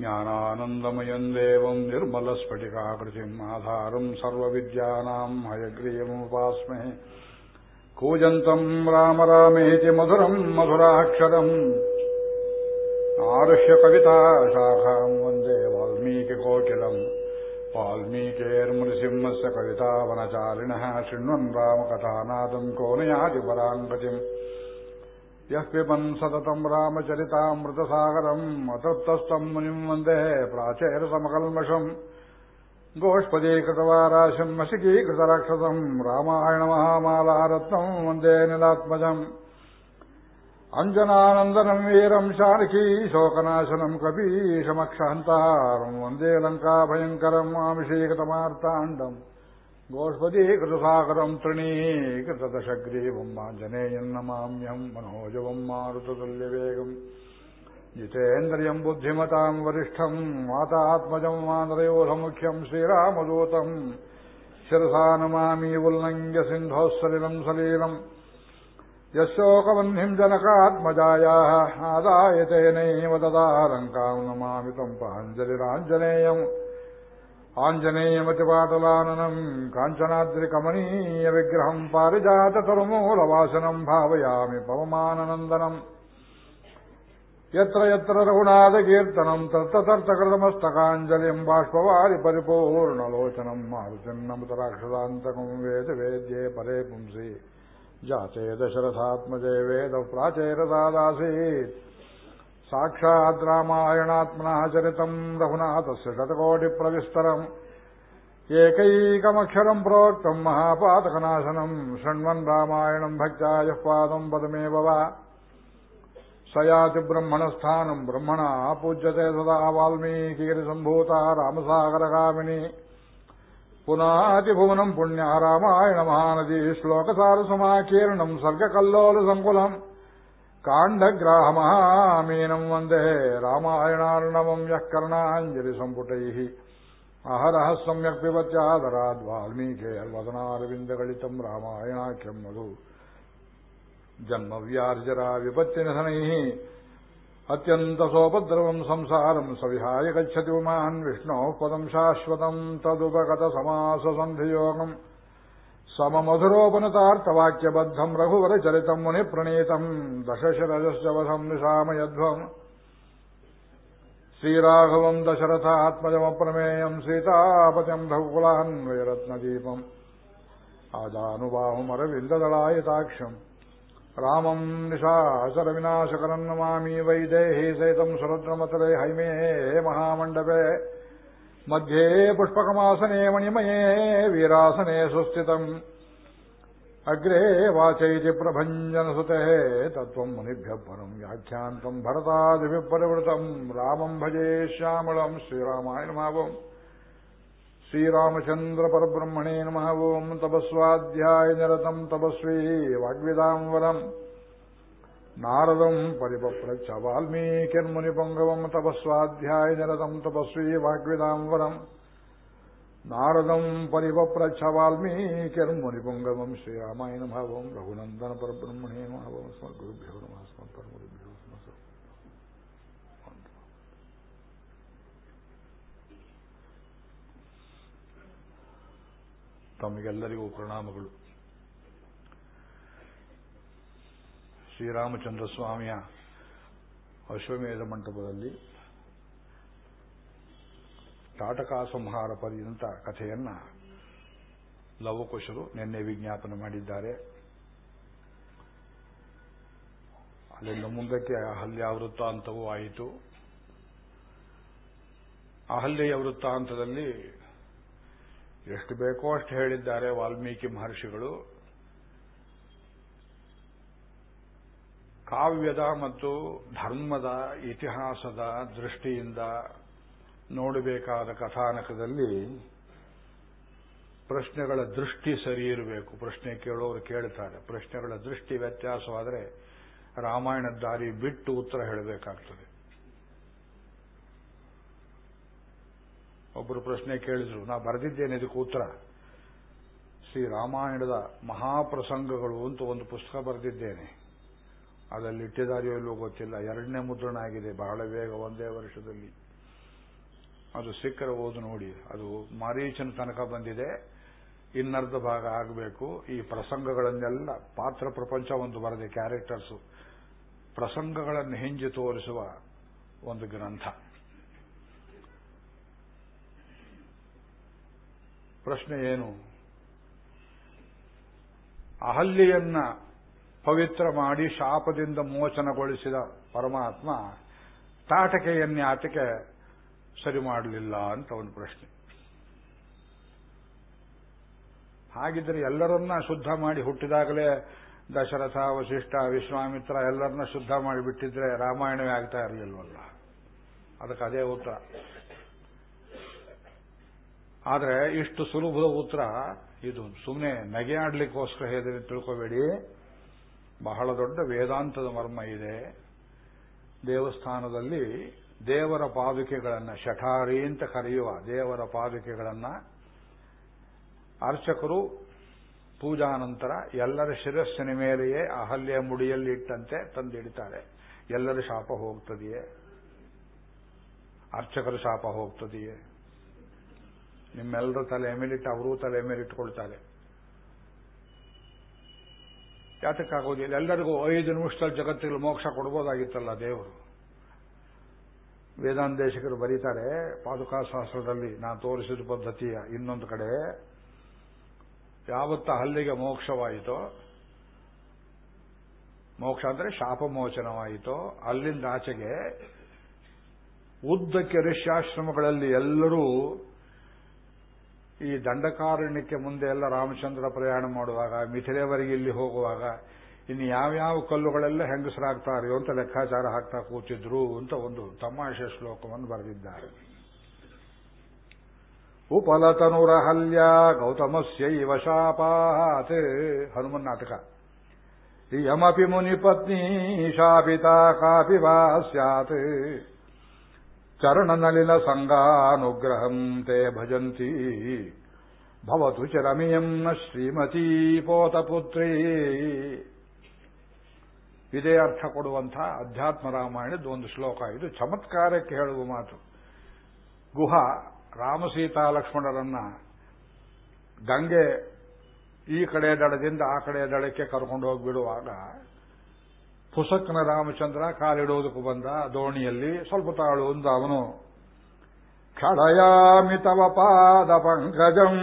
ज्ञानानन्दमयम् देवम् निर्मलस्फटिकाकृतिम् आधारम् सर्वविद्यानाम् हयग्रीयमुपास्महे कूजन्तम् राम रामेति मधुरम् मधुराक्षरम् आरुह्य कविता शाखाम् वन्दे वाल्मीकिकोकिलम् वाल्मीकेर्मृसिंहस्य कवितावनचारिणः शृण्वन् रामकथानादम् कोनयादिपराङ्गतिम् यः पिबन् सततम् रामचरितामृतसागरम् अतृप्तस्तम् मुनिम् वन्दे प्राचेरसमकल्मषम् गोष्पदीकृतवाराशम् मशिकीकृतराक्षसम् रामायणमहामालारत्नम् वन्दे निलात्मजम् अञ्जनानन्दनम् वीरम् शानकी शोकनाशनम् कपीशमक्षहन्तारम् वन्दे लङ्काभयङ्करम् आमिषीकृतमार्ताण्डम् गोष्पदीकृतसागरम् तृणीकृतदशग्रीवम् आञ्जनेयम् नमाम्यहम् मनोजवम् मारुततुल्यवेगम् जितेन्द्रियम् बुद्धिमताम् वरिष्ठम् मातात्मजम् मानरयोधमुख्यम् श्रीरामदूतम् शिरसा नमामि उल्लङ्घ्य सिन्धोः सलिलम् सलीलम् यशोकवह्निम् जनकात्मजायाः आदाय तेनैव ददालङ्काम् नमामि तम् पाञ्जलिराञ्जनेयम् आञ्जनेयमतिपाटलाननम् काञ्चनाद्रिकमनीयविग्रहम् पारिजाततरुमूलवासनम् भावयामि पवमाननन्दनम् यत्र यत्र रघुनाथकीर्तनम् तर्ततर्तकृतमस्तकाञ्जलिम् बाष्पवारि परिपूर्णलोचनम् मारुतिन्नमुतराक्षसान्तकम् वेद वेद्ये परे पुंसि जाते दशरथात्मजे वेद प्राचेरसादासीत् साक्षात् रामायणात्मनः चरितम् रघुनाथस्य शतकोटिप्रविस्तरम् एकैकमक्षरम् प्रोक्तम् महापातकनाशनम् शृण्वन् रामायणम् भक्त्या यः पादम् पदमेव वा स याति ब्रह्मणस्थानम् ब्रह्मणा पूज्यते सदा वाल्मीकिगिरिसम्भूता रामसागरगामिनी पुनातिभुवनम् पुण्या रामायणमहानदी श्लोकसारसमाकीर्णम् सर्गकल्लोलसङ्कुलम् काण्डग्राहमहामीनम् वन्दे रामायणार्णवम् यः कर्णाञ्जलिसम्पुटैः अहरः सम्यक् पिबत्यादराद् वाल्मीकेर्वदनारविन्दगलितम् रामायणाख्यम् मधु जन्मव्यार्जरा विपत्तिनिधनैः अत्यन्तसोपद्रवम् संसारम् सविहाय गच्छति उमान् विष्णोः पदम् शाश्वतम् तदुपगतसमाससन्धियोगम् സമമധുരോപനതാർത്ഥവാക്യബദ്ധം രഘുവരചരിതം മുനിപ്രണീതം ദശശരജശ്ചവധം നിശാമയധ്വം ശ്രീരാഘവം ദശരഥാത്മജമപ്രമേയം സീതാപതിം രഘുകുലാഹന്വയരത്നദീപം ആജാനുബാഹുമരവിന്ദദളായിതാക്ഷം രാമം നിശാചരവിനാശകരം നമാമി വൈദേഹി സഹിതം സുരദ്രമതലേ ഹൈമേ മഹാമണ്ഡപേ मध्ये पुष्पकमासने मणिमये वीरासने सुस्थितम् अग्रे वाचैति प्रभञ्जनसुतेः तत्त्वम् मुनिभ्यः परम् व्याख्यान्तम् भरतादिभिः परिवृतम् रामम् भजे श्यामलम् श्रीरामाय नमावम् श्रीरामचन्द्रपरब्रह्मणे नमः ओम् तपस्वाध्यायनिरतम् तपस्वी ನಾರದಂ ಪರಿಪಪ್ರಚ್ಚ ವಾಲ್ಮೀಕಿರ್ಮುನಿಪುಂಗವಂ ತಪಸ್ವಾಧ್ಯಾಯನಿರತಂ ತಪಸ್ವಿ ವಾಗ್ವಿದಾಂಬರಂ ನಾರದಂ ಪರಿಪಪ್ರಚ್ಚ ವಾಲ್ಮೀಕಿರ್ಮುನಿಪುಂಗವಂ ಶ್ರೀರಾಮಾಯಣ ಭಾವಂ ರಘುನಂದನ ಪರಬ್ರಹ್ಮಣೇ ಮಹಾಭವಂ ಸ್ಮ ಗುರುಭ್ಯೋ ನಮಃ ಸ್ಮ ಪರಮಗುರುಭ್ಯೋ ನಮಃ ತಮಗೆಲ್ಲರಿಗೂ ಪ್ರಣಾಮಗಳು. ಶ್ರೀರಾಮಚಂದ್ರ ಸ್ವಾಮಿಯ ಅಶ್ವಮೇಧ ಮಂಟಪದಲ್ಲಿ ತಾಟಕ ಸಂಹಾರ ಪರ್ಯಂತ ಕಥೆಯನ್ನ ಲವಕುಶರು ನಿನ್ನೆ ವಿಜ್ಞಾಪನೆ ಮಾಡಿದ್ದಾರೆ. ಅಲ್ಲಿಂದ ಮುಂದಕ್ಕೆ ಅಹಲ್ಯ ವೃತ್ತಾಂತವೂ ಆಯಿತು. ಅಹಲ್ಯ ವೃತ್ತಾಂತದಲ್ಲಿ ಎಷ್ಟು ಬೇಕೋ ಅಷ್ಟು ಹೇಳಿದ್ದಾರೆ ವಾಲ್ಮೀಕಿ ಮಹರ್ಷಿಗಳು. ಕಾವ್ಯದ ಮತ್ತು ಧರ್ಮದ ಇತಿಹಾಸದ ದೃಷ್ಟಿಯಿಂದ ನೋಡಬೇಕಾದ ಕಥಾನಕದಲ್ಲಿ ಪ್ರಶ್ನೆಗಳ ದೃಷ್ಟಿ ಸರಿ ಇರಬೇಕು. ಪ್ರಶ್ನೆ ಕೇಳೋರು ಕೇಳ್ತಾರೆ. ಪ್ರಶ್ನೆಗಳ ದೃಷ್ಟಿ ವ್ಯತ್ಯಾಸವಾದರೆ ರಾಮಾಯಣದ ದಾರಿ ಬಿಟ್ಟು ಉತ್ತರ ಹೇಳಬೇಕಾಗ್ತದೆ. ಒಬ್ಬರು ಪ್ರಶ್ನೆ ಕೇಳಿದ್ರು, ನಾ ಬರೆದಿದ್ದೇನೆ ಇದಕ್ಕೆ ಉತ್ತರ. ಶ್ರೀ ರಾಮಾಯಣದ ಮಹಾಪ್ರಸಂಗಗಳು ಅಂತ ಒಂದು ಪುಸ್ತಕ ಬರೆದಿದ್ದೇನೆ. ಅದರಲ್ಲಿ ಇಲ್ಲವೋ ಗೊತ್ತಿಲ್ಲ. ಎರಡನೇ ಮುದ್ರಣ ಆಗಿದೆ. ಬಹಳ ಬೇಗ ಒಂದೇ ವರ್ಷದಲ್ಲಿ. ಅದು ಸಿಕ್ಕರೆ ಓದು ನೋಡಿ. ಅದು ಮಾರೀಚನ ತನಕ ಬಂದಿದೆ. ಇನ್ನರ್ಧ ಭಾಗ ಆಗಬೇಕು. ಈ ಪ್ರಸಂಗಗಳನ್ನೆಲ್ಲ, ಪಾತ್ರ ಪ್ರಪಂಚ ಒಂದು ಬರದೆ, ಕ್ಯಾರೆಕ್ಟರ್ಸು. ಪ್ರಸಂಗಗಳನ್ನು ಹಿಂಜಿ ತೋರಿಸುವ ಒಂದು ಗ್ರಂಥ. ಪ್ರಶ್ನೆ ಏನು? ಅಹಲ್ಯೆಯನ್ನ ಪವಿತ್ರ ಮಾಡಿ ಶಾಪದಿಂದ ಮೋಚನಗೊಳಿಸಿದ ಪರಮಾತ್ಮ ತಾಟಕೆಯನ್ಯಾತಕ್ಕೆ ಸರಿ ಮಾಡಲಿಲ್ಲ ಅಂತ ಒಂದು ಪ್ರಶ್ನೆ. ಹಾಗಿದ್ರೆ ಎಲ್ಲರನ್ನ ಶುದ್ಧ ಮಾಡಿ ಹುಟ್ಟಿದಾಗಲೇ ದಶರಥ ವಶಿಷ್ಠ ವಿಶ್ವಾಮಿತ್ರ ಎಲ್ಲರನ್ನ ಶುದ್ಧ ಮಾಡಿಬಿಟ್ಟಿದ್ರೆ ರಾಮಾಯಣವೇ ಆಗ್ತಾ ಇರಲಿಲ್ವಲ್ಲ? ಅದಕ್ಕೆ ಅದೇ ಉತ್ತರ. ಆದರೆ ಇಷ್ಟು ಸುಲಭದ ಉತ್ತರ ಇದು ಸುಮ್ಮನೆ ನಗೆ ಆಡ್ಲಿಕ್ಕೋಸ್ಕರ ಹೇಳಿದ್ರೆ ತಿಳ್ಕೋಬೇಡಿ. ಬಹಳ ದೊಡ್ಡ ವೇದಾಂತದ ಮರ್ಮ ಇದೆ. ದೇವಸ್ಥಾನದಲ್ಲಿ ದೇವರ ಪಾದುಕೆಗಳನ್ನು ಶಠಾರಿ ಅಂತ ಕರೆಯುವ ದೇವರ ಪಾದುಕೆಗಳನ್ನು ಅರ್ಚಕರು ಪೂಜಾ ನಂತರ ಎಲ್ಲರ ಶಿರಸ್ಸಿನ ಮೇಲೆಯೇ ಅಹಲ್ಯ ಮುಡಿಯಲ್ಲಿ ಇಟ್ಟಂತೆ ತಂದಿಡ್ತಾರೆ. ಎಲ್ಲರ ಶಾಪ ಹೋಗ್ತದೆಯೇ? ಅರ್ಚಕರ ಶಾಪ ಹೋಗ್ತದೆಯೇ? ನಿಮ್ಮೆಲ್ಲರ ತಲೆ ಮೇಲಿಟ್ಟು, ಅವರೂ ತಲೆ ಮೇಲಿಟ್ಟುಕೊಳ್ತಾರೆ ಯಾತಕ್ಕಾಗೋದಿಲ್ಲ ಎಲ್ಲರಿಗೂ ಐದು ನಿಮಿಷದಲ್ಲಿ ಜಗತ್ತಿಗೆ ಮೋಕ್ಷ ಕೊಡ್ಬೋದಾಗಿತ್ತಲ್ಲ ದೇವರು. ವೇದಾಂತೇಶಕರು ಬರೀತಾರೆ ಪಾದುಕಾ ಶಾಸ್ತ್ರದಲ್ಲಿ ನಾನು ತೋರಿಸಿದ ಪದ್ಧತಿಯ ಇನ್ನೊಂದು ಕಡೆ, ಯಾವತ್ತ ಹಲ್ಲಿಗೆ ಮೋಕ್ಷವಾಯಿತೋ, ಮೋಕ್ಷ ಅಂದರೆ ಶಾಪಮೋಚನವಾಯಿತೋ, ಅಲ್ಲಿಂದ ಆಚೆಗೆ ಉದ್ದಕ್ಕೆ ಋಷ್ಯಾಶ್ರಮಗಳಲ್ಲಿ ಎಲ್ಲರೂ ಈ ದಂಡಕಾರಣ್ಯಕ್ಕೆ ಮುಂದೆ ಎಲ್ಲ ರಾಮಚಂದ್ರ ಪ್ರಯಾಣ ಮಾಡುವಾಗ, ಮಿಥಿಲೆವರೆಗೆ ಇಲ್ಲಿ ಹೋಗುವಾಗ, ಇನ್ನು ಯಾವ್ಯಾವ ಕಲ್ಲುಗಳೆಲ್ಲ ಹೆಂಗಸರಾಗ್ತಾರೆಯೋ ಅಂತ ಲೆಕ್ಕಾಚಾರ ಹಾಕ್ತಾ ಕೂತಿದ್ರು ಅಂತ ಒಂದು ತಮಾಷೆ ಶ್ಲೋಕವನ್ನು ಬರೆದಿದ್ದಾರೆ. ಉಪಲತನುರಹಲ್ಯ ಗೌತಮಸ್ಯೈವ ಶಾಪಾತ್ ಹನುಮನ್ ನಾಟಕ ಯಮಪಿ ಮುನಿಪತ್ನಿ ಶಾಪಿತಾ ಕಾಪಿ ವಾ ಸ್ಯಾತ್. ಚರಣನಲಿನ ಸಂಗಾನುಗ್ರಹಂ ತೇ ಭಜಂತಿ ಭವತು ಚ ರಮಿಯಂ ಶ್ರೀಮತಿ ಪೋತಪುತ್ರೀ ಇದೇ ಅರ್ಥ ಕೊಡುವಂಥ ಅಧ್ಯಾತ್ಮ ರಾಮಾಯಣದ ಒಂದು ಶ್ಲೋಕ. ಇದು ಚಮತ್ಕಾರಕ್ಕೆ ಹೇಳುವ ಮಾತು. ಗುಹ ರಾಮಸೀತಾ ಲಕ್ಷ್ಮಣರನ್ನ ಗಂಗೆ ಈ ಕಡೆ ದಡದಿಂದ ಆ ಕಡೆ ದಡಕ್ಕೆ ಕರ್ಕೊಂಡು ಹೋಗ್ಬಿಡುವಾಗ ಪುಸಕ್ನ ರಾಮಚಂದ್ರ ಕಾಲಿಡೋದಕ್ಕೂ ಬಂದ ದೋಣಿಯಲ್ಲಿ ಸ್ವಲ್ಪ ತಾಳು ಅಂದ ಅವನು. ಖಡಯಾಮಿ ತವ ಪಾದ ಪಂಕಜಂ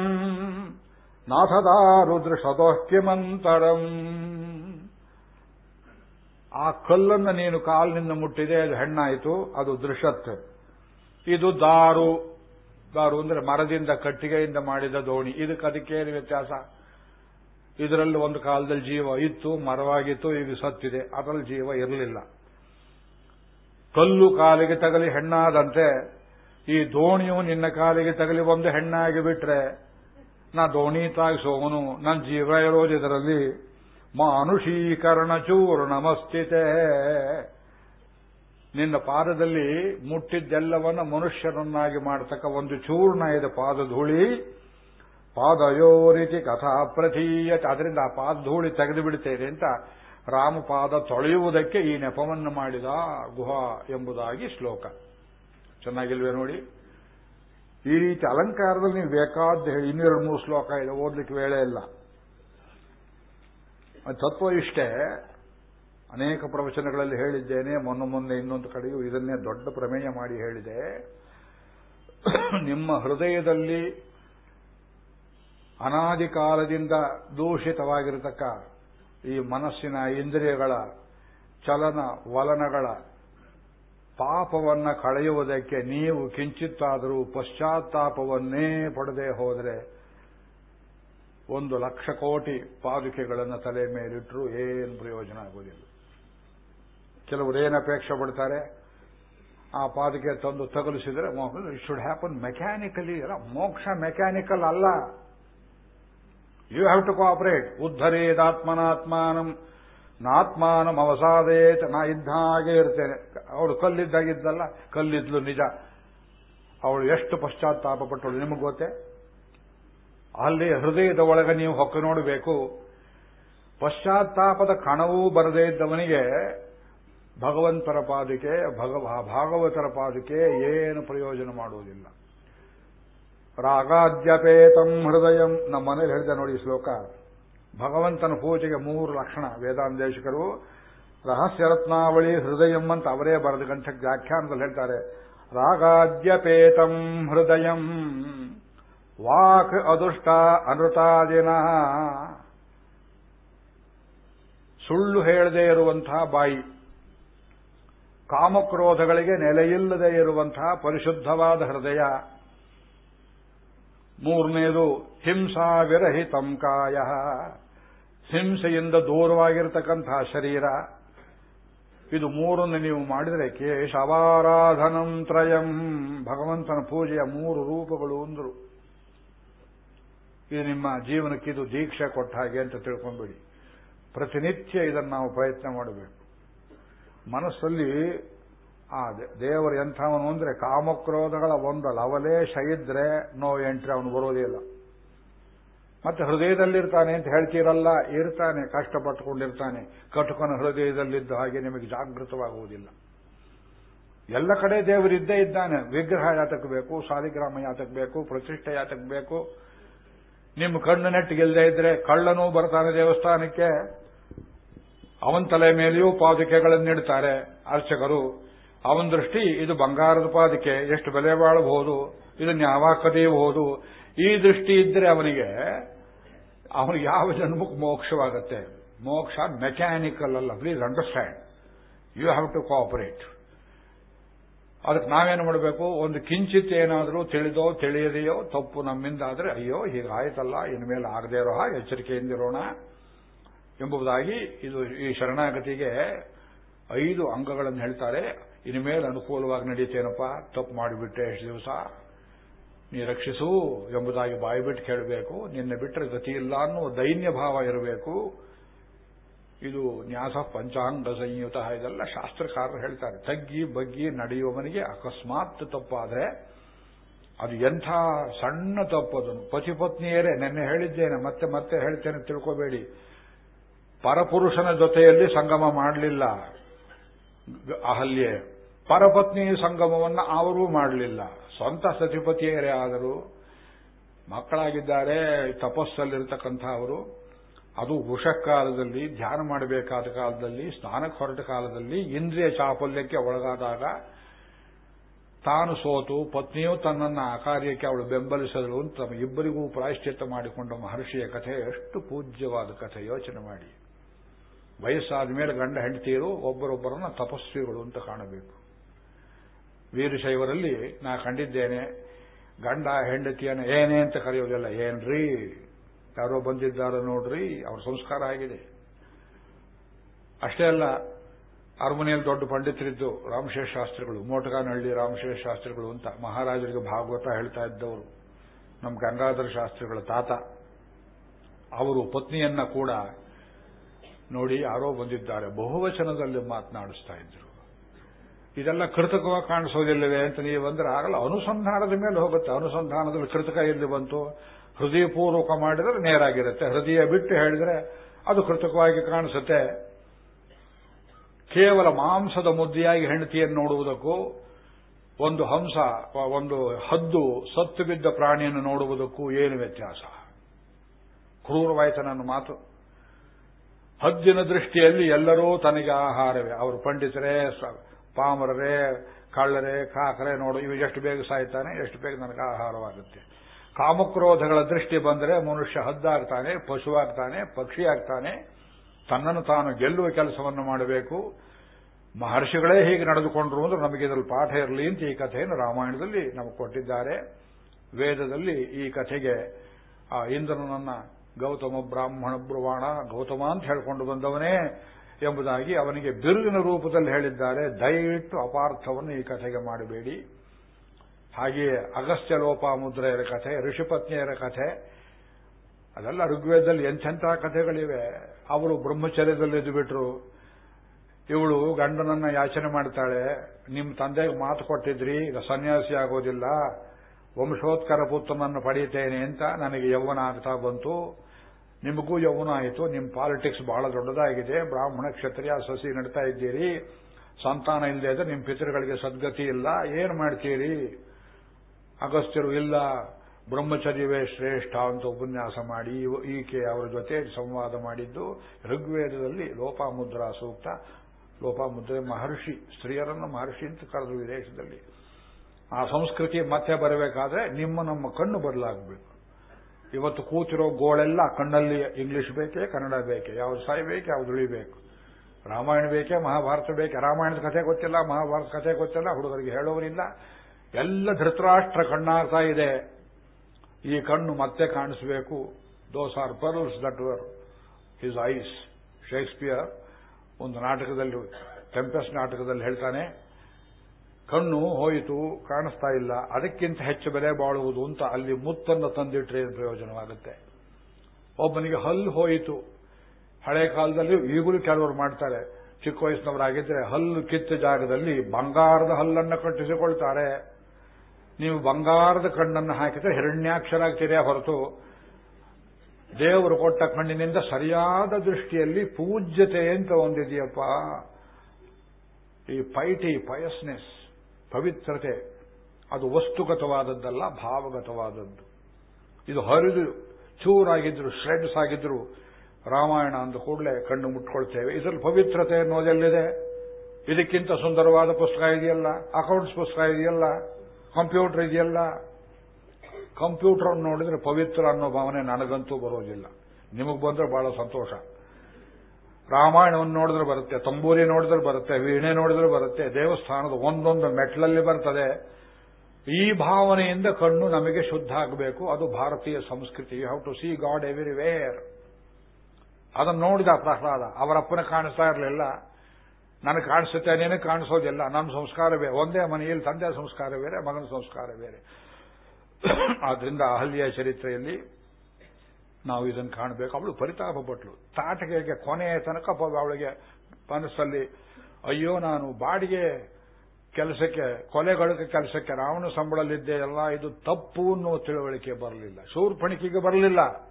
ನಾಥದಾರುದೃಶತೋಹ್ಯಮಂತರಂ ಆ ಕಲ್ಲನ್ನು ನೀನು ಕಾಲಿನಿಂದ ಮುಟ್ಟಿದೆ, ಅದು ಹೆಣ್ಣಾಯಿತು, ಅದು ದೃಶತ್. ಇದು ದಾರು. ದಾರು ಅಂದ್ರೆ ಮರದಿಂದ, ಕಟ್ಟಿಗೆಯಿಂದ ಮಾಡಿದ ದೋಣಿ. ಇದಕ್ಕೆ ಅದಕ್ಕೇನು ವ್ಯತ್ಯಾಸ? ಇದರಲ್ಲಿ ಒಂದು ಕಾಲದಲ್ಲಿ ಜೀವ ಇತ್ತು, ಮರವಾಗಿತ್ತು, ಈಗ ಸತ್ತಿದೆ. ಅದರಲ್ಲಿ ಜೀವ ಇರಲಿಲ್ಲ. ಕಲ್ಲು ಕಾಲಿಗೆ ತಗಲಿ ಹೆಣ್ಣಾದಂತೆ, ಈ ದೋಣಿಯು ನಿನ್ನ ಕಾಲಿಗೆ ತಗಲಿ ಒಂದು ಹೆಣ್ಣಾಗಿ ಬಿಟ್ರೆ, ನಾ ದೋಣಿ ತಾಗಿಸೋವನು ನನ್ನ ಜೀವ ಇರೋದು ಇದರಲ್ಲಿ. ಮಾನುಷೀಕರಣ ಚೂರ್ಣಮಸ್ಥಿತೆ ನಿನ್ನ ಪಾದದಲ್ಲಿ ಮುಟ್ಟಿದ್ದೆಲ್ಲವನ್ನ ಮನುಷ್ಯರನ್ನಾಗಿ ಮಾಡತಕ್ಕ ಒಂದು ಚೂರ್ಣ ಇದೆ ಪಾದಧೂಳಿ. ಪಾದಯೋರಿತಿ ಕಥಾ ಪ್ರತೀಯತೆ. ಅದರಿಂದ ಆ ಪಾದಧೂಳಿ ತೆಗೆದು ಬಿಡುತ್ತೇನೆ ಅಂತ ರಾಮಪಾದ ತೊಳೆಯುವುದಕ್ಕೆ ಈ ನೆಪವನ್ನು ಮಾಡಿದ ಗುಹಾ ಎಂಬುದಾಗಿ ಶ್ಲೋಕ. ಚೆನ್ನಾಗಿಲ್ವೇ ನೋಡಿ? ಈ ರೀತಿ ಅಲಂಕಾರದಲ್ಲಿ ನೀವು ಬೇಕಾದ ಹೇಳಿ. ಇನ್ನೆರಡು ಮೂರು ಶ್ಲೋಕ ಇದೆ, ಓದ್ಲಿಕ್ಕೆ ವೇಳೆ ಇಲ್ಲ. ತತ್ವ ಇಷ್ಟೇ. ಅನೇಕ ಪ್ರವಚನಗಳಲ್ಲಿ ಹೇಳಿದ್ದೇನೆ, ಮೊನ್ನೆ ಮೊನ್ನೆ ಇನ್ನೊಂದು ಕಡೆಯೂ ಇದನ್ನೇ ದೊಡ್ಡ ಪ್ರಮೇಯ ಮಾಡಿ ಹೇಳಿದೆ. ನಿಮ್ಮ ಹೃದಯದಲ್ಲಿ ಅನಾದಿ ಕಾಲದಿಂದ ದೂಷಿತವಾಗಿರತಕ್ಕ ಈ ಮನಸ್ಸಿನ ಇಂದ್ರಿಯಗಳ ಚಲನ ವಲನಗಳ ಪಾಪವನ್ನ ಕಳೆಯುವುದಕ್ಕೆ ನೀವು ಕಿಂಚಿತ್ತಾದರೂ ಪಶ್ಚಾತ್ತಾಪವನ್ನೇ ಪಡೆದೇ ಹೋದರೆ ಒಂದು ಲಕ್ಷ ಕೋಟಿ ಪಾದುಕೆಗಳನ್ನು ತಲೆ ಮೇಲಿಟ್ಟರು ಏನು ಪ್ರಯೋಜನ ಆಗುವುದಿಲ್ಲ ಕೆಲವರು ಏನು ಅಪೇಕ್ಷೆ ಪಡ್ತಾರೆ? ಆ ಪಾದುಕೆ ತಂದು ತಗಲಿಸಿದರೆ ಇಟ್ ಶುಡ್ ಹ್ಯಾಪನ್ ಮೆಕ್ಯಾನಿಕಲಿ ಅಲ್ಲ, ಮೋಕ್ಷ ಮೆಕ್ಯಾನಿಕಲ್ ಅಲ್ಲ. ಯು ಹ್ಯಾವ್ ಟು ಕೋಆಪರೇಟ್ ಉದ್ಧರೇದಾತ್ಮನಾತ್ಮಾನಂ ನಾತ್ಮಾನಂ ಅವಸಾದೇತ ನಾ ಇದ್ದ ಹಾಗೆ ಇರ್ತೇನೆ ಅವಳು ಕಲ್ಲಿದ್ದಾಗಿದ್ದಲ್ಲ, ಕಲ್ಲಿದ್ಲು ನಿಜ. ಅವಳು ಎಷ್ಟು ಪಶ್ಚಾತ್ತಾಪ ಪಟ್ಟಳು ನಿಮಗೆ ಗೊತ್ತೇ? ಅಲ್ಲಿ ಹೃದಯದ ಒಳಗೆ ನೀವು ಹೊಕ್ಕ ನೋಡಬೇಕು. ಪಶ್ಚಾತ್ತಾಪದ ಕಣವೂ ಬರದೇ ಇದ್ದವನಿಗೆ ಭಗವಂತರ ಪಾದಿಕೆ ಭಗವ, ಭಾಗವತರ ಪಾದಿಕೆ ಏನು ಪ್ರಯೋಜನ ಮಾಡುವುದಿಲ್ಲ. ರಾಗಾದ್ಯಪೇತಂ ಹೃದಯಂ. ನಮ್ಮ ಮನೇಲಿ ಹೇಳಿದೆ ನೋಡಿ ಶ್ಲೋಕ. ಭಗವಂತನ ಪೂಜೆಗೆ ಮೂರು ಲಕ್ಷಣ ವೇದಾಂದೇಶಕರು ರಹಸ್ಯ ರತ್ನಾವಳಿ ಹೃದಯಂ ಅಂತ ಅವರೇ ಬರೆದ ಗಂಟಕ್ಕೆ ವ್ಯಾಖ್ಯಾನದಲ್ಲಿ ಹೇಳ್ತಾರೆ. ರಾಗಾದ್ಯಪೇತಂ ಹೃದಯಂ. ವಾಕ್ ಅದುಷ್ಟ ಅನೃತಾದಿನ ಸುಳ್ಳು ಹೇಳದೇ ಇರುವಂತಹ ಬಾಯಿ. ಕಾಮಕ್ರೋಧಗಳಿಗೆ ನೆಲೆಯಿಲ್ಲದೆ ಇರುವಂತಹ ಪರಿಶುದ್ಧವಾದ ಹೃದಯ. ಮೂರನೇದು ಹಿಂಸಾ ವಿರಹಿತಂ ಕಾಯ. ಹಿಂಸೆಯಿಂದ ದೂರವಾಗಿರತಕ್ಕಂತಹ ಶರೀರ. ಇದು ಮೂರನ್ನು ನೀವು ಮಾಡಿದರೆ ಕೇಶವಾರಾಧನಂ ತ್ರಯಂ. ಭಗವಂತನ ಪೂಜೆಯ ಮೂರು ರೂಪಗಳು ಅಂದರು. ಇದು ನಿಮ್ಮ ಜೀವನಕ್ಕಿದು ದೀಕ್ಷೆ ಕೊಟ್ಟ ಹಾಗೆ ಅಂತ ತಿಳ್ಕೊಂಡ್ಬಿಡಿ. ಪ್ರತಿನಿತ್ಯ ಇದನ್ನು ನಾವು ಪ್ರಯತ್ನ ಮಾಡಬೇಕು. ಮನಸ್ಸಲ್ಲಿ ಆ ದೇವರು ಎಂಥವನು ಅಂದ್ರೆ ಕಾಮಕ್ರೋಧಗಳ ಒಂದು ಲವಲೇಶ ಇದ್ರೆ ನೋ ಎಂಟ್ರಿ ಅವನು ಬರೋದಿಲ್ಲ ಮತ್ತೆ ಹೃದಯದಲ್ಲಿರ್ತಾನೆ ಅಂತ ಹೇಳ್ತೀರಲ್ಲ, ಇರ್ತಾನೆ, ಕಷ್ಟಪಟ್ಟುಕೊಂಡಿರ್ತಾನೆ. ಕಟುಕನ ಹೃದಯದಲ್ಲಿದ್ದ ಹಾಗೆ ನಿಮಗೆ ಜಾಗೃತವಾಗುವುದಿಲ್ಲ. ಎಲ್ಲ ಕಡೆ ದೇವರಿದ್ದೇ ಇದ್ದಾನೆ. ವಿಗ್ರಹ ಯಾತಕ ಬೇಕು, ಸಾಲಿಗ್ರಾಮ ಯಾತಕ ಬೇಕು, ಪ್ರತಿಷ್ಠೆ ಯಾತಕ ಬೇಕು. ನಿಮ್ಮ ಕಣ್ಣು ನೆಟ್ಟಿಗಿಲ್ಲದೆ ಇದ್ರೆ ಕಳ್ಳನೂ ಬರ್ತಾನೆ ದೇವಸ್ಥಾನಕ್ಕೆ. ಅವನ ತಲೆ ಮೇಲೆಯೂ ಪಾದುಕೆಗಳನ್ನಿಡ್ತಾರೆ ಅರ್ಚಕರು. ಅವನ ದೃಷ್ಟಿ ಇದು ಬಂಗಾರದ ಪಾದಕ್ಕೆ ಎಷ್ಟು ಬೆಲೆ ಬಾಳಬಹುದು ಇದನ್ನು ಯಾವಾಗ ಕದಿಯಬಹುದು ಈ ದೃಷ್ಟಿ ಇದ್ರೆ ಅವನಿಗೆ ಅವನಿಗೆ ಯಾವ ಜನ್ಮಕ್ಕೆ ಮೋಕ್ಷವಾಗುತ್ತೆ. ಮೋಕ್ಷ ಮೆಕ್ಯಾನಿಕಲ್ ಅಲ್ಲ please understand you have to cooperate ಅದಕ್ಕೆ ನಾವೇನು ಮಾಡಬೇಕು? ಒಂದು ಕಿಂಚಿತ್ ಏನಾದರೂ ತಿಳಿದೋ, ತಿಳಿಯದೆಯೋ, ತಪ್ಪು ನಮ್ಮಿಂದ ಆದರೆ, ಅಯ್ಯೋ, ಹೀಗಾಯ್ತಲ್ಲ ಇನ್ಮೇಲೆ ಆಗದೆ ಇರೋ ಹಾಗೆ ಎಚ್ಚರಿಕೆಯಿಂದಿರೋಣ ಎಂಬುದಾಗಿ ಇದು ಈ ಶರಣಾಗತಿಗೆ ಐದು ಅಂಗಗಳನ್ನು ಹೇಳ್ತಾರೆ. ಇನ್ಮೇಲೆ ಅನುಕೂಲವಾಗಿ ನಡೀತೇನಪ್ಪ? ತಪ್ಪು ಮಾಡಿಬಿಟ್ಟೆ ಎಷ್ಟು ದಿವಸ? ನೀ ರಕ್ಷಿಸು ಎಂಬುದಾಗಿ ಬಾಯಿ ಬಿಟ್ಟು ಕೇಳಬೇಕು. ನಿನ್ನೆ ಬಿಟ್ಟರೆ ಗತಿ ಇಲ್ಲ ಅನ್ನೋ ದೈನ್ಯ ಭಾವ ಇರಬೇಕು. ಇದು ನ್ಯಾಸ ಪಂಚಾಂಗ ಸಂಯುತ. ಇದೆಲ್ಲ ಶಾಸ್ತ್ರಕಾರರು ಹೇಳ್ತಾರೆ. ತಗ್ಗಿ ಬಗ್ಗಿ ನಡೆಯುವವನಿಗೆ ಅಕಸ್ಮಾತ್ ತಪ್ಪಾದರೆ ಅದು ಎಂಥ ಸಣ್ಣ ತಪ್ಪದನು. ಪತಿ ಪತ್ನಿಯರೇ, ನೆನ್ನೆ ಹೇಳಿದ್ದೇನೆ, ಮತ್ತೆ ಮತ್ತೆ ಹೇಳ್ತೇನೆ, ತಿಳ್ಕೋಬೇಡಿ. ಪರಪುರುಷನ ಜೊತೆಯಲ್ಲಿ ಸಂಗಮ ಮಾಡಲಿಲ್ಲ. ಅಹಲ್ಯೆ. ಪರಪತ್ನಿ ಸಂಗಮವನ್ನು ಅವರೂ ಮಾಡಲಿಲ್ಲ. ಸ್ವಂತ ಸತಿಪತಿಯರೇ ಆದರೂ, ಮಕ್ಕಳಾಗಿದ್ದಾರೆ, ತಪಸ್ಸಲ್ಲಿರ್ತಕ್ಕಂಥ ಅವರು, ಅದು ವೃಷಕಾಲದಲ್ಲಿ, ಧ್ಯಾನ ಮಾಡಬೇಕಾದ ಕಾಲದಲ್ಲಿ, ಸ್ನಾನಕ್ಕೆ ಹೊರಟ ಕಾಲದಲ್ಲಿ, ಇಂದ್ರಿಯ ಚಾಪಲ್ಯಕ್ಕೆ ಒಳಗಾದಾಗ, ತಾನು ಸೋತು, ಪತ್ನಿಯು ತನ್ನನ್ನು ಆ ಕಾರ್ಯಕ್ಕೆ ಅವಳು ಬೆಂಬಲಿಸಲು ತಮ್ಮ ಇಬ್ಬರಿಗೂ ಪ್ರಾಯಶ್ಚಿತ್ತ ಮಾಡಿಕೊಂಡ ಮಹರ್ಷಿಯ ಕಥೆ, ಎಷ್ಟು ಪೂಜ್ಯವಾದ ಕಥೆ, ಯೋಚನೆ ಮಾಡಿ. ವಯಸ್ಸಾದ ಮೇಲೆ ಗಂಡ ಹೆಂಡತಿಯರು ಒಬ್ಬರೊಬ್ಬರನ್ನ ತಪಸ್ವಿಗಳು ಅಂತ ಕಾಣಬೇಕು. ವೀರಶೈವರಲ್ಲಿ ನಾ ಕಂಡಿದ್ದೇನೆ, ಗಂಡ ಹೆಂಡತಿಯನ್ನು ಏನೇ ಅಂತ ಕರೆಯೋದಿಲ್ಲ ಏನ್ರಿ? ಯಾರೋ ಬಂದಿದ್ದಾರ ನೋಡ್ರಿ, ಅವ್ರ ಸಂಸ್ಕಾರ ಆಗಿದೆ. ಅಷ್ಟೇ ಅಲ್ಲ, ಅರಮನೆಯಲ್ಲಿ ದೊಡ್ಡ ಪಂಡಿತರಿದ್ದು ರಾಮಶೇಷ ಶಾಸ್ತ್ರಿಗಳು, ಮೋಟಗಾನಹಳ್ಳಿ ರಾಮಶೇಷ ಶಾಸ್ತ್ರಿಗಳು ಅಂತ ಮಹಾರಾಜರಿಗೆ ಭಾಗವತ ಹೇಳ್ತಾ ಇದ್ದವರು. ನಮ್ಮ ಗಂಗಾಧರ ಶಾಸ್ತ್ರಿಗಳ ತಾತ, ಅವರು ಪತ್ನಿಯನ್ನ ಕೂಡ ನೋಡಿ ಯಾರೋ ಬಂದಿದ್ದಾರೆ. ಬಹುವಚನದಲ್ಲಿ ಮಾತನಾಡಿಸ್ತಾ ಇದ್ರು. ಇದೆಲ್ಲ ಕೃತಕವಾಗಿ ಕಾಣಿಸೋದಿಲ್ಲವೇ ಅಂತ ನೀವು ಬಂದ್ರೆ ಆಗಲ್ಲ. ಅನುಸಂಧಾನದ ಮೇಲೆ ಹೋಗುತ್ತೆ. ಅನುಸಂಧಾನದಲ್ಲಿ ಕೃತಕ ಎಲ್ಲಿ ಬಂತು? ಹೃದಯಪೂರ್ವಕ ಮಾಡಿದರೆ ನೇರಾಗಿರುತ್ತೆ. ಹೃದಯ ಬಿಟ್ಟು ಹೇಳಿದರೆ ಅದು ಕೃತಕವಾಗಿ ಕಾಣಿಸುತ್ತೆ. ಕೇವಲ ಮಾಂಸದ ಮುದ್ದೆಯಾಗಿ ಹೆಂಡತಿಯನ್ನು ನೋಡುವುದಕ್ಕೂ, ಒಂದು ಹಂಸ, ಒಂದು ಹದ್ದು ಸತ್ತು ಬಿದ್ದ ಪ್ರಾಣಿಯನ್ನು ನೋಡುವುದಕ್ಕೂ ಏನು ವ್ಯತ್ಯಾಸ? ಕ್ರೂರವಾಯಿತು ನನ್ನ ಮಾತು ಹದ್ದಿನ ದೃಷ್ಟಿಯಲ್ಲಿ ಎಲ್ಲರೂ ತನಗೆ ಆಹಾರವೇ. ಅವರು ಪಂಡಿತರೇ ಪಾಮರರೇ, ಕಳ್ಳರೇ, ಕಾಕರೆ ನೋಡು ಇವು ಎಷ್ಟು ಬೇಗ ಸಾಯ್ತಾನೆ, ಎಷ್ಟು ಬೇಗ ನನಗೆ ಆಹಾರವಾಗುತ್ತೆ. ಕಾಮಕ್ರೋಧಗಳ ದೃಷ್ಟಿ ಬಂದರೆ ಮನುಷ್ಯ ಹದ್ದಾಗ್ತಾನೆ, ಪಶುವಾಗ್ತಾನೆ, ಪಕ್ಷಿಯಾಗ್ತಾನೆ, ತನ್ನನ್ನು ತಾನು ಗೆಲ್ಲುವ ಕೆಲಸವನ್ನು ಮಾಡಬೇಕು. ಮಹರ್ಷಿಗಳೇ ಹೀಗೆ ನಡೆದುಕೊಂಡ್ರು ಅಂದ್ರೆ ನಮಗೆ ಇದರಲ್ಲಿ ಪಾಠ ಇರಲಿ ಅಂತ ಈ ಕಥೆಯನ್ನು ರಾಮಾಯಣದಲ್ಲಿ ನಮಗೆ ಕೊಟ್ಟಿದ್ದಾರೆ. ವೇದದಲ್ಲಿ ಈ ಕಥೆಗೆ, ಆ ಇಂದ್ರನನ್ನ ಗೌತಮ ಬ್ರಾಹ್ಮಣ ಬ್ರುವಾಣ ಗೌತಮ ಅಂತ ಹೇಳ್ಕೊಂಡು ಬಂದವನೇ ಎಂಬುದಾಗಿ ಅವನಿಗೆ ಬಿರುಗಿನ ರೂಪದಲ್ಲಿ ಹೇಳಿದ್ದಾರೆ. ದಯವಿಟ್ಟು ಅಪಾರ್ಥವನ್ನು ಈ ಕಥೆಗೆ ಮಾಡಬೇಡಿ. ಹಾಗೆಯೇ ಅಗಸ್ತ್ಯ ಲೋಪಾಮುದ್ರೆಯರ ಕಥೆ, ಋಷಿಪತ್ನಿಯರ ಕಥೆ, ಅದೆಲ್ಲ ಋಗ್ವೇದದಲ್ಲಿ ಎಂಥೆಂಥ ಕಥೆಗಳಿವೆ. ಅವರು ಬ್ರಹ್ಮಚರ್ಯದಲ್ಲಿ ಬಿಟ್ರು ಇವಳು ಗಂಡನನ್ನ ಯಾಚನೆ ಮಾಡ್ತಾಳೆ. ನಿಮ್ಮ ತಂದೆಗೆ ಮಾತು ಕೊಟ್ಟಿದ್ರಿ ಈಗ ಸನ್ಯಾಸಿ ಆಗೋದಿಲ್ಲ. ವಂಶೋತ್ಕರ ಪುತ್ರನನ್ನು ಪಡೆಯುತ್ತೇನೆ ಅಂತ ನನಗೆ ಯೌವನ ಆಗ್ತಾ ಬಂತು. ನಿಮಗೂ ಯೌವನ ಆಯಿತು ನಿಮ್ಮ ಪಾಲಿಟಿಕ್ಸ್ ಬಹಳ ದೊಡ್ಡದಾಗಿದೆ, ಬ್ರಾಹ್ಮಣ ಕ್ಷತ್ರಿಯ ಸಸಿ ನಡ್ತಾ ಇದ್ದೀರಿ, ಸಂತಾನ ಇಲ್ಲದೆ ಇದ್ರೆ ನಿಮ್ಮ ಪಿತೃಗಳಿಗೆ ಸದ್ಗತಿ ಇಲ್ಲ, ಏನು ಮಾಡ್ತೀರಿ? ಅಗಸ್ತ್ಯರು ಇಲ್ಲ, ಬ್ರಹ್ಮಚರ್ಯವೇ ಶ್ರೇಷ್ಠ ಅಂತ ಉಪನ್ಯಾಸ ಮಾಡಿ ಈಕೆ ಅವರ ಜೊತೆ ಸಂವಾದ ಮಾಡಿದ್ದು, ಋಗ್ವೇದದಲ್ಲಿ ಲೋಪಾಮುದ್ರಾ ಸೂಕ್ತ, ಲೋಪಾಮುದ್ರೆ ಮಹರ್ಷಿ, ಸ್ತ್ರೀಯರನ್ನು ಮಹರ್ಷಿ ಅಂತ ಕರೆದು ವಿದೇಶದಲ್ಲಿ ಆ ಸಂಸ್ಕೃತಿ ಮತ್ತೆ ಬರಬೇಕಾದ್ರೆ ನಿಮ್ಮ ನಮ್ಮ ಕಣ್ಣು ಬದಲಾಗಬೇಕು. ಇವತ್ತು ಕೂತಿರೋ ಗೋಳೆಲ್ಲ ಕಣ್ಣಲ್ಲಿ ಇಂಗ್ಲಿಷ್ ಬೇಕೇ, ಕನ್ನಡ ಬೇಕೆ? ಯಾವ್ದು ಸಾಯ್ಬೇಕು ಯಾವ್ದು ಉಳಿಬೇಕು ರಾಮಾಯಣ ಬೇಕೇ, ಮಹಾಭಾರತ ಬೇಕೆ? ರಾಮಾಯಣದ ಕಥೆ ಗೊತ್ತಿಲ್ಲ ಮಹಾಭಾರತ ಕಥೆ ಗೊತ್ತಿಲ್ಲ, ಹುಡುಗರಿಗೆ ಹೇಳೋರಿಲ್ಲ ಎಲ್ಲ ಧೃತರಾಷ್ಟ್ರ ಕಣ್ಣಾಗ್ತಾ ಇದೆ. ಈ ಕಣ್ಣು ಮತ್ತೆ ಕಾಣಿಸಬೇಕು. Those are pearls that were his eyes Shakespeare ಒಂದು ನಾಟಕದಲ್ಲಿ ಟೆಂಪೆಸ್ಟ್ ನಾಟಕದಲ್ಲಿ ಹೇಳ್ತಾನೆ ಕಣ್ಣು ಹೋಯಿತು, ಕಾಣಿಸ್ತಾ ಇಲ್ಲ. ಅದಕ್ಕಿಂತ ಹೆಚ್ಚು ಬೆಲೆ ಬಾಳುವುದು ಅಂತ ಅಲ್ಲಿ ಮುತ್ತನ್ನು ತಂದಿಟ್ರೆ ಪ್ರಯೋಜನವಾಗುತ್ತೆ? ಒಬ್ಬನಿಗೆ ಹಲ್ಲು ಹೋಯಿತು. ಹಳೆ ಕಾಲದಲ್ಲಿ ಈಗಲೂ ಕೆಲವರು ಮಾಡ್ತಾರೆ. ಚಿಕ್ಕ ವಯಸ್ಸಿನವರಾಗಿದ್ರೆ ಹಲ್ಲು ಕಿತ್ತ ಜಾಗದಲ್ಲಿ ಬಂಗಾರದ ಹಲ್ಲನ್ನು ಕಟ್ಟಿಸಿಕೊಳ್ತಾರೆ. ನೀವು ಬಂಗಾರದ ಕಣ್ಣನ್ನು ಹಾಕಿದ್ರೆ ಹಿರಣ್ಯಾಕ್ಷರಾಗ್ತೀರೇ ಹೊರತು. ದೇವರು ಕೊಟ್ಟ ಕಣ್ಣಿನಿಂದ ಸರಿಯಾದ ದೃಷ್ಟಿಯಲ್ಲಿ ಪೂಜ್ಯತೆ ಅಂತ ಒಂದಿದೆಯಪ್ಪ. ಈ ಪೈಟಿ, ಪಯಸ್ನೆಸ್. ಪವಿತ್ರತೆ, ಅದು ವಸ್ತುಗತವಾದದ್ದಲ್ಲ, ಭಾವಗತವಾದದ್ದು. ಇದು ಹರಿದು, ಚೂರಾಗಿದ್ರು ಶ್ರೆಡ್ಸ್ ಆಗಿದ್ರು, ರಾಮಾಯಣ ಅಂದ ಕೂಡಲೇ ಕಣ್ಣು ಮುಟ್ಕೊಳ್ತೇವೆ. ಇದರಲ್ಲಿ ಪವಿತ್ರತೆ ಅನ್ನೋದೆಲ್ಲಿದೆ ಇದಕ್ಕಿಂತ ಸುಂದರವಾದ ಪುಸ್ತಕ ಇದೆಯಲ್ಲ? ಅಕೌಂಟ್ಸ್ ಪುಸ್ತಕ ಇದೆಯಲ್ಲ? ಕಂಪ್ಯೂಟರ್ ಇದೆಯಲ್ಲ? ಕಂಪ್ಯೂಟರ್ ನೋಡಿದ್ರೆ ಪವಿತ್ರ ಅನ್ನೋ ಭಾವನೆ ನನಗಂತೂ ಬರೋದಿಲ್ಲ. ನಿಮಗೆ ಬಂದ್ರೆ ಬಹಳ ಸಂತೋಷ. ರಾಮಾಯಣವನ್ನು ನೋಡಿದ್ರೆ ಬರುತ್ತೆ, ತಂಬೂರಿ ನೋಡಿದ್ರೆ ಬರುತ್ತೆ, ವೀಣೆ ನೋಡಿದ್ರೆ ಬರುತ್ತೆ, ದೇವಸ್ಥಾನದ ಒಂದೊಂದು ಮೆಟ್ಲಲ್ಲಿ ಬರ್ತದೆ. ಈ ಭಾವನೆಯಿಂದ ಕಣ್ಣು ನಮಗೆ ಶುದ್ಧ ಆಗಬೇಕು. ಅದು ಭಾರತೀಯ ಸಂಸ್ಕೃತಿ. You have to see God everywhere ಅದನ್ನು ನೋಡಿದ ಪ್ರಹ್ಲಾದ, ಅವರಪ್ಪನ ಕಾಣಿಸ್ತಾ ಇರಲಿಲ್ಲ. ನನಗೆ ಕಾಣಿಸುತ್ತೆ, ನೀನು ಕಾಣಿಸೋದಿಲ್ಲ. ನನ್ನ ಸಂಸ್ಕಾರ ಬೇರೆ. ಒಂದೇ ಮನೆಯಲ್ಲಿ ತಂದೆ ಸಂಸ್ಕಾರ ಬೇರೆ, ಮಗನ ಸಂಸ್ಕಾರ ಬೇರೆ. ಆದ್ರಿಂದ ಅಹಲ್ಯ ಚರಿತ್ರೆಯಲ್ಲಿ ನಾವು ಇದನ್ನು ಕಾಣಬೇಕು. ಅವಳು ಪರಿತಾಪ ಪಟ್ಲು. ತಾಟಕೆಗೆ ಕೊನೆಯ ತನಕ ಅವಳಿಗೆ ಮನಸ್ಸಲ್ಲಿ, ಅಯ್ಯೋ, ನಾನು ಬಾಡಿಗೆ ಕೆಲಸಕ್ಕೆ ಕೊಲೆಗಳಿಗೆ ಕೆಲಸಕ್ಕೆ ರಾವಣ ಸಂಬಳಲಿದ್ದೆ. ಎಲ್ಲ ಇದು ತಪ್ಪು ಅನ್ನೋ ತಿಳುವಳಿಕೆ ಬರಲಿಲ್ಲ. ಶೂರ್ಪಣಿಕೆಗೆ ಬರಲಿಲ್ಲ.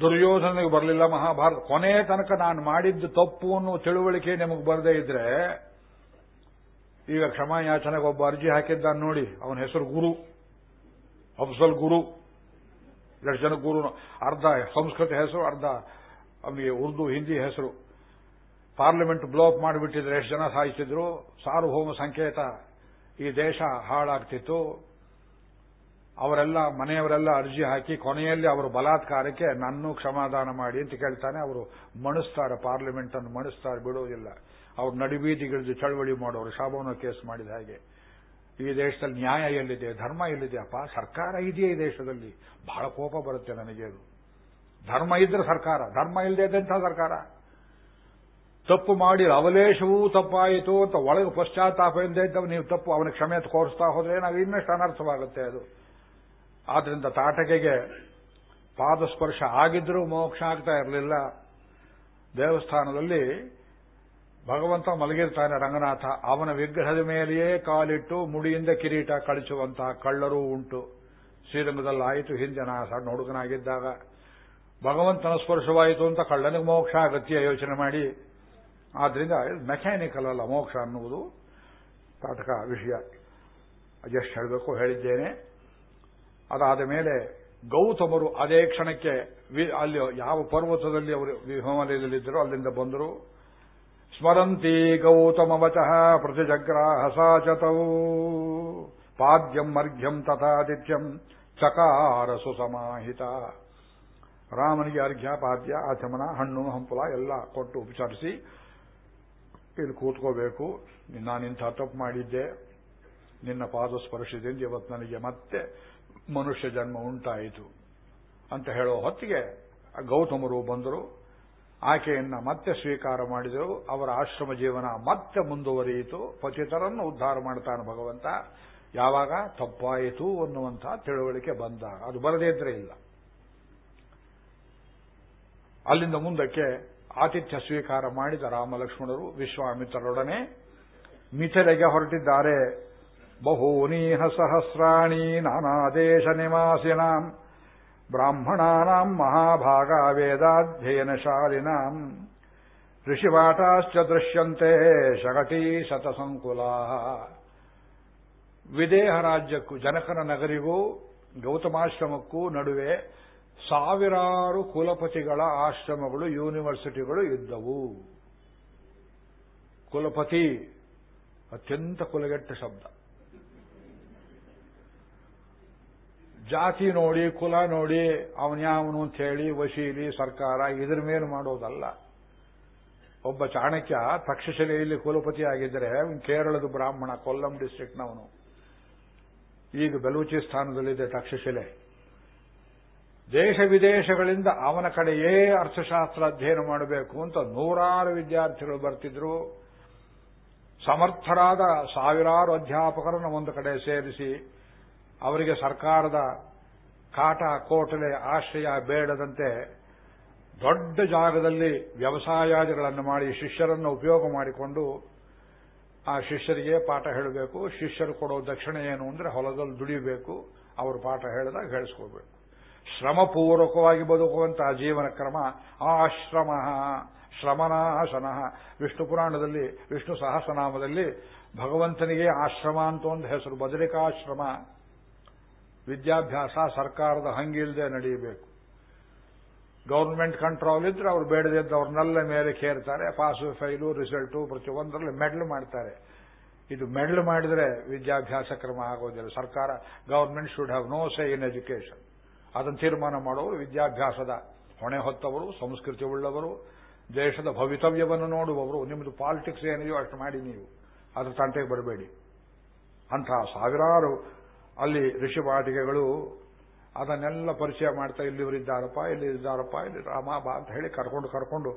ದುರ್ಯೋಧನಿಗೆ ಬರಲಿಲ್ಲ ಮಹಾಭಾರತ. ಕೊನೆಯ ತನಕ ನಾನು ಮಾಡಿದ್ದು ತಪ್ಪು ಅನ್ನೋ ತಿಳುವಳಿಕೆ ನಿಮಗೆ ಬರದೇ ಇದ್ರೆ, ಈಗ ಕ್ಷಮಾಯಾಚನೆಗೆ ಒಬ್ಬ ಅರ್ಜಿ ಹಾಕಿದ್ದಾನೆ ನೋಡಿ. ಅವನ ಹೆಸರು ಗುರು. ಅಫ್ಸಲ್ ಗುರು. ಎರಡು ಜನ ಗುರು ಅರ್ಧ ಸಂಸ್ಕೃತ ಹೆಸರು, ಅರ್ಧ ಅವನಿಗೆ ಉರ್ದು ಹಿಂದಿ ಹೆಸರು. ಪಾರ್ಲಿಮೆಂಟ್ ಬ್ಲಾಕ್ ಮಾಡಿಬಿಟ್ಟಿದ್ರೆ ಎಷ್ಟು ಜನ ಸಾಯಿಸಿದ್ರು ಸಾರ್ವಭೌಮ ಸಂಕೇತ ಈ ದೇಶ ಹಾಳಾಗ್ತಿತ್ತು. ಅವರೆಲ್ಲ, ಮನೆಯವರೆಲ್ಲ ಅರ್ಜಿ ಹಾಕಿ ಕೊನೆಯಲ್ಲಿ ಅವರು ಬಲಾತ್ಕಾರಕ್ಕೆ ನನ್ನೂ ಕ್ಷಮಾದಾನ ಮಾಡಿ ಅಂತ ಕೇಳ್ತಾನೆ. ಅವರು ಮಣಿಸ್ತಾರೆ ಪಾರ್ಲಿಮೆಂಟ್ ಅನ್ನು ಮಣಿಸ್ತಾರೆ ಬಿಡುವುದಿಲ್ಲ ಅವ್ರು ನಡಿಬೀದಿಗಿಳಿದು ಚಳವಳಿ ಮಾಡೋರು, ಶಾಬೋನ ಕೇಸ್ ಮಾಡಿದ ಹಾಗೆ. ಈ ದೇಶದಲ್ಲಿ ನ್ಯಾಯ ಎಲ್ಲಿದೆ, ಧರ್ಮ ಎಲ್ಲಿದೆ, ಅಪ್ಪ? ಸರ್ಕಾರ ಇದೆಯೇ ಈ ದೇಶದಲ್ಲಿ? ಬಹಳ ಕೋಪ ಬರುತ್ತೆ ನನಗೆ ಅದು. ಧರ್ಮ ಇದ್ರೆ ಸರ್ಕಾರ, ಧರ್ಮ ಇಲ್ಲದೆ ಸರ್ಕಾರ. ತಪ್ಪು ಮಾಡಿ ಅವಲೇಶವೂ ತಪ್ಪಾಯಿತು ಅಂತ ಒಳಗೆ ಪಶ್ಚಾತ್ತಾಪ ಇಲ್ಲದೆ ಇದ್ದವ, ನೀವು ತಪ್ಪು ಅವನ ಕ್ಷಮೆ ಕೋರಿಸ್ತಾ ಹೋದ್ರೆ ನಾವು ಇನ್ನಷ್ಟು ಅನರ್ಥವಾಗುತ್ತೆ ಅದು. ಆದ್ರಿಂದ ತಾಟಕೆಗೆ ಪಾದಸ್ಪರ್ಶ ಆಗಿದ್ರೂ ಮೋಕ್ಷ ಆಗ್ತಾ ಇರಲಿಲ್ಲ. ದೇವಸ್ಥಾನದಲ್ಲಿ ಭಗವಂತ ಮಲಗಿರ್ತಾನೆ ರಂಗನಾಥ. ಅವನ ವಿಗ್ರಹದ ಮೇಲೆಯೇ ಕಾಲಿಟ್ಟು ಮುಡಿಯಿಂದ ಕಿರೀಟ ಕಳಿಸುವಂತಹ ಕಳ್ಳರೂ ಉಂಟು. ಶ್ರೀರಂಗದಲ್ಲಿ ಆಯಿತು ಹಿಂದೆ ನಾ ಸಣ್ಣ ಹುಡುಗನಾಗಿದ್ದಾಗ ಭಗವಂತನ ಸ್ಪರ್ಶವಾಯಿತು ಅಂತ ಕಳ್ಳನಿಗೆ ಮೋಕ್ಷ ಅಗತ್ಯ ಯೋಚನೆ ಮಾಡಿ. ಆದ್ರಿಂದ ಮೆಕ್ಯಾನಿಕಲ್ ಅಲ್ಲ, ಮೋಕ್ಷ ಅನ್ನುವುದು ತಾಟಕ ವಿಷಯ. ಎಷ್ಟು ಹೇಳಬೇಕು, ಹೇಳಿದ್ದೇನೆ. ಅದಾದ ಮೇಲೆ ಗೌತಮರು ಅದೇ ಕ್ಷಣಕ್ಕೆ ಅಲ್ಲಿ ಯಾವ ಪರ್ವತದಲ್ಲಿ ಅವರು ಹಿಮಾಲಯದಲ್ಲಿದ್ದರೋ ಅಲ್ಲಿಂದ ಬಂದರು. ಸ್ಮರಂತಿ ಗೌತಮವಚಃ ಪ್ರತಿಜಗ್ರಾಹ ಸಾಚತೌ ಪಾದ್ಯಂ ಅರ್ಘ್ಯಂ ತಥಾದಿತ್ಯಂ ಚಕಾರ ಸುಸಮಾಹಿತ ರಾಮನಿಗೆ ಅರ್ಘ್ಯ ಪಾದ್ಯ ಆಚಮನ ಹಣ್ಣು ಹಂಪಲ ಎಲ್ಲ ಕೊಟ್ಟು ಉಪಚರಿಸಿ ಇಲ್ಲಿ ಕೂತ್ಕೋಬೇಕು. ನಾನಿಂಥ ತಪ್ಪು ಮಾಡಿದ್ದೆ. ನಿನ್ನ ಪಾದ ಸ್ಪರ್ಶದಿಂದ ಇವತ್ತು ನನಗೆ ಮತ್ತೆ ಮನುಷ್ಯ ಜನ್ಮ ಉಂಟಾಯಿತು ಅಂತ ಹೇಳೋ ಹೊತ್ತಿಗೆ ಗೌತಮರು ಬಂದರು. ಆಕೆಯನ್ನ ಮತ್ತೆ ಸ್ವೀಕಾರ ಮಾಡಿದರು ಅವರ ಆಶ್ರಮ ಜೀವನ ಮತ್ತೆ ಮುಂದುವರಿಯಿತು. ಪತಿತರನ್ನು ಉದ್ಧಾರ ಮಾಡ್ತಾನೆ ಭಗವಂತ. ಯಾವಾಗ? ತಪ್ಪಾಯಿತು ಅನ್ನುವಂತಹ ತಿಳುವಳಿಕೆ ಬಂದಾಗ. ಅದು ಬರದೇ ಇದ್ರೆ ಇಲ್ಲ. ಅಲ್ಲಿಂದ ಮುಂದಕ್ಕೆ ಆತಿಥ್ಯ ಸ್ವೀಕಾರ ಮಾಡಿದ ರಾಮಲಕ್ಷ್ಮಣರು ವಿಶ್ವಾಮಿತ್ರರೊಡನೆ ಮಿಥಿಲೆಗೆ ಹೊರಟಿದ್ದಾರೆ. ಬಹೂನೀಹ ಸಹಸ್ರಾಣಿ ನಾನಾ ದೇಶ ನಿವಾಸಿನಾಂ. ಬ್ರಾಹ್ಮಣಾನಾಂ ಮಹಾಭಾಗ वेदाध्ययनशालिनाम् ಋಷಿವಾಟಾಶ್ಚ ದೃಶ್ಯಂತೆ शगटी शतसङ्कुलाः ವಿದೇಹ ರಾಜ್ಯಕ್ಕೂ, ಜನಕನ ನಗರಿಗೂ, ಗೌತಮಾಶ್ರಮಕ್ಕೂ ನಡುವೆ ಸಾವಿರಾರು ಕುಲಪತಿಗಳ ಆಶ್ರಮಗಳು, ಯೂನಿವರ್ಸಿಟಿಗಳು ಇದ್ದವು. ಕುಲಪತಿ, ಅತ್ಯಂತ ಕುಲಗೆಟ್ಟ ಶಬ್ದ. ಜಾತಿ ನೋಡಿ, ಕುಲ ನೋಡಿ ಅವನ್ಯಾವನು ಅಂತ ಹೇಳಿ ವಶೀಲಿ, ಸರ್ಕಾರ ಇದ್ರ ಮೇಲೆ ಮಾಡೋದಲ್ಲ. ಒಬ್ಬ ಚಾಣಕ್ಯ ತಕ್ಷಶಿಲೆಯಲ್ಲಿ ಕುಲಪತಿ ಆಗಿದ್ದರೆ ಕೇರಳದ ಬ್ರಾಹ್ಮಣ, ಕೊಲ್ಲಂ ಡಿಸ್ಟ್ರಿಕ್ಟ್ನವನು ಈಗ ಬೆಲೂಚಿಸ್ತಾನದಲ್ಲಿದೆ ತಕ್ಷಶಿಲೆ. ದೇಶ ವಿದೇಶಗಳಿಂದ ಅವನ ಕಡೆಯೇ ಅರ್ಥಶಾಸ್ತ್ರ ಅಧ್ಯಯನ ಮಾಡಬೇಕು ಅಂತ ನೂರಾರು ವಿದ್ಯಾರ್ಥಿಗಳು ಬರ್ತಿದ್ರು. ಸಮರ್ಥರಾದ ಸಾವಿರಾರು ಅಧ್ಯಾಪಕರನ್ನು ಒಂದು ಕಡೆ ಸೇರಿಸಿ ಅವರಿಗೆ ಸರ್ಕಾರದ ಕಾಟ ಕೋಟಲೆ ಆಶ್ರಯ ಬೇಡದಂತೆ ದೊಡ್ಡ ಜಾಗದಲ್ಲಿ ವ್ಯವಸಾಯಾದಿಗಳನ್ನು ಮಾಡಿ ಶಿಷ್ಯರನ್ನು ಉಪಯೋಗ ಮಾಡಿಕೊಂಡು ಆ ಶಿಷ್ಯರಿಗೆ ಪಾಠ ಹೇಳಬೇಕು. ಶಿಷ್ಯರು ಕೊಡೋ ದಕ್ಷಿಣೆ ಏನು ಅಂದ್ರೆ ಹೊಲದಲ್ಲಿ ದುಡಿಬೇಕು. ಅವರು ಪಾಠ ಹೇಳಿದಾಗ ಹೇಳಿಸ್ಕೋಬೇಕು ಶ್ರಮಪೂರ್ವಕವಾಗಿ ಬದುಕುವಂತಹ ಜೀವನ ಕ್ರಮ ಆಶ್ರಮ, ಶ್ರಮನಾಶನ. ವಿಷ್ಣು ಪುರಾಣದಲ್ಲಿ, ವಿಷ್ಣು ಸಹಸ್ರನಾಮದಲ್ಲಿ ಭಗವಂತನಿಗೆ ಆಶ್ರಮ ಅಂತ ಒಂದು ಹೆಸರು, ಬದರಿಕಾಶ್ರಮ. ವಿದ್ಯಾಭ್ಯಾಸ ಸರ್ಕಾರದ ಹಂಗಿಲ್ದೆ ನಡೆಯಬೇಕು. ಗೌರ್ಮೆಂಟ್ ಕಂಟ್ರೋಲ್ ಇದ್ರೆ ಅವ್ರು ಬೇಡದಿದ್ದವ್ರನ್ನೆಲ್ಲ ಮೇಲೆ ಕೇರ್ತಾರೆ, ಪಾಸು ಫೈಲು, ರಿಸಲ್ಟು ಪ್ರತಿಯೊಂದರಲ್ಲಿ ಮೆಡಲ್ ಮಾಡ್ತಾರೆ. ಇದು ಮೆಡಲ್ ಮಾಡಿದ್ರೆ ವಿದ್ಯಾಭ್ಯಾಸ ಕ್ರಮ ಆಗೋದಿಲ್ಲ. ಸರ್ಕಾರ, government should have no say in education ಅದನ್ನು ತೀರ್ಮಾನ ಮಾಡೋರು ವಿದ್ಯಾಭ್ಯಾಸದ ಹೊಣೆ ಹೊತ್ತವರು, ಸಂಸ್ಕೃತಿ ಉಳ್ಳವರು, ದೇಶದ ಭವಿತವ್ಯವನ್ನು ನೋಡುವವರು. ನಿಮ್ಮದು ಪಾಲಿಟಿಕ್ಸ್ ಏನಿದೆಯೋ ಅಷ್ಟು ಮಾಡಿ ನೀವು. ಅದ್ರ ತಂಟೆಗೆ ಬರಬೇಡಿ. ಅಂತಹ ಸಾವಿರಾರು ಅಲ್ಲಿ ಋಷಿವಾಟಿಕೆಗಳು ಅದನ್ನೆಲ್ಲ ಪರಿಚಯ ಮಾಡ್ತಾ ಇಲ್ಲಿವರಿದ್ದಾರಪ್ಪ ಇಲ್ಲಿ ಇದ್ದಾರಪ್ಪ ಇಲ್ಲಿ ರಾಮ ಬಾ ಅಂತ ಹೇಳಿ ಕರ್ಕೊಂಡು ಕರ್ಕೊಂಡು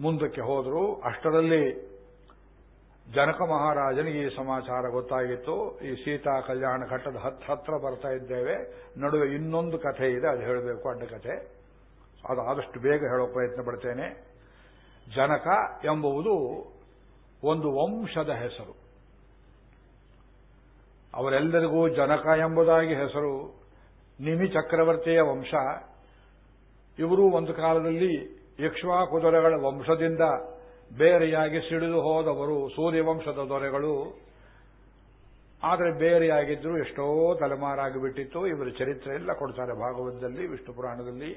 ಮುಂದಕ್ಕೆ ಹೋದರು. ಅಷ್ಟರಲ್ಲಿ ಜನಕ ಮಹಾರಾಜನಿಗೆ ಈ ಸಮಾಚಾರ ಗೊತ್ತಾಗಿತ್ತು. ಈ ಸೀತಾ ಕಲ್ಯಾಣ ಘಟ್ಟದ ಹತ್ತು ಹತ್ರ ಬರ್ತಾ ಇದ್ದೇವೆ. ನಡುವೆ ಇನ್ನೊಂದು ಕಥೆ ಇದೆ, ಅದು ಹೇಳಬೇಕು ಅಡ್ಡ ಕಥೆ. ಅದು ಆದಷ್ಟು ಬೇಗ ಹೇಳೋ ಪ್ರಯತ್ನ ಪಡ್ತೇನೆ. ಜನಕ ಎಂಬುವುದು ಒಂದು ವಂಶದ ಹೆಸರು. ಅವರೆಲ್ಲರಿಗೂ ಜನಕ ಎಂಬುದಾಗಿ ಹೆಸರು ನಿಮಿ ಚಕ್ರವರ್ತಿಯ ವಂಶ. ಇವರು ಒಂದು ಕಾಲದಲ್ಲಿ ಯಕ್ಷವಾ ಕುದುರೆಗಳ ವಂಶದಿಂದ ಬೇರೆಯಾಗಿ ಸಿಡಿದು ಹೋದವರು ಸೂರ್ಯವಂಶದ ದೊರೆಗಳು. ಆದರೆ ಬೇರೆಯಾಗಿದ್ದರೂ ಎಷ್ಟೋ ತಲೆಮಾರಾಗಿ ಬಿಟ್ಟಿತ್ತು ಇವರ ಚರಿತ್ರೆ ಎಲ್ಲ ಕೊಡ್ತಾರೆ ಭಾಗವತದಲ್ಲಿ, ವಿಷ್ಣು ಪುರಾಣದಲ್ಲಿ.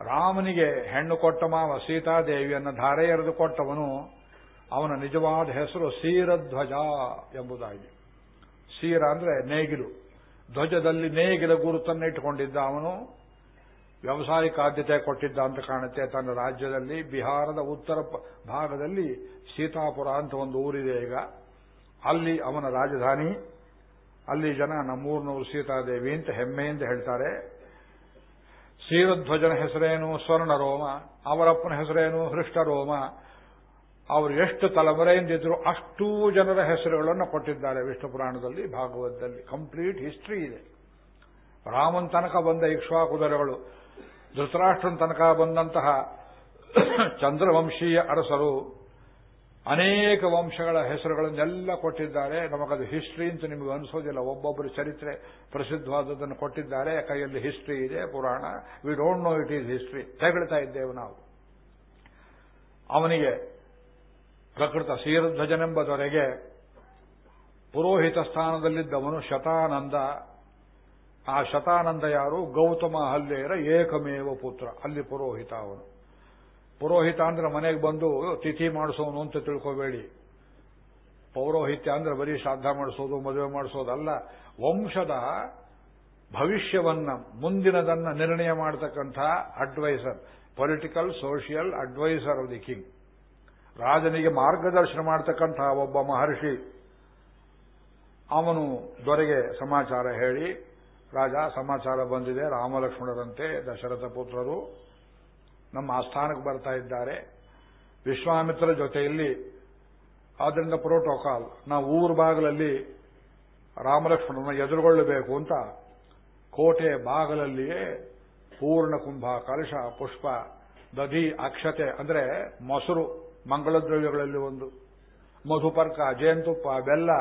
ರಾಮನಿಗೆ ಹೆಣ್ಣು ಕೊಟ್ಟ ಮಾವ ಸೀತಾದೇವಿಯನ್ನು ಧಾರೆ ಎರೆದು ಕೊಟ್ಟವನು. ಅವನ ನಿಜವಾದ ಹೆಸರು ಸೀರಧ್ವಜ ಎಂಬುದಾಗಿ ಸೀರ ಅಂದ್ರೆ ನೇಗಿಲು. ಧ್ವಜದಲ್ಲಿ ನೇಗಿಲ ಗುರುತನ್ನು ಇಟ್ಟುಕೊಂಡಿದ್ದ ಅವನು ವ್ಯವಸಾಯಕ್ಕೆ ಆದ್ಯತೆ ಕೊಟ್ಟಿದ್ದ ಅಂತ ಕಾಣುತ್ತೆ. ತನ್ನ ರಾಜ್ಯದಲ್ಲಿ, ಬಿಹಾರದ ಉತ್ತರ ಭಾಗದಲ್ಲಿ ಸೀತಾಪುರ ಅಂತ ಒಂದು ಊರಿದೆ ಈಗ. ಅಲ್ಲಿ ಅವನ ರಾಜಧಾನಿ. ಅಲ್ಲಿ ಜನ ನಮ್ಮೂರ್ನೂರು ಸೀತಾದೇವಿ ಅಂತ ಹೆಮ್ಮೆಯಿಂದ ಹೇಳ್ತಾರೆ. ಸೀರಧ್ವಜನ ಹೆಸರೇನು? ಸ್ವರ್ಣರೋಮ. ಅವರಪ್ಪನ ಹೆಸರೇನು? ಹೃಷ್ಟರೋಮ. ಅವರು ಎಷ್ಟು ತಲೆಮರೆಯಿಂದಿದ್ರು ಅಷ್ಟೂ ಜನರ ಹೆಸರುಗಳನ್ನು ಕೊಟ್ಟಿದ್ದಾರೆ ವಿಷ್ಣು ಪುರಾಣದಲ್ಲಿ ಭಾಗವತದಲ್ಲಿ. ಕಂಪ್ಲೀಟ್ ಹಿಸ್ಟ್ರಿ ಇದೆ. ರಾಮನ್ ತನಕ ಬಂದ ಇಕ್ಷ್ವಾಕುದರಗಳು, ಧೃತರಾಷ್ಟ್ರನ ತನಕ ಬಂದಂತಹ ಚಂದ್ರವಂಶೀಯ ಅರಸರು ಅನೇಕ ವಂಶಗಳ ಹೆಸರುಗಳನ್ನೆಲ್ಲ ಕೊಟ್ಟಿದ್ದಾರೆ. ನಮಗದು ಹಿಸ್ಟ್ರಿ ಅಂತ ನಿಮಗೆ ಅನಿಸೋದಿಲ್ಲ. ಒಬ್ಬೊಬ್ಬರು ಚರಿತ್ರೆ ಪ್ರಸಿದ್ಧವಾದದ್ದನ್ನು ಕೊಟ್ಟಿದ್ದಾರೆ. ಕೈಯಲ್ಲಿ ಹಿಸ್ಟ್ರಿ ಇದೆ, ಪುರಾಣ. We don't know it is history ತೆಗಳ್ತಾ ಇದ್ದೇವೆ ನಾವು. ಅವನಿಗೆ ಪ್ರಕೃತ ಶ್ರೀರಧ್ವಜನೆಂಬ ದೊರೆಗೆ ಪುರೋಹಿತ ಸ್ಥಾನದಲ್ಲಿದ್ದವನು ಶತಾನಂದ. ಆ ಶತಾನಂದ ಯಾರು? ಗೌತಮ ಹಲ್ಲೇರ ಏಕಮೇವ ಪುತ್ರ. ಅಲ್ಲಿ ಪುರೋಹಿತ ಅವನು. ಪುರೋಹಿತ ಅಂದ್ರೆ ಮನೆಗೆ ಬಂದು ತಿಥಿ ಮಾಡಿಸೋನು ಅಂತ ತಿಳ್ಕೋಬೇಡಿ. ಪೌರೋಹಿತ್ಯ ಅಂದ್ರೆ ಬರೀ ಶ್ರಾದ್ದ ಮಾಡಿಸೋದು, ಮದುವೆ ಮಾಡಿಸೋದಲ್ಲ ವಂಶದ ಭವಿಷ್ಯವನ್ನ, ಮುಂದಿನದನ್ನ ನಿರ್ಣಯ ಮಾಡತಕ್ಕಂಥ adviser political social adviser of the king ರಾಜನಿಗೆ ಮಾರ್ಗದರ್ಶನ ಮಾಡತಕ್ಕಂತಹ ಒಬ್ಬ ಮಹರ್ಷಿ ಅವನು ದೊರೆಗೆ ಸಮಾಚಾರ ಹೇಳಿ, ರಾಜ, ಸಮಾಚಾರ ಬಂದಿದೆ. ರಾಮಲಕ್ಷ್ಮಣರಂತೆ ದಶರಥ ಪುತ್ರರು ನಮ್ಮ ಆಸ್ಥಾನಕ್ಕೆ ಬರ್ತಾ ಇದ್ದಾರೆ. ವಿಶ್ವಾಮಿತ್ರ ಜೊತೆಯಲ್ಲಿ ಆದ್ದರಿಂದ ಪ್ರೋಟೋಕಾಲ್ ನಾವು ಊರು ಬಾಗಿಲಲ್ಲಿ ರಾಮಲಕ್ಷ್ಮಣನ ಎದುರುಗೊಳ್ಳಬೇಕು ಅಂತ ಕೋಟೆ ಬಾಗಲಲ್ಲಿಯೇ ಪೂರ್ಣ ಕುಂಭ, ಕಲಶ, ಪುಷ್ಪ, ದಧಿ, ಅಕ್ಷತೆ ಅಂದ್ರೆ ಮೊಸರು ಮಂಗಳ ದ್ರವ್ಯಗಳಲ್ಲಿ ಒಂದು. ಮಧುಪರ್ಕ, ಜೇನುತುಪ್ಪ, ಬೆಲ್ಲ,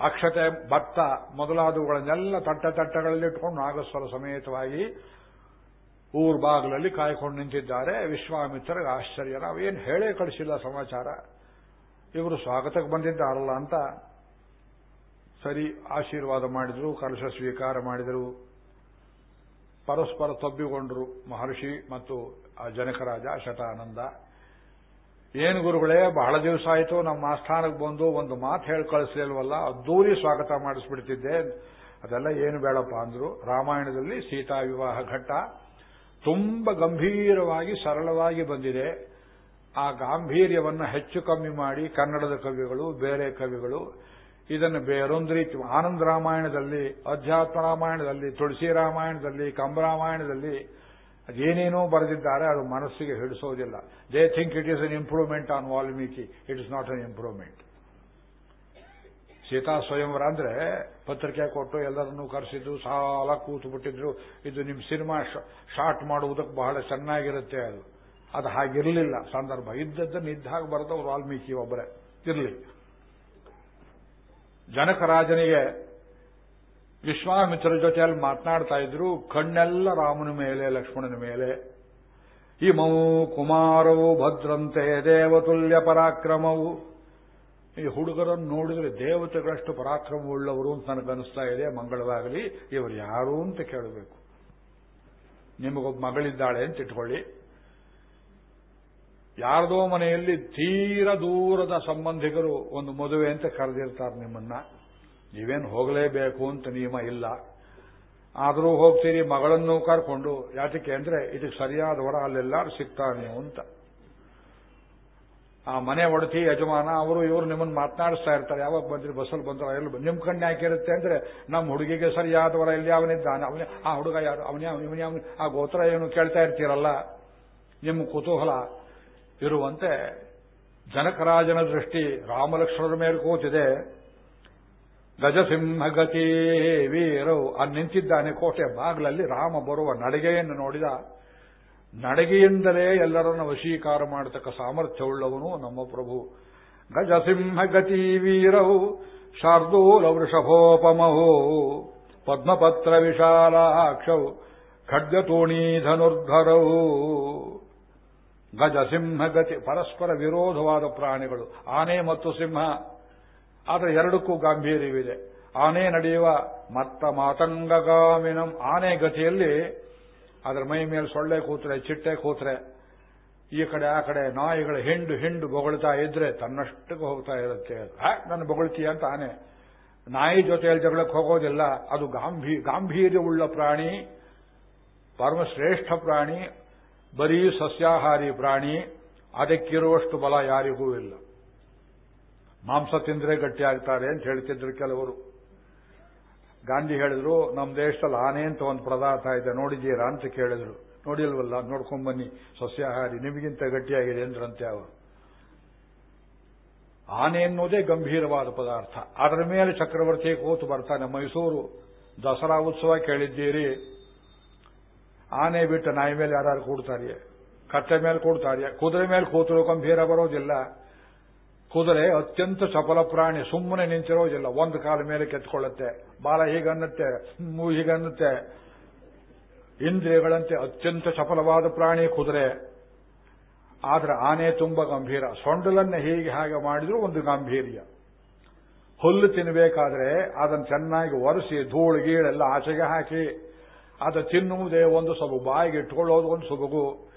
ಅಕ್ಷತೆ, ಭತ್ತ ಮೊದಲಾದವುಗಳನ್ನೆಲ್ಲ ತಟ್ಟ ತಟ್ಟಗಳಲ್ಲಿ ಇಟ್ಕೊಂಡು ನಾಗಸ್ವರ ಸಮೇತವಾಗಿ ಊರ್ ಬಾಗಿಲಲ್ಲಿ ಕಾಯ್ಕೊಂಡು ನಿಂತಿದ್ದಾರೆ. ವಿಶ್ವಾಮಿತ್ರರಿಗೆ ಆಶ್ಚರ್ಯ. ನಾವೇನು ಹೇಳೇ ಕಳಿಸಿಲ್ಲ ಸಮಾಚಾರ. ಇವರು ಸ್ವಾಗತಕ್ಕೆ ಬಂದಿದ್ದಾರಲ್ಲ ಅಂತ ಸರಿ ಆಶೀರ್ವಾದ ಮಾಡಿದರು, ಕಲಶ ಸ್ವೀಕಾರ ಮಾಡಿದರು. ಪರಸ್ಪರ ತಬ್ಬಿಕೊಂಡರು ಮಹರ್ಷಿ ಮತ್ತು ಆ ಜನಕರಾಜ ಶತಾನಂದ ಏನು ಗುರುಗಳೇ, ಬಹಳ ದಿವಸ ಆಯಿತು, ನಮ್ಮ ಆಸ್ಥಾನಕ್ಕೆ ಬಂದು ಒಂದು ಮಾತು ಹೇಳಿ ಕಳಿಸ್ಲಿಲ್ವಲ್ಲ ಅದ್ದೂರಿ ಸ್ವಾಗತ ಮಾಡಿಸ್ಬಿಡ್ತಿದ್ದೆ. ಅದೆಲ್ಲ ಏನು ಬೇಡಪ್ಪ ಅಂದ್ರು, ರಾಮಾಯಣದಲ್ಲಿ ಸೀತಾ ವಿವಾಹ ಘಟ್ಟ ತುಂಬ ಗಂಭೀರವಾಗಿ ಸರಳವಾಗಿ ಬಂದಿದೆ. ಆ ಗಾಂಭೀರ್ಯವನ್ನು ಹೆಚ್ಚು ಕಮ್ಮಿ ಮಾಡಿ, ಕನ್ನಡದ ಕವಿಗಳು, ಬೇರೆ ಕವಿಗಳು, ಇದನ್ನು ಬೇರೊಂದು ರೀತಿ, ಆನಂದ ರಾಮಾಯಣದಲ್ಲಿ, ಅಧ್ಯಾತ್ಮ ರಾಮಾಯಣದಲ್ಲಿ, ತುಳಸಿ ರಾಮಾಯಣದಲ್ಲಿ ಕಂಬರಾಮಾಯಣದಲ್ಲಿ ಅದೇನೇನೋ ಬರೆದಿದ್ದಾರೆ, ಅದು ಮನಸ್ಸಿಗೆ ಹಿಡಿಸೋದಿಲ್ಲ. They think it is an improvement on Valmiki. It is not an improvement Sita ಸ್ವಯಂವರ ಅಂದ್ರೆ ಪತ್ರಿಕೆ ಕೊಟ್ಟು ಎಲ್ಲರನ್ನೂ ಕರೆಸಿದ್ದು, ಸಾಲ ಕೂತು ಬಿಟ್ಟಿದ್ರು ಇದು ನಿಮ್ಮ ಸಿನಿಮಾ ಶಾರ್ಟ್ ಮಾಡುವುದಕ್ಕೆ ಬಹಳ ಚೆನ್ನಾಗಿರುತ್ತೆ ಅದು. ಅದು ಹಾಗಿರಲಿಲ್ಲ. ಸಂದರ್ಭ ಇದ್ದದ್ದನ್ನು ಇದ್ದಾಗ ಬರೆದವರು ವಾಲ್ಮೀಕಿ ಒಬ್ಬರೇ. ಇರಲಿ. ಜನಕರಾಜನಿಗೆ ವಿಶ್ವಾಮಿತ್ರ ಜೊತೆಯಲ್ಲಿ ಮಾತನಾಡ್ತಾ ಇದ್ರು, ಕಣ್ಣೆಲ್ಲ ರಾಮನ ಮೇಲೆ, ಲಕ್ಷ್ಮಣನ ಮೇಲೆ. ಇಮವು ಕುಮಾರವು ಭದ್ರಂತೆ ದೇವತುಲ್ಯ ಪರಾಕ್ರಮವು. ಈ ಹುಡುಗರನ್ನು ನೋಡಿದ್ರೆ ದೇವತೆಗಳಷ್ಟು ಪರಾಕ್ರಮವುಳ್ಳವರು ಅಂತ ನನಗನ್ನಿಸ್ತಾ ಇದೆ, ಮಂಗಳವಾಗಲಿ, ಇವರು ಯಾರು ಅಂತ ಕೇಳಬೇಕು. ನಿಮಗೊಬ್ಬ ಮಗಳಿದ್ದಾಳೆ ಅಂತ ಇಟ್ಕೊಳ್ಳಿ. ಯಾರದೋ ಮನೆಯಲ್ಲಿ ತೀರ ದೂರದ ಸಂಬಂಧಿಕರು ಒಂದು ಮದುವೆ ಅಂತ ಕರೆದಿರ್ತಾರೆ ನಿಮ್ಮನ್ನ. ನೀವೇನು ಹೋಗಲೇಬೇಕು ಅಂತ ನಿಯಮ ಇಲ್ಲ. ಆದರೂ ಹೋಗ್ತೀರಿ, ಮಗಳನ್ನು ಕರ್ಕೊಂಡು. ಯಾತಕ್ಕೆ ಅಂದ್ರೆ ಇದಕ್ಕೆ ಹೊರ ಅಲ್ಲೆಲ್ಲಾರು ಸಿಗ್ತಾನೆ ಅಂತ. ಆ ಮನೆ ಒಡತಿ ಯಜಮಾನ, ಅವರು ಇವರು ನಿಮ್ಮನ್ನು ಮಾತನಾಡಿಸ್ತಾ ಇರ್ತಾರೆ. ಯಾವಾಗ ಬಂದ್ರಿ, ಬಸ್ಸಲ್ಲಿ ಬಂದ್ರೆ, ಎಲ್ಲಿ ನಿಮ್ ಕಣ್ಣು ಯಾಕಿರುತ್ತೆ ಅಂದ್ರೆ ನಮ್ಮ ಹುಡುಗಿಗೆ ಸರಿಯಾದ ವರ ಎಲ್ಲಿ ಅವನಿದ್ದಾನೆ. ಅವನೇ, ಆ ಹುಡುಗ ಯಾರು? ಅವನೇ, ಇವನೇ, ಅವನು, ಆ ಗೋತ್ರ ಏನು ಕೇಳ್ತಾ ಇರ್ತೀರಲ್ಲ? ನಿಮ್ಮ ಕುತೂಹಲ ಇರುವಂತೆ ಜನಕರಾಜನ ದೃಷ್ಟಿ ರಾಮಲಕ್ಷ್ಮಣರ ಮೇಲೆ ಕೂತಿದೆ. ಗಜಸಿಂಹಗತಿ ವೀರವು ಅಲ್ಲಿ ನಿಂತಿದ್ದಾನೆ ಕೋಟೆ ಬಾಗಿಲಲ್ಲಿ ರಾಮ ಬರುವ ನಡಿಗೆಯನ್ನು ನೋಡಿದ. ನಡಿಗೆಯಿಂದಲೇ ಎಲ್ಲರನ್ನು ವಶೀಕಾರ ಮಾಡತಕ್ಕ ಸಾಮರ್ಥ್ಯವುಳ್ಳವನು ನಮ್ಮ ಪ್ರಭು. ಗಜಸಿಂಹಗತಿ ವೀರವು ಶಾರ್ದೂಲ ವೃಷಭೋಪಮಹೋ ಪದ್ಮಪತ್ರ ವಿಶಾಲಾಕ್ಷೌ ಖಡ್ಗತೋಣೀ ಗಜಸಿಂಹಗತಿ ಗಜ ಸಿಂಹಗತಿ ಪರಸ್ಪರ ವಿರೋಧವಾದ ಪ್ರಾಣಿಗಳು, ಆನೆ ಮತ್ತು ಸಿಂಹ. ಆದರೆ ಎರಡಕ್ಕೂ ಗಾಂಭೀರ್ಯವಿದೆ. ಆನೆ ನಡೆಯುವ ಮತ್ತ ಮಾತಂಗಗಾಮಿನಂ ಆನೆ ಗತಿಯಲ್ಲಿ ಅದರ ಮೈ ಮೇಲೆ ಸೊಳ್ಳೆ ಕೂತ್ರೆ, ಚಿಟ್ಟೆ ಕೂತ್ರೆ, ಈ ಕಡೆ ಆ ಕಡೆ ನಾಯಿಗಳ ಹಿಂಡು ಹಿಂಡು ಬೊಗಳ್ತಾ ಇದ್ರೆ ತನ್ನಷ್ಟಕ್ಕೆ ಹೋಗ್ತಾ ಇರುತ್ತೆ. ನನ್ನ ಬೊಗಳ್ತೀಯ ಅಂತ ಆನೆ. ನಾಯಿ ಜೊತೆಯಲ್ಲಿ ಜಗಳಕ್ಕೆ ಹೋಗೋದಿಲ್ಲ. ಅದು ಗಾಂಭೀ, ಗಾಂಭೀರ್ಯವುಳ್ಳ ಪ್ರಾಣಿ, ಪರಮಶ್ರೇಷ್ಠ ಪ್ರಾಣಿ, ಬರೀ ಸಸ್ಯಾಹಾರಿ ಪ್ರಾಣಿ, ಅದಕ್ಕಿರುವಷ್ಟು ಬಲ ಯಾರಿಗೂ ಇಲ್ಲ. ಮಾಂಸ ತಿಂದ್ರೆ ಗಟ್ಟಿಯಾಗ್ತಾರೆ ಅಂತ ಹೇಳ್ತಿದ್ರು ಕೆಲವರು. ಗಾಂಧಿ ಹೇಳಿದ್ರು ನಮ್ಮ ದೇಶದಲ್ಲಿ ಆನೆ ಅಂತ ಒಂದು ಪದಾರ್ಥ ಇದೆ, ನೋಡಿದ್ದೀರಾ? ಅಂತ ಕೇಳಿದ್ರು. ನೋಡಿಲ್ವಲ್ಲ ನೋಡ್ಕೊಂಡ್ಬನ್ನಿ ಸಸ್ಯಾಹಾರಿ ನಿಮಗಿಂತ ಗಟ್ಟಿಯಾಗಿದೆ, ಅಂದ್ರಂತೆ ಅವರು. ಆನೆ ಎನ್ನುವುದೇ ಗಂಭೀರವಾದ ಪದಾರ್ಥ. ಅದರ ಮೇಲೆ ಚಕ್ರವರ್ತಿ ಕೂತು ಬರ್ತಾನೆ, ಮೈಸೂರು ದಸರಾ ಉತ್ಸವ ಕೇಳಿದ್ದೀರಿ? ಆನೆ ಬಿಟ್ಟು ನಾಯಿ ಮೇಲೆ ಯಾರು ಕೂಡ್ತಾರಿಯೇ? ಕತ್ತೆ ಮೇಲೆ ಕೂಡ್ತಾರಿಯೇ? ಕುದುರೆ ಮೇಲೆ ಕೂತರು ಗಂಭೀರ ಬರೋದಿಲ್ಲ. ಕುದುರೆ ಅತ್ಯಂತ ಸಫಲ ಪ್ರಾಣಿ, ಸುಮ್ಮನೆ ನಿಂತಿರೋದಿಲ್ಲ. ಒಂದು ಕಾಲ ಮೇಲೆ ಕೆತ್ಕೊಳ್ಳುತ್ತೆ. ಬಾಲ ಹೀಗನ್ನುತ್ತೆ, ಮೂ ಹೀಗನ್ನುತ್ತೆ. ಇಂದ್ರಿಯಗಳಂತೆ ಅತ್ಯಂತ ಸಫಲವಾದ ಪ್ರಾಣಿ ಕುದುರೆ. ಆದರೆ ಆನೆ ತುಂಬಾ ಗಂಭೀರ. ಸೊಂಡಲನ್ನ ಹೀಗೆ ಹಾಗೆ ಮಾಡಿದ್ರು ಒಂದು ಗಾಂಭೀರ್ಯ. ಹುಲ್ಲು ತಿನ್ನಬೇಕಾದ್ರೆ ಅದನ್ನು ಚೆನ್ನಾಗಿ ಒರೆಸಿ, ಧೂಳು, ಗೀಳೆಲ್ಲ ಆಚೆಗೆ ಹಾಕಿ, ಅದು ತಿನ್ನುವುದೇ ಒಂದು ಸೊಬಗು. ಬಾಯಿಗೆ ಇಟ್ಕೊಳ್ಳೋದು ಒಂದು ಸೊಬಗು.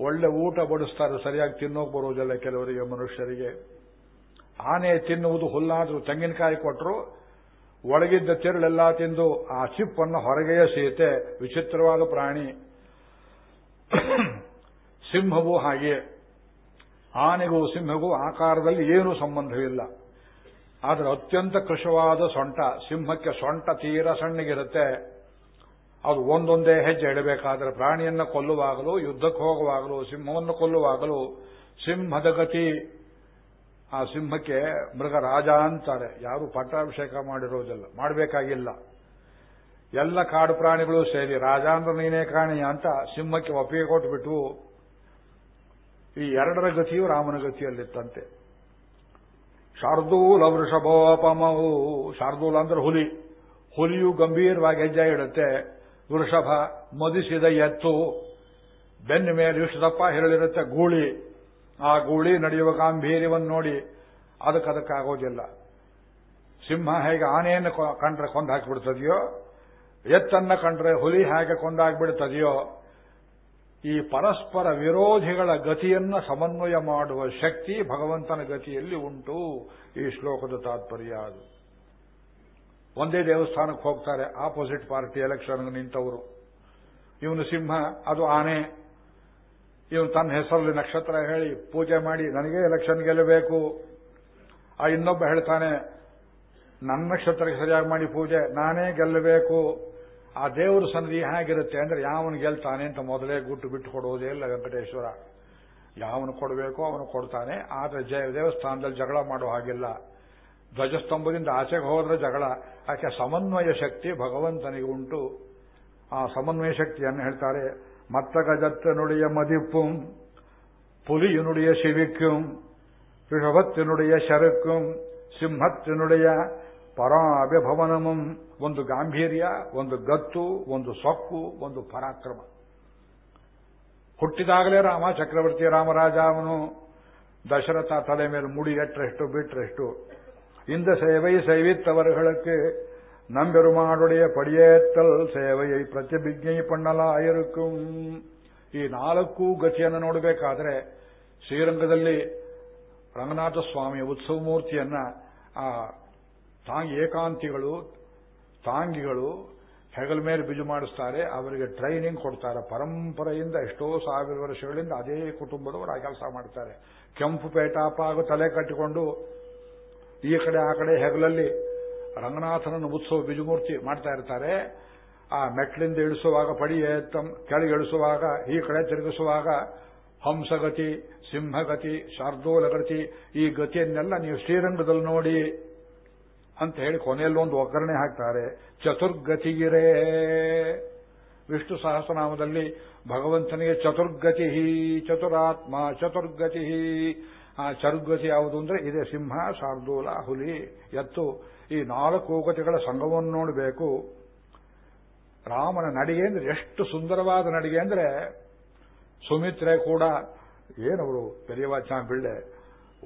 ಒಳ್ಳೆ ಊಟ ಬಡಿಸ್ತಾರೆ, ಸರಿಯಾಗಿ ತಿನ್ನೋಕೆ ಬರೋದಿಲ್ಲ ಕೆಲವರಿಗೆ, ಮನುಷ್ಯರಿಗೆ. ಆನೆ ತಿನ್ನುವುದು ಹುಲ್ಲಾದರೂ ತೆಂಗಿನಕಾಯಿ ಕೊಟ್ಟರು ಒಳಗಿದ್ದ ತಿರುಳೆಲ್ಲ ತಿಂದು ಆ ಚಿಪ್ಪನ್ನು ಹೊರಗೆ ಸೀತೆ, ವಿಚಿತ್ರವಾದ ಪ್ರಾಣಿ. ಸಿಂಹವೂ ಹಾಗೆ. ಆನೆಗೂ ಸಿಂಹಗೂ ಆಕಾರದಲ್ಲಿ ಏನೂ ಸಂಬಂಧವಿಲ್ಲ. ಆದರೆ ಅತ್ಯಂತ ಕೃಶವಾದ ಸೊಂಟ, ಸಿಂಹಕ್ಕೆ ಸೊಂಟ ತೀರ ಸಣ್ಣಗಿರುತ್ತೆ. ಅದು ಒಂದೊಂದೇ ಹೆಜ್ಜೆ ಇಡಬೇಕಾದ್ರೆ ಪ್ರಾಣಿಯನ್ನು ಕೊಲ್ಲುವಾಗಲೂ, ಯುದ್ಧಕ್ಕೆ ಹೋಗುವಾಗಲೂ, ಸಿಂಹವನ್ನು ಕೊಲ್ಲುವಾಗಲೂ, ಸಿಂಹದ ಗತಿ ಆ ಸಿಂಹಕ್ಕೆ ಮೃಗ ರಾಜ ಅಂತಾರೆ. ಯಾರು ಪಟ್ಟಾಭಿಷೇಕ ಮಾಡಿರೋದಿಲ್ಲ. ಮಾಡಬೇಕಾಗಿಲ್ಲ. ಎಲ್ಲ ಕಾಡು ಪ್ರಾಣಿಗಳು ಸೇರಿ ರಾಜ ಅಂದ್ರೆ ನೀನೇ ಕಾಣಿ ಅಂತ ಸಿಂಹಕ್ಕೆ ಒಪ್ಪಿಗೆ ಕೊಟ್ಟುಬಿಟ್ಟು ಈ ಎರಡರ ಗತಿಯು ರಾಮನ ಗತಿಯಲ್ಲಿತ್ತಂತೆ. ಶಾರ್ದೂಲ ವೃಷಭೋಪಮವು, ಶಾರ್ದೂಲ ಅಂದ್ರೆ ಹುಲಿ. ಹುಲಿಯು ಗಂಭೀರವಾಗಿ ಹೆಜ್ಜೆ ಇಡುತ್ತೆ. ವೃಷಭ ಮದಿಸಿದ ಎತ್ತು. ಬೆನ್ನ ಮೇಲೆ ಇಷ್ಟು ದಪ್ಪ ಹೆರಳಿರುತ್ತೆ ಗೂಳಿ. ಆ ಗೂಳಿ ನಡೆಯುವ ಗಾಂಭೀರ್ಯವನ್ನು ನೋಡಿ ಅದಕ್ಕದಕ್ಕಾಗೋದಿಲ್ಲ ಸಿಂಹ ಹೇಗೆ ಆನೆಯನ್ನು ಕಂಡ್ರೆ ಕೊಂದಾಕಿಬಿಡ್ತದೆಯೋ ಎತ್ತನ್ನ ಕಂಡ್ರೆ ಹುಲಿ ಹೇಗೆ ಕೊಂದಾಗ್ಬಿಡ್ತದೆಯೋ ಈ ಪರಸ್ಪರ ವಿರೋಧಿಗಳ ಗತಿಯನ್ನ ಸಮನ್ವಯ ಮಾಡುವ ಶಕ್ತಿ ಭಗವಂತನ ಗತಿಯಲ್ಲಿ ಉಂಟು. ಈ ಶ್ಲೋಕದ ತಾತ್ಪರ್ಯ ಅದು. ಒಂದೇ ದೇವಸ್ಥಾನಕ್ಕೆ ಹೋಗ್ತಾರೆ, ಆಪೋಸಿಟ್ ಪಾರ್ಟಿ ಎಲೆಕ್ಷನ್ ನಿಂತವರು. ಇವನು ಸಿಂಹ, ಅದು ಆನೆ. ಇವನು ತನ್ನ ಹೆಸರಲ್ಲಿ ನಕ್ಷತ್ರ ಹೇಳಿ ಪೂಜೆ ಮಾಡಿ, ನನಗೆ ಎಲೆಕ್ಷನ್ ಗೆಲ್ಲಬೇಕು. ಆ ಇನ್ನೊಬ್ಬ ಹೇಳ್ತಾನೆ, ನನ್ನ ನಕ್ಷತ್ರಕ್ಕೆ ಸರಿಯಾಗಿ ಮಾಡಿ ಪೂಜೆ, ನಾನೇ ಗೆಲ್ಲಬೇಕು. ಆ ದೇವರ ಸನ್ನಿಧಿ ಹೇಗಿರುತ್ತೆ ಅಂದ್ರೆ, ಯಾವನು ಗೆಲ್ತಾನೆ ಅಂತ ಮೊದಲೇ ಗುಟ್ಟು ಬಿಟ್ಟು ಕೊಡುವುದೇ ಇಲ್ಲ ವೆಂಕಟೇಶ್ವರ. ಯಾವನು ಕೊಡಬೇಕೋ ಅವನು ಕೊಡ್ತಾನೆ, ಆದರೆ ಜಯ ದೇವಸ್ಥಾನದಲ್ಲಿ ಜಗಳ ಮಾಡೋ ಹಾಗಿಲ್ಲ. ಧ್ವಜಸ್ತಂಭದಿಂದ ಆಚೆಗೆ ಹೋದ್ರೆ ಜಗಳ. ಯಾಕೆ ಸಮನ್ವಯ ಶಕ್ತಿ ಭಗವಂತನಿಗೆ ಉಂಟು. ಆ ಸಮನ್ವಯ ಶಕ್ತಿಯನ್ನು ಹೇಳ್ತಾರೆ மத்தகஜத்தனுடைய மதிப்பும், புலியினுடைய செவிக்கும், ரிஷபத்தினுடைய சருக்கும் ಸಿಂಹತ್ತಿನುಡೆಯ பராபிபவனமும் ಒಂದು ಗಾಂಭೀರ್ಯ ಒಂದು ಗತ್ತು ಒಂದು ಸೊಕ್ಕು ಒಂದು ಪರಾಕ್ರಮ ಹುಟ್ಟಿದಾಗಲೇ ರಾಮ, ಚಕ್ರವರ್ತಿ ರಾಮರಾಜ ಅವನು ದಶರಥ ತಲೆ ಮೇಲೆ ಮುಡಿಯಟ್ಟರೆಷ್ಟು ಬಿಟ್ಟರೆಷ್ಟು ಇಂದ ಸೇವೈ ಸೈವಿತ್ತವರುಗಳಕ್ಕೆ நம்பெருமானுடைய படியேற்றல் ಸೇವೆಯೈ ಪ್ರತಿಭಿಜ್ಞೆ ಪಣ್ಣಲಾಯಿರುಕು ಈ ನಾಲ್ಕು ಗತಿಯನ್ನು ನೋಡಬೇಕಾದ್ರೆ ಶ್ರೀರಂಗದಲ್ಲಿ ರಂಗನಾಥ ಸ್ವಾಮಿ ಉತ್ಸವ ಮೂರ್ತಿಯನ್ನ ಆ ತಾಂಗಿ ಏಕಾಂತಿಗಳು, ತಾಂಗಿಗಳು ಹೆಗಲ ಮೇಲೆ ಬಿಜು ಮಾಡಿಸ್ತಾರೆ. ಅವರಿಗೆ ಟ್ರೈನಿಂಗ್ ಕೊಡ್ತಾರೆ. ಪರಂಪರೆಯಿಂದ ಎಷ್ಟೋ ಸಾವಿರ ವರ್ಷಗಳಿಂದ ಅದೇ ಕುಟುಂಬದವರು ಆ ಕೆಲಸ ಮಾಡ್ತಾರೆ. ಕೆಂಪು ಪೇಟಾಪ ಹಾಗೂ ತಲೆ ಕಟ್ಟಿಕೊಂಡು ಈ ಕಡೆ ಆ ಕಡೆ ಹೆಗಲಲ್ಲಿ ರಂಗನಾಥನನ್ನು ಉತ್ಸವ ಬಿಜುಮೂರ್ತಿ ಮಾಡ್ತಾ ಇರ್ತಾರೆ. ಆ ಮೆಟ್ಲಿಂದ ಇಳಿಸುವಾಗ ಪಡಿ ಕೆಳಗೆ ಇಳಿಸುವಾಗ, ಈ ಕಡೆ ತಿರುಗಿಸುವಾಗ ಹಂಸಗತಿ, ಸಿಂಹಗತಿ, ಶಾರ್ದೂಲಗತಿ, ಈ ಗತಿಯನ್ನೆಲ್ಲ ನೀವು ಶ್ರೀರಂಗದಲ್ಲಿ ನೋಡಿ ಅಂತ ಹೇಳಿ ಕೊನೆಯಲ್ಲೊಂದು ಒಗ್ಗರಣೆ ಹಾಕ್ತಾರೆ. ಚತುರ್ಗತಿಗಿರೇ. ವಿಷ್ಣು ಸಹಸ್ರನಾಮದಲ್ಲಿ ಭಗವಂತನಿಗೆ ಚತುರ್ಗತಿ ಚತುರಾತ್ಮ ಚತುರ್ಗತಿ ಆ ಚರ್ಗತಿ ಯಾವುದು ಅಂದ್ರೆ ಇದೆ ಸಿಂಹ, ಶಾರ್ದೂಲ, ಹುಲಿ, ಎತ್ತು. ಈ ನಾಲ್ಕು ಗತಿಗಳ ಸಂಘವನ್ನು ನೋಡಬೇಕು. ರಾಮನ ನಡಿಗೆ ಅಂದ್ರೆ ಎಷ್ಟು ಸುಂದರವಾದ ನಡಿಗೆ ಅಂದ್ರೆ ಸುಮಿತ್ರೆ ಕೂಡ ಏನವರು ಪೆರಿಯವಾಚನ ಬಿಳ್ಳೆ.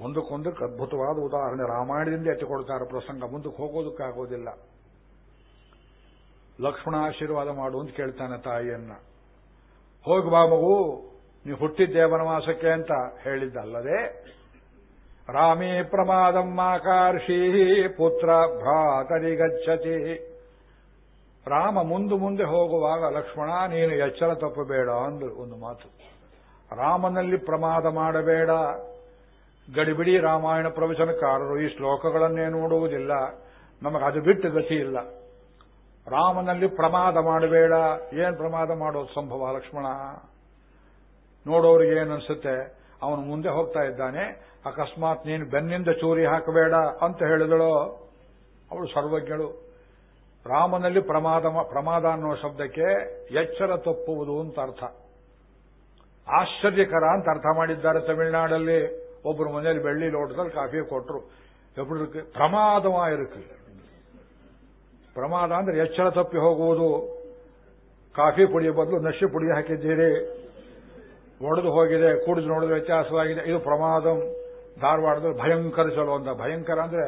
ಒಂದಕ್ಕೊಂದಕ್ಕೆ ಅದ್ಭುತವಾದ ಉದಾಹರಣೆ ರಾಮಾಯಣದಿಂದ ಎತ್ತಿಕೊಡ್ತಾರೆ ಪ್ರಸಂಗ. ಮುಂದಕ್ಕೆ ಹೋಗೋದಕ್ಕಾಗೋದಿಲ್ಲ. ಲಕ್ಷ್ಮಣ ಆಶೀರ್ವಾದ ಮಾಡು ಅಂತ ಕೇಳ್ತಾನೆ ತಾಯಿಯನ್ನ. ಹೋಗಿ ಬಾ ಮಗು ನೀವು ಹುಟ್ಟಿದ್ದೇ ವನವಾಸಕ್ಕೆ ಅಂತ ಹೇಳಿದ್ದಲ್ಲದೆ ರಾಮೇ ಪ್ರಮಾದಮ್ಮಾಕಾರ್ಷಿ ಪುತ್ರ ಭ್ರಾತರಿಗಚ್ಚತಿ ರಾಮ ಮುಂದೆ ಮುಂದೆ ಹೋಗುವಾಗ ಲಕ್ಷ್ಮಣ ನೀನು ಎಚ್ಚರ ತಪ್ಪಬೇಡ ಅಂದ್ರೆ ಒಂದು ಮಾತು. ರಾಮನಲ್ಲಿ ಪ್ರಮಾದ ಮಾಡಬೇಡ. ಗಡಿಬಿಡಿ ರಾಮಾಯಣ ಪ್ರವಚನಕಾರರು ಈ ಶ್ಲೋಕಗಳನ್ನೇ ನೋಡುವುದಿಲ್ಲ. ನಮಗೆ ಅದು ಬಿಟ್ಟು ಗತಿ ಇಲ್ಲ. ರಾಮನಲ್ಲಿ ಪ್ರಮಾದ ಮಾಡಬೇಡ. ಏನ್ ಪ್ರಮಾದ ಮಾಡೋದು ಸಂಭವ, ಲಕ್ಷ್ಮಣ? ನೋಡೋರಿಗೆ ಏನನ್ಸುತ್ತೆ ಅವನು ಮುಂದೆ ಹೋಗ್ತಾ ಇದ್ದಾನೆ. ಅಕಸ್ಮಾತ್ ನೀನು ಬೆನ್ನಿಂದ ಚೂರಿ ಹಾಕಬೇಡ ಅಂತ ಹೇಳಿದಳು ಅವಳು ಸರ್ವಜ್ಞಳು. ರಾಮನಲ್ಲಿ ಪ್ರಮಾದ ಪ್ರಮಾದ ಅನ್ನೋ ಶಬ್ದಕ್ಕೆ ಎಚ್ಚರ ತಪ್ಪುವುದು ಅಂತ ಅರ್ಥ. ಆಶ್ಚರ್ಯಕರ ಅಂತ ಅರ್ಥ ಮಾಡಿದ್ದಾರೆ ತಮಿಳುನಾಡಲ್ಲಿ. ಒಬ್ಬರು ಮನೆಯಲ್ಲಿ ಬೆಳ್ಳಿ ಲೋಟದಲ್ಲಿ ಕಾಫಿ ಕೊಟ್ಟರು ಎಪ್ಪಡಕ್ಕೆ ಪ್ರಮಾದವ ಇರುತ್ತೆ ಪ್ರಮಾದ ಅಂದ್ರೆ ಎಚ್ಚರ ತಪ್ಪಿ ಹೋಗುವುದು. ಕಾಫಿ ಪುಡಿಯ ಬದಲು ನಶೆ ಪುಡಿ ಹಾಕಿದ್ದೀರಿ. ಒಡೆದು ಹೋಗಿದೆ, ಕುಡಿದು ನೋಡಿದ್ರೆ ವ್ಯತ್ಯಾಸವಾಗಿದೆ. ಇದು ಪ್ರಮಾದಂ. ಧಾರವಾಡದಲ್ಲಿ ಭಯಂಕರ ಚಲೋ ಅಂತ. ಭಯಂಕರ ಅಂದ್ರೆ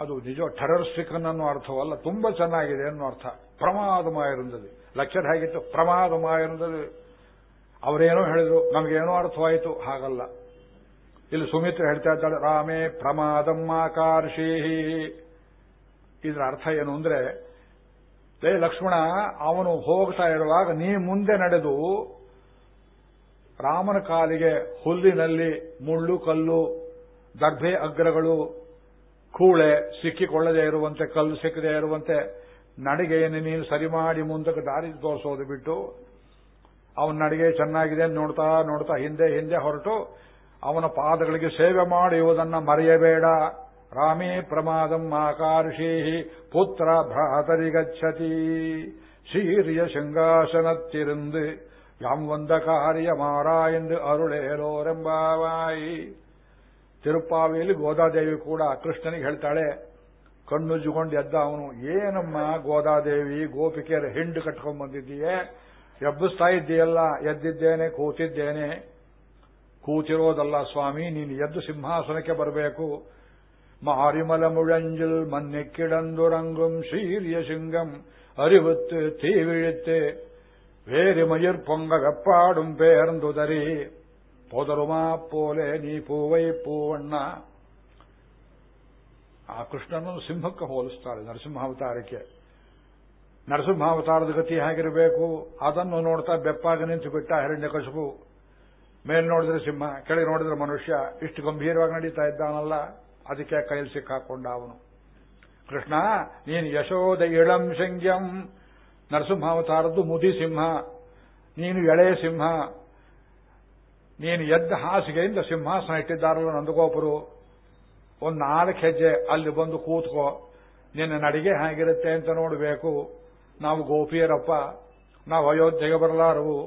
ಅದು ನಿಜ ಟೆರರಿಸ್ಟಿಕನ್ ಅನ್ನೋ ಅರ್ಥವಲ್ಲ, ತುಂಬಾ ಚೆನ್ನಾಗಿದೆ ಅನ್ನೋ ಅರ್ಥ. ಪ್ರಮಾದಮಯ ಇರುತ್ತದೆ ಲೆಕ್ಚರ್ ಹೇಗಿತ್ತು? ಪ್ರಮಾದಮಯ ಇರುತ್ತದೆ ಅವರೇನೋ ಹೇಳಿದ್ರು, ನಮಗೇನೋ ಅರ್ಥವಾಯಿತು. ಹಾಗಲ್ಲ. ಇಲ್ಲಿ ಸುಮಿತ್ರ ಹೇಳ್ತಾ ಇದ್ದಾಳೆ, ರಾಮೇ ಪ್ರಮಾದಮ್ಮಾಕಾರ್ಷೀಹಿ ಇದರ ಅರ್ಥ ಏನು ಅಂದ್ರೆ ಏ ಲಕ್ಷ್ಮಣ, ಅವನು ಹೋಗ್ತಾ ಇರುವಾಗ ನೀ ಮುಂದೆ ನಡೆದು ರಾಮನ ಕಾಲಿಗೆ ಹುಲ್ಲಿನಲ್ಲಿ ಮುಳ್ಳು, ಕಲ್ಲು ದರ್ಭೆ ಅಗ್ರಗಳು ಕೂಳೆ ಸಿಕ್ಕಿಕೊಳ್ಳದೆ ಇರುವಂತೆ, ಕಲ್ಲು ಸಿಕ್ಕದೇ ಇರುವಂತೆ ನಡಿಗೆಯನ್ನು ನೀನು ಸರಿ ಮಾಡಿ ಮುಂದಕ್ಕೆ ದಾರಿ ತೋರಿಸೋದು ಬಿಟ್ಟು, ಅವನ ನಡಿಗೆ ಚೆನ್ನಾಗಿದೆ ನೋಡ್ತಾ ನೋಡ್ತಾ ಹಿಂದೆ ಹಿಂದೆ ಹೊರಟು, ಅವನ ಪಾದಗಳಿಗೆ ಸೇವೆ ಮಾಡುವುದನ್ನು ಮರೆಯಬೇಡ. ರಾಮೇ ಪ್ರಮಾದಂ ಆಕಾರ್ಷೀ ಪುತ್ರ ಭ್ರಾತರಿಗಚ್ಚತಿ ಸೀರಿಯ ಸಿಂಗಾಸನತ್ತಿರಿಂದ ಯಾಂ ವಂದ ಕಾರ್ಯ ಮಾರ ಎಂದು ಅರುಳೇರೋರೆಂಬಾವಾಯಿ ತಿರುಪಾವೆಯಲ್ಲಿ ಗೋದಾದೇವಿ ಕೂಡ ಕೃಷ್ಣನಿಗೆ ಹೇಳ್ತಾಳೆ ಕಣ್ಣುಜ್ಜುಕೊಂಡು ಎದ್ದ ಅವನು, ಏನಮ್ಮ ಗೋದಾದೇವಿ, ಗೋಪಿಕೆಯರ ಹಿಂಡು ಕಟ್ಕೊಂಡ್ ಬಂದಿದ್ದೀಯೇ? ಎಬ್ಬಿಸ್ತಾ ಇದ್ದೀಯಲ್ಲ, ಎದ್ದಿದ್ದೇನೆ, ಕೂತಿದ್ದೇನೆ. ಕೂತಿರೋದಲ್ಲ ಸ್ವಾಮಿ, ನೀನು ಎದ್ದು ಸಿಂಹಾಸನಕ್ಕೆ ಬರಬೇಕು. മാറിമല മുഴഞ്ചിൽ മഞ്ഞക്കിടന്തുറങ്ങും ശീര്യ ശിംഗം അരിവത്ത് തീ വീഴ്ത്ത് വേരുമയിർ പൊങ്ക വെപ്പാടും പേർന്തുതരി ಪೋದರುಮಾ ಪೋಲೆ ನೀ ಪೂವೈ ಪೂವಣ್ಣ. ಆ ಕೃಷ್ಣನನ್ನು ಸಿಂಹಕ್ಕೆ ಹೋಲಿಸ್ತಾರೆ ನರಸಿಂಹಾವತಾರಕ್ಕೆ. ನರಸಿಂಹಾವತಾರದ ಗತಿ ಹೇಗಿರಬೇಕು? ಅದನ್ನು ನೋಡ್ತಾ ಬೆಪ್ಪಾಗಿ ನಿಂತು ಬಿಟ್ಟ ಹಿರಣ್ಯಕಶಿಪು ಮೇಲ್ ನೋಡಿದ್ರೆ ಸಿಂಹ, ಕೆಳಗೆ ನೋಡಿದ್ರೆ ಮನುಷ್ಯ, ಇಷ್ಟು ಗಂಭೀರವಾಗಿ ನಡೀತಾ ಇದ್ದಾನಲ್ಲ, ಅದಕ್ಕೆ ಕೈಯಲ್ಲಿ ಸಿಕ್ಕಾಕೊಂಡ ಅವನು. ಕೃಷ್ಣ, ನೀನು ಯಶೋದ ಇಳಂ ಶಂಗ್ಯಂ, ನರಸಿಂಹಾವತಾರದ್ದು ಮುದಿ ಸಿಂಹ, ನೀನು ಎಳೆ ಸಿಂಹ. ನೀನು ಎದ್ದ ಹಾಸಿಗೆಯಿಂದ ಸಿಂಹಾಸನ ಇಟ್ಟಿದ್ದಾರಲ್ಲ ನಂದಗೋಪರು. ಒಂದು ನಾಲ್ಕು ಹೆಜ್ಜೆ ಅಲ್ಲಿ ಬಂದು ಕೂತ್ಕೋ. ನಿನ್ನ ನಡಿಗೆ ಹೇಗಿರುತ್ತೆ ಅಂತ ನೋಡಬೇಕು. ನಾವು ಗೋಪಿಯರಪ್ಪ. ನಾವು ಅಯೋಧ್ಯೆಗೆ ಬರಲಾರವು.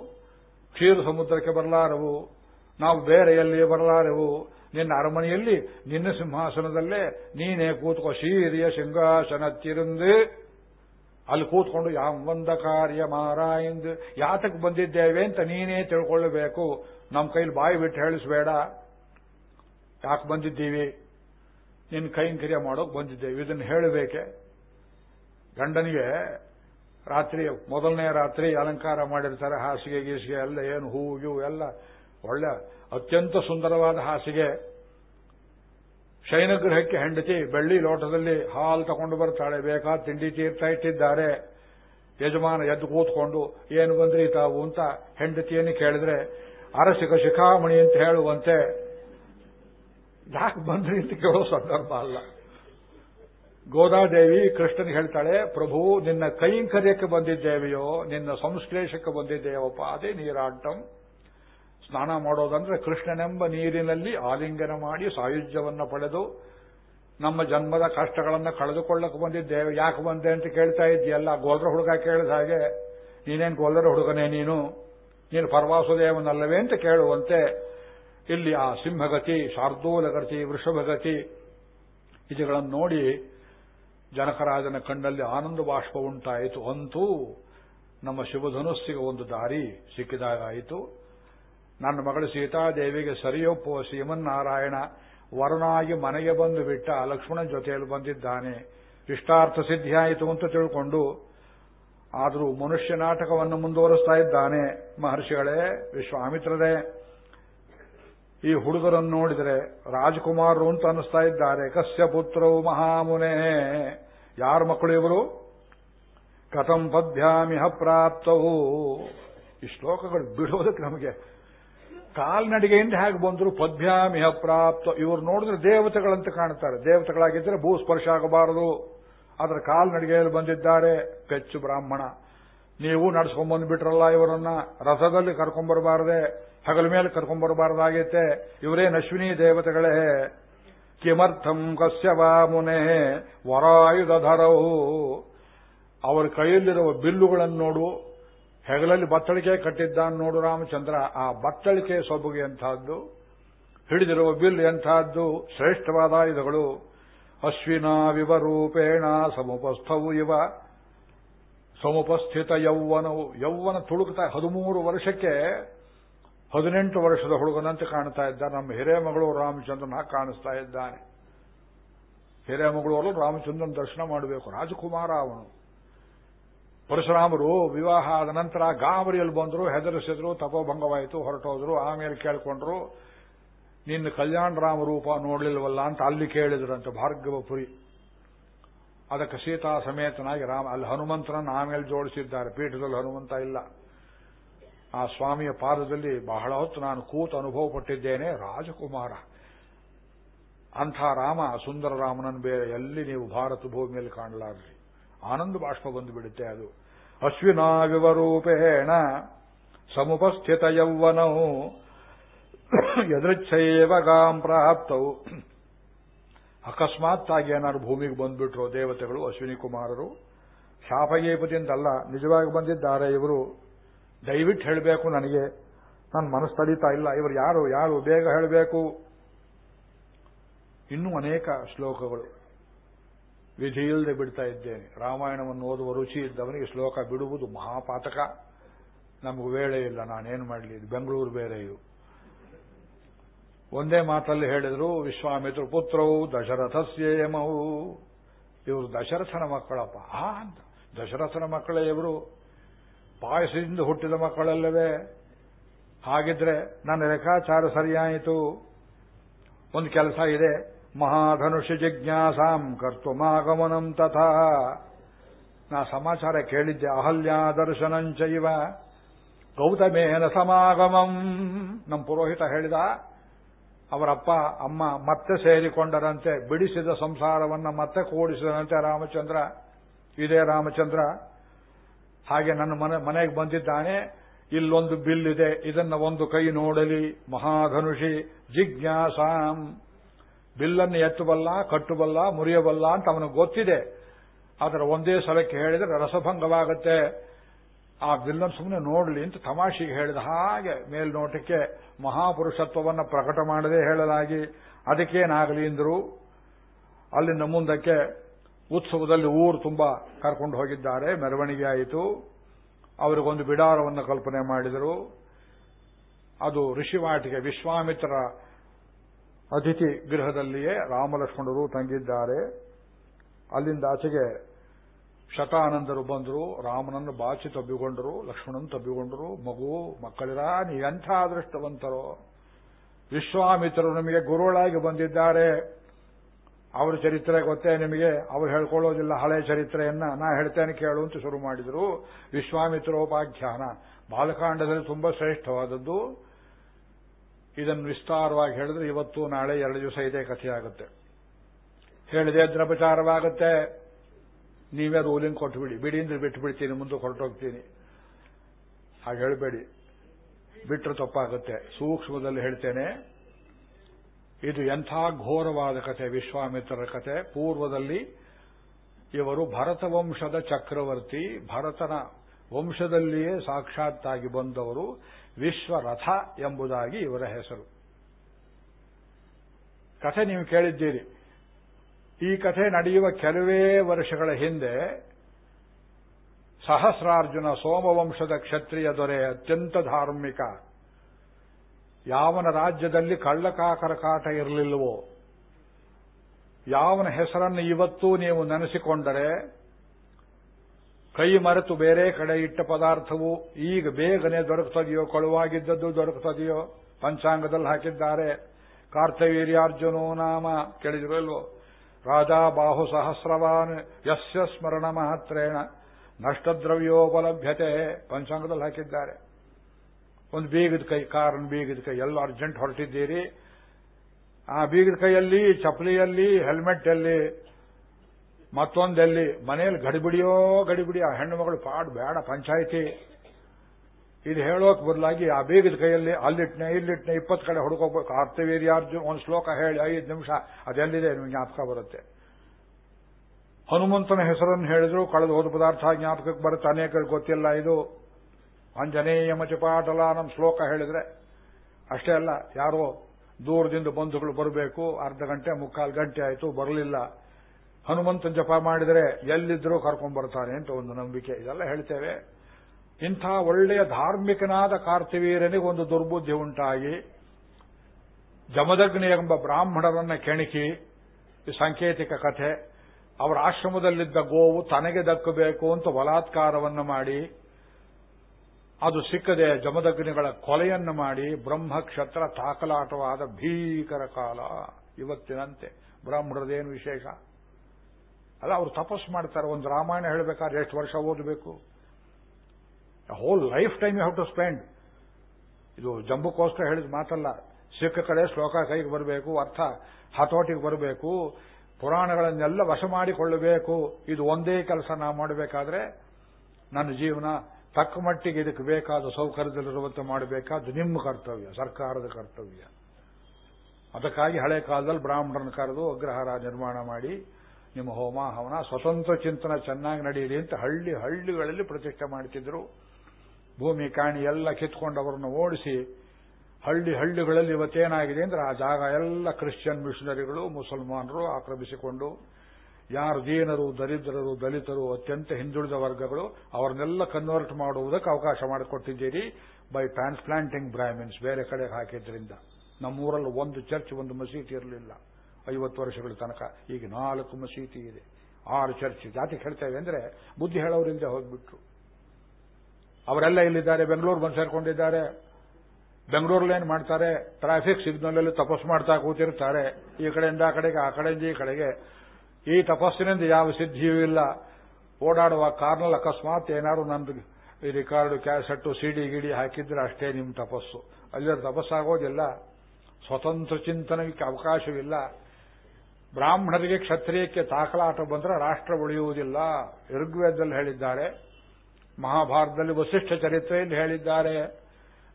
ಕ್ಷೀರ ಸಮುದ್ರಕ್ಕೆ ಬರಲಾರವು. ನಾವು ಬೇರೆ ಎಲ್ಲಿ ಬರಲಾರವು. ನಿನ್ನ ಅರಮನೆಯಲ್ಲಿ, ನಿನ್ನ ಸಿಂಹಾಸನದಲ್ಲೇ ನೀನೇ ಕೂತ್ಕೋ. ಶೀರಿಯ ಸಿಂಹಾಸನ ತಿರುಂದು. ಅಲ್ಲಿ ಕೂತ್ಕೊಂಡು ಒಂದ ಕಾರ್ಯ ಮಾರಾಯಿಂದ. ಯಾತಕ್ಕೆ ಬಂದಿದ್ದೇವೆ ಅಂತ ನೀನೇ ತಿಳ್ಕೊಳ್ಳಬೇಕು ನಮ್ಮ ಕೈಲಿ ಬಾಯಿ ಬಿಟ್ಟು ಹೇಳಿಸ್ಬೇಡ. ಯಾಕೆ ಬಂದಿದ್ದೀವಿ? ನಿನ್ನ ಕೈಂಕರ್ಯ ಮಾಡೋಕೆ ಬಂದಿದ್ದೇವೆ. ಇದನ್ನು ಹೇಳಬೇಕೆ. ಗಂಡನಿಗೆ ರಾತ್ರಿ, ಮೊದಲನೇ ರಾತ್ರಿ ಅಲಂಕಾರ ಮಾಡಿರ್ತಾರೆ. ಹಾಸಿಗೆ, ಗೀಸಿಗೆ ಎಲ್ಲ ಏನು ಹೂವು ಗಿವು ಎಲ್ಲ ಒಳ್ಳೆ, ಅತ್ಯಂತ ಸುಂದರವಾದ ಹಾಸಿಗೆ. ಶಯನಗೃಹಕ್ಕೆ ಹೆಂಡತಿ ಬೆಳ್ಳಿ ಲೋಟದಲ್ಲಿ ಹಾಲು ತಗೊಂಡು ಬರ್ತಾಳೆ. ಬೇಕಾದ ತಿಂಡಿ ತೀರ್ತಾ ಇಟ್ಟಿದ್ದಾರೆ. ಯಜಮಾನ ಎದ್ದು ಕೂತ್ಕೊಂಡು, ಏನು ಬಂದ್ರಿ ತಾವು? ಅಂತ ಹೆಂಡತಿಯನ್ನು ಕೇಳಿದ್ರೆ ಅರಸಿಕ ಶಿಖಾಮಣಿ ಅಂತ ಹೇಳುವಂತೆ ಯಾಕೆ ಬಂದ್ರಿ ಅಂತ ಕೇಳೋ ಸಂದರ್ಭ ಅಲ್ಲ. ಗೋದಾದೇವಿ ಕೃಷ್ಣನ್ ಹೇಳ್ತಾಳೆ, ಪ್ರಭು, ನಿನ್ನ ಕೈಂಕರ್ಯಕ್ಕೆ ಬಂದಿದ್ದೇವೆಯೋ, ನಿನ್ನ ಸಂಶ್ಲೇಷಕ್ಕೆ ಬಂದಿದ್ದೇವಪ್ಪ, ಅದೇ ನೀರಾಟಂ. ಸ್ನಾನ ಮಾಡೋದಂದ್ರೆ ಕೃಷ್ಣನೆಂಬ ನೀರಿನಲ್ಲಿ ಆಲಿಂಗನ ಮಾಡಿ ಸಾಯುಜ್ಯವನ್ನು ಪಡೆದು, ನಮ್ಮ ಜನ್ಮದ ಕಷ್ಟಗಳನ್ನು ಕಳೆದುಕೊಳ್ಳಕ್ಕೆ ಬಂದಿದ್ದೇವೆ. ಯಾಕೆ ಬಂದೆ ಅಂತ ಕೇಳ್ತಾ ಇದ್ದೀಯಲ್ಲ ಗೋಲ್ರ ಹುಡುಗ ಕೇಳಿದ ಹಾಗೆ, ನೀನೇನು ಗೋಲ್ರ ಹುಡುಗನೇ ನೀನು? ನೀನು ಪರವಾಸುದೇವನಲ್ಲವೇ ಅಂತ ಕೇಳುವಂತೆ ಇಲ್ಲಿ ಆ ಸಿಂಹಗತಿ, ಶಾರ್ದೂಲಗತಿ, ವೃಷಭಗತಿ ಇದುಗಳನ್ನು ನೋಡಿ ಜನಕರಾಜನ ಕಣ್ಣಲ್ಲಿ ಆನಂದ ಬಾಷ್ಪ ಉಂಟಾಯಿತು. ಅಂತೂ ನಮ್ಮ ಶಿವಧನುಸ್ಸಿಗೆ ಒಂದು ದಾರಿ ಸಿಕ್ಕಿದಾಗಾಯಿತು. ನನ್ನ ಮಗಳು ಸೀತಾದೇವಿಗೆ ಸರಿಯೊಪ್ಪುವ ಶ್ರೀಮನ್ನಾರಾಯಣ ವರನಾಗಿ ಮನೆಗೆ ಬಂದು ಬಿಟ್ಟ ಲಕ್ಷ್ಮಣನ ಜೊತೆಯಲ್ಲಿ ಬಂದಿದ್ದಾನೆ. ಇಷ್ಟಾರ್ಥ ಸಿದ್ಧಿಯಾಯಿತು ಅಂತ ತಿಳ್ಕೊಂಡು ಆದರೂ ಮನುಷ್ಯ ನಾಟಕವನ್ನು ಮುಂದುವರಿಸ್ತಾ ಇದ್ದಾನೆ. ಮಹರ್ಷಿಗಳೇ, ವಿಶ್ವಾಮಿತ್ರರೇ, ಈ ಹುಡುಗರನ್ನು ನೋಡಿದರೆ ರಾಜಕುಮಾರರು ಅಂತ ಅನ್ನಿಸ್ತಾ ಇದ್ದಾರೆ. ಕಸ್ಯ ಪುತ್ರವು ಮಹಾಮುನೇ. ಯಾರ ಮಕ್ಕಳು ಇವರು? ಕಥಂ ಪದ್ಯಾಮಿಹ ಪ್ರಾಪ್ತವು ಈ ಶ್ಲೋಕಗಳು ಬಿಡೋದಕ್ಕೆ ನಮಗೆ ಕಾಲ್ನಡಿಗೆಯಿಂದ ಹೇಗೆ ಬಂದರು ಪದ್ಯಾಮಿಹ ಪ್ರಾಪ್ತ. ಇವರು ನೋಡಿದ್ರೆ ದೇವತೆಗಳಂತ ಕಾಣುತ್ತಾರೆ. ದೇವತೆಗಳಾಗಿದ್ದರೆ ಭೂ ಸ್ಪರ್ಶ ಆಗಬಾರದು. ಅದರ ಕಾಲ್ನಡಿಗೆಯಲ್ಲಿ ಬಂದಿದ್ದಾರೆ. ಪೆಚ್ಚು ಬ್ರಾಹ್ಮಣ. ನೀವು ನಡ್ಸ್ಕೊಂಡ್ಬಂದ್ಬಿಟ್ರಲ್ಲ ಇವರನ್ನ. ರಥದಲ್ಲಿ ಕರ್ಕೊಂಡ್ಬರಬಾರದೆ ಹಗಲ ಮೇಲೆ ಕರ್ಕೊಂಡ್ಬರಬಾರದಾಗೈತೆ ಇವರೇ ಅಶ್ವಿನಿ ದೇವತೆಗಳೇ. ಕಿಮರ್ಥಂ ಕಶ್ಯವಾ ಮುನೆ ವರಾಯುಧರವು ಅವರ ಕೈಯಲ್ಲಿರುವ ಬಿಲ್ಲುಗಳನ್ನು ನೋಡು. ಹೆಗಲಲ್ಲಿ ಬತ್ತಳಿಕೆ ಕಟ್ಟಿದ್ದಾನೆ ನೋಡು ರಾಮಚಂದ್ರ. ಆ ಬತ್ತಳಿಕೆ ಸೊಬಗು ಎಂಥದ್ದು, ಹಿಡಿದಿರುವ ಬಿಲ್ ಎಂಥದ್ದು, ಶ್ರೇಷ್ಠವಾದ ಆಯುಧಗಳು. ಅಶ್ವಿನಾವಿವ ರೂಪೇಣ ಸಮುಪಸ್ಥವು ಇವ. ಸಮುಪಸ್ಥಿತ ಯೌವನವು, ಯೌವನ ತುಳುಕ್ತಾ ಹದಿಮೂರು ವರ್ಷಕ್ಕೆ ಹದಿನೆಂಟು ವರ್ಷದ ಹುಡುಗನಂತೆ ಕಾಣ್ತಾ ಇದ್ದ ನಮ್ಮ ಹಿರೇಮಗಳು ರಾಮಚಂದ್ರನ ಕಾಣಿಸ್ತಾ ಇದ್ದಾನೆ. ಹಿರೇಮಗಳವರು ರಾಮಚಂದ್ರನ ದರ್ಶನ ಮಾಡಬೇಕು. ರಾಜಕುಮಾರ ಅವನು. ಪರಶುರಾಮರು ವಿವಾಹ ಆದ ನಂತರ ಗಾಬರಿಯಲ್ಲಿ ಬಂದರು, ಹೆದರಿಸಿದ್ರು, ತಪೋಭಂಗವಾಯಿತು, ಹೊರಟೋದ್ರು, ಆಮೇಲೆ ಕೇಳ್ಕೊಂಡ್ರು ನಿನ್ನ ಕಲ್ಯಾಣ ರಾಮ ರೂಪ ನೋಡ್ಲಿಲ್ವಲ್ಲ ಅಂತ ಅಲ್ಲಿ ಕೇಳಿದ್ರಂತೆ ಭಾರ್ಗವಪುರಿ. ಅದಕ್ಕೆ ಸೀತಾ ಸಮೇತನಾಗಿ ರಾಮ, ಅಲ್ಲಿ ಹನುಮಂತನನ್ನು ಆಮೇಲೆ ಜೋಡಿಸಿದ್ದಾರೆ. ಪೀಠದಲ್ಲಿ ಹನುಮಂತ ಇಲ್ಲ. ಆ ಸ್ವಾಮಿಯ ಪಾದದಲ್ಲಿ ಬಹಳ ಹೊತ್ತು ನಾನು ಕೂತು ಅನುಭವ ಪಟ್ಟಿದ್ದೇನೆ, ರಾಜಕುಮಾರ. ಅಂಥ ರಾಮ, ಸುಂದರ ರಾಮನನ್ನು ಬೇರೆ ಎಲ್ಲಿ ನೀವು ಭಾರತ ಭೂಮಿಯಲ್ಲಿ ಕಾಣಲಾರ್ರಿ? ಆನಂದ ಬಾಷ್ಪ ಬಂದು ಬಿಡುತ್ತೆ ಅದು ಅಶ್ವಿನಾವಿವರೂಪೇಣ ಸಮುಪಸ್ಥಿತ ಯೌವನವು ಎದೃಚ್ಛೈವ ಗಾಂ ಪ್ರಾಪ್ತವು ಅಕಸ್ಮಾತ್ತಾಗಿ ಏನಾದ್ರು ಭೂಮಿಗೆ ಬಂದ್ಬಿಟ್ರು ದೇವತೆಗಳು, ಅಶ್ವಿನಿ ಕುಮಾರರು, ಶಾಪಗೇಪದಿಂದಲ್ಲ, ನಿಜವಾಗಿ ಬಂದಿದ್ದಾರೆ ಇವರು. ದಯವಿಟ್ಟು ಹೇಳಬೇಕು ನನಗೆ. ನನ್ನ ಮನಸ್ಸು ತಡೀತಾ ಇಲ್ಲ. ಇವರು ಯಾರು? ಯಾರು? ಬೇಗ ಹೇಳಬೇಕು. ಇನ್ನೂ ಅನೇಕ ಶ್ಲೋಕಗಳು. ವಿಧಿ ಇಲ್ಲದೆ ಬಿಡ್ತಾ ಇದ್ದೇನೆ. ರಾಮಾಯಣವನ್ನು ಓದುವ ರುಚಿ ಇದ್ದವನಿಗೆ ಶ್ಲೋಕ ಬಿಡುವುದು ಮಹಾಪಾತಕ. ನಮಗೂ ವೇಳೆ ಇಲ್ಲ. ನಾನೇನು ಮಾಡಲಿ? ಇದು ಬೆಂಗಳೂರು ಬೇರೆಯು. ಒಂದೇ ಮಾತಲ್ಲಿ ಹೇಳಿದ್ರು, ವಿಶ್ವಾಮಿತ್ರ ಪುತ್ರವು ದಶರಥಸ್ಯೇಮವು ಇವರು ದಶರಥನ ಮಕ್ಕಳಪ್ಪ. ಆ ದಶರಥನ ಮಕ್ಕಳೇ ಇವರು. ಪಾಯಸದಿಂದ ಹುಟ್ಟಿದ ಮಕ್ಕಳಲ್ಲವೇ. ಹಾಗಿದ್ರೆ ನನ್ನ ಲೆಕ್ಕಾಚಾರ ಸರಿಯಾಯಿತು. ಒಂದು ಕೆಲಸ ಇದೆ. ಮಹಾಧನುಷ ಜಿಜ್ಞಾಸಾಂ ಕರ್ತುಮಾಗಮನಂ ತಥಾ. ನಾ ಸಮಾಚಾರ ಕೇಳಿದ್ದೆ. ಅಹಲ್ಯಾ ದರ್ಶನಂಚವ ಗೌತಮೇನ ಸಮಾಗಮಂ. ನಮ್ಮ ಪುರೋಹಿತ ಹೇಳಿದ ಅವರಪ್ಪ, ಅಮ್ಮ ಮತ್ತೆ ಸೇರಿಕೊಂಡರಂತೆ, ಬಿಡಿಸಿದ ಸಂಸಾರವನ್ನ ಮತ್ತೆ ಕೂಡಿಸಿದಂತೆ ರಾಮಚಂದ್ರ, ಇದೇ ರಾಮಚಂದ್ರ. ಹಾಗೆ ನನ್ನ ಮನೆ, ಮನೆಗೆ ಬಂದಿದ್ದಾನೆ. ಇಲ್ಲೊಂದು ಬಿಲ್ ಇದೆ ಇದನ್ನ ಒಂದು ಕೈ ನೋಡಲಿ, ಮಹಾಧನುಷಿ, ಜಿಜ್ಞಾಸಾಂ. ಬಿಲ್ಲನ್ನು ಎತ್ತಬಲ್ಲ ಕಟ್ಟಬಲ್ಲ ಮುರಿಯಬಲ್ಲ ಅಂತ ಅವನಿಗೆ ಗೊತ್ತಿದೆ. ಆದರೆ ಒಂದೇ ಸಲಕ್ಕೆ ಹೇಳಿದರೆ ರಸಭಂಗವಾಗುತ್ತೆ. ಆ ವಿಲ್ಲನ್ ಸುಮ್ಮನೆ ನೋಡಲಿ ಅಂತ ತಮಾಷೆಗೆ ಹೇಳಿದ ಹಾಗೆ ಮೇಲ್ನೋಟಕ್ಕೆ ಮಹಾಪುರುಷತ್ವವನ್ನು ಪ್ರಕಟ ಮಾಡದೆ ಹೇಳಲಾಗಿ ಅದಕ್ಕೇನಾಗಲಿ ಎಂದರು ಅಲ್ಲಿಂದ ಮುಂದಕ್ಕೆ ಉತ್ಸವದಲ್ಲಿ ಊರು ತುಂಬಾ ಕರ್ಕೊಂಡು ಹೋಗಿದ್ದಾರೆ. ಮೆರವಣಿಗೆ ಆಯಿತು. ಅವರಿಗೊಂದು ಬಿಡಾರವನ್ನು ಕಲ್ಪನೆ ಮಾಡಿದರು. ಅದು ಋಷಿವಾಟಿಗೆ ವಿಶ್ವಾಮಿತ್ರ ಅತಿಥಿ ಗೃಹದಲ್ಲಿಯೇ ರಾಮಲಕ್ಷ್ಮಣರು ತಂಗಿದ್ದಾರೆ. ಅಲ್ಲಿಂದ ಆಚೆಗೆ ಶತಾನಂದರು ಬಂದರು, ರಾಮನನ್ನು ಬಾಚಿ ತಬ್ಬಿಕೊಂಡರು, ಲಕ್ಷ್ಮಣನ್ ತಬ್ಬಿಕೊಂಡರು, ಮಗು, ಮಕ್ಕಳಿರ ಎಂಥ ಅದೃಷ್ಟವಂತರೋ? ವಿಶ್ವಾಮಿತ್ರರು ನಿಮಗೆ ಗುರುಗಳಾಗಿ ಬಂದಿದ್ದಾರೆ. ಅವರ ಚರಿತ್ರೆ ಗೊತ್ತೇ ನಿಮಗೆ? ಅವರು ಹೇಳ್ಕೊಳ್ಳೋದಿಲ್ಲ ಹಳೆ ಚರಿತ್ರೆಯನ್ನ. ನಾ ಹೇಳ್ತೇನೆ ಕೇಳು ಅಂತ ಶುರು ಮಾಡಿದರು. ವಿಶ್ವಾಮಿತ್ರೋಪಾಖ್ಯಾನ. ಬಾಲಕಾಂಡದಲ್ಲಿ ತುಂಬಾ ಶ್ರೇಷ್ಠವಾದದ್ದು. ಇದನ್ನು ವಿಸ್ತಾರವಾಗಿ ಹೇಳಿದ್ರೆ ಇವತ್ತು ನಾಳೆ ಎರಡು ದಿವಸ ಇದೇ ಕಥೆಯಾಗುತ್ತೆ. ಹೇಳಿದೆ ದ್ರಪಚಾರವಾಗುತ್ತೆ. ನೀವೇ ರೂಲಿಂಗ್ ಕೊಟ್ಟುಬಿಡಿ ಬಿಡಿ ಅಂದ್ರೆ ಬಿಟ್ಟು ಬಿಡ್ತೀನಿ, ಮುಂದೆ ಹೊರಟೋಗ್ತೀನಿ. ಹಾಗೆ ಹೇಳಬೇಡಿ. ಬಿಟ್ಟರೆ ತಪ್ಪಾಗುತ್ತೆ. ಸೂಕ್ಷ್ಮದಲ್ಲಿ ಹೇಳ್ತೇನೆ. ಇದು ಎಂಥ ಘೋರವಾದ ಕತೆ ವಿಶ್ವಾಮಿತ್ರರ ಕತೆ ಪೂರ್ವದಲ್ಲಿ ಇವರು ಭರತ ವಂಶದ ಚಕ್ರವರ್ತಿ, ಭರತನ ವಂಶದಲ್ಲಿಯೇ ಸಾಕ್ಷಾತ್ತಾಗಿ ಬಂದವರು ವಿಶ್ವರಥ ಎಂಬುದಾಗಿ ಇವರ ಹೆಸರು. ಕಥೆ ನೀವು ಕೇಳಿದ್ದೀರಿ. ಈ ಕಥೆ ನಡೆಯುವ ಕೆಲವೇ ವರ್ಷಗಳ ಹಿಂದೆ ಸಹಸ್ರಾರ್ಜುನ ಸೋಮವಂಶದ ಕ್ಷತ್ರಿಯ ದೊರೆ ಅತ್ಯಂತ ಧಾರ್ಮಿಕ. ಯಾವನ ರಾಜ್ಯದಲ್ಲಿ ಕಳ್ಳಕಾಕರ ಕಾಟ ಇರಲಿಲ್ಲವೋ, ಯಾವನ ಹೆಸರನ್ನು ಇವತ್ತೂ ನೀವು ನೆನೆಸಿಕೊಂಡರೆ, ಕೈ ಮರೆತು ಬೇರೆ ಕಡೆ ಇಟ್ಟ ಪದಾರ್ಥವು ಈಗ ಬೇಗನೆ ದೊರಕುತ್ತದೆಯೋ, ಕೊಳುವಾಗಿದ್ದದ್ದು ದೊರಕುತ್ತದೆಯೋ, ಪಂಚಾಂಗದಲ್ಲಿ ಹಾಕಿದ್ದಾರೆ. ಕಾರ್ತವೀರ್ಯಾರ್ಜುನೋ ನಾಮ ಕೇಳಿದಿರಲ್ವೋ? ರಾಜಾ ಬಾಹು ಸಹಸ್ರವಾನ್ ಯಸ್ಯ ಸ್ಮರಣ ಮಾತ್ರೇಣ ನಷ್ಟದ್ರವ್ಯೋಪಲಭ್ಯತೆ ಪಂಚಾಂಗದಲ್ಲಿ ಹಾಕಿದ್ದಾರೆ. ಒಂದು ಬೀಗದ ಕೈ, ಕಾರನ್ ಬೀಗದ ಕೈ, ಎಲ್ಲ ಅರ್ಜೆಂಟ್ ಹೊರಟಿದ್ದೀರಿ. ಆ ಬೀಗದ ಕೈಯಲ್ಲಿ, ಚಪ್ಪಲಿಯಲ್ಲಿ ಹೆಲ್ಮೆಟ್ ಅಲ್ಲಿ ಮತ್ತೊಂದಲ್ಲಿ, ಮನೆಯಲ್ಲಿ ಗಡಿಬಿಡಿಯೋ ಗಡಿಬಿಡಿ, ಆ ಹೆಣ್ಣು ಮಗಳು ಪಾಡು ಬೇಡ ಪಂಚಾಯಿತಿ. ಇದು ಹೇಳೋಕೆ ಬದಲಾಗಿ ಆ ಬೇಗದ ಕೈಯಲ್ಲಿ ಅಲ್ಲಿಟ್ನೆ, ಇಲ್ಲಿಟ್ನೆ ಇಪ್ಪತ್ತು ಕಡೆ ಹುಡುಕೋಬೇಕು ಕಾರ್ತವೀರ್ಯಾರ್ಜುನ್ ಒಂದು ಶ್ಲೋಕ ಹೇಳಿ, ಐದು ನಿಮಿಷ, ಅದೆಲ್ಲಿದೆ ನಿಮ್ಗೆ ಜ್ಞಾಪಕ ಬರುತ್ತೆ. ಹನುಮಂತನ ಹೆಸರನ್ನು ಹೇಳಿದ್ರು, ಕಳೆದು ಹೋದ ಪದಾರ್ಥ ಜ್ಞಾಪಕಕ್ಕೆ ಬರುತ್ತೆ. ಅನೇಕರಿಗೆ ಗೊತ್ತಿಲ್ಲ ಇದು. ಅಂಜನೇಯ ಮಚಪಾಟಲ ನಮ್ಮ ಶ್ಲೋಕ ಹೇಳಿದ್ರೆ, ಅಷ್ಟೇ ಅಲ್ಲ, ಯಾರೋ ದೂರದಿಂದ ಬಂಧುಗಳು ಬರಬೇಕು, ಅರ್ಧ ಗಂಟೆ, ಮುಕ್ಕಾಲು ಗಂಟೆ ಆಯಿತು, ಬರಲಿಲ್ಲ. ಹನುಮಂತನ ಜಪ ಮಾಡಿದರೆ ಎಲ್ಲಿದ್ರೂ ಕರ್ಕೊಂಡು ಬರ್ತಾನೆ ಅಂತ ಒಂದು ನಂಬಿಕೆ. ಇದೆಲ್ಲ ಹೇಳ್ತೇವೆ. ಇಂಥ ಒಳ್ಳೆಯ ಧಾರ್ಮಿಕನಾದ ಕಾರ್ತಿವೀರನಿಗೆ ಒಂದು ದುರ್ಬುದ್ಧಿ ಉಂಟಾಗಿ ಜಮದಗ್ನಿ ಎಂಬ ಬ್ರಾಹ್ಮಣರನ್ನ ಕೆಣಕಿ ಸಾಂಕೇತಿಕ ಕಥೆ, ಅವರ ಆಶ್ರಮದಲ್ಲಿದ್ದ ಗೋವು ತನಗೆ ದಕ್ಕಬೇಕು ಅಂತ ಬಲಾತ್ಕಾರವನ್ನು ಮಾಡಿ, ಅದು ಸಿಕ್ಕದೆ ಜಮದಗ್ನಿಗಳ ಕೊಲೆಯನ್ನು ಮಾಡಿ, ಬ್ರಹ್ಮಕ್ಷತ್ರ ತಾಕಲಾಟವಾದ ಭೀಕರ ಕಾಲ ಇವತ್ತಿನಂತೆ. ಬ್ರಾಹ್ಮಣರದೇನು ವಿಶೇಷ? ಅಲ್ಲ, ಅವರು ತಪಸ್ಸು ಮಾಡ್ತಾರೆ. ಒಂದು ರಾಮಾಯಣ ಹೇಳಬೇಕಾದ್ರೆ ಎಷ್ಟು ವರ್ಷ ಓದಬೇಕು? Whole life time you have to spend ಇದು ಜಂಬುಕೋಸ್ಕರ ಹೇಳಿದ ಮಾತಲ್ಲ, ಸಿಕ್ಕ ಕಡೆ ಶ್ಲೋಕ ಕೈಗೆ ಬರಬೇಕು, ಅರ್ಥ ಹತೋಟಿಗೆ ಬರಬೇಕು, ಪುರಾಣಗಳನ್ನೆಲ್ಲ ವಶ ಮಾಡಿಕೊಳ್ಳಬೇಕು, ಇದು ಒಂದೇ ಕೆಲಸ ನಾವು ಮಾಡಬೇಕಾದ್ರೆ ನನ್ನ ಜೀವನ ತಕ್ಕ ಮಟ್ಟಿಗೆ ಇದಕ್ಕೆ ಬೇಕಾದ ಸೌಕರ್ಯದಲ್ಲಿರುವಂತೆ ಮಾಡಬೇಕಾದ ನಿಮ್ಮ ಕರ್ತವ್ಯ, ಸರ್ಕಾರದ ಕರ್ತವ್ಯ. ಅದಕ್ಕಾಗಿ ಹಳೆ ಕಾಲದಲ್ಲಿ ಬ್ರಾಹ್ಮಣರನ್ನು ಕರೆದು ಅಗ್ರಹಾರ ನಿರ್ಮಾಣ ಮಾಡಿ, ನಿಮ್ಮ ಹೋಮ ಹವನ, ಸ್ವತಂತ್ರ ಚಿಂತನ ಚೆನ್ನಾಗಿ ನಡೆಯಲಿ ಅಂತ ಹಳ್ಳಿ ಹಳ್ಳಿಗಳಲ್ಲಿ ಪ್ರತಿಷ್ಠೆ ಮಾಡ್ತಿದ್ರು. ಭೂಮಿ ಕಾಣಿ ಎಲ್ಲ ಕಿತ್ಕೊಂಡು ಅವರನ್ನು ಓಡಿಸಿ ಹಳ್ಳಿ ಹಳ್ಳಿಗಳಲ್ಲಿ ಇವತ್ತೇನಾಗಿದೆ ಅಂದ್ರೆ ಆ ಜಾಗ ಎಲ್ಲ ಕ್ರಿಶ್ಚಿಯನ್ ಮಿಷನರಿಗಳು, ಮುಸಲ್ಮಾನರು ಆಕ್ರಮಿಸಿಕೊಂಡು ಯಾರು ದೀನರು, ದರಿದ್ರರು, ದಲಿತರು, ಅತ್ಯಂತ ಹಿಂದುಳಿದ ವರ್ಗಗಳು ಅವರನ್ನೆಲ್ಲ ಕನ್ವರ್ಟ್ ಮಾಡುವುದಕ್ಕೆ ಅವಕಾಶ ಮಾಡಿಕೊಟ್ಟಿದ್ದೀರಿ ಬೈ ಟ್ರಾನ್ಸ್ಪ್ಲಾಂಟಿಂಗ್ ಬ್ರಾಹ್ಮಿನ್ಸ್ ಬೇರೆ ಕಡೆ ಹಾಕಿದ್ರಿಂದ. ನಮ್ಮೂರಲ್ಲಿ ಒಂದು ಚರ್ಚ್, ಒಂದು ಮಸೀದಿ ಇರಲಿಲ್ಲ. ಐವತ್ತು ವರ್ಷಗಳ ತನಕ. ಈಗ ನಾಲ್ಕು ಮಸೀದಿ ಇದೆ. ಆರು ಚರ್ಚ್ ಜಾತಿ ಹೇಳ್ತೇವೆ ಅಂದ್ರೆ ಬುದ್ಧಿ ಹೇಳೋರಿಂದ ಹೋಗ್ಬಿಟ್ರು. ಅವರೆಲ್ಲ ಇಲ್ಲಿದ್ದಾರೆ ಬೆಂಗಳೂರು ಬಂದು ಸೇರ್ಕೊಂಡಿದ್ದಾರೆ. ಬೆಂಗಳೂರಲ್ಲಿ ಏನ್ ಮಾಡ್ತಾರೆ? ಟ್ರಾಫಿಕ್ ಸಿಗ್ನಲ್ ಅಲ್ಲಿ ತಪಸ್ ಮಾಡ್ತಾ ಕೂತಿರ್ತಾರೆ. ಈ ಕಡೆಯಿಂದ ಆ ಕಡೆಗೆ, ಆ ಕಡೆಯಿಂದ ಈ ಕಡೆಗೆ. ಈ ತಪಸ್ಸಿನಿಂದ ಯಾವ ಸಿದ್ಧಿಯೂ ಇಲ್ಲ. ಓಡಾಡುವ ಕಾರ್ನಲ್ಲಿ ಅಕಸ್ಮಾತ್ ಏನಾದ್ರು ನಂದು ಈ ರಿಕಾರ್ಡ್ ಕ್ಯಾಸೆಟ್ಟು ಸಿಡಿ ಗಿಡಿ ಹಾಕಿದ್ರೆ ಅಷ್ಟೇ ನಿಮ್ಮ ತಪಸ್ಸು. ಅಲ್ಲಿ ತಪಸ್ಸಾಗೋದಿಲ್ಲ. ಸ್ವತಂತ್ರ ಚಿಂತನಕ್ಕೆ ಅವಕಾಶವಿಲ್ಲ. ಬ್ರಾಹ್ಮಣರಿಗೆ ಕ್ಷತ್ರಿಯಕ್ಕೆ ತಾಕಲಾಟ ಬಂದ್ರೆ ರಾಷ್ಟ್ರ ಉಳಿಯುವುದಿಲ್ಲ. ಋಗ್ವೇದದಲ್ಲಿ ಹೇಳಿದ್ದಾರೆ. ಮಹಾಭಾರತದಲ್ಲಿ ವಸಿಷ್ಠ ಚರಿತ್ರೆಯಲ್ಲಿ ಹೇಳಿದ್ದಾರೆ.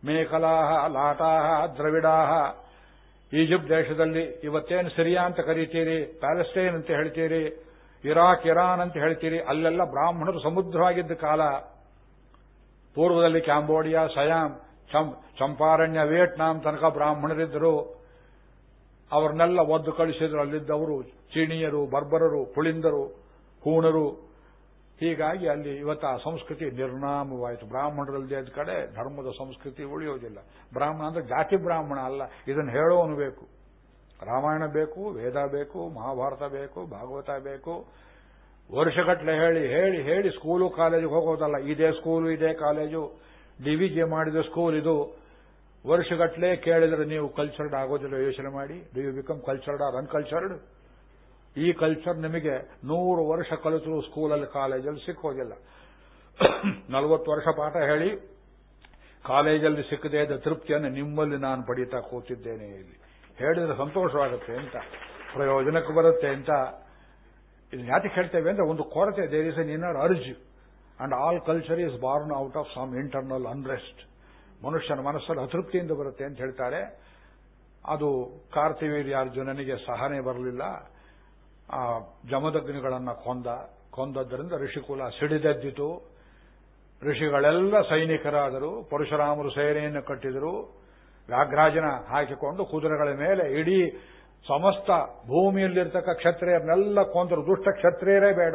ಮೇಖಲಾಹ, ಲಾಟಾಹ, ದ್ರವಿಡಾಹ. ಈಜಿಪ್ಟ್ ದೇಶದಲ್ಲಿ ಇವತ್ತೇನು ಸಿರಿಯಾ ಅಂತ ಕರೀತೀರಿ, ಪ್ಯಾಲೆಸ್ಟೈನ್ ಅಂತ ಹೇಳ್ತೀರಿ, ಇರಾಕ್, ಇರಾನ್ ಅಂತ ಹೇಳ್ತೀರಿ, ಅಲ್ಲೆಲ್ಲ ಬ್ರಾಹ್ಮಣರು ಸಮುದ್ರವಾಗಿದ್ದ ಕಾಲ. ಪೂರ್ವದಲ್ಲಿ ಕ್ಯಾಂಬೋಡಿಯಾ, ಸಯಾಮ್ ಚಂಪಾರಣ್ಯ, ವಿಯೆಟ್ನಾಂ ತನಕ ಬ್ರಾಹ್ಮಣರಿದ್ದರು. ಅವರನ್ನೆಲ್ಲ ಒದ್ದು ಕಳಿಸಿದ್ರು. ಅಲ್ಲಿದ್ದವರು ಚೀಣಿಯರು ಬರ್ಬರರು, ಪುಳಿಂದರು, ಹೂಣರು ಹೀಗಾಗಿ ಅಲ್ಲಿ ಇವತ್ತು ಆ ಸಂಸ್ಕೃತಿ ನಿರ್ನಾಮವಾಯಿತು. ಬ್ರಾಹ್ಮಣರಲ್ಲದೆ ಅದ ಕಡೆ ಧರ್ಮದ ಸಂಸ್ಕೃತಿ ಉಳಿಯೋದಿಲ್ಲ. ಬ್ರಾಹ್ಮಣ ಅಂದ್ರೆ ಜಾತಿ ಬ್ರಾಹ್ಮಣ ಅಲ್ಲ. ಇದನ್ನು ಹೇಳೋನು ಬೇಕು. ರಾಮಾಯಣ ಬೇಕು, ವೇದ ಬೇಕು, ಮಹಾಭಾರತ ಬೇಕು, ಭಾಗವತ ಬೇಕು. ವರ್ಷಗಟ್ಟಲೆ ಹೇಳಿ ಹೇಳಿ ಹೇಳಿ ಸ್ಕೂಲು ಕಾಲೇಜಿಗೆ ಹೋಗೋದಲ್ಲ. ಇದೇ ಸ್ಕೂಲು, ಇದೇ ಕಾಲೇಜು. ಡಿವಿಜೆ ಮಾಡಿದ ಸ್ಕೂಲ್ ಇದು. ವರ್ಷಗಟ್ಟಲೆ ಕೇಳಿದ್ರೆ ನೀವು ಕಲ್ಚರ್ಡ್ ಆಗೋದಿಲ್ಲ ಯೋಚನೆ ಮಾಡಿ. Do you become cultured or uncultured ಈ ಕಲ್ಚರ್ ನಿಮಗೆ ನೂರು ವರ್ಷ ಕಲಿತರು ಸ್ಕೂಲಲ್ಲಿ ಕಾಲೇಜಲ್ಲಿ ಸಿಕ್ಕೋಗಿಲ್ಲ ನಲವತ್ತು ವರ್ಷ ಪಾಠ ಹೇಳಿ ಕಾಲೇಜಲ್ಲಿ ಸಿಕ್ಕದೇ ಇದ್ದ ತೃಪ್ತಿಯನ್ನು ನಿಮ್ಮಲ್ಲಿ ನಾನು ಪಡೀತಾ ಕೂತಿದ್ದೇನೆ ಇಲ್ಲಿ. ಹೇಳಿದ್ರೆ ಸಂತೋಷವಾಗುತ್ತೆ ಅಂತ ಪ್ರಯೋಜನಕ್ಕೆ ಬರುತ್ತೆ ಅಂತ ಇಲ್ಲಿ ಯಾಕೆ ಹೇಳ್ತೇವೆ ಅಂದ್ರೆ ಒಂದು ಕೊರತೆ. There is an inner urge and all culture is born out of some internal unrest ಮನುಷ್ಯನ ಮನಸ್ಸಲ್ಲಿ ಅತೃಪ್ತಿಯಿಂದ ಬರುತ್ತೆ ಅಂತ ಹೇಳ್ತಾರೆ. ಅದು ಕಾರ್ತಿವೀರ್ಯಾರ್ಜುನನಿಗೆ ಸಹನೆ ಬರಲಿಲ್ಲ. ಆ ಜಮದಗ್ನಿಗಳನ್ನು ಕೊಂದ, ಕೊಂದದ್ದರಿಂದ ಋಷಿಕುಲ ಸಿಡಿದೆದ್ದಿತು. ಋಷಿಗಳೆಲ್ಲ ಸೈನಿಕರಾದರು, ಪರಶುರಾಮರು ಸೇನೆಯನ್ನು ಕಟ್ಟಿದರು. ವ್ಯಾಘ್ರಾಜನ ಹಾಕಿಕೊಂಡು ಕುದುರೆಗಳ ಮೇಲೆ ಇಡೀ ಸಮಸ್ತ ಭೂಮಿಯಲ್ಲಿರ್ತಕ್ಕ ಕ್ಷತ್ರಿಯರನ್ನೆಲ್ಲ ಕೊಂದರು. ದುಷ್ಟ ಕ್ಷತ್ರಿಯರೇ ಬೇಡ.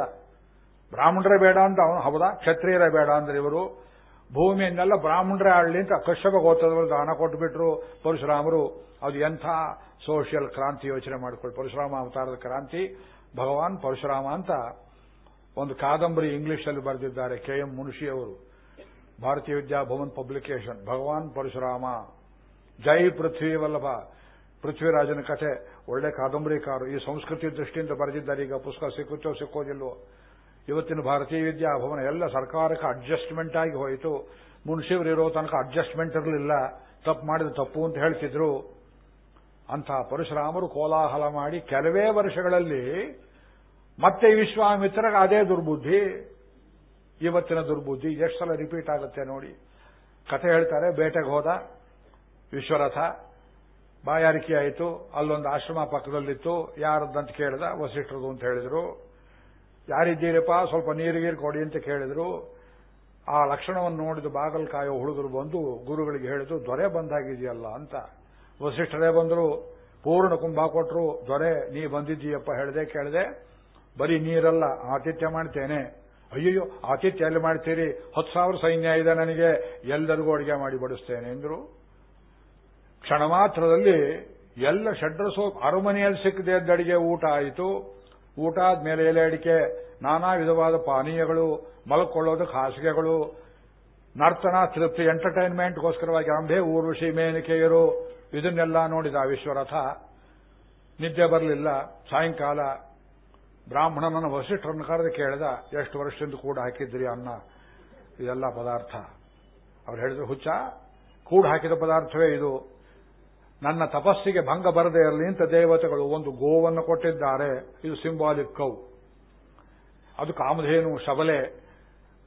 ಬ್ರಾಹ್ಮಣರೇ ಬೇಡ ಅಂತ ಅವನು ಹೌದಾ? ಕ್ಷತ್ರಿಯರೇ ಬೇಡ ಅಂದ್ರೆ ಇವರು ಭೂಮಿಯನ್ನೆಲ್ಲ ಬ್ರಾಹ್ಮಣರೇ ಆಳ್ಲಿ ಅಂತ ಕಶ್ಯಪ ಗೋತ್ರದವರು ದಾನ ಕೊಟ್ಟುಬಿಟ್ರು ಪರಶುರಾಮರು, ಅದು ಎಂಥ ಸೋಷಿಯಲ್ ಕ್ರಾಂತಿ ಯೋಚನೆ ಮಾಡಿಕೊಳ್ಳಿ ಪರಶುರಾಮ ಅವತಾರದ ಕ್ರಾಂತಿ. ಭಗವಾನ್ ಪರಶುರಾಮ ಅಂತ ಒಂದು ಕಾದಂಬರಿ ಇಂಗ್ಲಿಷಲ್ಲಿ ಬರೆದಿದ್ದಾರೆ, ಕೆ ಎಂ ಮುನ್ಷಿಯವರು. ಭಾರತೀಯ ವಿದ್ಯಾಭವನ್ ಪಬ್ಲಿಕೇಶನ್ ಭಗವಾನ್ ಪರಶುರಾಮ. ಜೈ ಪೃಥ್ವಿ ವಲ್ಲಭ. ಪೃಥ್ವಿರಾಜನ ಕಥೆ, ಒಳ್ಳೆ ಕಾದಂಬರಿಕಾರು ಈ ಸಂಸ್ಕೃತಿ ದೃಷ್ಟಿಯಿಂದ ಬರೆದಿದ್ದಾರೆ, ಈಗ ಪುಸ್ತಕ ಸಿಕ್ಕುತ್ತೋ ಸಿಕ್ಕೋದಿಲ್ವೋ? ಇವತ್ತಿನ ಭಾರತೀಯ ವಿದ್ಯಾಭವನ ಎಲ್ಲ ಸರ್ಕಾರಕ್ಕೆ ಅಡ್ಜಸ್ಟ್ಮೆಂಟ್ ಆಗಿ ಹೋಯಿತು. ಮುನ್ಷಿಯವರು ಇರೋ ತನಕ ಅಡ್ಜಸ್ಟ್ಮೆಂಟ್ ಇರಲಿಲ್ಲ. ತಪ್ಪು ಮಾಡಿದ ತಪ್ಪು ಅಂತ ಹೇಳ್ತಿದ್ರು. ಅಂಥ ಪರಶುರಾಮರು ಕೋಲಾಹಲ ಮಾಡಿ ಕೆಲವೇ ವರ್ಷಗಳಲ್ಲಿ ಮತ್ತೆ ವಿಶ್ವಾಮಿತ್ರಗೆ ಅದೇ ದುರ್ಬುದ್ಧಿ. ಇವತ್ತಿನ ದುರ್ಬುದ್ಧಿ ಎಷ್ಟು ಸಲ ರಿಪೀಟ್ ಆಗುತ್ತೆ ನೋಡಿ. ಕಥೆ ಹೇಳ್ತಾರೆ, ಬೇಟೆಗೆ ಹೋದ ವಿಶ್ವರಥ. ಬಾಯಾರಿಕೆ ಆಯಿತು, ಅಲ್ಲೊಂದು ಆಶ್ರಮ ಪಕ್ಕದಲ್ಲಿತ್ತು. ಯಾರದ್ದಂತ ಕೇಳಿದ, ವಸಿಷ್ಠರದು ಅಂತ ಹೇಳಿದ್ರು. ಯಾರಿದ್ದೀರಪ್ಪ? ಸ್ವಲ್ಪ ನೀರಿಗೀರು ಕೊಡಿ ಅಂತ ಕೇಳಿದ್ರು. ಆ ಲಕ್ಷಣವನ್ನು ನೋಡಿದ ಬಾಗಲ್ ಕಾಯೋ ಹುಡುಗರು ಬಂದು ಗುರುಗಳಿಗೆ ಹೇಳಿದ್ರು ದೊರೆ ಬಂದಾಗಿದೆಯಲ್ಲ ಅಂತ. ವಸಿಷ್ಠರೇ ಬಂದರು, ಪೂರ್ಣ ಕುಂಭ ಕೊಟ್ಟರು ದೊರೆ ನೀ ಬಂದಿದ್ದೀಯಪ್ಪ ಹೇಳಿದೆ, ಕೇಳಿದೆ. ಬರೀ ನೀರಲ್ಲ, ಆತಿಥ್ಯ ಮಾಡ್ತೇನೆ. ಅಯ್ಯಯ್ಯೋ, ಆತಿಥ್ಯ ಎಲ್ಲಿ ಮಾಡ್ತೀರಿ? ಹತ್ತು ಸಾವಿರ ಸೈನ್ಯ ಇದೆ ನನಗೆ, ಎಲ್ಲರಿಗೂ ಅಡುಗೆ ಮಾಡಿ ಬಡಿಸ್ತೇನೆ ಎಂದರು. ಕ್ಷಣ ಮಾತ್ರದಲ್ಲಿ ಎಲ್ಲ ಷಡ್ರಸೋ ಅರಮನೆಯಲ್ಲಿ ಸಿಕ್ಕದೆ ಅಡಿಗೆ ಊಟ ಆಯಿತು. ಊಟ ಆದ್ಮೇಲೆ ಎಲೆ ಅಡಿಕೆ, ನಾನಾ ವಿಧವಾದ ಪಾನೀಯಗಳು ಮಲ್ಕೊಳ್ಳೋದಕ್ಕೆ ಹಾಸಿಗೆಗಳು, ನರ್ತನ, ತೃಪ್ತಿ, ಎಂಟರ್ಟೈನ್ಮೆಂಟ್ಗೋಸ್ಕರವಾಗಿ ಅಂಬೆ ಊರ್ವಶಿ, ಮೇನಿಕೆಯರು, ಇದನ್ನೆಲ್ಲ ನೋಡಿದ ವಿಶ್ವರಥ ನಿದ್ದೆ ಬರಲಿಲ್ಲ. ಸಾಯಂಕಾಲ ಬ್ರಾಹ್ಮಣನ ವಸಿಷ್ಠರನ್ನು ಕರೆದು ಕೇಳಿದ, ಎಷ್ಟು ವರ್ಷದಿಂದ ಕೂಡ ಹಾಕಿದ್ರಿ ಅನ್ನ? ಇದೆಲ್ಲ ಪದಾರ್ಥ. ಅವ್ರು ಹೇಳಿದ್ರು, ಹುಚ್ಚ, ಕೂಡ ಹಾಕಿದ ಪದಾರ್ಥವೇ ಇದು. ನನ್ನ ತಪಸ್ಸಿಗೆ ಭಂಗ ಬರದೇ ಇರಲಿ ಅಂತ ದೇವತೆಗಳು ಒಂದು ಗೋವನ್ನು ಕೊಟ್ಟಿದ್ದಾರೆ. ಇದು ಸಿಂಬಾಲಿಕ್ ಕೌ. ಅದು ಕಾಮಧೇನು ಶಬಲೆ.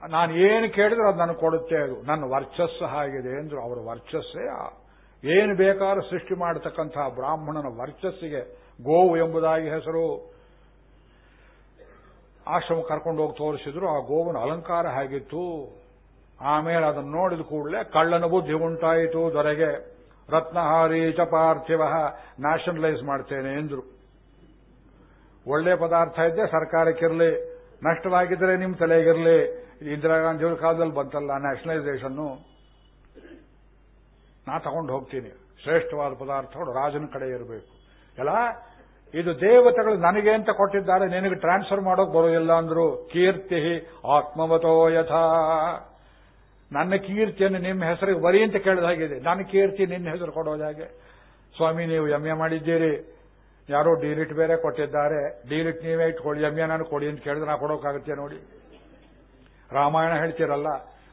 ನಾನು ಏನು ಕೇಳಿದ್ರೆ ಅದು ನನಗೆ ಕೊಡುತ್ತೆ ಅದು. ನನ್ನ ವರ್ಚಸ್ಸು ಆಗಿದೆ ಅಂದ್ರು ಅವರ ವರ್ಚಸ್ಸೇ ಏನು ಬೇಕಾದ್ರೂ ಸೃಷ್ಟಿ ಮಾಡತಕ್ಕಂತಹ ಬ್ರಾಹ್ಮಣನ ವರ್ಚಸ್ಸಿಗೆ ಗೋವು ಎಂಬುದಾಗಿ ಹೆಸರು. ಆಶ್ರಮ ಕರ್ಕೊಂಡು ಹೋಗಿ ತೋರಿಸಿದ್ರು, ಆ ಗೋವನ ಅಲಂಕಾರ ಆಗಿತ್ತು ಆಮೇಲೆ ಅದನ್ನು ನೋಡಿದ ಕೂಡಲೇ ಕಳ್ಳನ ಬುದ್ಧಿ ಉಂಟಾಯಿತು ದೊರೆಗೆ. ರತ್ನಹಾರಿ ಚ ಪಾರ್ಥಿವ, ನ್ಯಾಷನಲೈಸ್ ಮಾಡ್ತೇನೆ ಎಂದರು. ಒಳ್ಳೆ ಪದಾರ್ಥ ಇದ್ದೆ, ಸರ್ಕಾರಕ್ಕಿರಲಿ, ನಷ್ಟವಾಗಿದ್ರೆ ನಿಮ್ಮ ತಲೆಗಿರಲಿ, ಇಂದಿರಾ ಗಾಂಧಿಯವ್ರ ಕಾಲದಲ್ಲಿ ಬಂತಲ್ಲ ನ್ಯಾಷನಲೈಸೇಷನ್ ನಾ ತಗೊಂಡು ಹೋಗ್ತೀನಿ. ಶ್ರೇಷ್ಠವಾದ ಪದಾರ್ಥಗಳು ರಾಜನ ಕಡೆ ಇರಬೇಕು. ಎಲ್ಲ, ಇದು ದೇವತೆಗಳು ನನಗೆ ಅಂತ ಕೊಟ್ಟಿದ್ದಾರೆ, ನಿನಗೆ ಟ್ರಾನ್ಸ್ಫರ್ ಮಾಡೋಕೆ ಬರೋದಿಲ್ಲ ಅಂದ್ರು ಕೀರ್ತಿ ಆತ್ಮವತೋ ಯಥಾ. ನನ್ನ ಕೀರ್ತಿಯನ್ನು ನಿಮ್ಮ ಹೆಸರಿಗೆ ಬರಿ ಅಂತ ಕೇಳಿದ ಹಾಗಿದೆ ನನ್ನ ಕೀರ್ತಿ ನಿನ್ನ ಹೆಸರು ಕೊಡೋದು ಹಾಗೆ. ಸ್ವಾಮಿ, ನೀವು ಎಂ ಎ ಮಾಡಿದ್ದೀರಿ. ಯಾರೋ ಡಿಲಿಟ್ ಬೇರೆ ಕೊಟ್ಟಿದ್ದಾರೆ. ಡಿಲಿಟ್ ನೀವೇ ಇಟ್ಕೊಳ್ಳಿ. ಎಂ ಎ ನಾನು ಕೊಡಿ ಅಂತ ಕೇಳಿದ್ರೆ ನಾ ಕೊಡೋಕ್ಕಾಗುತ್ತೆ ನೋಡಿ. ರಾಮಾಯಣ ಹೇಳ್ತೀರಲ್ಲ,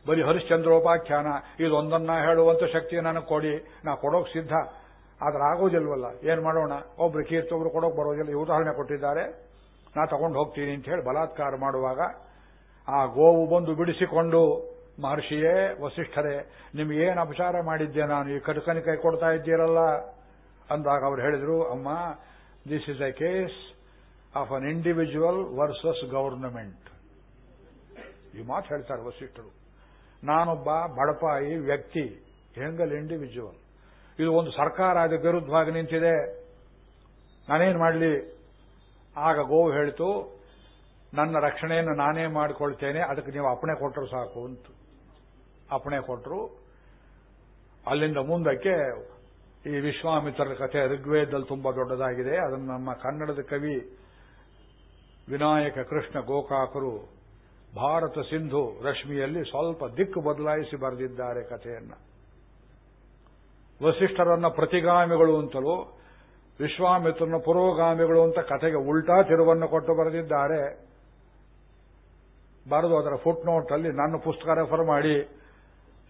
ಬರೀ ಹರಿಶ್ಚಂದ್ರೋಪಾಖ್ಯಾನ. ಇದೊಂದನ್ನ ಹೇಳುವಂತ ಶಕ್ತಿ ನನಗೆ ಕೊಡಿ. ನಾ ಕೊಡೋಕ್ ಸಿದ್ಧ. ಆದ್ರೆ ಆಗೋದಿಲ್ವಲ್ಲ. ಏನ್ ಮಾಡೋಣ? ಒಬ್ರು ಕೀರ್ತಿ, ಒಬ್ರು ಕೊಡೋಕ್ ಬರೋದಿಲ್ಲ. ಈ ಉದಾಹರಣೆ ಕೊಟ್ಟಿದ್ದಾರೆ. ನಾ ತಗೊಂಡು ಹೋಗ್ತೀನಿ ಅಂತ ಹೇಳಿ ಬಲಾತ್ಕಾರ ಮಾಡುವಾಗ ಆ ಗೋವು ಬಂದು ಬಿಡಿಸಿಕೊಂಡು ಮಹರ್ಷಿಯೇ, ವಸಿಷ್ಠರೇ ಏನು ಅಪಚಾರ ಮಾಡಿದ್ದೆ ನಾನು? ಈ ಕಟಕನಿ ಕೈ ಕೊಡ್ತಾ ಇದ್ದೀರಲ್ಲ? ಅಂದಾಗ ಅವ್ರು ಹೇಳಿದರು, ಅಮ್ಮ this is a case of an individual versus government ಈ ಮಾತು ಹೇಳ್ತಾರೆ ವಸಿಷ್ಠರು. ನಾನೊಬ್ಬ ಬಡಪಾಯಿ ವ್ಯಕ್ತಿ, ಹೆಂಗಲ್ ಇಂಡಿವಿಜುವಲ್ ಇದು ಒಂದು ಸರ್ಕಾರ, ಅದು ವಿರುದ್ಧವಾಗಿ ನಿಂತಿದೆ. ನಾನೇನು ಮಾಡಲಿ? ಆಗ ಗೋವು ಹೇಳಿತು, ನನ್ನ ರಕ್ಷಣೆಯನ್ನು ನಾನೇ ಮಾಡಿಕೊಳ್ತೇನೆ, ಅದಕ್ಕೆ ನೀವು ಅಪ್ಪಣೆ ಕೊಟ್ಟರು ಸಾಕು ಅಂತ. ಅಪ್ಪಣೆ ಕೊಟ್ಟರು ಅಲ್ಲಿಂದ ಮುಂದಕ್ಕೆ ಈ ವಿಶ್ವಾಮಿತ್ರರ ಕಥೆ ಋಗ್ವೇದದಲ್ಲಿ ತುಂಬಾ ದೊಡ್ಡದಾಗಿದೆ. ಅದನ್ನು ನಮ್ಮ ಕನ್ನಡದ ಕವಿ ವಿನಾಯಕ ಕೃಷ್ಣ ಗೋಕಾಕರು ಭಾರತ ಸಿಂಧು ರಶ್ಮಿಯಲ್ಲಿ ಸ್ವಲ್ಪ ದಿಕ್ಕು ಬದಲಾಯಿಸಿ ಬರೆದಿದ್ದಾರೆ ಕಥೆಯನ್ನು. ವಸಿಷ್ಠರನ್ನ ಪ್ರತಿಗಾಮಿಗಳು ಅಂತಲೂ, ವಿಶ್ವಾಮಿತ್ರನ ಪುರೋಗಾಮಿಗಳು ಅಂತ ಕಥೆಗೆ ಉಲ್ಟಾ ತಿರುವನ್ನು ಕೊಟ್ಟು ಬರೆದಿದ್ದಾರೆ. ಬರೆದು ಅದರ ಫುಟ್ ನೋಟ್ ಅಲ್ಲಿ ನನ್ನ ಪುಸ್ತಕ ರೆಫರ್ ಮಾಡಿ.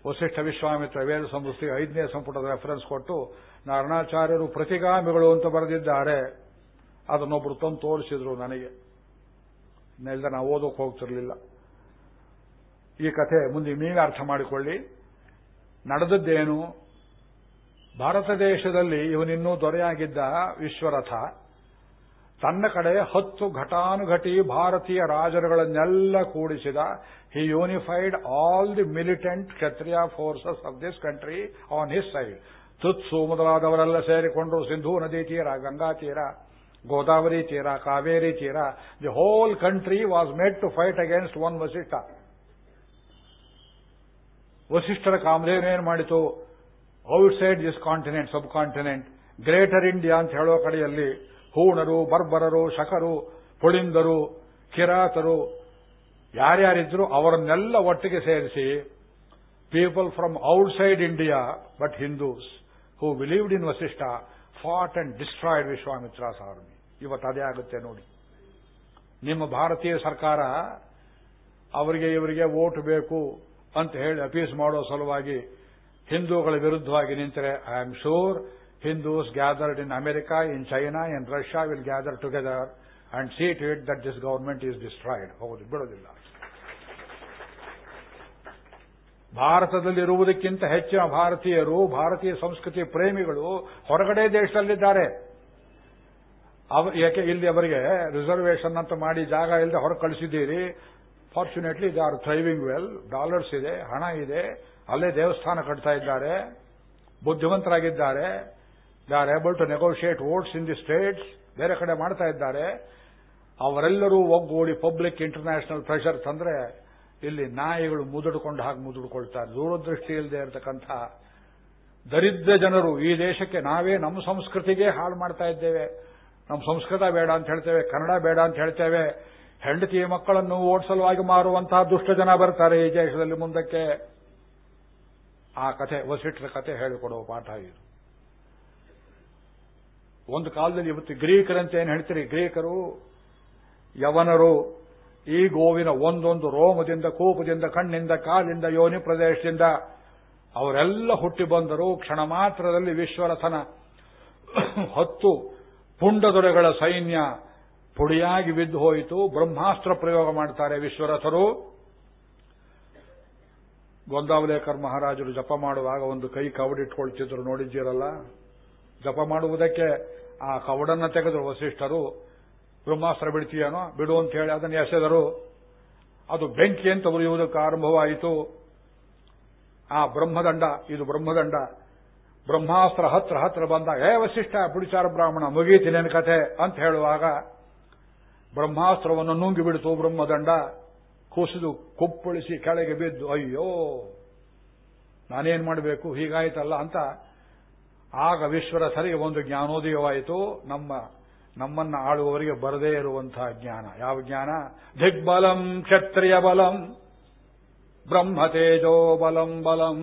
ವಸಿಷ್ಠ ವಿಶ್ವಾಮಿತ್ರ ವೇದ ಸಂಸ್ಥೆ ಐದನೇ ಸಂಪುಟದ ರೆಫರೆನ್ಸ್ ಕೊಟ್ಟು ನಾರಣಾಚಾರ್ಯರು ಪ್ರತಿಗಾಮಿಗಳು ಅಂತ ಬರೆದಿದ್ದಾರೆ. ಅದನ್ನೊಬ್ರು ತಂದು ತೋರಿಸಿದ್ರು ನನಗೆ. ನೆಲ್ದ ನಾವು ಓದೋಕೆ ಹೋಗ್ತಿರ್ಲಿಲ್ಲ. ಈ ಕಥೆ ಮುಂದೆ ನೀವೇ ಅರ್ಥ ಮಾಡಿಕೊಳ್ಳಿ. ನಡೆದದ್ದೇನು? ಭಾರತ ದೇಶದಲ್ಲಿ ಇವನಿನ್ನೂ ದೊರೆಯಾಗಿದ್ದ ವಿಶ್ವರಥ ತನ್ನ ಕಡೆ ಹತ್ತು ಘಟಾನುಘಟಿ ಭಾರತೀಯ ರಾಜರುಗಳನ್ನೆಲ್ಲ ಕೂಡಿಸಿದ he unified all the militant kshatriya forces of this country on his side ತುತ್ಸು ಮೊದಲಾದವರೆಲ್ಲ ಸೇರಿಕೊಂಡು ಸಿಂಧೂ ನದಿ ತೀರ, ಗಂಗಾ ತೀರ, ಗೋದಾವರಿ ತೀರ, ಕಾವೇರಿ ತೀರ the whole country was made to fight against one Vasishtha. ವಸಿಷ್ಠರ ಕಾಮಧೇನು ಮಾಡಿತು? Outside this continent subcontinent greater India ಅಂತ ಹೇಳೋ ಕಡೆಯಲ್ಲಿ ಹೂಣರು, ಬರ್ಬರರು, ಶಕರು ಪುಳಿಂದರು ಕಿರಾತರು, ಯಾರ್ಯಾರಿದ್ರು ಅವರನ್ನೆಲ್ಲ ಒಟ್ಟಿಗೆ ಸೇರಿಸಿ people from outside India but Hindus who believed in Vasishtha fought and destroyed Vishwamitra's army ಇವತ್ತು ಅದೇ ಆಗುತ್ತೆ ನೋಡಿ. ನಿಮ್ಮ ಭಾರತೀಯ ಸರ್ಕಾರ ಅವರಿಗೆ ಇವರಿಗೆ ವೋಟ್ ಬೇಕು ಅಂತ ಹೇಳಿ ಅಪೀಸ್ ಮಾಡೋ ಸಲುವಾಗಿ ಹಿಂದೂಗಳ ವಿರುದ್ಧವಾಗಿ ನಿಂತರೆ I am sure Hindus gathered in America in China in Russia will gather together and see to it that this government is destroyed ಹೌದು, ಬಿಡೋದಿಲ್ಲ. ಭಾರತದಲ್ಲಿರುವುದಕ್ಕಿಂತ ಹೆಚ್ಚಿನ ಭಾರತೀಯರು, ಭಾರತೀಯ ಸಂಸ್ಕೃತಿ ಪ್ರೇಮಿಗಳು ಹೊರಗಡೆ ದೇಶದಲ್ಲಿದ್ದಾರೆ. ಯಾಕೆ ಇಲ್ಲಿ ಅವರಿಗೆ ರಿಸರ್ವೇಷನ್ ಅಂತ ಮಾಡಿ ಜಾಗ ಇಲ್ಲದೆ ಹೊರ ಕಳಿಸಿದ್ದೀರಿ. Fortunately they are thriving well dollars ಇದೆ, ಹಣ ಇದೆ. ಅಲ್ಲೇ ದೇವಸ್ಥಾನ ಕಟ್ತಾ ಇದ್ದಾರೆ. ಬುದ್ಧಿವಂತರಾಗಿದ್ದಾರೆ. They are able to negotiate votes in the States ಬೇರೆ ಕಡೆ ಮಾಡ್ತಾ ಇದ್ದಾರೆ. ಅವರೆಲ್ಲರೂ ಒಗ್ಗೂಡಿ ಪಬ್ಲಿಕ್ ಇಂಟರ್ನ್ಯಾಷನಲ್ ಪ್ರೆಷರ್ ತಂದ್ರೆ ಇಲ್ಲಿ ನಾಯಿಗಳು ಮುದುಡ್ಕೊಂಡು ಹಾಗೆ ಮುದುಡ್ಕೊಳ್ತಾರೆ. ದೂರದೃಷ್ಟಿ ಇಲ್ಲದೆ ಇರತಕ್ಕಂಥ ದರಿದ್ರ ಜನರು ಈ ದೇಶಕ್ಕೆ ನಾವೇ ನಮ್ಮ ಸಂಸ್ಕೃತಿಗೆ ಹಾಳು ಮಾಡ್ತಾ ಇದ್ದೇವೆ. ನಮ್ಮ ಸಂಸ್ಕೃತ ಬೇಡ ಅಂತ ಹೇಳ್ತೇವೆ, ಕನ್ನಡ ಬೇಡ ಅಂತ ಹೇಳ್ತೇವೆ. ಹೆಂಡತಿ ಮಕ್ಕಳನ್ನು ಓಡಿಸಲುವಾಗಿ ಮಾರುವಂತಹ ದುಷ್ಟ ಜನ ಬರ್ತಾರೆ ಈ ದೇಶದಲ್ಲಿ ಮುಂದಕ್ಕೆ. ಆ ಕಥೆ ವಸಿಟ್ರ ಕಥೆ ಹೇಳಿಕೊಡುವ ಪಾಠ ಇದು. ಒಂದು ಕಾಲದಲ್ಲಿ ಇವತ್ತು ಗ್ರೀಕರಂತ ಏನು ಹೇಳ್ತೀರಿ? ಗ್ರೀಕರು, ಯವನರು, ಈ ಗೋವಿನ ಒಂದೊಂದು ರೋಮದಿಂದ, ಕೂಪದಿಂದ, ಕಣ್ಣಿಂದ, ಕಾಲಿಂದ, ಯೋನಿ ಪ್ರದೇಶದಿಂದ ಅವರೆಲ್ಲ ಹುಟ್ಟಿ ಬಂದರು. ಕ್ಷಣ ಮಾತ್ರದಲ್ಲಿ ವಿಶ್ವರಥನ ಹತ್ತು ಪುಂಡದೊರೆಗಳ ಸೈನ್ಯ ಪುಡಿಯಾಗಿ ಬಿದ್ದು ಹೋಯಿತು. ಬ್ರಹ್ಮಾಸ್ತ್ರ ಪ್ರಯೋಗ ಮಾಡ್ತಾರೆ ವಿಶ್ವರಥರು. ಗೊಂದಾವಲೇಕರ್ ಮಹಾರಾಜರು ಜಪ ಮಾಡುವಾಗ ಒಂದು ಕೈ ಕವಡಿಟ್ಕೊಳ್ತಿದ್ರು. ನೋಡಿದ್ದೀರಲ್ಲ? ಜಪ ಮಾಡುವುದಕ್ಕೆ ಆ ಕವಡನ್ನ ತೆಗೆದರು ವಸಿಷ್ಠರು, ಬ್ರಹ್ಮಾಸ್ತ್ರ ಬಿಡ್ತೀಯನೋ, ಬಿಡು ಅಂತ ಹೇಳಿ ಅದನ್ನು ಎಸೆದರು. ಅದು ಬೆಂಕಿ ಅಂತ ಉರಿಯುವುದಕ್ಕೆ ಆರಂಭವಾಯಿತು. ಆ ಬ್ರಹ್ಮದಂಡ, ಇದು ಬ್ರಹ್ಮದಂಡ. ಬ್ರಹ್ಮಾಸ್ತ್ರ ಹತ್ರ ಹತ್ರ ಬಂದಾಗ ಹೇ ವಸಿಷ್ಠ, ಪುಡಿಚಾರ ಬ್ರಾಹ್ಮಣ ಮುಗೀತಿನೇನು ಕಥೆ ಅಂತ ಹೇಳುವಾಗ, ಬ್ರಹ್ಮಾಸ್ತ್ರವನ್ನು ನುಂಗಿ ಬಿಡ್ತು ಬ್ರಹ್ಮದಂಡ. ಕುಸಿದು ಕುಪ್ಪಳಿಸಿ ಕೆಳಗೆ ಬಿದ್ದು, ಅಯ್ಯೋ, ನಾನೇನ್ ಮಾಡಬೇಕು? ಹೀಗಾಯ್ತಲ್ಲ ಅಂತ ಆಗ ವಿಶ್ವರ ಸರಿಗೆ ಒಂದು ಜ್ಞಾನೋದಯವಾಯಿತು. ನಮ್ಮ, ನಮ್ಮನ್ನ ಆಳುವವರಿಗೆ ಬರದೇ ಇರುವಂತಹ ಜ್ಞಾನ. ಯಾವ ಜ್ಞಾನ? ದಿಗ್ಬಲಂ ಕ್ಷತ್ರಿಯ ಬಲಂ, ಬ್ರಹ್ಮ ತೇಜೋ ಬಲಂ ಬಲಂ.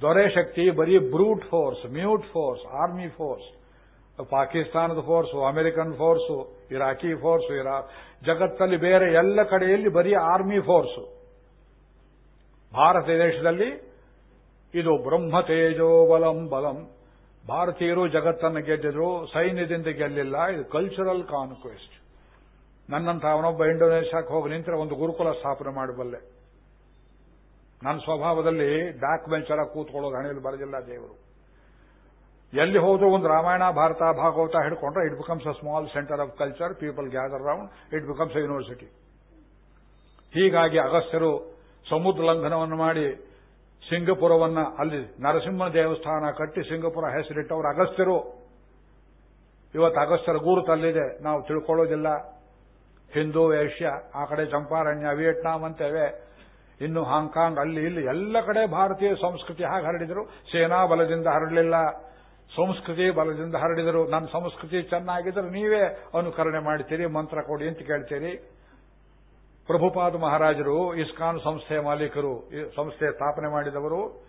ದೊರೆ ಶಕ್ತಿ ಬರೀ brute force, mute force, army force, ಪಾಕಿಸ್ತಾನದ force, American force, Iraqi force, ಇರಾ, ಜಗತ್ತಲ್ಲಿ ಬೇರೆ ಎಲ್ಲ ಕಡೆಯಲ್ಲಿ ಬರೀ ಆರ್ಮಿ ಫೋರ್ಸು. ಭಾರತ ದೇಶದಲ್ಲಿ ಇದು ಬ್ರಹ್ಮ ತೇಜೋ ಬಲಂ. ಭಾರತೀಯರು ಜಗತ್ತನ್ನು ಗೆದ್ದಿದ್ರು, ಸೈನ್ಯದಿಂದ ಗೆಲ್ಲಿಲ್ಲ, ಇದು ಕಲ್ಚರಲ್ ಕಾನ್ಕ್ವೆಸ್ಟ್ ನನ್ನಂತ ಅವನೊಬ್ಬ ಇಂಡೋನೇಷ್ಯಾಕ್ಕೆ ಹೋಗಿ ನಿಂತರೆ ಒಂದು ಗುರುಕುಲ ಸ್ಥಾಪನೆ ಮಾಡಬಲ್ಲೆ ನನ್ನ ಸ್ವಭಾವದಲ್ಲಿ ಬ್ಯಾಕ್ ಎಲ್ಲ ಕೂತ್ಕೊಳ್ಳೋದು, ಹಣೆಯಲ್ಲಿ ಬರದಿಲ್ಲ ದೇವರು. ಎಲ್ಲಿ ಹೋದ್ರು ಒಂದು Ramayana, Bharata, Bhagavata ಹಿಡ್ಕೊಂಡ್ರೆ it becomes a small centre of culture people gather round it becomes a university ಹೀಗಾಗಿ ಅಗಸ್ತ್ಯರು ಸಮುದ್ರ ಲಂಘನವನ್ನು ಮಾಡಿ ಸಿಂಗಪುರವನ್ನ ಅಲ್ಲಿ ನರಸಿಂಹ ದೇವಸ್ಥಾನ ಕಟ್ಟಿ ಸಿಂಗಪುರ ಹೆಸರಿಟ್ಟವರು ಅಗಸ್ತ್ಯರು. ಇವತ್ತು ಅಗಸ್ತ್ಯರ ಗುರುತಲ್ಲಿದೆ ನಾವು ತಿಳ್ಕೊಳ್ಳೋದಿಲ್ಲ. ಹಿಂದೂ, ಏಷ್ಯಾ, ಆ ಕಡೆ ಚಂಪಾರಣ್ಯ, ವಿಯೆಟ್ನಾಂ ಅಂತೇವೆ. ಇನ್ನು ಹಾಂಗ್ಕಾಂಗ್, ಅಲ್ಲಿ, ಇಲ್ಲಿ ಎಲ್ಲ ಕಡೆ ಭಾರತೀಯ ಸಂಸ್ಕೃತಿ ಹಾಗೆ ಹರಡಿದರು. ಸೇನಾ ಬಲದಿಂದ ಹರಡಲಿಲ್ಲ. ಸಂಸ್ಕೃತಿ ಬಲದಿಂದ ಹರಡಿದರು. ನನ್ನ ಸಂಸ್ಕೃತಿ ಚೆನ್ನಾಗಿದ್ರೆ ನೀವೇ ಅನುಕರಣೆ ಮಾಡ್ತೀರಿ, ಮಂತ್ರ ಕೊಡಿ ಅಂತ ಕೇಳ್ತೀರಿ. ಪ್ರಭುಪಾದ ಮಹಾರಾಜರು, ಇಸ್ಕಾನ್ ಸಂಸ್ಥೆಯ ಮಾಲೀಕರು ಸಂಸ್ಥೆ ಸ್ಥಾಪನೆ ಮಾಡಿದವರು,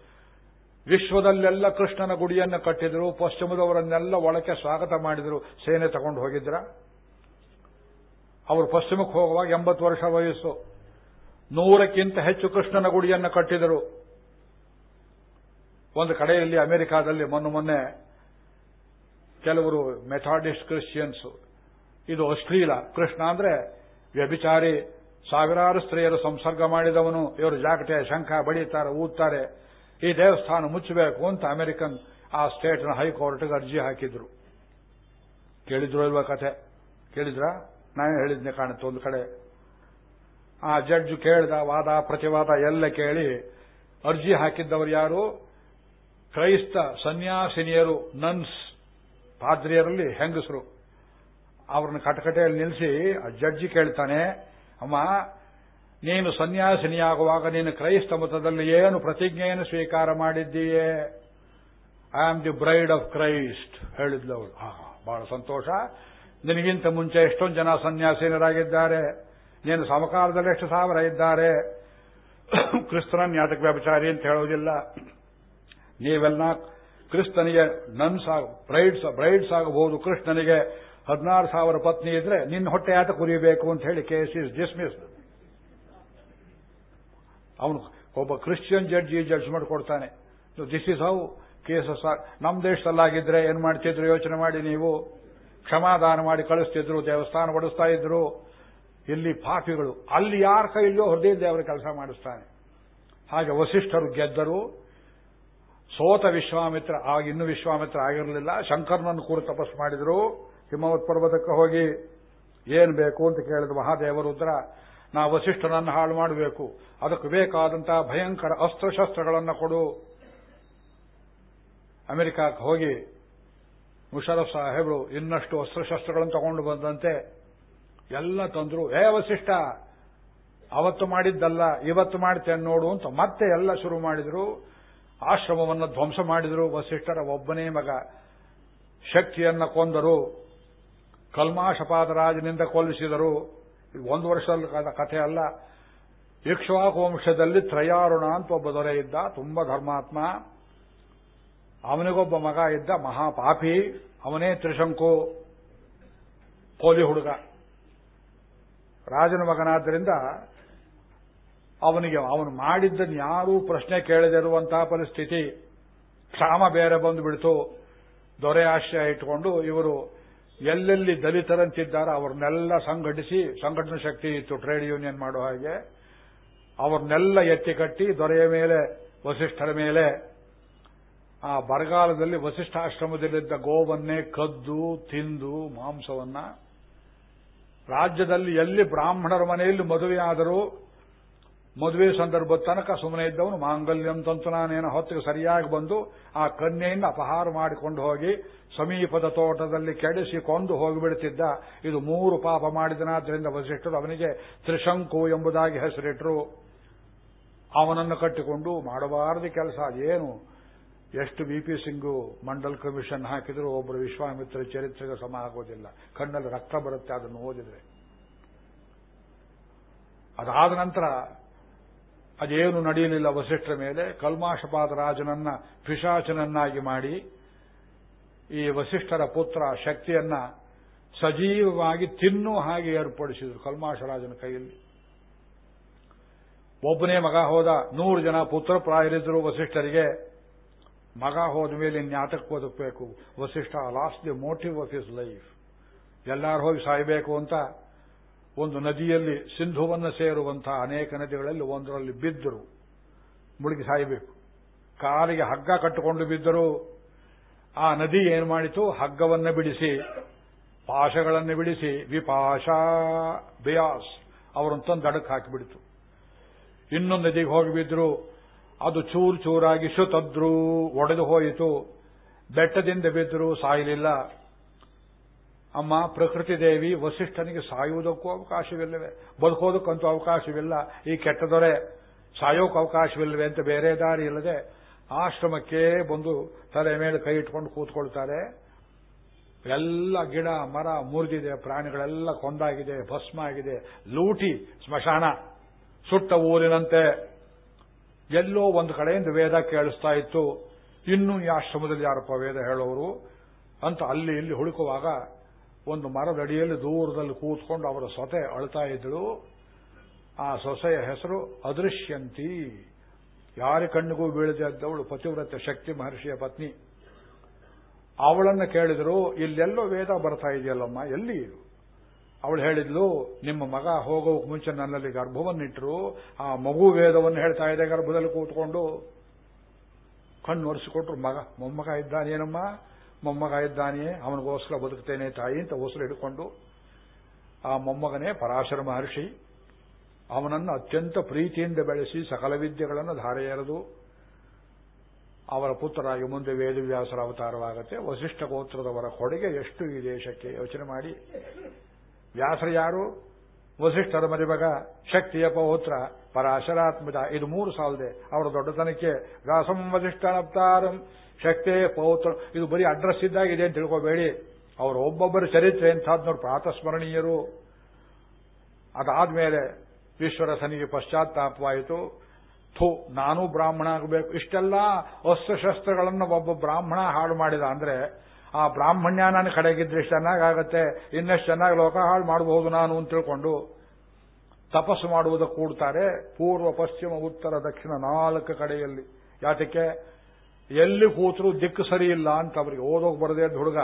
ವಿಶ್ವದಲ್ಲೆಲ್ಲ ಕೃಷ್ಣನ ಗುಡಿಯನ್ನು ಕಟ್ಟಿದರು, ಪಶ್ಚಿಮದವರನ್ನೆಲ್ಲ ಒಳಕ್ಕೆ ಸ್ವಾಗತ ಮಾಡಿದರು. ಸೇನೆ ತಗೊಂಡು ಹೋಗಿದ್ರ? ಅವರು ಪಶ್ಚಿಮಕ್ಕೆ ಹೋಗುವಾಗ ಎಂಬತ್ತು ವರ್ಷ ವಯಸ್ಸು. ನೂರಕ್ಕಿಂತ ಹೆಚ್ಚು ಕೃಷ್ಣನ ಗುಡಿಯನ್ನು ಕಟ್ಟಿದರು. ಒಂದು ಕಡೆಯಲ್ಲಿ ಅಮೆರಿಕಾದಲ್ಲಿ ಮೊನ್ನೆ ಮೊನ್ನೆ ಕೆಲವರು ಮೆಥಾಡಿಸ್ಟ್ ಕ್ರಿಶ್ಚಿಯನ್ಸ್. ಇದು ಅಶ್ಲೀಲ. ಕೃಷ್ಣ ಅಂದ್ರೆ ವ್ಯಭಿಚಾರಿ ಸಾವಿರಾರು ಸ್ತ್ರೀಯರು ಸಂಸರ್ಗ ಮಾಡಿದವನು. ಇವರು ಜಾಗಟೆ ಶಂಖ ಬಡಿತಾರೆ ಊದ್ತಾರೆ. ಈ ದೇವಸ್ಥಾನ ಮುಚ್ಚಬೇಕು ಅಂತ ಅಮೆರಿಕನ್, ಆ ಸ್ಟೇಟ್ನ ಹೈಕೋರ್ಟ್ಗೆ ಅರ್ಜಿ ಹಾಕಿದ್ರು. ಕೇಳಿದ್ರು ಇಲ್ವಾ ಕಥೆ? ಕೇಳಿದ್ರ? ನಾನೇ ಹೇಳಿದ್ನೆ ಕಾಣುತ್ತೆ ಒಂದು ಕಡೆ. ಆ ಜಡ್ಜ್ ಕೇಳಿದ ವಾದ, ಪ್ರತಿವಾದ ಎಲ್ಲ ಕೇಳಿ ಅರ್ಜಿ ಹಾಕಿದ್ದವರು ಯಾರು? ಕ್ರೈಸ್ತ ಸನ್ಯಾಸಿನಿಯರು, ನನ್ಸ್ ಪಾದ್ರಿಯರಲ್ಲಿ ಹೆಂಗಸರು. ಅವ್ರನ್ನ ಕಟಕಟೆಯಲ್ಲಿ ನಿಲ್ಲಿಸಿ ಆ ಜಡ್ಜಿ ಕೇಳ್ತಾನೆ ಅಮ್ಮ, ನೀನು ಸನ್ಯಾಸಿನಿಯಾಗುವಾಗ ನೀನು ಕ್ರೈಸ್ತ ಮತದಲ್ಲಿ ಏನು ಪ್ರತಿಜ್ಞೆಯನ್ನು ಸ್ವೀಕಾರ ಮಾಡಿದ್ದೀಯೇ? I am the bride of Christ ಹೇಳಿದ್ಲು ಅವಳು. ಬಹಳ ಸಂತೋಷ. ನಿನಗಿಂತ ಮುಂಚೆ ಎಷ್ಟೊಂದು ಜನ ಸನ್ಯಾಸಿನರಾಗಿದ್ದಾರೆ ನೀನು ಸಮಕಾಲದಲ್ಲಿ ಎಷ್ಟು ಸಾವಿರ ಇದ್ದಾರೆ? ಕ್ರಿಸ್ತನ ಯಾತಕ ವ್ಯಾಪಚಾರಿ ಅಂತ ಹೇಳೋದಿಲ್ಲ ನೀವೆಲ್ಲ ಕ್ರಿಸ್ತನಿಗೆ ನನ್ಸ್ ಬ್ರೈಡ್ಸ್ ಬ್ರೈಡ್ಸ್ ಆಗಬಹುದು. ಕೃಷ್ಣನಿಗೆ ಹದಿನಾರು ಸಾವಿರ ಪತ್ನಿ ಇದ್ರೆ ನಿನ್ನ ಹೊಟ್ಟೆ ಆಟ ಕುರಿಬೇಕು ಅಂತ ಹೇಳಿ ಕೇಸ್ ಇಸ್ ಡಿಸ್ಮಿಸ್ಡ್ ಅವನು ಒಬ್ಬ ಕ್ರಿಶ್ಚಿಯನ್ ಜಡ್ಜಿ ಜಡ್ಜ್ಮೆಂಟ್ ಕೊಡ್ತಾನೆ ದಿಸ್ ಇಸ್ ಹೌ ಕೇಸಸ್ ನಮ್ಮ ದೇಶದಲ್ಲಾಗಿದ್ರೆ ಏನ್ ಮಾಡ್ತಿದ್ರು? ಯೋಚನೆ ಮಾಡಿ ನೀವು. ಕ್ಷಮಾದಾನ ಮಾಡಿ ಕಳಿಸ್ತಿದ್ರು, ದೇವಸ್ಥಾನ ಬಡಿಸ್ತಾ ಇದ್ರು. ಇಲ್ಲಿ ಪಾಪಿಗಳು. ಅಲ್ಲಿ ಯಾರ ಕೈಯಲ್ಲೋ ಹೃದಯದ ಅವರ ಕೆಲಸ ಮಾಡಿಸ್ತಾನೆ. ಹಾಗೆ ವಸಿಷ್ಠರು ಗೆದ್ದರು. ಸೋತ ವಿಶ್ವಾಮಿತ್ರ, ಆಗ ಇನ್ನು ವಿಶ್ವಾಮಿತ್ರ ಆಗಿರಲಿಲ್ಲ. ಶಂಕರನನ್ನು ಕೂರು ತಪಸ್ ಮಾಡಿದ್ರು. ಹಿಮವತ್ ಪರ್ವತಕ್ಕೆ ಹೋಗಿ, ಏನ್ ಬೇಕು? ಅಂತ ಕೇಳಿದ ಮಹಾದೇವರುದ್ರ ನಾ ವಸಿಷ್ಠನನ್ನು ಹಾಳು ಮಾಡಬೇಕು. ಅದಕ್ಕೆ ಬೇಕಾದಂತಹ ಭಯಂಕರ ಅಸ್ತ್ರಶಸ್ತ್ರಗಳನ್ನು ಕೊಡು. ಅಮೆರಿಕಕ್ಕೆ ಹೋಗಿ, ಮುಷರಫ್ ಸಾಹೇಬರು, ಇನ್ನಷ್ಟು ಅಸ್ತ್ರಶಸ್ತ್ರಗಳನ್ನು ತಗೊಂಡು ಬಂದಂತೆ ಎಲ್ಲ ತಂದ್ರು. ಏ ವಸಿಷ್ಠ, ಅವತ್ತು ಮಾಡಿದ್ದಲ್ಲ, ಇವತ್ತು ಮಾಡ್ತೇನೆ ನೋಡು ಅಂತ ಮತ್ತೆ ಎಲ್ಲ ಶುರು ಮಾಡಿದ್ರು. ಆಶ್ರಮವನ್ನು ಧ್ವಂಸ ಮಾಡಿದ್ರು ವಸಿಷ್ಠರ ಒಬ್ಬನೇ ಮಗ. ಶಕ್ತಿಯನ್ನ ಕೊಂದರು. ಕಲ್ಮಾಶಪಾದರಾಜನಿಂದ ಕೊಲ್ಲಿಸಿದರು ಒಂದು ವರ್ಷದ ಕಥೆ ಅಲ್ಲ. ಇಕ್ಷ್ವಾಕು ವಂಶದಲ್ಲಿ ತ್ರಯಾರುಣ ಅಂತ ಒಬ್ಬ ದೊರೆ ಇದ್ದ, ತುಂಬಾ ಧರ್ಮಾತ್ಮ. ಅವನಿಗೊಬ್ಬ ಮಗ ಇದ್ದ ಮಹಾಪಾಪಿ, ಅವನೇ ತ್ರಿಶಂಕು, ಕೋಲಿ ಹುಡುಗ. ರಾಜನ ಮಗನಾದ್ದರಿಂದ ಅವನಿಗೆ, ಅವನು ಮಾಡಿದ್ದನ್ನು ಯಾರೂ ಪ್ರಶ್ನೆ ಕೇಳದಿರುವಂತಹ ಪರಿಸ್ಥಿತಿ. ಕ್ಷಾಮ ಬೇರೆ ಬಂದು ಬಿಡ್ತು ದೊರೆ ಆಶ್ರಯ ಇಟ್ಟುಕೊಂಡು ಇವರು ಎಲ್ಲೆಲ್ಲಿ ದಲಿತರಂತಿದ್ದಾರೆ ಅವ್ರನ್ನೆಲ್ಲ ಸಂಘಟಿಸಿ, ಸಂಘಟನಾ ಶಕ್ತಿ ಇತ್ತು ಟ್ರೇಡ್ ಯೂನಿಯನ್ ಮಾಡೋ ಹಾಗೆ, ಅವ್ರನ್ನೆಲ್ಲ ಎತ್ತಿ ಕಟ್ಟಿ, ದೊರೆಯ ಮೇಲೆ, ವಸಿಷ್ಠರ ಮೇಲೆ, ಆ ಬರಗಾಲದಲ್ಲಿ ವಸಿಷ್ಠಾಶ್ರಮದಲ್ಲಿದ್ದ ಗೋವನ್ನೇ ಕದ್ದು, ತಿಂದು, ಮಾಂಸವನ್ನ, ರಾಜ್ಯದಲ್ಲಿ ಎಲ್ಲಿ ಬ್ರಾಹ್ಮಣರ ಮನೆಯಲ್ಲಿ ಮದುವೆಯಾದರೂ ಮದುವೆ ಸಂದರ್ಭದ ತನಕ ಸುಮ್ಮನೆ ಇದ್ದವನು, ಮಾಂಗಲ್ಯಂ ತಂತು ನಾನೇನೋ ಹೊತ್ತಿಗೆ ಸರಿಯಾಗಿ ಬಂದು ಆ ಕನ್ಯೆಯಿಂದ ಅಪಹಾರ ಮಾಡಿಕೊಂಡು ಹೋಗಿ ಸಮೀಪದ ತೋಟದಲ್ಲಿ ಕೆಡಿಸಿ ಕೊಂದು ಹೋಗಿಬಿಡುತ್ತಿದ್ದ ಇದು ಮೂರು ಪಾಪ ಮಾಡಿದನಾದ್ರಿಂದ ವಸಿಷ್ಠರು ಅವನಿಗೆ ತ್ರಿಶಂಕು ಎಂಬುದಾಗಿ ಹೆಸರಿಟ್ಟರು ಅವನನ್ನು ಕಟ್ಟಿಕೊಂಡು ಮಾಡಬಾರದು ಕೆಲಸ ಅದೇನು ಎಷ್ಟು B P Singh Mandal commission ಹಾಕಿದ್ರು ಒಬ್ಬರು ವಿಶ್ವಾಮಿತ್ರ ಚರಿತ್ರೆಗೆ ಸಮ ಆಗೋದಿಲ್ಲ. ಕಣ್ಣಲ್ಲಿ ರಕ್ತ ಬರುತ್ತೆ, ಅದನ್ನು ಓದಿದ್ರೆ. ಅದಾದ ನಂತರ ಅದೇನು ನಡೆಯಲಿಲ್ಲ ವಸಿಷ್ಠರ ಮೇಲೆ, ಕಲ್ಮಾಶಪಾದ ರಾಜನನ್ನ ಪಿಶಾಚನನ್ನಾಗಿ ಮಾಡಿ, ಈ ವಸಿಷ್ಠರ ಪುತ್ರ ಶಕ್ತಿಯನ್ನ ಸಜೀವವಾಗಿ ತಿನ್ನು ಹಾಗೆ ಏರ್ಪಡಿಸಿದ್ರು ಕಲ್ಮಾಶರಾಜನ ಕೈಯಲ್ಲಿ. ಒಬ್ಬನೇ ಮಗ ಹೋದ, ನೂರು ಜನ ಪುತ್ರ ಪ್ರಾಯರಿದ್ರು ವಸಿಷ್ಠರಿಗೆ ಮಗ ಹೋದ ಮೇಲೆ ಇನ್ಯಾತಕ್ಕೆ ಬದುಕಬೇಕು Vasishtha lost the motive of his life ಎಲ್ಲರೂ ಹೋಗಿ ಸಾಯಬೇಕು ಅಂತ ಒಂದು ನದಿಯಲ್ಲಿ ಸಿಂಧುವನ್ನು ಸೇರುವಂತಹ ಅನೇಕ ನದಿಗಳಲ್ಲಿ ಒಂದರಲ್ಲಿ ಬಿದ್ದರು, ಮುಳುಗಿ ಸಾಯಬೇಕು. ಕಾಲಿಗೆ ಹಗ್ಗ ಕಟ್ಟಿಕೊಂಡು ಬಿದ್ದರು. ಆ ನದಿ ಏನು ಮಾಡಿತು? ಹಗ್ಗವನ್ನು ಬಿಡಿಸಿ, ಪಾಶಗಳನ್ನು ಬಿಡಿಸಿ, ವಿಪಾಶಾ ಬಿಯಾಸ್ ಅವರನ್ನು ತಂದು ದಡಕ್ಕೆ ಹಾಕಿಬಿಡಿತು. ಇನ್ನೊಂದು ನದಿಗೆ ಹೋಗಿ ಬಿದ್ದರು ಅದು ಚೂರು ಚೂರಾಗಿ ಶುತದ್ರು ಒಡೆದು ಹೋಯಿತು. ಬೆಟ್ಟದಿಂದ ಬಿದ್ದರು ಸಾಯಲಿಲ್ಲ. ಅಮ್ಮ, ಪ್ರಕೃತಿ ದೇವಿ, ವಸಿಷ್ಠನಿಗೆ ಸಾಯುವುದಕ್ಕೂ ಅವಕಾಶವಿಲ್ಲವೇ? ಬದುಕೋದಕ್ಕಂತೂ ಅವಕಾಶವಿಲ್ಲ. ಈ ಕೆಟ್ಟದೊರೆ ಸಾಯೋಕೆ ಅವಕಾಶವಿಲ್ಲವೆ ಅಂತ ಬೇರೆ ದಾರಿ ಇಲ್ಲದೆ ಆಶ್ರಮಕ್ಕೆ ಬಂದು ತಲೆ ಮೇಲೆ ಕೈ ಇಟ್ಕೊಂಡು ಕೂತ್ಕೊಳ್ತಾರೆ. ಎಲ್ಲ ಗಿಡ, ಮರ ಮುರಿದಿದೆ, ಪ್ರಾಣಿಗಳೆಲ್ಲ ಕೊಂದಾಗಿದೆ, ಭಸ್ಮ ಆಗಿದೆ. ಲೂಟಿ, ಸ್ಮಶಾನ, ಸುಟ್ಟ ಊರಿನಂತೆ. ಎಲ್ಲೋ ಒಂದು ಕಡೆಯಿಂದ ವೇದ ಕೇಳಿಸ್ತಾ ಇತ್ತು. ಇನ್ನೂ ಈ ಆಶ್ರಮದಲ್ಲಿ ಯಾರಪ್ಪ ವೇದ ಹೇಳೋರು? ಅಂತ ಅಲ್ಲಿ ಇಲ್ಲಿ ಹುಡುಕುವಾಗ ಒಂದು ಮರದಡಿಯಲ್ಲಿ ದೂರದಲ್ಲಿ ಕೂತ್ಕೊಂಡು ಅವರ ಸೊತೆ ಅಳ್ತಾ ಇದ್ದಳು. ಆ ಸೊಸೆಯ ಹೆಸರು ಅದೃಶ್ಯಂತಿ. ಯಾರ ಕಣ್ಣಿಗೂ ಬೀಳದಿದ್ದವಳು ಪತಿವ್ರತ ಶಕ್ತಿ ಮಹರ್ಷಿಯ ಪತ್ನಿ. ಅವಳನ್ನು ಕೇಳಿದರು, ಇಲ್ಲೆಲ್ಲೋ ವೇದ ಬರ್ತಾ ಇದೆಯಲ್ಲಮ್ಮ, ಎಲ್ಲಿ ಇದು? ಅವಳು ಹೇಳಿದ್ಲು, ನಿಮ್ಮ ಮಗ ಹೋಗೋಕ್ ಮುಂಚೆ ನನ್ನಲ್ಲಿ ಗರ್ಭವನ್ನಿಟ್ಟರು ಆ ಮಗು ವೇದವನ್ನು ಹೇಳ್ತಾ ಇದೆ ಗರ್ಭದಲ್ಲಿ ಕೂತ್ಕೊಂಡು. ಕಣ್ಣು ಒರೆಸಿಕೊಟ್ರು ಮಗ, ಮೊಮ್ಮಗ ಇದ್ದಾನೇನಮ್ಮ? ಮೊಮ್ಮಗ ಇದ್ದಾನೆಯೇ ಅವನಿಗೋಸ್ಕರ ಬದುಕ್ತೇನೆ ತಾಯಿ ಅಂತ ಹೊಸರು ಹಿಡ್ಕೊಂಡು, ಆ ಮೊಮ್ಮಗನೇ ಪರಾಶರ ಮಹರ್ಷಿ, ಅವನನ್ನು ಅತ್ಯಂತ ಪ್ರೀತಿಯಿಂದ ಬೆಳೆಸಿ ಸಕಲ ವಿದ್ಯೆಗಳನ್ನು ಧಾರೆ ಎರೆದು, ಅವರ ಪುತ್ರರಾಗಿ ಮುಂದೆ ವೇದವ್ಯಾಸರ ಅವತಾರವಾಗುತ್ತೆ. ವಸಿಷ್ಠ ಗೋತ್ರದವರ ಕೊಡುಗೆ ಎಷ್ಟು ಈ ದೇಶಕ್ಕೆ? ಯೋಚನೆ ಮಾಡಿ. ವ್ಯಾಸರು ಯಾರು? ವಸಿಷ್ಠರ ಮರಿಮಗ ಶಕ್ತಿಯ ಪೌತ್ರ, ಪರಾಶರಾತ್ಮಜ. ಇದು ಮೂರು ಸಾಲದೆ. ಅವರ ದೊಡ್ಡತನಕ್ಕೆ ವ್ಯಾಸಂ ವಸಿಷ್ಠನಪ್ತಾರಂ. ಶಕ್ತಿ ಪೌತ್ರ. ಇದು ಬರೀ ಅಡ್ರೆಸ್ ಇದ್ದಾಗಿದೆ ಅಂತ ತಿಳ್ಕೋಬೇಡಿ. ಅವರ ಒಬ್ಬೊಬ್ಬರ ಚರಿತ್ರೆ ಎಂಥದ್ನವ್ರು ಪ್ರಾತಸ್ಮರಣೀಯರು. ಅದಾದ್ಮೇಲೆ ವಿಶ್ವರಸನಿಗೆ ಪಶ್ಚಾತ್ತಾಪವಾಯಿತು. ಥೂ, ನಾನೂ ಬ್ರಾಹ್ಮಣ ಆಗಬೇಕು. ಇಷ್ಟೆಲ್ಲ ಅಸ್ತ್ರಶಸ್ತ್ರಗಳನ್ನು ಒಬ್ಬ ಬ್ರಾಹ್ಮಣ ಹಾಳು ಮಾಡಿದ ಅಂದ್ರೆ ಆ ಬ್ರಾಹ್ಮಣ್ಯ ನನ್ನ ಕಡೆಗಿದ್ರೆ ಚೆನ್ನಾಗಾಗತ್ತೆ, ಇನ್ನಷ್ಟು ಚೆನ್ನಾಗಿ ಲೋಕ ಹಾಳು ಮಾಡಬಹುದು ನಾನು ಅಂತ ತಿಳ್ಕೊಂಡು ತಪಸ್ಸು ಮಾಡುವುದಕ್ಕೆ ಕೂಡ್ತಾರೆ, ಪೂರ್ವ, ಪಶ್ಚಿಮ, ಉತ್ತರ, ದಕ್ಷಿಣ ನಾಲ್ಕು ಕಡೆಯಲ್ಲಿ. ಯಾತಕ್ಕೆ? ಎಲ್ಲಿ ಕೂತರೂ ದಿಕ್ಕು ಸರಿ ಇಲ್ಲ ಅಂತ ಅವರಿಗೆ ಓದೋಗಿ ಬರದೇ ಹುಡುಗ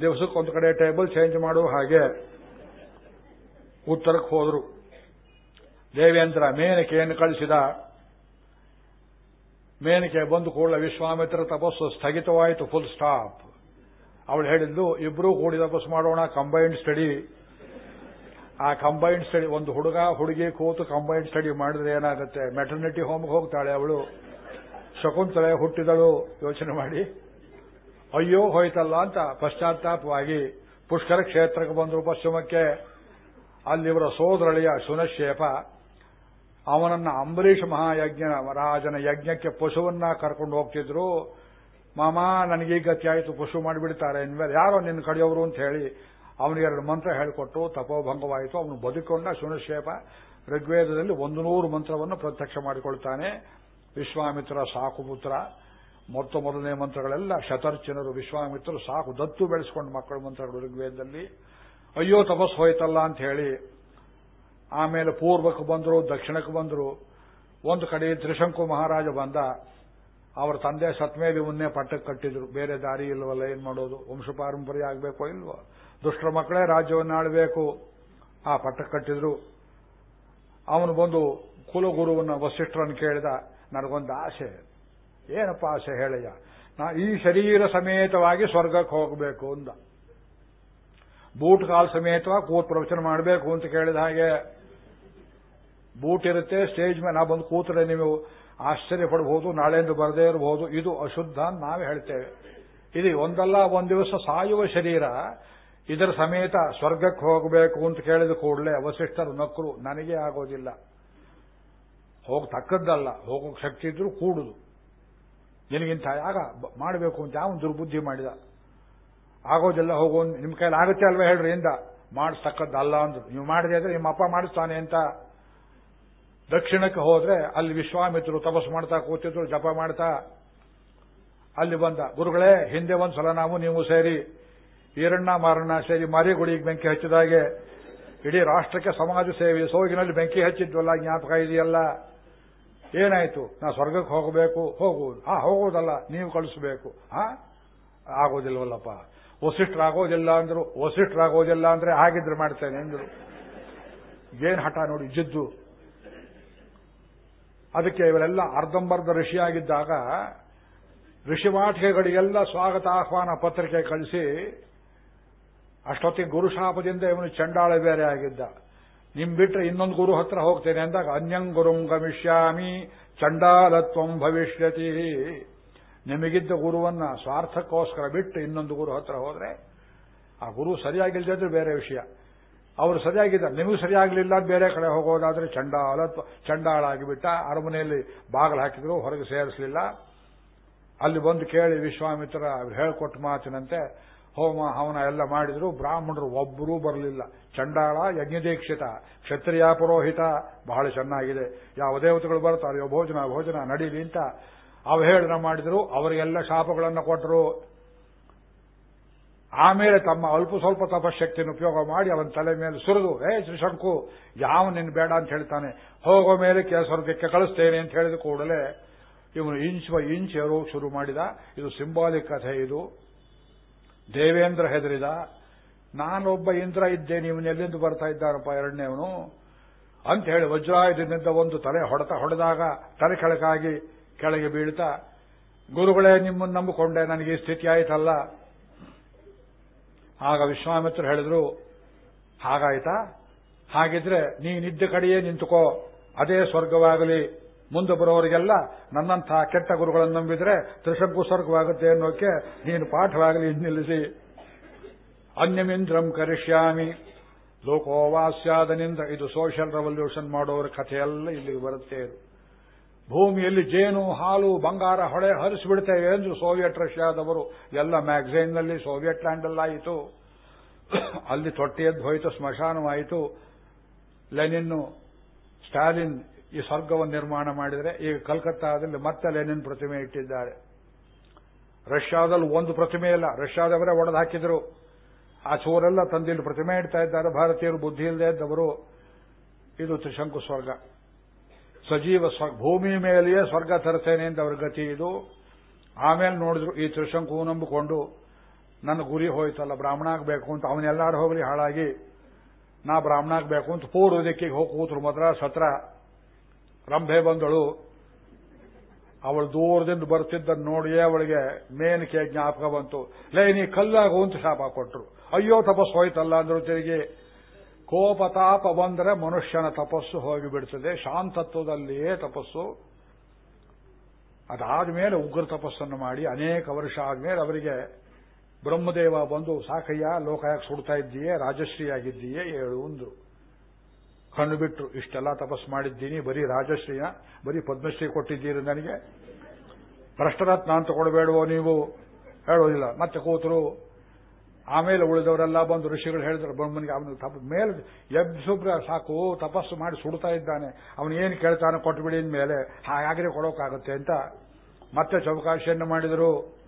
ದಿವಸಕ್ಕೊಂದು ಕಡೆ ಟೇಬಲ್ ಚೇಂಜ್ ಮಾಡುವ ಹಾಗೆ ಉತ್ತರಕ್ಕೆ ಹೋದರು. ದೇವೇಂದ್ರ ಮೇನಕೆಯನ್ನು ಕಳಿಸಿದ. ಮೇನಕೆ ಬಂದು ಕೂಡಲೇ ವಿಶ್ವಾಮಿತ್ರ ತಪಸ್ಸು ಸ್ಥಗಿತವಾಯಿತು ಫುಲ್ ಸ್ಟಾಪ್ ಅವಳು ಹೇಳಿದ್ದು ಇಬ್ಬರೂ ಕೂಡಿದ ಬಸ್ ಮಾಡೋಣ ಕಂಬೈನ್ಡ್ ಸ್ಟಡಿ ಆ ಕಂಬೈನ್ಡ್ ಸ್ಟಡಿ ಒಂದು ಹುಡುಗ, ಹುಡುಗಿ ಕೂತು ಕಂಬೈನ್ಡ್ ಸ್ಟಡಿ ಮಾಡಿದ್ರೆ ಏನಾಗುತ್ತೆ? ಮೆಟರ್ನಿಟಿ ಹೋಮ್ಗೆ ಹೋಗ್ತಾಳೆ ಅವಳು. ಶಕುಂತಲೆ ಹುಟ್ಟಿದಳು, ಯೋಚನೆ ಮಾಡಿ. ಅಯ್ಯೋ, ಹೋಯ್ತಲ್ಲ ಅಂತ ಪಶ್ಚಾತ್ತಾಪವಾಗಿ ಪುಷ್ಕರ ಕ್ಷೇತ್ರಕ್ಕೆ ಬಂದರು ಪಶ್ಚಿಮಕ್ಕೆ. ಅಲ್ಲಿವರ ಸೋದರಳಿಯ ಸುನಶೇಪ, ಅವನನ್ನ ಅಂಬರೀಷ್ ಮಹಾಯಜ್ಞ ರಾಜನ ಯಜ್ಞಕ್ಕೆ ಪಶುವನ್ನ ಕರ್ಕೊಂಡು ಹೋಗ್ತಿದ್ರು. ಮಾಮ ನನಗೆ ಗತಿ ಆಯಿತು ಪಶು ಮಾಡಿಬಿಡ್ತಾರೆ ಇನ್ಮೇಲೆ ಯಾರೋ ನಿನ್ನ ಕಡೆಯವರು ಅಂತ ಹೇಳಿ ಅವನಿಗೆ ಎರಡು ಮಂತ್ರ ಹೇಳಿಕೊಟ್ಟು ತಪೋಭಂಗವಾಯಿತು ಅವನು ಬದುಕೊಂಡ ಸುನಶೇಪ ಋಗ್ವೇದದಲ್ಲಿ ಒಂದು ನೂರು ಮಂತ್ರವನ್ನು ಪ್ರತ್ಯಕ್ಷ ಮಾಡಿಕೊಳ್ತಾನೆ. ವಿಶ್ವಾಮಿತ್ರ ಸಾಕುಪುತ್ರ ಮೊತ್ತ ಮೊದಲನೇ ಮಂತ್ರಗಳೆಲ್ಲ ಶತರ್ಚನರು, ವಿಶ್ವಾಮಿತ್ರರು ಸಾಕು ದತ್ತು ಬೆಳೆಸಿಕೊಂಡು ಮಕ್ಕಳು ಮಂತ್ರಗಳು ಋಗ್ವೇದದಲ್ಲಿ. ಅಯ್ಯೋ, ತಪಸ್ಸು ಹೋಯ್ತಲ್ಲ ಅಂತ ಹೇಳಿ ಆಮೇಲೆ ಪೂರ್ವಕ್ಕೆ ಬಂದರು, ದಕ್ಷಿಣಕ್ಕೆ ಬಂದರು. ಒಂದು ಕಡೆ ತ್ರಿಶಂಕು ಮಹಾರಾಜ ಬಂದ. ಅವರ ತಂದೆ ಸತ್ಮೇಲೆ ಇವನ್ನೇ ಪಟ್ಟಕ್ಕೆ ಕಟ್ಟಿದ್ರು. ಬೇರೆ ದಾರಿ ಇಲ್ವಲ್ಲ, ಏನ್ ಮಾಡೋದು? ವಂಶ ಪಾರಂಪರ್ಯ ಆಗಬೇಕೋ ಇಲ್ವೋ? ದುಷ್ಟರ ಮಕ್ಕಳೇ ರಾಜ್ಯವನ್ನು ಆಳ್ಬೇಕು. ಆ ಪಟ್ಟಕ್ಕೆ ಕಟ್ಟಿದ್ರು. ಅವನು ಬಂದು ಕುಲಗುರುವನ್ನ ವಸಿಷ್ಠರನ್ನು ಕೇಳಿದ, ನನಗೊಂದು ಆಸೆ. ಏನಪ್ಪ ಆಸೆ ಹೇಳಯ್ಯ? ನಾ ಈ ಶರೀರ ಸಮೇತವಾಗಿ ಸ್ವರ್ಗಕ್ಕೆ ಹೋಗಬೇಕು ಅಂದ. ಬೂಟ್ ಕಾಲ್ ಸಮೇತವಾಗಿ ಕೂತ್ ಪ್ರವಚನ ಮಾಡಬೇಕು ಅಂತ ಕೇಳಿದ ಹಾಗೆ, ಬೂಟ್ ಇರುತ್ತೆ, ಸ್ಟೇಜ್ ಮೇಲೆ ನಾ ಬಂದು ಕೂತರೆ ನೀವು ಆಶ್ಚರ್ಯ ಪಡಬಹುದು ನಾಳೆಂದು ಬರದೇ ಇರಬಹುದು. ಇದು ಅಶುದ್ಧ ಅಂತ ನಾವೇ ಹೇಳ್ತೇವೆ. ಇದು ಒಂದಲ್ಲ, ಒಂದು ದಿವಸ ಸಾಯುವ ಶರೀರ. ಇದರ ಸಮೇತ ಸ್ವರ್ಗಕ್ಕೆ ಹೋಗಬೇಕು ಅಂತ ಕೇಳಿದ ಕೂಡಲೇ ವಸಿಷ್ಠರು ನಕ್ಕರು ನನಗೆ ಆಗೋದಿಲ್ಲ. ಹೋಗತಕ್ಕದ್ದಲ್ಲ ಹೋಗೋಕೆ ಶಕ್ತಿ ಇದ್ರೂ ಕೂಡುದು. ನಿನಗಿಂತ ಯಾಗ ಮಾಡಬೇಕು ಅಂತ ಯಾವ ದುರ್ಬುದ್ಧಿ ಮಾಡಿದ? ಆಗೋದಿಲ್ಲ, ಹೋಗೋ ನಿಮ್ಮ ಕೈಲಿ ಆಗುತ್ತೆ ಅಲ್ವಾ ಹೇಳ್ರಿ ಇಂದ ಮಾಡಿಸ್ತಕ್ಕದ್ದಲ್ಲ ಅಂದ್ರು. ನೀವು ಮಾಡಿದೆ ಅಂದ್ರೆ ನಿಮ್ಮ ಅಪ್ಪ ಮಾಡಿಸ್ತಾನೆ ಅಂತ ದಕ್ಷಿಣಕ್ಕೆ ಹೋದ್ರೆ ಅಲ್ಲಿ ವಿಶ್ವಾಮಿತ್ರರು ತಪಸ್ಸು ಮಾಡ್ತಾ ಕೂತಿದ್ರು, ಜಪ ಮಾಡ್ತಾ. ಅಲ್ಲಿ ಬಂದ, ಗುರುಗಳೇ, ಹಿಂದೆ ಒಂದ್ಸಲ ನಾವು ನೀವು ಸೇರಿ, ಈರಣ್ಣ, ಮಾರಣ್ಣ ಸೇರಿ ಮಾರಿಗುಡಿಗೆ ಬೆಂಕಿ ಹಚ್ಚಿದಾಗೆ, ಇಡೀ ರಾಷ್ಟ್ರಕ್ಕೆ ಸಮಾಜ ಸೇವೆ, ಸೋಗಿನಲ್ಲಿ ಬೆಂಕಿ ಹಚ್ಚಿದ್ವಲ್ಲ, ಜ್ಞಾಪಕ ಇದೆಯಲ್ಲ? ಏನಾಯ್ತು? ನಾ ಸ್ವರ್ಗಕ್ಕೆ ಹೋಗಬೇಕು ಹೋಗುವುದು ಆ ಹೋಗೋದಲ್ಲ ನೀವು ಕಳಿಸಬೇಕು. ಹಾ ಆಗೋದಿಲ್ವಲ್ಲಪ್ಪ. ವಸಿಷ್ಠರಾಗೋದಿಲ್ಲ ಅಂದ್ರು, ವಸಿಷ್ಠರಾಗೋದಿಲ್ಲ ಅಂದ್ರೆ ಹಾಗಿದ್ರೆ ಮಾಡ್ತೇನೆ ಅಂದ್ರು. ಏನ್ ಹಠ ನೋಡಿ, ಜಿದ್ದು. ಅದಕ್ಕೆ ಇವರೆಲ್ಲ ಅರ್ಧಂಬರ್ಧ ಋಷಿಯಾಗಿದ್ದಾಗ ಋಷಿವಾಟಿಕೆಗಳಿಗೆಲ್ಲ ಸ್ವಾಗತ ಆಹ್ವಾನ ಪತ್ರಿಕೆ ಕಳಿಸಿ, ಅಷ್ಟೊತ್ತಿಗೆ ಗುರುಶಾಪದಿಂದ ಇವನು ಚಂಡಾಳ ಬೇರೆ ಆಗಿದ್ದ. ನಿಮ್ ಬಿಟ್ರೆ ಇನ್ನೊಂದು ಗುರು ಹತ್ರ ಹೋಗ್ತೇನೆ ಅಂದಾಗ, ಅನ್ಯಂ ಗುರುಂ ಗಮಿಷ್ಯಾಮಿ, ಚಂಡಾಲತ್ವಂ ಭವಿಷ್ಯತಿ. ನಿಮಗಿದ್ದ ಗುರುವನ್ನ ಸ್ವಾರ್ಥಕ್ಕೋಸ್ಕರ ಬಿಟ್ಟು ಇನ್ನೊಂದು ಗುರು ಹತ್ರ ಹೋದ್ರೆ, ಆ ಗುರು ಸರಿಯಾಗಿಲ್ಲದಿದ್ರೆ ಬೇರೆ ವಿಷಯ. ಅವರು ಸರಿಯಾಗಿದ್ದಾರೆ. ನಿಮಗೂ ಸರಿಯಾಗಲಿಲ್ಲ, ಬೇರೆ ಕಡೆ ಹೋಗೋದಾದ್ರೆ ಚಂಡಾಳ ಚಂಡಾಳಾಗಿಬಿಟ್ಟ ಅರಮನೆಯಲ್ಲಿ ಬಾಗಿಲು ಹಾಕಿದ್ರು, ಹೊರಗೆ ಸೇರಿಸಲಿಲ್ಲ. ಅಲ್ಲಿ ಬಂದು ಕೇಳಿ ವಿಶ್ವಾಮಿತ್ರ ಹೇಳ್ಕೊಟ್ಟ ಮಾತಿನಂತೆ, ಹೋಮ, ಹವನ ಎಲ್ಲ ಮಾಡಿದ್ರು. ಬ್ರಾಹ್ಮಣರು ಒಬ್ಬರೂ ಬರಲಿಲ್ಲ. ಚಂಡಾಳ ಯಜ್ಞದೀಕ್ಷಿತ, ಕ್ಷತ್ರಿಯ ಪುರೋಹಿತ, ಬಹಳ ಚೆನ್ನಾಗಿದೆ. ಯಾವ ದೇವತೆಗಳು ಬರ್ತಾರೆಯೋ ಭೋಜನ ಭೋಜನ, ನಡೀಲಿ ಅಂತ ಅವಹೇಳನ ಮಾಡಿದ್ರು. ಅವರಿಗೆಲ್ಲ ಶಾಪಗಳನ್ನು ಕೊಟ್ಟರು ಆಮೇಲೆ ತಮ್ಮ ಅಲ್ಪ ಸ್ವಲ್ಪ ತಪಶಕ್ತಿಯನ್ನು ಉಪಯೋಗ ಮಾಡಿ ಅವನ ತಲೆ ಮೇಲೆ ಸುರಿದು ಏ ಶ್ರೀಶಂಕು ಯಾವ ನಿನ್ ಬೇಡ ಅಂತ ಹೇಳ್ತಾನೆ? ಹೋಗೋ ಮೇಲೆ ಕೇಸರ್ಗಕ್ಕೆ ಕಳಿಸ್ತೇನೆ ಅಂತ ಹೇಳಿದ ಕೂಡಲೇ ಇವನು ಇಂಚ್ ಬೈ ಇಂಚ್ ಶುರು ಮಾಡಿದ. ಇದು ಸಿಂಬಾಲಿಕ್ ಕಥೆ ಇದು. ದೇವೇಂದ್ರ ಹೆದರಿದ. ನಾನೊಬ್ಬ ಇಂದ್ರ ಇದ್ದೇನೆ ಇವನು ಎಲ್ಲಿಂದ ಬರ್ತಾ ಇದ್ದಾರಪ್ಪ ಎರಡನೇವನು? ಅಂತ ಹೇಳಿ ವಜ್ರಾಯುಧದಿಂದ ಒಂದು ತಲೆ ಹೊಡೆತ ಹೊಡೆದಾಗ ತಲೆ ಕೆಳಕಾಗಿ ಕೆಳಗೆ ಬೀಳ್ತಾ, ಗುರುಗಳೇ, ನಿಮ್ಮನ್ನು ನಂಬಿಕೊಂಡೆ, ನನಗೆ ಈ ಸ್ಥಿತಿ ಆಯ್ತಲ್ಲ. ಆಗ ವಿಶ್ವಾಮಿತ್ರ ಹೇಳಿದ್ರು, ಹಾಗಾಯ್ತಾ? ಹಾಗಿದ್ರೆ ನೀನಿದ್ದ ಕಡೆಯೇ ನಿಂತುಕೋ, ಅದೇ ಸ್ವರ್ಗವಾಗಲಿ. ಮುಂದೆ ಬರೋರಿಗೆಲ್ಲ ನನ್ನಂತಹ ಕೆಟ್ಟ ಗುರುಗಳನ್ನು ನಂಬಿದ್ರೆ ತ್ರಿಶಂಕು ಸ್ವರ್ಗವಾಗುತ್ತೆ ಅನ್ನೋಕೆ ನೀನು ಪಾಠವಾಗಲಿ ನಿಲ್ಲಿಸಿ. ಅನ್ಯಮಿಂದ್ರಂ ಕರಿಷ್ಯಾಮಿ. ಲೋಕೋವಾಸ್ಯಾದನಿಂದ ಇದು ಸೋಷಿಯಲ್ ರೆವಲ್ಯೂಷನ್ ಮಾಡೋರ ಕಥೆಯೆಲ್ಲ ಇಲ್ಲಿಗೆ ಬರುತ್ತೆ ಭೂಮಿಯಲ್ಲಿ ಜೇನು, ಹಾಲು, ಬಂಗಾರ, ಹೊಳೆ ಹರಿಸಿಬಿಡ್ತೇವೆ ಎಂದು ಸೋವಿಯತ್ ರಷ್ಯಾದವರು ಎಲ್ಲ ಮ್ಯಾಗಝೈನ್ನಲ್ಲಿ ಸೋವಿಯತ್ ಲ್ಯಾಂಡಲ್ಲಾಯಿತು ಅಲ್ಲಿ ತೊಟ್ಟೆಯದ್ದು ಹೋಯಿತು ಸ್ಮಶಾನವಾಯಿತು ಲೆನಿನ್ನು, ಸ್ಟಾಲಿನ್ ಈ ಸ್ವರ್ಗವನ್ನು ನಿರ್ಮಾಣ ಮಾಡಿದರೆ, ಈಗ ಕಲ್ಕತ್ತಾದಲ್ಲಿ ಮತ್ತೆ ಲೆನಿನ್ ಪ್ರತಿಮೆ ಇಟ್ಟಿದ್ದಾರೆ. ರಷ್ಯಾದಲ್ಲಿ ಒಂದು ಪ್ರತಿಮೆ ಇಲ್ಲ, ರಷ್ಯಾದವರೇ ಒಡೆದು ಹಾಕಿದ್ರು. ಆ ಚೂರೆಲ್ಲ ತಂದಿಲ್ಲಿ ಪ್ರತಿಮೆ ಇಡ್ತಾ ಇದ್ದಾರೆ, ಭಾರತೀಯರು ಬುದ್ಧಿ ಇಲ್ಲದೆ ಇದ್ದವರು. ಇದು ತ್ರಿಶಂಕು ಸ್ವರ್ಗ. ಸಜೀವ ಭೂಮಿ ಮೇಲೆಯೇ ಸ್ವರ್ಗ ತರ್ತೇನೆ ಅಂತ ಅವ್ರ ಗತಿ ಇದು. ಆಮೇಲೆ ನೋಡಿದ್ರು, ಈ ತ್ರಿಶಂಕು ನಂಬಿಕೊಂಡು, ನನ್ನ ಗುರಿ ಹೋಯ್ತಲ್ಲ, ಬ್ರಾಹ್ಮಣ ಆಗಬೇಕು ಅಂತ ಅವನೆಲ್ಲಾರು ಹೋಗಲಿ ಹಾಳಾಗಿ, ನಾ ಬ್ರಾಹ್ಮಣ ಆಗಬೇಕು ಅಂತ ಪೂರ್ವ ದಿಕ್ಕಿಗೆ ಹೋಗಿ ಕೂತರು, ಮದ್ರಾಸ್ ಹತ್ರ. ರಂಭೆ ಬಂದಳು. ಅವಳು ದೂರದಿಂದ ಬರ್ತಿದ್ದನ್ನು ನೋಡಿಯೇ ಅವಳಿಗೆ ಮೇನಿಕೆ ಜ್ಞಾಪಕ ಬಂತು. ಲೇ, ನೀ ಕಲ್ಲಾಗು ಅಂತ ಶಾಪ ಕೊಟ್ಟರು ಅಯ್ಯೋ, ತಪಸ್ಸು ಹೋಯ್ತಲ್ಲ ಅಂದ್ರು ತಿರುಗಿ. ಕೋಪತಾಪ ಬಂದರೆ ಮನುಷ್ಯನ ತಪಸ್ಸು ಹೋಗಿಬಿಡ್ತದೆ ಶಾಂತತ್ವದಲ್ಲಿಯೇ ತಪಸ್ಸು. ಅದಾದ ಮೇಲೆ ಉಗ್ರ ತಪಸ್ಸನ್ನು ಮಾಡಿ ಅನೇಕ ವರ್ಷ ಆದ್ಮೇಲೆ ಅವರಿಗೆ ಬ್ರಹ್ಮದೇವ ಬಂದು, ಸಾಕಯ್ಯ ಲೋಕಾಯಕ್ಕೆ ಸುಡ್ತಾ ಇದ್ದೀಯೇ? ರಾಜಶ್ರೀ ಆಗಿದ್ದೀಯೇ ಹೇಳು ಅಂದ್ರು. ಕಣ್ಣು ಬಿಟ್ಟರು ಇಷ್ಟೆಲ್ಲ ತಪಸ್ಸು ಮಾಡಿದ್ದೀನಿ, ಬರೀ ರಾಜಶ್ರೀಯ, ಬರೀ ಪದ್ಮಶ್ರೀ ಕೊಟ್ಟಿದ್ದೀರಿ ನನಗೆ. ಭ್ರಷ್ಟರತ್ನ ಅಂತ ಕೊಡಬೇಡವೋ ನೀವು? ಹೇಳೋದಿಲ್ಲ. ಮತ್ತೆ ಕೂತರು ಆಮೇಲೆ ಉಳಿದವರೆಲ್ಲ ಬಂದು ಋಷಿಗಳು ಹೇಳಿದ್ರು, ಬ್ರಹ್ಮನಿಗೆ ಅವನು ತಪ, ಮೇಲೆ ಎಬ್ಸುಬ್ರ ಸಾಕು, ತಪಸ್ಸು ಮಾಡಿ ಸುಡ್ತಾ ಇದ್ದಾನೆ. ಅವನು ಏನು ಕೇಳ್ತಾನೆ ಕೊಟ್ಟುಬಿಡಿ ಮೇಲೆ ಹಾಗಾಗ್ರೆ ಕೊಡೋಕ್ಕಾಗುತ್ತೆ ಅಂತ ಮತ್ತೆ ಚೌಕಾಶಿಯನ್ನು ಮಾಡಿದರು.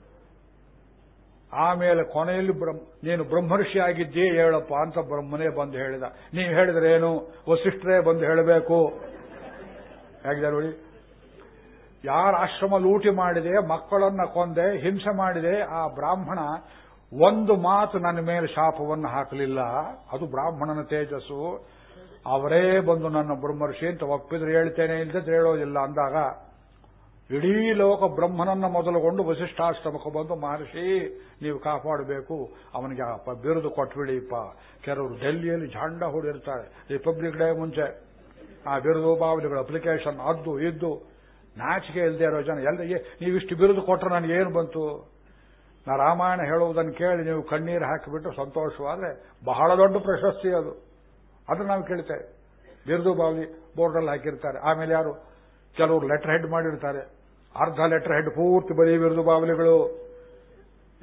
ಆಮೇಲೆ ಕೊನೆಯಲ್ಲಿ ಬ್ರಹ್ಮ ನೀನು ಬ್ರಹ್ಮರ್ಷಿ ಆಗಿದ್ದೀ, ಹೇಳಪ್ಪ ಅಂತ ಬ್ರಹ್ಮನೇ ಬಂದು ಹೇಳಿದ. ನೀವು ಹೇಳಿದ್ರೆ ಏನು ವಸಿಷ್ಠರೇ ಬಂದು ಹೇಳಬೇಕು. ಹೇಗಿದೆ ನೋಡಿ? ಯಾರ ಆಶ್ರಮ ಲೂಟಿ ಮಾಡಿದೆ, ಮಕ್ಕಳನ್ನ ಕೊಂದೆ, ಹಿಂಸೆ ಮಾಡಿದೆ, ಆ ಬ್ರಾಹ್ಮಣ ಒಂದು ಮಾತು ನನ್ನ ಮೇಲೆ ಶಾಪವನ್ನು ಹಾಕಲಿಲ್ಲ. ಅದು ಬ್ರಾಹ್ಮಣನ ತೇಜಸ್ಸು. ಅವರೇ ಬಂದು ನನ್ನ ಬ್ರಹ್ಮರ್ಷಿ ಅಂತ ಒಪ್ಪಿದ್ರೆ ಹೇಳ್ತೇನೆ ಇಲ್ಲದ್ರೆ ಹೇಳೋದಿಲ್ಲ ಅಂದಾಗ, ಇಡೀ ಲೋಕ ಬ್ರಹ್ಮನನ್ನ ಮೊದಲುಗೊಂಡು ವಸಿಷ್ಠಾಶ್ರಮಕ್ಕೆ ಬಂದು, ಮಹರ್ಷಿ, ನೀವು ಕಾಪಾಡಬೇಕು. ಅವನಿಗೆ ಬಿರುದು ಕೊಟ್ಬಿಡಿಪ್ಪ ಕೆಲವರು ಡೆಲ್ಲಿಯಲ್ಲಿ ಝಾಂಡ ಹೊಡಿರ್ತಾರೆ ರಿಪಬ್ಲಿಕ್ ಡೇ ಮುಂಚೆ. ಆ ಬಿರುದು ಬಾವಲಿಗಳ ಅಪ್ಲಿಕೇಶನ್ ಅದ್ದು ಇದ್ದು ನಾಚಿಕೆ ಇಲ್ಲದೆ ಇರೋ ಜನ. ಎಲ್ಲ ನೀವಿಷ್ಟು ಬಿರುದು ಕೊಟ್ಟರೆ ನನಗೇನು ಬಂತು? ನಾ ರಾಮಾಯಣ ಹೇಳುವುದನ್ನು ಕೇಳಿ ನೀವು ಕಣ್ಣೀರು ಹಾಕಿಬಿಟ್ಟು ಸಂತೋಷವಾದರೆ ಬಹಳ ದೊಡ್ಡ ಪ್ರಶಸ್ತಿ ಅದು. ಅದು ನಾವು ಕೇಳ್ತೇವೆ. ಬಿರುದು ಬಾವಲಿ ಬೋರ್ಡಲ್ಲಿ ಹಾಕಿರ್ತಾರೆ. ಆಮೇಲೆ ಯಾರು? ಕೆಲವರು ಲೆಟರ್ ಹೆಡ್ ಮಾಡಿರ್ತಾರೆ. ಅರ್ಧ ಲೆಟರ್ ಹೆಡ್ ಪೂರ್ತಿ ಬರೀ ಬಿರುದು ಬಾವಲಿಗಳು.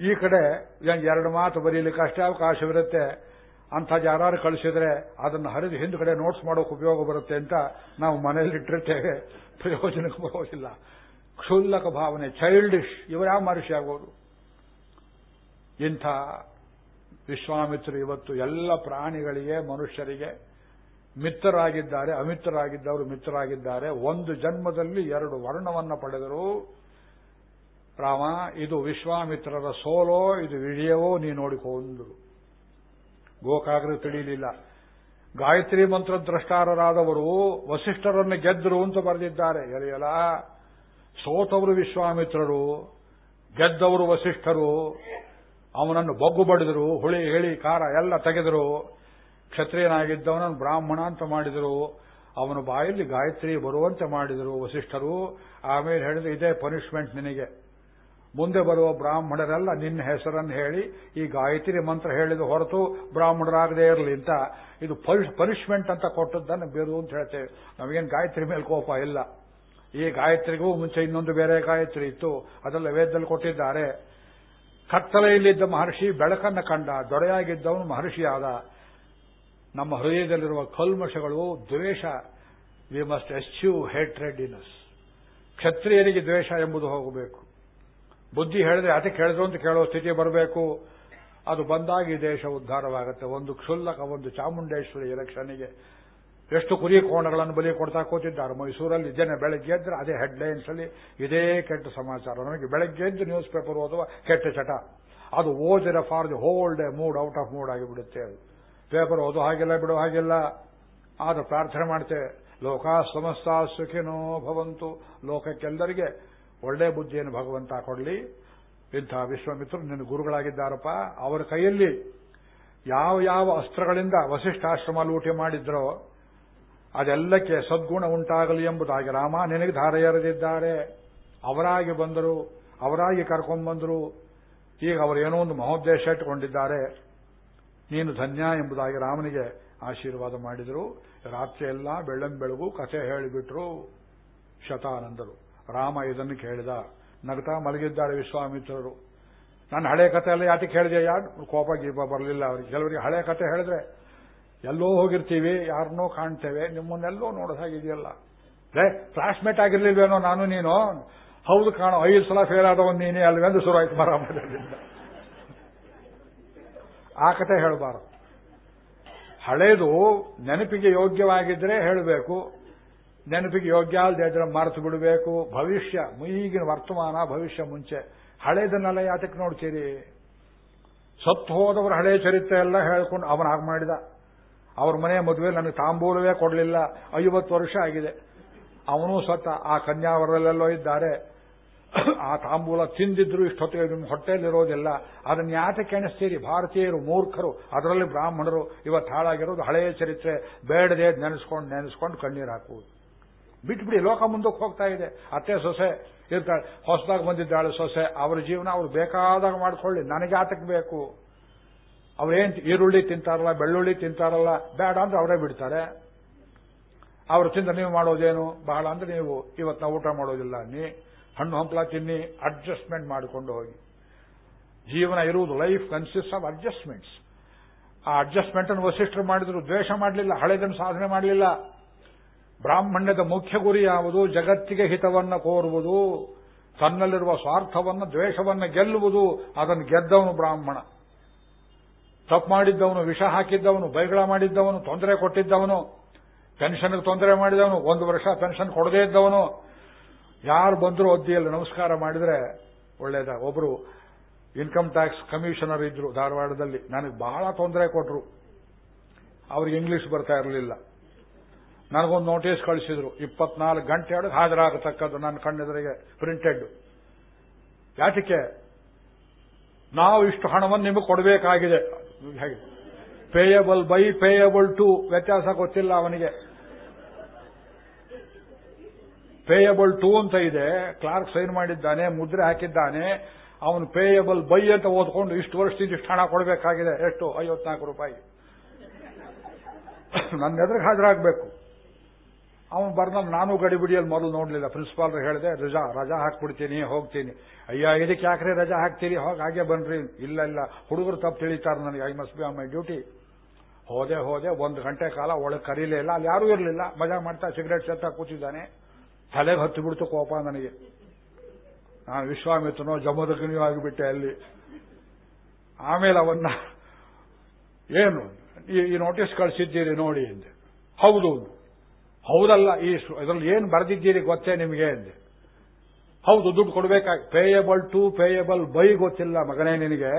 ಈ ಕಡೆ ಎರಡು ಮಾತು ಬರೀಲಿಕ್ಕೆ ಅಷ್ಟೇ ಅವಕಾಶವಿರುತ್ತೆ. ಅಂಥದ್ದು ಯಾರು ಕಳಿಸಿದ್ರೆ ಅದನ್ನು ಹರಿದು ಹಿಂದ್ಗಡೆ ನೋಟ್ಸ್ ಮಾಡೋಕೆ ಉಪಯೋಗ ಬರುತ್ತೆ ಅಂತ ನಾವು ಮನೆಯಲ್ಲಿ ಇಟ್ಟಿರ್ತೇವೆ. ಪ್ರಯೋಜನಕ್ಕೆ ಬರೋದಿಲ್ಲ. ಕ್ಷುಲ್ಲಕ ಭಾವನೆ ಚೈಲ್ಡಿಶ್ ಇವರ್ಯಾವ ಮನುಷ್ಯ ಆಗೋದು? ಇಂಥ ವಿಶ್ವಾಮಿತ್ರರು ಇವತ್ತು ಎಲ್ಲ ಪ್ರಾಣಿಗಳಿಗೆ, ಮನುಷ್ಯರಿಗೆ ಮಿತ್ರರಾಗಿದ್ದಾರೆ, ಅಮಿತ್ರರಾಗಿದ್ದವರು ಮಿತ್ರರಾಗಿದ್ದಾರೆ. ಒಂದು ಜನ್ಮದಲ್ಲಿ ಎರಡು ವರ್ಣವನ್ನು ಪಡೆದರು. ರಾಮ, ಇದು ವಿಶ್ವಾಮಿತ್ರರ ಸೋಲೋ, ಇದು ವಿಜಯವೋ, ನೀ ನೋಡಿಕೊಂಡರು ಗೋಕಾಗ್ರೆ ತಿಳಿಯಲಿಲ್ಲ ಗಾಯತ್ರಿ ಮಂತ್ರ ದ್ರಷ್ಟಾರರಾದವರು ವಸಿಷ್ಠರನ್ನು ಗೆದ್ದರು ಅಂತ ಬರೆದಿದ್ದಾರೆ. ಎಲೆಯಲ ಸೋತವರು ವಿಶ್ವಾಮಿತ್ರರು, ಗೆದ್ದವರು ವಸಿಷ್ಠರು ಅವನನ್ನು ಬಗ್ಗು ಬಡಿದರು, ಹುಳಿ ಹೇಳಿ ಕಾರ ಎಲ್ಲ ತೆಗೆದರು. ಕ್ಷತ್ರಿಯನಾಗಿದ್ದವನನ್ನು ಬ್ರಾಹ್ಮಣ ಅಂತ ಮಾಡಿದರು. ಅವನ ಬಾಯಲ್ಲಿ ಗಾಯತ್ರಿ ಬರುವಂತೆ ಮಾಡಿದರು ವಸಿಷ್ಠರು. ಆಮೇಲೆ ಹೇಳಿದ್ರು, ಇದೇ ಪನಿಷ್ಮೆಂಟ್ ನಿನಗೆ. ಮುಂದೆ ಬರುವ ಬ್ರಾಹ್ಮಣರೆಲ್ಲ ನಿನ್ನ ಹೆಸರನ್ನು ಹೇಳಿ, ಈ ಗಾಯತ್ರಿ ಮಂತ್ರ ಹೇಳಿದ ಹೊರತು ಬ್ರಾಹ್ಮಣರಾಗದೇ ಇರಲಿ ಅಂತ. ಇದು ಪನಿಷ್ಮೆಂಟ್ ಅಂತ ಕೊಟ್ಟದ್ದನ್ನು ಬೇರು ಅಂತ ಹೇಳ್ತೇವೆ. ನಮಗೇನು ಗಾಯತ್ರಿ ಮೇಲೆ ಕೋಪ ಇಲ್ಲ. ಈ ಗಾಯತ್ರಿಗೂ ಮುಂಚೆ ಇನ್ನೊಂದು ಬೇರೆ ಗಾಯತ್ರಿ ಇತ್ತು. ಅದೆಲ್ಲ ವೇದದಲ್ಲಿ ಕೊಟ್ಟಿದ್ದಾರೆ. ಕತ್ತಲೆಯಲ್ಲಿದ್ದ ಮಹರ್ಷಿ ಬೆಳಕನ್ನು ಕಂಡ, ದೊರೆಯಾಗಿದ್ದವನು ಮಹರ್ಷಿಯಾದ, ನಮ್ಮ ಹೃದಯದಲ್ಲಿರುವ ಕಲ್ಮಶಗಳು, ದ್ವೇಷ we must eschew hate readiness as ಕ್ಷತ್ರಿಯರಿಗೆ ದ್ವೇಷ ಎಂಬುದು ಹೋಗಬೇಕು. ಬುದ್ಧಿ ಹೇಳಿದ್ರೆ ಅದಕ್ಕೆ ಕೇಳಿದ್ರು ಅಂತ ಕೇಳೋ ಸ್ಥಿತಿ ಬರಬೇಕು. ಅದು ಬಂದಾಗ ಈ ದೇಶ ಉದ್ಧಾರವಾಗುತ್ತೆ. ಒಂದು ಕ್ಷುಲ್ಲಕ, ಒಂದು ಚಾಮುಂಡೇಶ್ವರಿ ಎಲೆಕ್ಷನ್ಗೆ ಎಷ್ಟು ಕುರಿ ಕೋಣಗಳನ್ನು ಬಲಿ ಕೊಡ್ತಾ ಕೂತಿದ್ದಾರೆ. ಮೈಸೂರಲ್ಲಿ ಜನ ಬೆಳಗ್ಗೆ ಎದ್ರೆ ಅದೇ ಹೆಡ್ಲೈನ್ಸ್ ಅಲ್ಲಿ ಇದೇ ಕೆಟ್ಟ ಸಮಾಚಾರ. ನಮಗೆ ಬೆಳಗ್ಗೆ ಎದ್ದು ನ್ಯೂಸ್ ಪೇಪರ್ ಓದುವ ಕೆಟ್ಟ ಚಟ. ಅದು ಓದಿರ for the whole day mood out of mood ಆಗಿಬಿಡುತ್ತೆ ಅದು. ಪೇಪರ್ ಓದೋ ಹಾಗಿಲ್ಲ, ಬಿಡೋ ಹಾಗಿಲ್ಲ. ಆದ್ರೆ ಪ್ರಾರ್ಥನೆ ಮಾಡ್ತೇವೆ ಲೋಕ ಸಮಸ್ತ ಸುಖಿನೋ ಭವಂತು. ಲೋಕಕ್ಕೆಲ್ಲರಿಗೆ ಒಳ್ಳೆ ಬುದ್ಧಿಯನ್ನು ಭಗವಂತ ಕೊಡಲಿ. ಇಂಥ ವಿಶ್ವಮಿತ್ರರು ನಿನ್ನ ಗುರುಗಳಾಗಿದ್ದಾರಪ್ಪ. ಅವರ ಕೈಯಲ್ಲಿ ಯಾವ ಯಾವ ಅಸ್ತ್ರಗಳಿಂದ ವಸಿಷ್ಠಾಶ್ರಮ ಲೂಟಿ ಮಾಡಿದ್ರೋ ಅದೆಲ್ಲಕ್ಕೆ ಸದ್ಗುಣ ಉಂಟಾಗಲಿ ಎಂಬುದಾಗಿ ರಾಮ ನಿನಗೆ ಧಾರ ಎರೆದಿದ್ದಾರೆ. ಅವರಾಗಿ ಬಂದರು, ಅವರಾಗಿ ಕರ್ಕೊಂಡ್ಬಂದರು ಈಗ ಅವರೇನೋ ಒಂದು ಮಹೋದ್ದೇಶ ಇಟ್ಟುಕೊಂಡಿದ್ದಾರೆ. ನೀನು ಧನ್ಯ ಎಂಬುದಾಗಿ ರಾಮನಿಗೆ ಆಶೀರ್ವಾದ ಮಾಡಿದರು. ರಾತ್ರಿ ಎಲ್ಲ ಬೆಳ್ಳಂ ಬೆಳಗು ಕಥೆ ಹೇಳಿಬಿಟ್ರು ಶತಾನಂದರು. ರಾಮ ಇದನ್ನು ಕೇಳಿದ, ನಗತಾ ಮಲಗಿದ್ದಾರೆ ವಿಶ್ವಾಮಿತ್ರರು. ನನ್ನ ಹಳೆ ಕಥೆ ಎಲ್ಲ ಯಾತಕ್ಕೆ ಹೇಳಿದೆ? ಯಾರು? ಕೋಪ ಗೀಪ ಬರಲಿಲ್ಲ. ಅವರಿಗೆ ಕೆಲವರಿಗೆ ಹಳೆ ಕಥೆ ಹೇಳಿದ್ರೆ ಎಲ್ಲೋ ಹೋಗಿರ್ತೀವಿ ಯಾರನ್ನೋ ಕಾಣ್ತೇವೆ, ನಿಮ್ಮನ್ನೆಲ್ಲೋ ನೋಡೋದಾಗಿದೆಯಲ್ಲ ರೇ ಕ್ಲಾಸ್ಮೇಟ್ ಆಗಿರ್ಲಿಲ್ವೇನೋ ನಾನು ನೀನು? ಹೌದು ಕಾಣೋ, ಐದು ಸಲ ಫೇಲ್ ಆದವನು ನೀನೇ ಅಲ್ವೆಂದು ಶುರುವಾಯ್ತು ಮರಾಮದಿಂದ ಆ ಕತೆ ಹೇಳಬಾರದು. ಹಳೇದು ನೆನಪಿಗೆ ಯೋಗ್ಯವಾಗಿದ್ರೆ ಹೇಳಬೇಕು. ನೆನಪಿಗೆ ಯೋಗ್ಯ ಅಲ್ಲದೆ ಇದ್ರೆ ಮರೆತು ಬಿಡಬೇಕು. ಭವಿಷ್ಯ, ಈಗಿನ ವರ್ತಮಾನ, ಭವಿಷ್ಯ ಮುಂಚೆ. ಹಳೇದನ್ನೆಲ್ಲ ಯಾತಕ್ಕೆ ನೋಡ್ತೀರಿ? ಸತ್ತು ಹೋದವರ ಹಳೆ ಚರಿತ್ರೆ ಎಲ್ಲ ಹೇಳ್ಕೊಂಡು ಅವನ ಹಾಗೆ ಮಾಡಿದ. ಅವ್ರ ಮನೆ ಮದುವೆ ನನಗೆ ತಾಂಬೂಲವೇ ಕೊಡಲಿಲ್ಲ. ಐವತ್ತು ವರ್ಷ ಆಗಿದೆ. ಅವನು ಸತ್ತ. ಆ ಕನ್ಯಾವರಲ್ಲೆಲ್ಲೋ ಇದ್ದಾರೆ. ಆ ತಾಂಬೂಲ ತಿಂದಿದ್ರು ಇಷ್ಟೊತ್ತಿಗೆ ನಿಮ್ಮ ಹೊಟ್ಟೆಯಲ್ಲಿರೋದಿಲ್ಲ. ಅದನ್ನ ಯಾತಕ್ಕೆ ಎಣಿಸ್ತೀರಿ? ಭಾರತೀಯರು, ಮೂರ್ಖರು, ಅದರಲ್ಲಿ ಬ್ರಾಹ್ಮಣರು, ಇವತ್ತು ಹಾಳಾಗಿರೋದು ಹಳೆಯ ಚರಿತ್ರೆ. ಬೇಡದೆ ನೆನೆಸ್ಕೊಂಡು ನೆನೆಸ್ಕೊಂಡು ಕಣ್ಣೀರು ಹಾಕುವುದು. ಬಿಟ್ಬಿಡಿ, ಲೋಕ ಮುಂದಕ್ಕೆ ಹೋಗ್ತಾ ಇದೆ. ಅತ್ತೆ, ಸೊಸೆ ಇರ್ತಾಳೆ. ಹೊಸದಾಗಿ ಬಂದಿದ್ದಾಳೆ ಸೊಸೆ. ಅವ್ರ ಜೀವನ ಅವ್ರು ಬೇಕಾದಾಗ ಮಾಡ್ಕೊಳ್ಳಿ. ನನಗೆ ಆತಕ್ಕೆ ಬೇಕು. ಅವ್ರೇನ್ ಈರುಳ್ಳಿ ತಿಂತಾರಲ್ಲ, ಬೆಳ್ಳುಳ್ಳಿ ತಿಂತಾರಲ್ಲ, ಬೇಡ ಅಂದ್ರೆ ಅವರೇ ಬಿಡ್ತಾರೆ. ಅವ್ರು ತಿಂದ ನೀವು ಮಾಡೋದೇನು? ಬಹಳ ಅಂದ್ರೆ ನೀವು ಇವತ್ತು ಊಟ ಮಾಡೋದಿಲ್ಲ. ನೀ ಹಣ್ಣು ಹಂಪಲ ತಿನ್ನಿ ಅಡ್ಜಸ್ಟ್ಮೆಂಟ್ ಮಾಡಿಕೊಂಡು ಹೋಗಿ. ಜೀವನ ಇರುವುದು ಲೈಫ್ ಕನ್ಸಿಸ್ಟ್ ಆಫ್ ಅಡ್ಜಸ್ಟ್ಮೆಂಟ್ಸ್ ಆ ಅಡ್ಜಸ್ಟ್ಮೆಂಟ್ ಅನ್ನು ವಸಿಷ್ಠರು ಮಾಡಿದ್ರು, ದ್ವೇಷ ಮಾಡಲಿಲ್ಲ, ಹಳೆದನ್ನು ಸಾಧನೆ ಮಾಡಲಿಲ್ಲ. ಬ್ರಾಹ್ಮಣ್ಯದ ಮುಖ್ಯ ಗುರಿ ಯಾವುದು? ಜಗತ್ತಿಗೆ ಹಿತವನ್ನ ಕೋರುವುದು, ತನ್ನಲ್ಲಿರುವ ಸ್ವಾರ್ಥವನ್ನ, ದ್ವೇಷವನ್ನ ಗೆಲ್ಲುವುದು. ಅದನ್ನು ಗೆದ್ದವನು ಬ್ರಾಹ್ಮಣ. ತಪ್ಪು ಮಾಡಿದ್ದವನು, ವಿಷ ಹಾಕಿದ್ದವನು, ಬೈಗಳ ಮಾಡಿದ್ದವನು, ತೊಂದರೆ ಕೊಟ್ಟಿದ್ದವನು ಪೆನ್ಷನ್ಗೆ ತೊಂದರೆ ಮಾಡಿದವನು, ಒಂದು ವರ್ಷ ಪೆನ್ಷನ್ ಕೊಡದೇ ಇದ್ದವನು, ಯಾರು ಬಂದರೂ ಅದ್ದಿಯಲ್ಲಿ ನಮಸ್ಕಾರ ಮಾಡಿದ್ರೆ ಒಳ್ಳೇದ? ಒಬ್ರು ಇನ್ಕಮ್ ಟ್ಯಾಕ್ಸ್ ಕಮಿಷನರ್ ಇದ್ರು ಧಾರವಾಡದಲ್ಲಿ, ನನಗೆ ಬಹಳ ತೊಂದರೆ ಕೊಟ್ಟರು ಅವ್ರಿಗೆ ಇಂಗ್ಲಿಷ್ ಬರ್ತಾ ಇರಲಿಲ್ಲ. ನನಗೊಂದು ನೋಟಿಸ್ ಕಳಿಸಿದ್ರು, ಇಪ್ಪತ್ನಾಲ್ಕು ಗಂಟೆ ಒಳಗೆ ಹಾಜರಾಗತಕ್ಕದ್ದು ನನ್ನ ಕಣ್ಣೆದುರಿಗೆ ಪ್ರಿಂಟೆಡ್ ಯಾತಕ್ಕೆ ನಾವು ಇಷ್ಟು ಹಣವನ್ನು ನಿಮಗೆ ಕೊಡಬೇಕಾಗಿದೆ. ಹೇಗೆ? ಪೇಯಬಲ್ ಬೈ ಪೇಯಬಲ್ ಟು ವ್ಯತ್ಯಾಸ ಗೊತ್ತಿಲ್ಲ ಅವನಿಗೆ. ಪೇಯಬಲ್ ಟು ಅಂತ ಇದೆ ಕ್ಲಾರ್ಕ್ ಸೈನ್ ಮಾಡಿದ್ದಾನೆ, ಮುದ್ರೆ ಹಾಕಿದ್ದಾನೆ, ಅವನು ಪೇಯಬಲ್ ಬೈ ಅಂತ ಓದ್ಕೊಂಡು ಇಷ್ಟು ವರ್ಷದಿಂದ ಇಷ್ಟು ಹಣ ಕೊಡಬೇಕಾಗಿದೆ. ಎಷ್ಟು? ಐವತ್ನಾಲ್ಕು ರೂಪಾಯಿ. ನನ್ನ ಎದುರಿಗೆ ಹಾಜರಾಗಬೇಕು. ಅವನು ಬರ್ನಲ್ಲಿ ನಾನು ಗಡಿಬಿಡಿಯಲ್ಲಿ ಮೊದಲು ನೋಡಲಿಲ್ಲ. ಪ್ರಿನ್ಸಿಪಾಲ್ ಹೇಳಿದೆ, ರಜಾ ರಜಾ ಹಾಕ್ಬಿಡ್ತೀನಿ, ಹೋಗ್ತೀನಿ. ಅಯ್ಯ, ಇದಕ್ಕೆ ಯಾಕ್ರೆ ರಜಾ ಹಾಕ್ತೀರಿ? ಹೋಗಿ, ಹಾಗೆ ಬನ್ರಿ. ಇಲ್ಲ ಇಲ್ಲ. ಹುಡುಗರು ತಪ್ಪು ತಿಳಿತಾರೆ ನನಗೆ. I must be on my duty ಹೋದೆ ಹೋದೆ, ಒಂದು ಗಂಟೆ ಕಾಲ ಒಳಗೆ ಕರೀಲೇ ಇಲ್ಲ. ಅಲ್ಲಿ ಯಾರೂ ಇರಲಿಲ್ಲ. ಮಜಾ ಮಾಡ್ತಾ ಸಿಗರೇಟ್ ಸೇರ್ತಾ ಕೂತಿದ್ದಾನೆ. ತಲೆಗೆ ಹತ್ತು ಬಿಡ್ತು ಕೋಪ ನನಗೆ. ನಾನು ವಿಶ್ವಾಮಿತ್ರನೋ, ಜಮದಗ್ನಿಯೋ ಆಗಿಬಿಟ್ಟೆ ಅಲ್ಲಿ. ಆಮೇಲೆ ಅವನ್ನ, ಏನು? ಈ ನೋಟಿಸ್ ಕಳಿಸಿದ್ದೀರಿ ನೋಡಿ ಎಂದೆ ಹೌದು ಹೌದಲ್ಲ ಈ ಇದರಲ್ಲಿ ಏನು ಬರೆದಿದ್ದೀರಿ ಗೊತ್ತೇ ನಿಮಗೆ ಹೌದು, ದುಡ್ಡು ಕೊಡಬೇಕಾಗಿ ಪೇಯಬಲ್ ಟು ಪೇಯಬಲ್ ಬೈ ಗೊತ್ತಿಲ್ಲ ಮಗನೇ ನಿನಗೆ.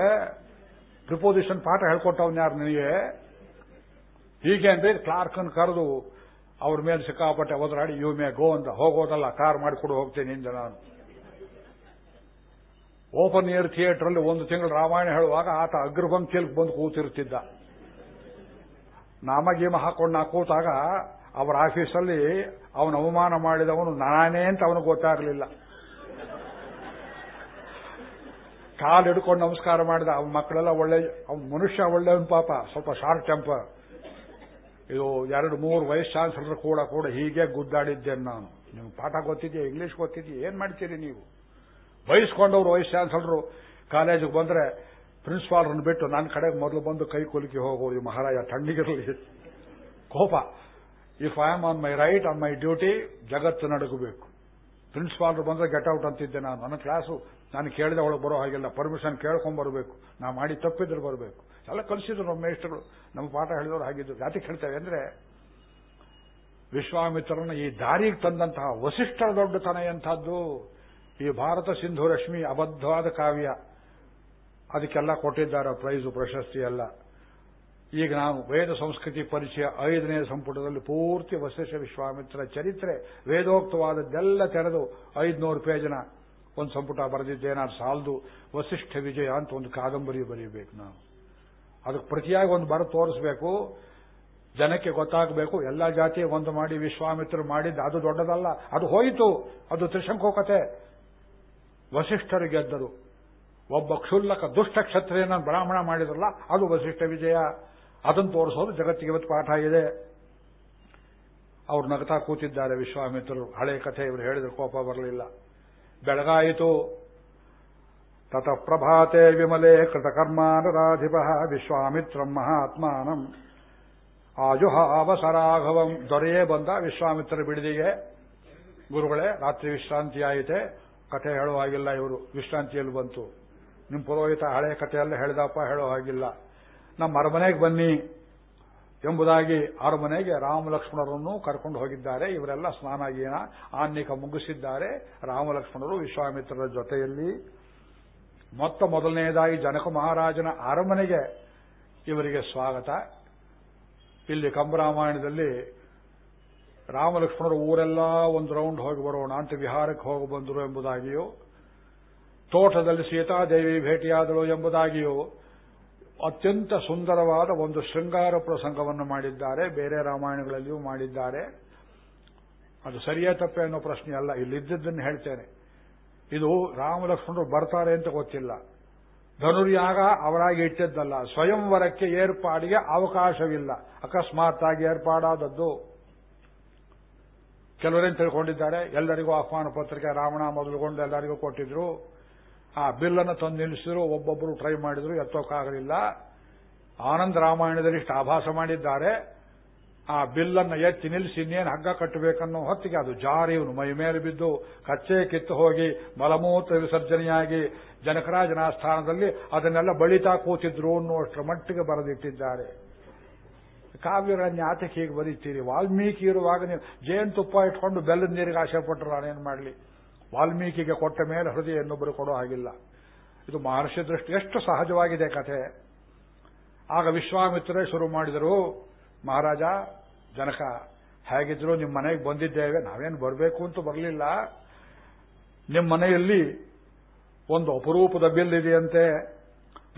ಪ್ರಿಪೋಸಿಷನ್ ಪಾಠ ಹೇಳ್ಕೊಟ್ಟವನ್ ಯಾರು ನಿನಗೆ? ಹೀಗೆ ಅಂದ್ರೆ ಕ್ಲಾರ್ಕನ್ ಕರೆದು, ಅವ್ರ ಮೇಲೆ ಸಿಕ್ಕಾಪಟ್ಟೆ ಒದರಾಡಿ ಯು ಮೇ ಗೋ ಅಂತ, ಹೋಗೋದಲ್ಲ, ಕಾರ್ ಮಾಡಿಕೊಡು, ಹೋಗ್ತೇನೆ ಇಂದ ನಾನು. ಓಪನ್ ಏರ್ ಥಿಯೇಟರ್ ಅಲ್ಲಿ ಒಂದು ತಿಂಗಳು ರಾಮಾಯಣ ಹೇಳುವಾಗ ಆತ ಅಗ್ರಪಂಕ್ತಿಯಲ್ಲಿ ಬಂದು ಕೂತಿರ್ತಿದ್ದ. ನಾಮಗೀಮ ಹಾಕೊಂಡು ನಾ ಕೂತಾಗ ಅವರ ಆಫೀಸಲ್ಲಿ ಅವನ ಅವಮಾನ ಮಾಡಿದವನು ನಾನೇ ಅಂತ ಅವನಿಗೆ ಗೊತ್ತಾಗಲಿಲ್ಲ. ಕಾಲು ಹಿಡ್ಕೊಂಡು ನಮಸ್ಕಾರ ಮಾಡಿದ ಅವನ ಮಕ್ಕಳೆಲ್ಲ ಒಳ್ಳೆ, ಅವನ ಮನುಷ್ಯ ಒಳ್ಳೆಯವನು ಪಾಪ, ಸ್ವಲ್ಪ ಶಾರ್ಟ್ ಟೆಂಪರ್ ಇದು ಎರಡು, ಮೂರು ವೈಸ್ ಚಾನ್ಸಲರ್ ಕೂಡ ಕೂಡ ಹೀಗೆ ಗುದ್ದಾಡಿದ್ದೇನೆ ನಾನು. ನಿಮ್ಗೆ ಪಾಠ ಗೊತ್ತಿದೆಯಾ, ಇಂಗ್ಲಿಷ್ ಗೊತ್ತಿದೆಯಾ, ಏನ್ ಮಾಡ್ತೀರಿ ನೀವು? ಬಯಸ್ಕೊಂಡವ್ರು ವೈಸ್ ಚಾನ್ಸಲರು ಕಾಲೇಜಿಗೆ ಬಂದ್ರೆ ಪ್ರಿನ್ಸಿಪಾಲ್ರನ್ನು ಬಿಟ್ಟು ನನ್ನ ಕಡೆಗೆ ಮೊದಲು ಬಂದು ಕೈ ಕುಲುಕಿ ಹೋಗೋದು ಮಹಾರಾಜ ತಣ್ಣಗಿರಲಿ. ಕೋಪ. If I am on my right on my duty ಜಗತ್ತು ನಡುಗಬೇಕು. ಪ್ರಿನ್ಸಿಪಾಲ್ರು ಬಂದ್ರೆ ಗೆಟ್ ಔಟ್ ಅಂತಿದ್ದೆ ನಾನು. ನನ್ನ ಕ್ಲಾಸು ನಾನು ಕೇಳಿದೆ ಒಳಗೆ ಬರೋ ಹಾಗೆಲ್ಲ. ಪರ್ಮಿಷನ್ ಕೇಳ್ಕೊಂಡ್ ಬರಬೇಕು. ನಾ ಮಾಡಿ ತಪ್ಪಿದ್ರೆ ಬರಬೇಕು. ಎಲ್ಲ ಕಲಿಸಿದ್ರು ನಮ್ಮ ಮೇಷ್ಟ್ರು. ನಮ್ಮ ಪಾಠ ಹೇಳಿದವರು ಹಾಗಿದ್ರು. ಜಾತಿ ಹೇಳ್ತೇವೆ ಅಂದ್ರೆ, ವಿಶ್ವಾಮಿತ್ರನ ಈ ದಾರಿಗೆ ತಂದಂತಹ ವಸಿಷ್ಠರ ದೊಡ್ಡತನ ಎಂಥದ್ದು? ಈ ಭಾರತ ಸಿಂಧು ರಶ್ಮಿ ಅಬದ್ಧವಾದ ಕಾವ್ಯ. ಅದಕ್ಕೆಲ್ಲ ಕೊಟ್ಟಿದ್ದಾರೆ ಪ್ರೈಸು ಪ್ರಶಸ್ತಿ ಎಲ್ಲ. ಈಗ ನಾವು ವೇದ ಸಂಸ್ಕೃತಿ ಪರಿಚಯ ಐದನೇ ಸಂಪುಟದಲ್ಲಿ ಪೂರ್ತಿ ವಸಿಷ್ಠ ವಿಶ್ವಾಮಿತ್ರ ಚರಿತ್ರೆ, ವೇದೋಕ್ತವಾದದ್ದೆಲ್ಲ ತೆರೆದು ಐದುನೂರು ಪೇಜನ ಒಂದು ಸಂಪುಟ ಬರೆದಿದ್ದೇನಾದ್ರು ಸಾಲದು ವಸಿಷ್ಠ ವಿಜಯ ಅಂತ ಒಂದು ಕಾದಂಬರಿ ಬರೆಯಬೇಕು ನಾವು. ಅದಕ್ಕೆ ಪ್ರತಿಯಾಗಿ ಒಂದು ಬರ ತೋರಿಸಬೇಕು, ಜನಕ್ಕೆ ಗೊತ್ತಾಗಬೇಕು, ಎಲ್ಲ ಜಾತಿ ಒಂದು ಮಾಡಿ ವಿಶ್ವಾಮಿತ್ರರು ಮಾಡಿದ್ದು ಅದು ದೊಡ್ಡದಲ್ಲ, ಅದು ಹೋಯಿತು, ಅದು ತ್ರಿಶಂಕೋಕತೆ. ವಸಿಷ್ಠರು ಗೆದ್ದರು. ಒಬ್ಬ ಕ್ಷುಲ್ಲಕ ದುಷ್ಟ ಕ್ಷತ್ರಿಯನ ಬ್ರಾಹ್ಮಣ ಮಾಡಿದ್ರಲ್ಲ, ಅದು ವಸಿಷ್ಠ ವಿಜಯ. ಅದನ್ನು ತೋರಿಸೋದು ಜಗತ್ತಿಗೆ ಇವತ್ತು ಪಾಠ ಇದೆ ಅವ್ರು ನಗತಾ ಕೂತಿದ್ದಾರೆ ವಿಶ್ವಾಮಿತ್ರರು. ಹಳೆ ಕಥೆ, ಇವರು ಹೇಳಿದ್ರೆ ಕೋಪ ಬರಲಿಲ್ಲ. ಬೆಳಗಾಯಿತು. ತತ ಪ್ರಭಾತೆ ವಿಮಲೆ ಕೃತಕರ್ಮಾನರಾಧಿಪ ವಿಶ್ವಾಮಿತ್ರಂ ಮಹಾತ್ಮಾನಂ. ಆಜುಹಾವಸರಾಘವಂ ದೊರೆಯೇ ಬಂದ ವಿಶ್ವಾಮಿತ್ರ ಬಿಡದಿಗೆ. ಗುರುಗಳೇ, ರಾತ್ರಿ ವಿಶ್ರಾಂತಿ ಆಯಿತೆ. ಕಥೆ ಹೇಳೋ ಹಾಗಿಲ್ಲ ಇವರು. ವಿಶ್ರಾಂತಿಯಲ್ಲಿ ಬಂತು. ನಿಮ್ಮ ಪುರೋಹಿತ ಹಳೆ ಕಥೆಯಲ್ಲೇ ಹೇಳಿದಪ್ಪ, ಹೇಳೋ ಹಾಗಿಲ್ಲ. ನಮ್ಮ ಅರಮನೆಗೆ ಬನ್ನಿ ಎಂಬುದಾಗಿ ಅರಮನೆಗೆ ರಾಮಲಕ್ಷ್ಮಣರನ್ನು ಕರ್ಕೊಂಡು ಹೋಗಿದ್ದಾರೆ. ಇವರೆಲ್ಲ ಸ್ನಾನ ಸ್ನಾನಗೀನ ಆನ್ನಿಕ ಮುಗಿಸಿದ್ದಾರೆ. ರಾಮಲಕ್ಷ್ಮಣರು ವಿಶ್ವಾಮಿತ್ರರ ಜೊತೆಯಲ್ಲಿ. ಮೊತ್ತ ಮೊದಲನೆಯದಾಗಿ ಜನಕ ಮಹಾರಾಜನ ಅರಮನೆಗೆ ಇವರಿಗೆ ಸ್ವಾಗತ. ಇಲ್ಲಿ ಕಂಬರಾಮಾಯಣದಲ್ಲಿ ರಾಮಲಕ್ಷ್ಮಣರು ಊರೆಲ್ಲ ಒಂದು ರೌಂಡ್ ಹೋಗಿ ಬರೋಣ ಅಂತ ವಿಹಾರಕ್ಕೆ ಹೋಗಿ ಬಂದರು ಎಂಬುದಾಗಿಯೂ, ತೋಟದಲ್ಲಿ ಸೀತಾದೇವಿ ಭೇಟಿಯಾದಳು ಎಂಬುದಾಗಿಯೂ ಅತ್ಯಂತ ಸುಂದರವಾದ ಒಂದು ಶೃಂಗಾರ ಪ್ರಸಂಗವನ್ನು ಮಾಡಿದ್ದಾರೆ. ಬೇರೆ ರಾಮಾಯಣಗಳಲ್ಲಿಯೂ ಮಾಡಿದ್ದಾರೆ. ಅದು ಸರಿಯೇ ತಪ್ಪೆ ಅನ್ನೋ ಪ್ರಶ್ನೆ ಅಲ್ಲ. ಇಲ್ಲಿದ್ದದ್ದನ್ನು ಹೇಳ್ತೇನೆ. ಇದು ರಾಮಲಕ್ಷ್ಮಣರು ಬರ್ತಾರೆ ಅಂತ ಗೊತ್ತಿಲ್ಲ. ಧನುರ್ಯಾಗ ಅವರಾಗಿ ಇಟ್ಟಿದ್ದಲ್ಲ. ಸ್ವಯಂವರಕ್ಕೆ ಏರ್ಪಾಡಿಗೆ ಅವಕಾಶವಿಲ್ಲ. ಅಕಸ್ಮಾತ್ ಆಗಿ ಏರ್ಪಾಡಾದದ್ದು. ಕೆಲವರೇನು ತಿಳ್ಕೊಂಡಿದ್ದಾರೆ? ಎಲ್ಲರಿಗೂ ಆಹ್ವಾನ ಪತ್ರಿಕೆ ರಾವಣ ಮೊದಲುಗೊಂಡು ಎಲ್ಲರಿಗೂ ಕೊಟ್ಟಿದ್ರು. ಆ ಬಿಲ್ಲನ್ನು ತಂದು ನಿಲ್ಲಿಸಿದ್ರು ಒಬ್ಬೊಬ್ಬರು ಟ್ರೈ ಮಾಡಿದ್ರು ಎತ್ತೋಕ್ಕಾಗಲಿಲ್ಲ ಆನಂದ ರಾಮಾಯಣದಲ್ಲಿ ಇಷ್ಟು ಆಭಾಸ ಮಾಡಿದ್ದಾರೆ. ಆ ಬಿಲ್ಲನ್ನು ಎತ್ತಿ ನಿಲ್ಲಿಸಿ ಇನ್ನೇನು ಹಗ್ಗ ಕಟ್ಟಬೇಕನ್ನೋ ಹೊತ್ತಿಗೆ ಅದು ಜಾರಿ, ಇವನು ಮೈ ಮೇಲೆ ಬಿದ್ದು ಕಚ್ಚೆ ಕಿತ್ತು ಹೋಗಿ ಮಲಮೂತ್ರ ವಿಸರ್ಜನೆಯಾಗಿ ಜನಕರಾಜನ ಸ್ಥಾನದಲ್ಲಿ ಅದನ್ನೆಲ್ಲ ಬಳಿತಾ ಕೂತಿದ್ರು ಅನ್ನುವಷ್ಟರ ಮಟ್ಟಿಗೆ ಬರೆದಿಟ್ಟಿದ್ದಾರೆ. ಕಾವ್ಯಗಳನ್ನು ಆತಕ್ಕೆ ಹೀಗೆ ಬರೀತೀರಿ. ವಾಲ್ಮೀಕಿ ಇರುವಾಗ ನೀವು ಜೇನು ತುಪ್ಪ ಇಟ್ಕೊಂಡು ಬೆಲ್ಲದ ನೀರಿಗೆ ಆಸೆ ಪಟ್ಟರು ನಾನೇನು ಮಾಡಲಿ? ವಾಲ್ಮೀಕಿಗೆ ಕೊಟ್ಟ ಮೇಲೆ ಹೃದಯ ಇನ್ನೊಬ್ಬರು ಕೊಡೋ ಹಾಗಿಲ್ಲ. ಇದು ಮಹರ್ಷಿ ದೃಷ್ಟಿ. ಎಷ್ಟು ಸಹಜವಾಗಿದೆ ಕಥೆ. ಆಗ ವಿಶ್ವಾಮಿತ್ರೇ ಶುರು ಮಾಡಿದರು, ಮಹಾರಾಜ, ಜನಕ, ಹೇಗಿದ್ರು ನಿಮ್ಮ ಮನೆಗೆ ಬಂದಿದ್ದೇವೆ, ನಾವೇನು ಬರಬೇಕು ಅಂತ ಬರಲಿಲ್ಲ. ನಿಮ್ಮ ಮನೆಯಲ್ಲಿ ಒಂದು ಅಪರೂಪದ ಬಿಲ್ ಇದೆಯಂತೆ.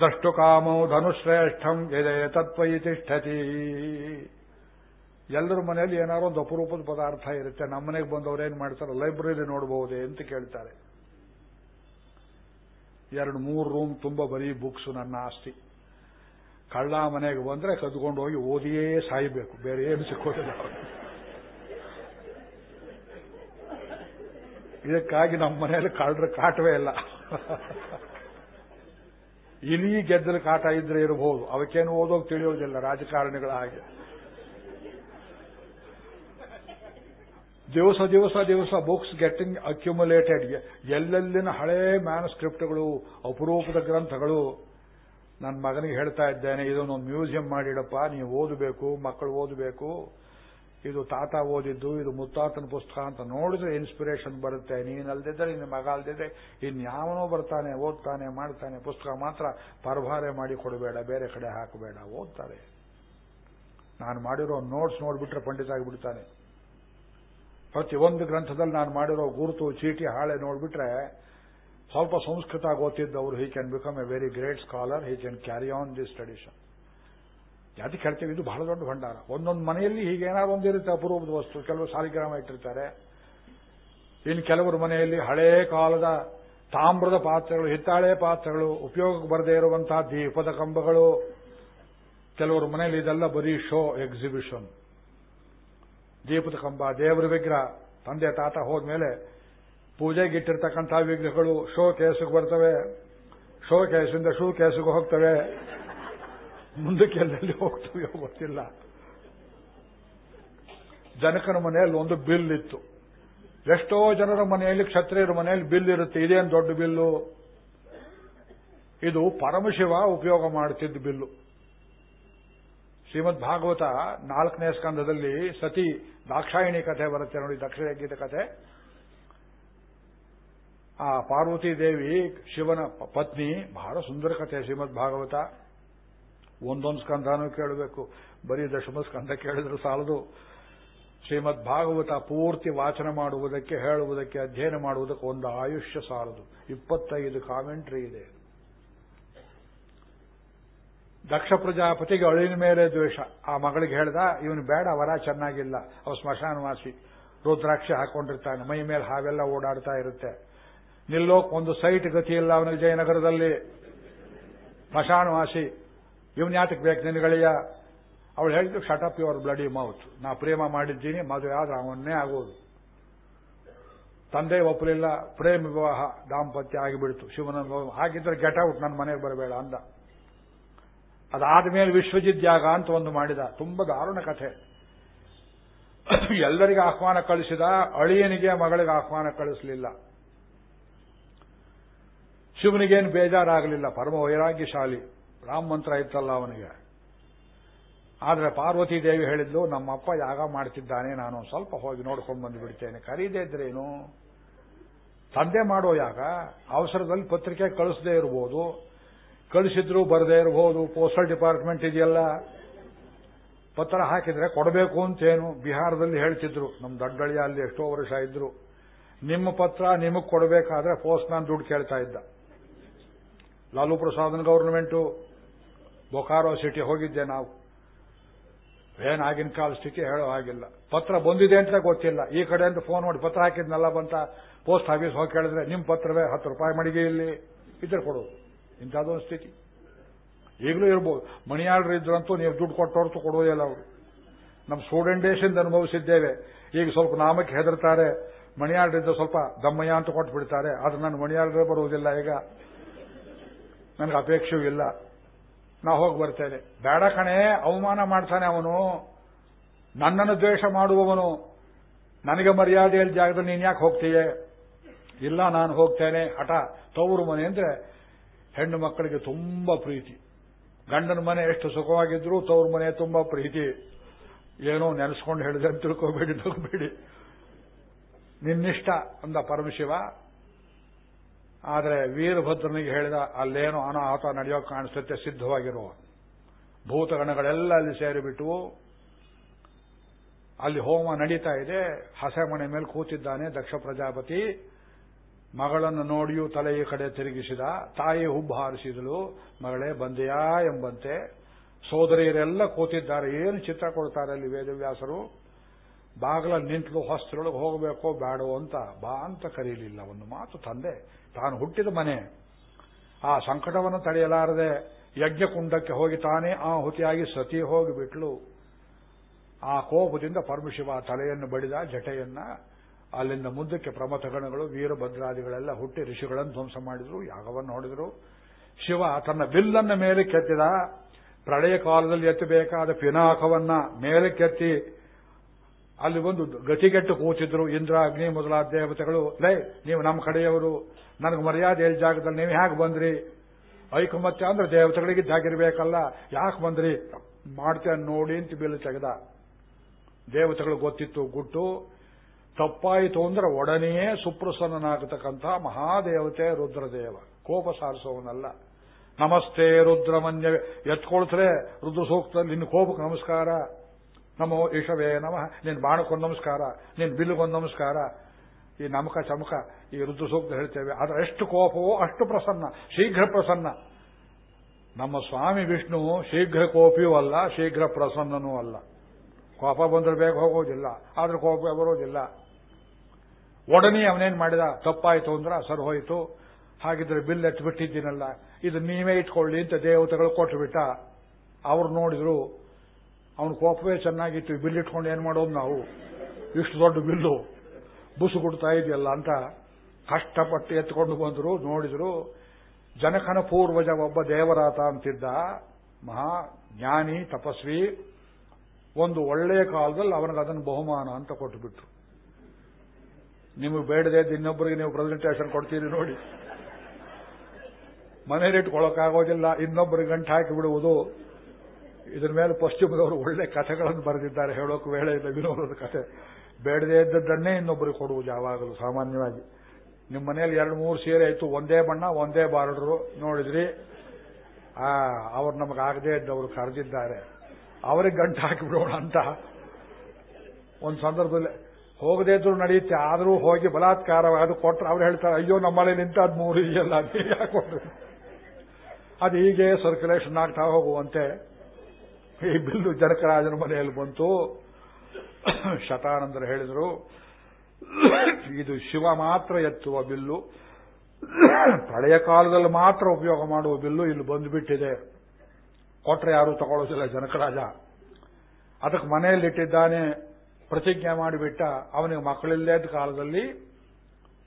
ದಷ್ಟು ಕಾಮೋ ಧನುಶ್ರೇಷ್ಠಂ ಎದೆ ತತ್ವಯಿ ತಿಷ್ಠತಿ. ಎಲ್ಲರ ಮನೆಯಲ್ಲಿ ಏನಾರೋ ಒಂದು ಅಪರೂಪದ ಪದಾರ್ಥ ಇರುತ್ತೆ ನಮ್ಮನೆಗೆ ಬಂದವರು ಏನ್ ಮಾಡ್ತಾರೆ ಲೈಬ್ರರಿ ನೋಡಬಹುದೇ ಅಂತ ಕೇಳ್ತಾರೆ. ಎರಡು, ಮೂರು ರೂಮ್ ತುಂಬಾ ಬರೀ ಬುಕ್ಸ್ ನನ್ನ ಆಸ್ತಿ. ಕಳ್ಳ ಮನೆಗೆ ಬಂದ್ರೆ ಕದ್ಕೊಂಡು ಹೋಗಿ ಓದಿಯೇ ಸಾಯಬೇಕು, ಬೇರೆ ಏನು ಸಿಕ್ಕೋದಿಲ್ಲ ಇದಕ್ಕಾಗಿ ನಮ್ಮ ಮನೆಯಲ್ಲಿ ಕಳ್ಳರ ಕಾಟವೇ ಇಲ್ಲ. ಇಲಿ ಗೆದ್ದಲು ಕಾಟ ಇದ್ರೆ ಇರಬಹುದು ಅವಕ್ಕೇನು ಓದೋಗಿ ತಿಳಿಯೋದಿಲ್ಲ, ರಾಜಕಾರಣಿಗಳ ಹಾಗೆ. ದಿವಸ ದಿವಸ ದಿವಸ ಬುಕ್ಸ್ ಗೆಟ್ಟಿಂಗ್ ಅಕ್ಯುಮುಲೇಟೆಡ್ ಎಲ್ಲೆಲ್ಲಿನ ಹಳೇ ಮ್ಯಾನುಸ್ಕ್ರಿಪ್ಟ್ಗಳು ಅಪರೂಪದ ಗ್ರಂಥಗಳು. ನನ್ನ ಮಗನಿಗೆ ಹೇಳ್ತಾ ಇದ್ದೇನೆ, ಇದನ್ನೊಂದು ಮ್ಯೂಸಿಯಂ ಮಾಡಿಡಪ್ಪ, ನೀವು ಓದಬೇಕು, ಮಕ್ಕಳು ಓದಬೇಕು. ಇದು ತಾತ ಓದಿದ್ದು, ಇದು ಮುತ್ತಾತನ ಪುಸ್ತಕ ಅಂತ ನೋಡಿದ್ರೆ ಇನ್ಸ್ಪಿರೇಷನ್ ಬರುತ್ತೆ. ನೀನಲ್ದಿದ್ರೆ ನಿನ್ನ ಮಗ ಅಲ್ದಿದ್ರೆ ಇನ್ಯಾವನೋ ಬರ್ತಾನೆ, ಓದ್ತಾನೆ, ಮಾಡ್ತಾನೆ, ಪುಸ್ತಕ ಮಾತ್ರ ಪರಭಾರೆ ಮಾಡಿ ಕೊಡಬೇಡ, ಬೇರೆ ಕಡೆ ಹಾಕಬೇಡ, ಓದ್ತಾರೆ. ನಾನು ಮಾಡಿರೋ ನೋಟ್ಸ್ ನೋಡ್ಬಿಟ್ರೆ ಪಂಡಿತ ಆಗಿಬಿಡ್ತಾನೆ ಪ್ರತಿಯೊಂದು ಗ್ರಂಥದಲ್ಲಿ ನಾನು ಮಾಡಿರೋ ಗುರುತು, ಚೀಟಿ, ಹಾಳೆ ನೋಡ್ಬಿಟ್ರೆ ಸ್ವಲ್ಪ Sanskrit ಗೊತ್ತಿದ್ದವರು he can become a very great scholar he can carry on this tradition ಅದಕ್ಕೆ ಹೇಳ್ತೇವೆ ಇದು ಬಹಳ ದೊಡ್ಡ ಭಂಡಾರ. ಒಂದೊಂದು ಮನೆಯಲ್ಲಿ ಹೀಗೆ ಏನಾದ್ರು ಒಂದಿರುತ್ತೆ ಅಪರೂಪದ ವಸ್ತು. ಕೆಲವರು ಸಾಲಿಗ್ರಾಮ ಇಟ್ಟಿರ್ತಾರೆ. ಇನ್ನು ಕೆಲವರು ಮನೆಯಲ್ಲಿ ಹಳೇ ಕಾಲದ ತಾಮ್ರದ ಪಾತ್ರೆಗಳು, ಹಿತ್ತಾಳೆ ಪಾತ್ರೆಗಳು, ಉಪಯೋಗಕ್ಕೆ ಬರದೇ ಇರುವಂತಹ ದೀಪದ ಕಂಬಗಳು. ಕೆಲವರು ಮನೆಯಲ್ಲಿ ಇದೆಲ್ಲ ಬರೀ ಶೋ ಎಕ್ಸಿಬಿಷನ್ ದೀಪದ ಕಂಬ, ದೇವರ ವಿಗ್ರಹ, ತಂದೆ ತಾತ ಹೋದ್ಮೇಲೆ ಮೇಲೆ ಇಟ್ಟಿರ್ತಕ್ಕಂಥ ವಿಗ್ರಹಗಳು ಶೋ ಕೇಸಿಗೆ ಬರ್ತವೆ. ಶೋ ಕೇಸಿಂದ ಶೂ ಕೇಸಿಗೆ ಹೋಗ್ತವೆ. ಮುಂದಕ್ಕೆ ಎಲ್ಲೆಲ್ಲಿ ಹೋಗ್ತವೆ ಗೊತ್ತಿಲ್ಲ. ಜನಕನ ಮನೆಯಲ್ಲಿ ಒಂದು ಬಿಲ್ ಇತ್ತು. ಎಷ್ಟೋ ಜನರ ಮನೆಯಲ್ಲಿ, ಕ್ಷತ್ರಿಯರ ಮನೆಯಲ್ಲಿ ಬಿಲ್ ಇರುತ್ತೆ. ಇದೇನು ದೊಡ್ಡ ಬಿಲ್ಲು? ಇದು ಪರಮಶಿವ ಉಪಯೋಗ ಮಾಡುತ್ತಿದ್ದ ಬಿಲ್ಲು. ಶ್ರೀಮದ್ ಭಾಗವತ ನಾಲ್ಕನೇ ಸ್ಕಂದದಲ್ಲಿ ಸತಿ ದಾಕ್ಷಾಯಿಣಿ ಕಥೆ ಬರುತ್ತೆ ನೋಡಿ ದಕ್ಷಿಣ ಕಥೆ. ಆ ಪಾರ್ವತಿ ದೇವಿ ಶಿವನ ಪತ್ನಿ, ಬಹಳ ಸುಂದರ ಕಥೆ ಶ್ರೀಮದ್ ಭಾಗವತ ಒಂದೊಂದು ಸ್ಕಂದನೂ ಕೇಳಬೇಕು. ಬರೀ ದಶಮ ಸ್ಕಂದ ಕೇಳಿದ್ರೆ ಸಾಲದು. ಶ್ರೀಮದ್ ಭಾಗವತ ಪೂರ್ತಿ ವಾಚನ ಮಾಡುವುದಕ್ಕೆ, ಹೇಳುವುದಕ್ಕೆ, ಅಧ್ಯಯನ ಮಾಡುವುದಕ್ಕೆ ಒಂದು ಆಯುಷ್ಯ ಸಾಲದು. ಇಪ್ಪತ್ತೈದು ಕಾಮೆಂಟ್ರಿ ಇದೆ. ದಕ್ಷ ಪ್ರಜಾಪತಿಗೆ ಅಳಿನ ಮೇಲೆ ದ್ವೇಷ. ಆ ಮಗಳಿಗೆ ಹೇಳ್ದ, ಇವನು ಬೇಡ, ವರ ಚೆನ್ನಾಗಿಲ್ಲ. ಅವ ಸ್ಮಶಾನವಾಸಿ. ರುದ್ರಾಕ್ಷಿ ಹಾಕೊಂಡಿರ್ತಾನೆ. ಮೈ ಮೇಲೆ ಹಾವೆಲ್ಲ ಓಡಾಡ್ತಾ ಇರುತ್ತೆ. ನಿಲ್ಲೋಕ್ ಒಂದು ಸೈಟ್ ಗತಿ ಇಲ್ಲ ಅವನ ವಿಜಯನಗರದಲ್ಲಿ. ಸ್ಮಶಾನವಾಸಿ. ಇವನ್ ಯಾತಕ್ಕೆ ಬೇಕು ನಿನ್ಗಳಿಯ? ಅವಳು ಹೇಳಿದ್ರು ಅಪ್ ಯುವರ್ ಬ್ಲಡಿ ಮೌತ್ ನಾ ಪ್ರೇಮ ಮಾಡಿದ್ದೀನಿ, ಮದುವೆ ಆದ್ರೆ ಅವನ್ನೇ ಆಗೋದು. ತಂದೆ ಒಪ್ಪಲಿಲ್ಲ, ಪ್ರೇಮ ವಿವಾಹ ದಾಂಪತ್ಯ ಆಗಿಬಿಡ್ತು. ಶಿವನ ಹಾಗಿದ್ರೆ ಗೆಟ್ ಔಟ್ ನನ್ನ ಮನೆಗೆ ಬರಬೇಡ ಅಂದ. ಅದಾದ ಮೇಲೆ ವಿಶ್ವಜಿತ್ ಯಾಗ ಅಂತ ಒಂದು ಮಾಡಿದ. ತುಂಬಾ ದಾರುಣ ಕಥೆ. ಎಲ್ಲರಿಗೆ ಆಹ್ವಾನ ಕಳಿಸಿದ, ಅಳಿಯನಿಗೆ ಮಗಳಿಗೆ ಆಹ್ವಾನ ಕಳಿಸಲಿಲ್ಲ. ಶಿವನಿಗೇನು ಬೇಜಾರಾಗಲಿಲ್ಲ. ಪರಮ ವೈರಾಗ್ಯಶಾಲಿ. ರಾಮ ಮಂತ್ರ ಇತ್ತಲ್ಲ ಅವನಿಗೆ. ಆದರೆ ಪಾರ್ವತಿ ದೇವಿ ಹೇಳಿದ್ಲು, ನಮ್ಮಪ್ಪ ಯಾಗ ಮಾಡ್ತಿದ್ದಾನೆ, ನಾನು ಸ್ವಲ್ಪ ಹೋಗಿ ನೋಡ್ಕೊಂಡು ಬಂದು ಬಿಡ್ತೇನೆ ಕರೀದೇ ಇದ್ರೇನು ತಂದೆ ಮಾಡೋ ಯಾಗ, ಅವಸರದಲ್ಲಿ ಪತ್ರಿಕೆ ಕಳಿಸದೇ ಇರಬಹುದು ಕಳಿಸಿದ್ರು ಬರದೇ ಇರಬಹುದು, ಪೋಸ್ಟಲ್ ಡಿಪಾರ್ಟ್ಮೆಂಟ್ ಇದೆಯಲ್ಲ, ಪತ್ರ ಹಾಕಿದ್ರೆ ಕೊಡಬೇಕು ಅಂತೇನು ಬಿಹಾರದಲ್ಲಿ ಹೇಳ್ತಿದ್ರು. ನಮ್ಮ ದಡ್ಡಳಿಯ ಅಲ್ಲಿ ಎಷ್ಟೋ ವರ್ಷ ಇದ್ರು. ನಿಮ್ಮ ಪತ್ರ ನಿಮಗೆ ಕೊಡಬೇಕಾದ್ರೆ ಪೋಸ್ಟ್ ಮ್ಯಾನ್ ದುಡ್ಡು ಕೇಳ್ತಾ ಇದ್ದ. ಲಾಲು ಪ್ರಸಾದನ್ ಗವರ್ನಮೆಂಟು ಬೊಕಾರೋ ಸಿಟಿ ಹೋಗಿದ್ದೆ ನಾವು. ಏನಾಗಿನ ಕಾಲ ಸ್ಥಿತಿ ಹೇಳೋ ಹಾಗಿಲ್ಲ. ಪತ್ರ ಬಂದಿದೆ ಅಂತ ಗೊತ್ತಿಲ್ಲ. ಈ ಕಡೆಯಿಂದ ಫೋನ್ ಮಾಡಿ ಪತ್ರ ಹಾಕಿದ್ನಲ್ಲ ಬಂತ ಪೋಸ್ಟ್ ಆಫೀಸ್ ಹೋಗಿ ಕೇಳಿದ್ರೆ ನಿಮ್ಮ ಪತ್ರವೇ ಹತ್ತು ರೂಪಾಯಿ ಮಡಿಗೆ ಇಲ್ಲಿ, ಇದ್ರೆ ಕೊಡೋದು. ಇಂಥದ್ದೊಂದು ಸ್ಥಿತಿ. ಈಗಲೂ ಇರ್ಬೋದು. ಮಣಿಯಾಳರು ಇದ್ರಂತೂ ನೀವು ದುಡ್ಡು ಕೊಟ್ಟವ್ರತು ಕೊಡೋದಿಲ್ಲ ಅವರು. ನಮ್ಮ ಸ್ಟೂಡೆಂಟ್ ಡೇಸಿಂದ ಅನುಭವಿಸಿದ್ದೇವೆ. ಈಗ ಸ್ವಲ್ಪ ನಾಮಕ್ಕೆ ಹೆದರ್ತಾರೆ. ಇದ್ದ ಸ್ವಲ್ಪ ದಮ್ಮಯ್ಯ ಅಂತ ಕೊಟ್ಟು ಬಿಡ್ತಾರೆ ಆದ್ರೆ ನಾನು ಮಣಿಯಾಳರೇ ಬರುವುದಿಲ್ಲ ಈಗ. ನನಗೆ ಅಪೇಕ್ಷೆಯೂ ಇಲ್ಲ. ನಾ ಹೋಗಿ ಬರ್ತೇನೆ. ಬೇಡ ಕಣೆ, ಅವಮಾನ ಮಾಡ್ತಾನೆ ಅವನು. ನನ್ನನ್ನು ದ್ವೇಷ ಮಾಡುವವನು. ನನಗೆ ಮರ್ಯಾದೆಯಲ್ಲಿ ಜಾಗದಲ್ಲಿ ನೀನು ಯಾಕೆ ಹೋಗ್ತೀಯೇ? ಇಲ್ಲ, ನಾನು ಹೋಗ್ತೇನೆ. ಹಠ, ತವರು ಮನೆ ಅಂದ್ರೆ ಹೆಣ್ಣು ಮಕ್ಕಳಿಗೆ ತುಂಬಾ ಪ್ರೀತಿ. ಗಂಡನ ಮನೆ ಎಷ್ಟು ಸುಖವಾಗಿದ್ರು ತವ್ರ ಮನೆ ತುಂಬಾ ಪ್ರೀತಿ. ಏನೋ ನೆನೆಸ್ಕೊಂಡು ಹೇಳಿದೆ ಅಂತ ತಿಳ್ಕೋಬೇಡಿ ತಗೋಬೇಡಿ ನಿನ್ನಿಷ್ಟ ಅಂದ ಪರಮಶಿವ. ಆದರೆ ವೀರಭದ್ರನಿಗೆ ಹೇಳಿದ, ಅಲ್ಲೇನೋ ಅನಾಹುತ ನಡೆಯೋಕೆ ಕಾಣಿಸುತ್ತೆ ಸಿದ್ಧವಾಗಿರುವ ಭೂತಗಣಗಳೆಲ್ಲ ಅಲ್ಲಿ ಸೇರಿಬಿಟ್ಟು ಅಲ್ಲಿ ಹೋಮ ನಡೀತಾ ಇದೆ. ಹಸೆ ಮನೆ ಮೇಲೆ ಕೂತಿದ್ದಾನೆ ದಕ್ಷ ಪ್ರಜಾಪತಿ. ಮಗಳನ್ನು ನೋಡಿಯೂ ತಲೆಯ ಕಡೆ ತಿರುಗಿಸಿದ, ತಾಯಿ ಹುಬ್ಬು ಹಾರಿಸಿದಳು ಮಗಳೇ ಬಂದೆಯಾ ಎಂಬಂತೆ ಸೋದರಿಯರೆಲ್ಲ ಕೂತಿದ್ದಾರೆ. ಏನು ಚಿತ್ರ ಕೊಡ್ತಾರೆ ಅಲ್ಲಿ ವೇದವ್ಯಾಸರು? ಬಾಗಲ ನಿಂತಲು ಹೊಸ್ತ್ರೊಳಗೆ ಹೋಗಬೇಕೋ ಬೇಡೋ ಅಂತ, ಬಾ ಅಂತ ಕರೀಲಿಲ್ಲ. ಒಂದು ಮಾತು ತಂದೆ, ತಾನು ಹುಟ್ಟಿದ ಮನೆ. ಆ ಸಂಕಟವನ್ನು ತಡೆಯಲಾರದೆ ಯಜ್ಞಕುಂಡಕ್ಕೆ ಹೋಗಿ ತಾನೇ ಆ ಹುತಿಯಾಗಿ ಸತಿ ಹೋಗಿಬಿಟ್ಲು. ಆ ಕೋಪದಿಂದ ಪರಮಶಿವ ತಲೆಯನ್ನು ಬಡಿದ, ಜಟೆಯನ್ನ ಅಲ್ಲಿಂದ ಮುಂದಕ್ಕೆ ಪ್ರಮಥಗಣಗಳು ವೀರಭದ್ರಾದಿಗಳೆಲ್ಲ ಹುಟ್ಟಿ ಋಷಿಗಳನ್ನು ಧ್ವಂಸ ಮಾಡಿದ್ರು, ಯಾಗವನ್ನು ಹೊಡೆದರು ಶಿವ ತನ್ನ ಬಿಲ್ಲನ್ನ ಮೇಲೆ ಕೆತ್ತಿದ. ಪ್ರಳಯ ಕಾಲದಲ್ಲಿ ಎತ್ತಬೇಕಾದ ಪಿನಾಕವನ್ನ ಮೇಲೆ ಕೆತ್ತಿ. ಅಲ್ಲಿ ಒಂದು ಗತಿಗೆಟ್ಟು ಕೂತಿದ್ರು, ಇಂದ್ರ, ಅಗ್ನಿ ಮೊದಲಾದ ದೇವತೆಗಳು. ಲೈ, ನೀವು ನಮ್ಮ ಕಡೆಯವರು, ನನಗೆ ಮರ್ಯಾದೆ ಎಲ್ ಜಾಗದಲ್ಲಿ ನೀವು ಹೇಗೆ ಬಂದ್ರಿ? ಐಕಮತ್ಯ ಅಂದ್ರೆ ದೇವತೆಗಳಿಗೆ ಜಾಗಿರ್ಬೇಕಲ್ಲ ಯಾಕೆ ಬಂದ್ರಿ? ಮಾಡ್ತೇನೆ ನೋಡಿ ಅಂತ ಬಿಲ್ ತೆಗೆದ. ದೇವತೆಗಳು ಗೊತ್ತಿತ್ತು, ಗುಟ್ಟು. ತಪ್ಪಾಯಿತು ಅಂದ್ರೆ ಒಡನೆಯೇ ಸುಪ್ರಸನ್ನನಾಗತಕ್ಕಂಥ ಮಹಾದೇವತೆ ರುದ್ರದೇವ. ಕೋಪ ಸಾರಿಸೋವನಲ್ಲ ನಮಸ್ತೆ ರುದ್ರಮನ್ಯ ಎತ್ಕೊಳ್ತಾರೆ ರುದ್ರ ಸೂಕ್ತದಲ್ಲಿ ನಿನ್ನ ಕೋಪಕ್ಕೆ ನಮಸ್ಕಾರ. ನಮೋ ಈಶವೇ ನಮಃ. ನಿನ್ನ ಬಾಣಕ್ಕೊಂದು ನಮಸ್ಕಾರ. ನಿನ್ ಬಿಲ್ಲಿಗೊಂದು ನಮಸ್ಕಾರ. ಈ ನಮಕ ಚಮಕ, ಈ ರುದ್ರ ಸೂಕ್ತ ಹೇಳ್ತೇವೆ. ಆದ್ರೆ ಎಷ್ಟು ಕೋಪವೋ ಅಷ್ಟು ಪ್ರಸನ್ನ, ಶೀಘ್ರ ಪ್ರಸನ್ನ. ನಮ್ಮ ಸ್ವಾಮಿ ವಿಷ್ಣು ಶೀಘ್ರ ಕೋಪಿಯೂ ಅಲ್ಲ, ಶೀಘ್ರ ಪ್ರಸನ್ನನೂ ಅಲ್ಲ. ಕೋಪ ಬಂದ್ರೆ ಬೇಗ ಹೋಗೋದಿಲ್ಲ. ಆದ್ರೆ ಕೋಪ ಬರೋದಿಲ್ಲ. ಒಡನೆ ಅವನೇನ್ ಮಾಡಿದ? ತಪ್ಪಾಯಿತು ಅಂದ್ರ ಸರ್ ಹೋಯ್ತು. ಹಾಗಿದ್ರೆ ಬಿಲ್ ಎತ್ಬಿಟ್ಟಿದ್ದೀನಲ್ಲ. ಇದು ನೀವೇ ಇಟ್ಕೊಳ್ಳಿ ಅಂತ ದೇವತೆಗಳು ಕೊಟ್ಟು ಬಿಟ್ಟ ಅವ್ರು ನೋಡಿದ್ರು, ಅವನ ಕೋಪವೇ ಚೆನ್ನಾಗಿತ್ತು. ಬಿಲ್ ಇಟ್ಕೊಂಡು ಏನ್ ಮಾಡೋದು ನಾವು? ಇಷ್ಟು ದೊಡ್ಡ ಬಿಲ್ಲು. ಬುಸು ಕೊಡ್ತಾ ಇದೆಯಲ್ಲ ಅಂತ ಕಷ್ಟಪಟ್ಟು ಎತ್ಕೊಂಡು ಬಂದ್ರು, ನೋಡಿದ್ರು, ಜನಕನ ಪೂರ್ವಜ ಒಬ್ಬ ದೇವರಾತ ಅಂತಿದ್ದ ಮಹಾ ಜ್ಞಾನಿ ತಪಸ್ವಿ, ಒಂದು ಒಳ್ಳೆಯ ಕಾಲದಲ್ಲಿ ಅವನಿಗೆ ಅದನ್ನು ಬಹುಮಾನ ಅಂತ ಕೊಟ್ಟು ಬಿಟ್ರು ನಿಮಗೆ ಬೇಡದೆ ಇನ್ನೊಬ್ಬರಿಗೆ ನೀವು ಪ್ರೆಸೆಂಟೇಷನ್ ಕೊಡ್ತೀರಿ ನೋಡಿ. ಮನೇಲಿ ಇಟ್ಕೊಳ್ಳೋಕ್ಕಾಗೋದಿಲ್ಲ ಇನ್ನೊಬ್ಬರಿಗೆ ಗಂಟು ಹಾಕಿ ಬಿಡುವುದು. ಇದ್ರ ಮೇಲೆ ಪಶ್ಚಿಮದವರು ಒಳ್ಳೆ ಕಥೆಗಳನ್ನು ಬರೆದಿದ್ದಾರೆ, ಹೇಳೋಕೆ ವೇಳೆ ಇಲ್ಲ, ವಿನೋದದ ಕಥೆ. ಬೇಡದೇ ಇದ್ದದ್ದನ್ನೇ ಇನ್ನೊಬ್ಬರಿಗೆ ಕೊಡುವುದು ಯಾವಾಗಲೂ ಸಾಮಾನ್ಯವಾಗಿ. ನಿಮ್ಮ ಮನೆಯಲ್ಲಿ ಎರಡು ಮೂರು ಸೀರೆ ಇತ್ತು ಒಂದೇ ಬಣ್ಣ, ಒಂದೇ ಬಾರ್ಡ್ರು, ನೋಡಿದ್ರಿ? ಆ, ಅವ್ರು ನಮಗೆ ಆಗದೇ ಇದ್ದವರು ಕರೆದಿದ್ದಾರೆ. ಅವರಿಗೆ ಗಂಟು ಹಾಕಿಬಿಡೋಣ ಅಂತ. ಒಂದು ಸಂದರ್ಭದಲ್ಲಿ ಹೋಗದೇ ಇದ್ರು ನಡೆಯುತ್ತೆ, ಆದರೂ ಹೋಗಿ ಬಲಾತ್ಕಾರವಾದ ಕೊಟ್ಟರೆ ಅವ್ರು ಹೇಳ್ತಾರೆ, ಅಯ್ಯೋ, ನಮ್ಮಲ್ಲಿ ನಿಂತ ಮೂರು ಇದೆಯಲ್ಲ ಯಾಕೆ ಕೊಟ್ರು? ಅದು ಹೀಗೆ ಸರ್ಕ್ಯುಲೇಷನ್ ಆಗ್ತಾ ಹೋಗುವಂತೆ ಈ ಬಿಲ್ಲು ಜನಕರಾಜನ ಮನೆಯಲ್ಲಿ ಬಂತು. ಶತಾನಂದರು ಹೇಳಿದರು, ಇದು ಶಿವ ಮಾತ್ರ ಎತ್ತುವ ಬಿಲ್ಲು. ಹಳೆಯ ಕಾಲದಲ್ಲಿ ಮಾತ್ರ ಉಪಯೋಗ ಮಾಡುವ ಬಿಲ್ಲು ಇಲ್ಲಿ ಬಂದುಬಿಟ್ಟಿದೆ. ಕೊಟ್ರೆ ಯಾರೂ ತಗೊಳ್ಳೋದಿಲ್ಲ ಜನಕರಾಜ. ಅದಕ್ಕೆ ಮನೆಯಲ್ಲಿಟ್ಟಿದ್ದಾನೆ ಪ್ರತಿಜ್ಞೆ ಮಾಡಿಬಿಟ್ಟ ಅವನಿಗೆ ಮಕ್ಕಳಿಲ್ಲದ ಕಾಲದಲ್ಲಿ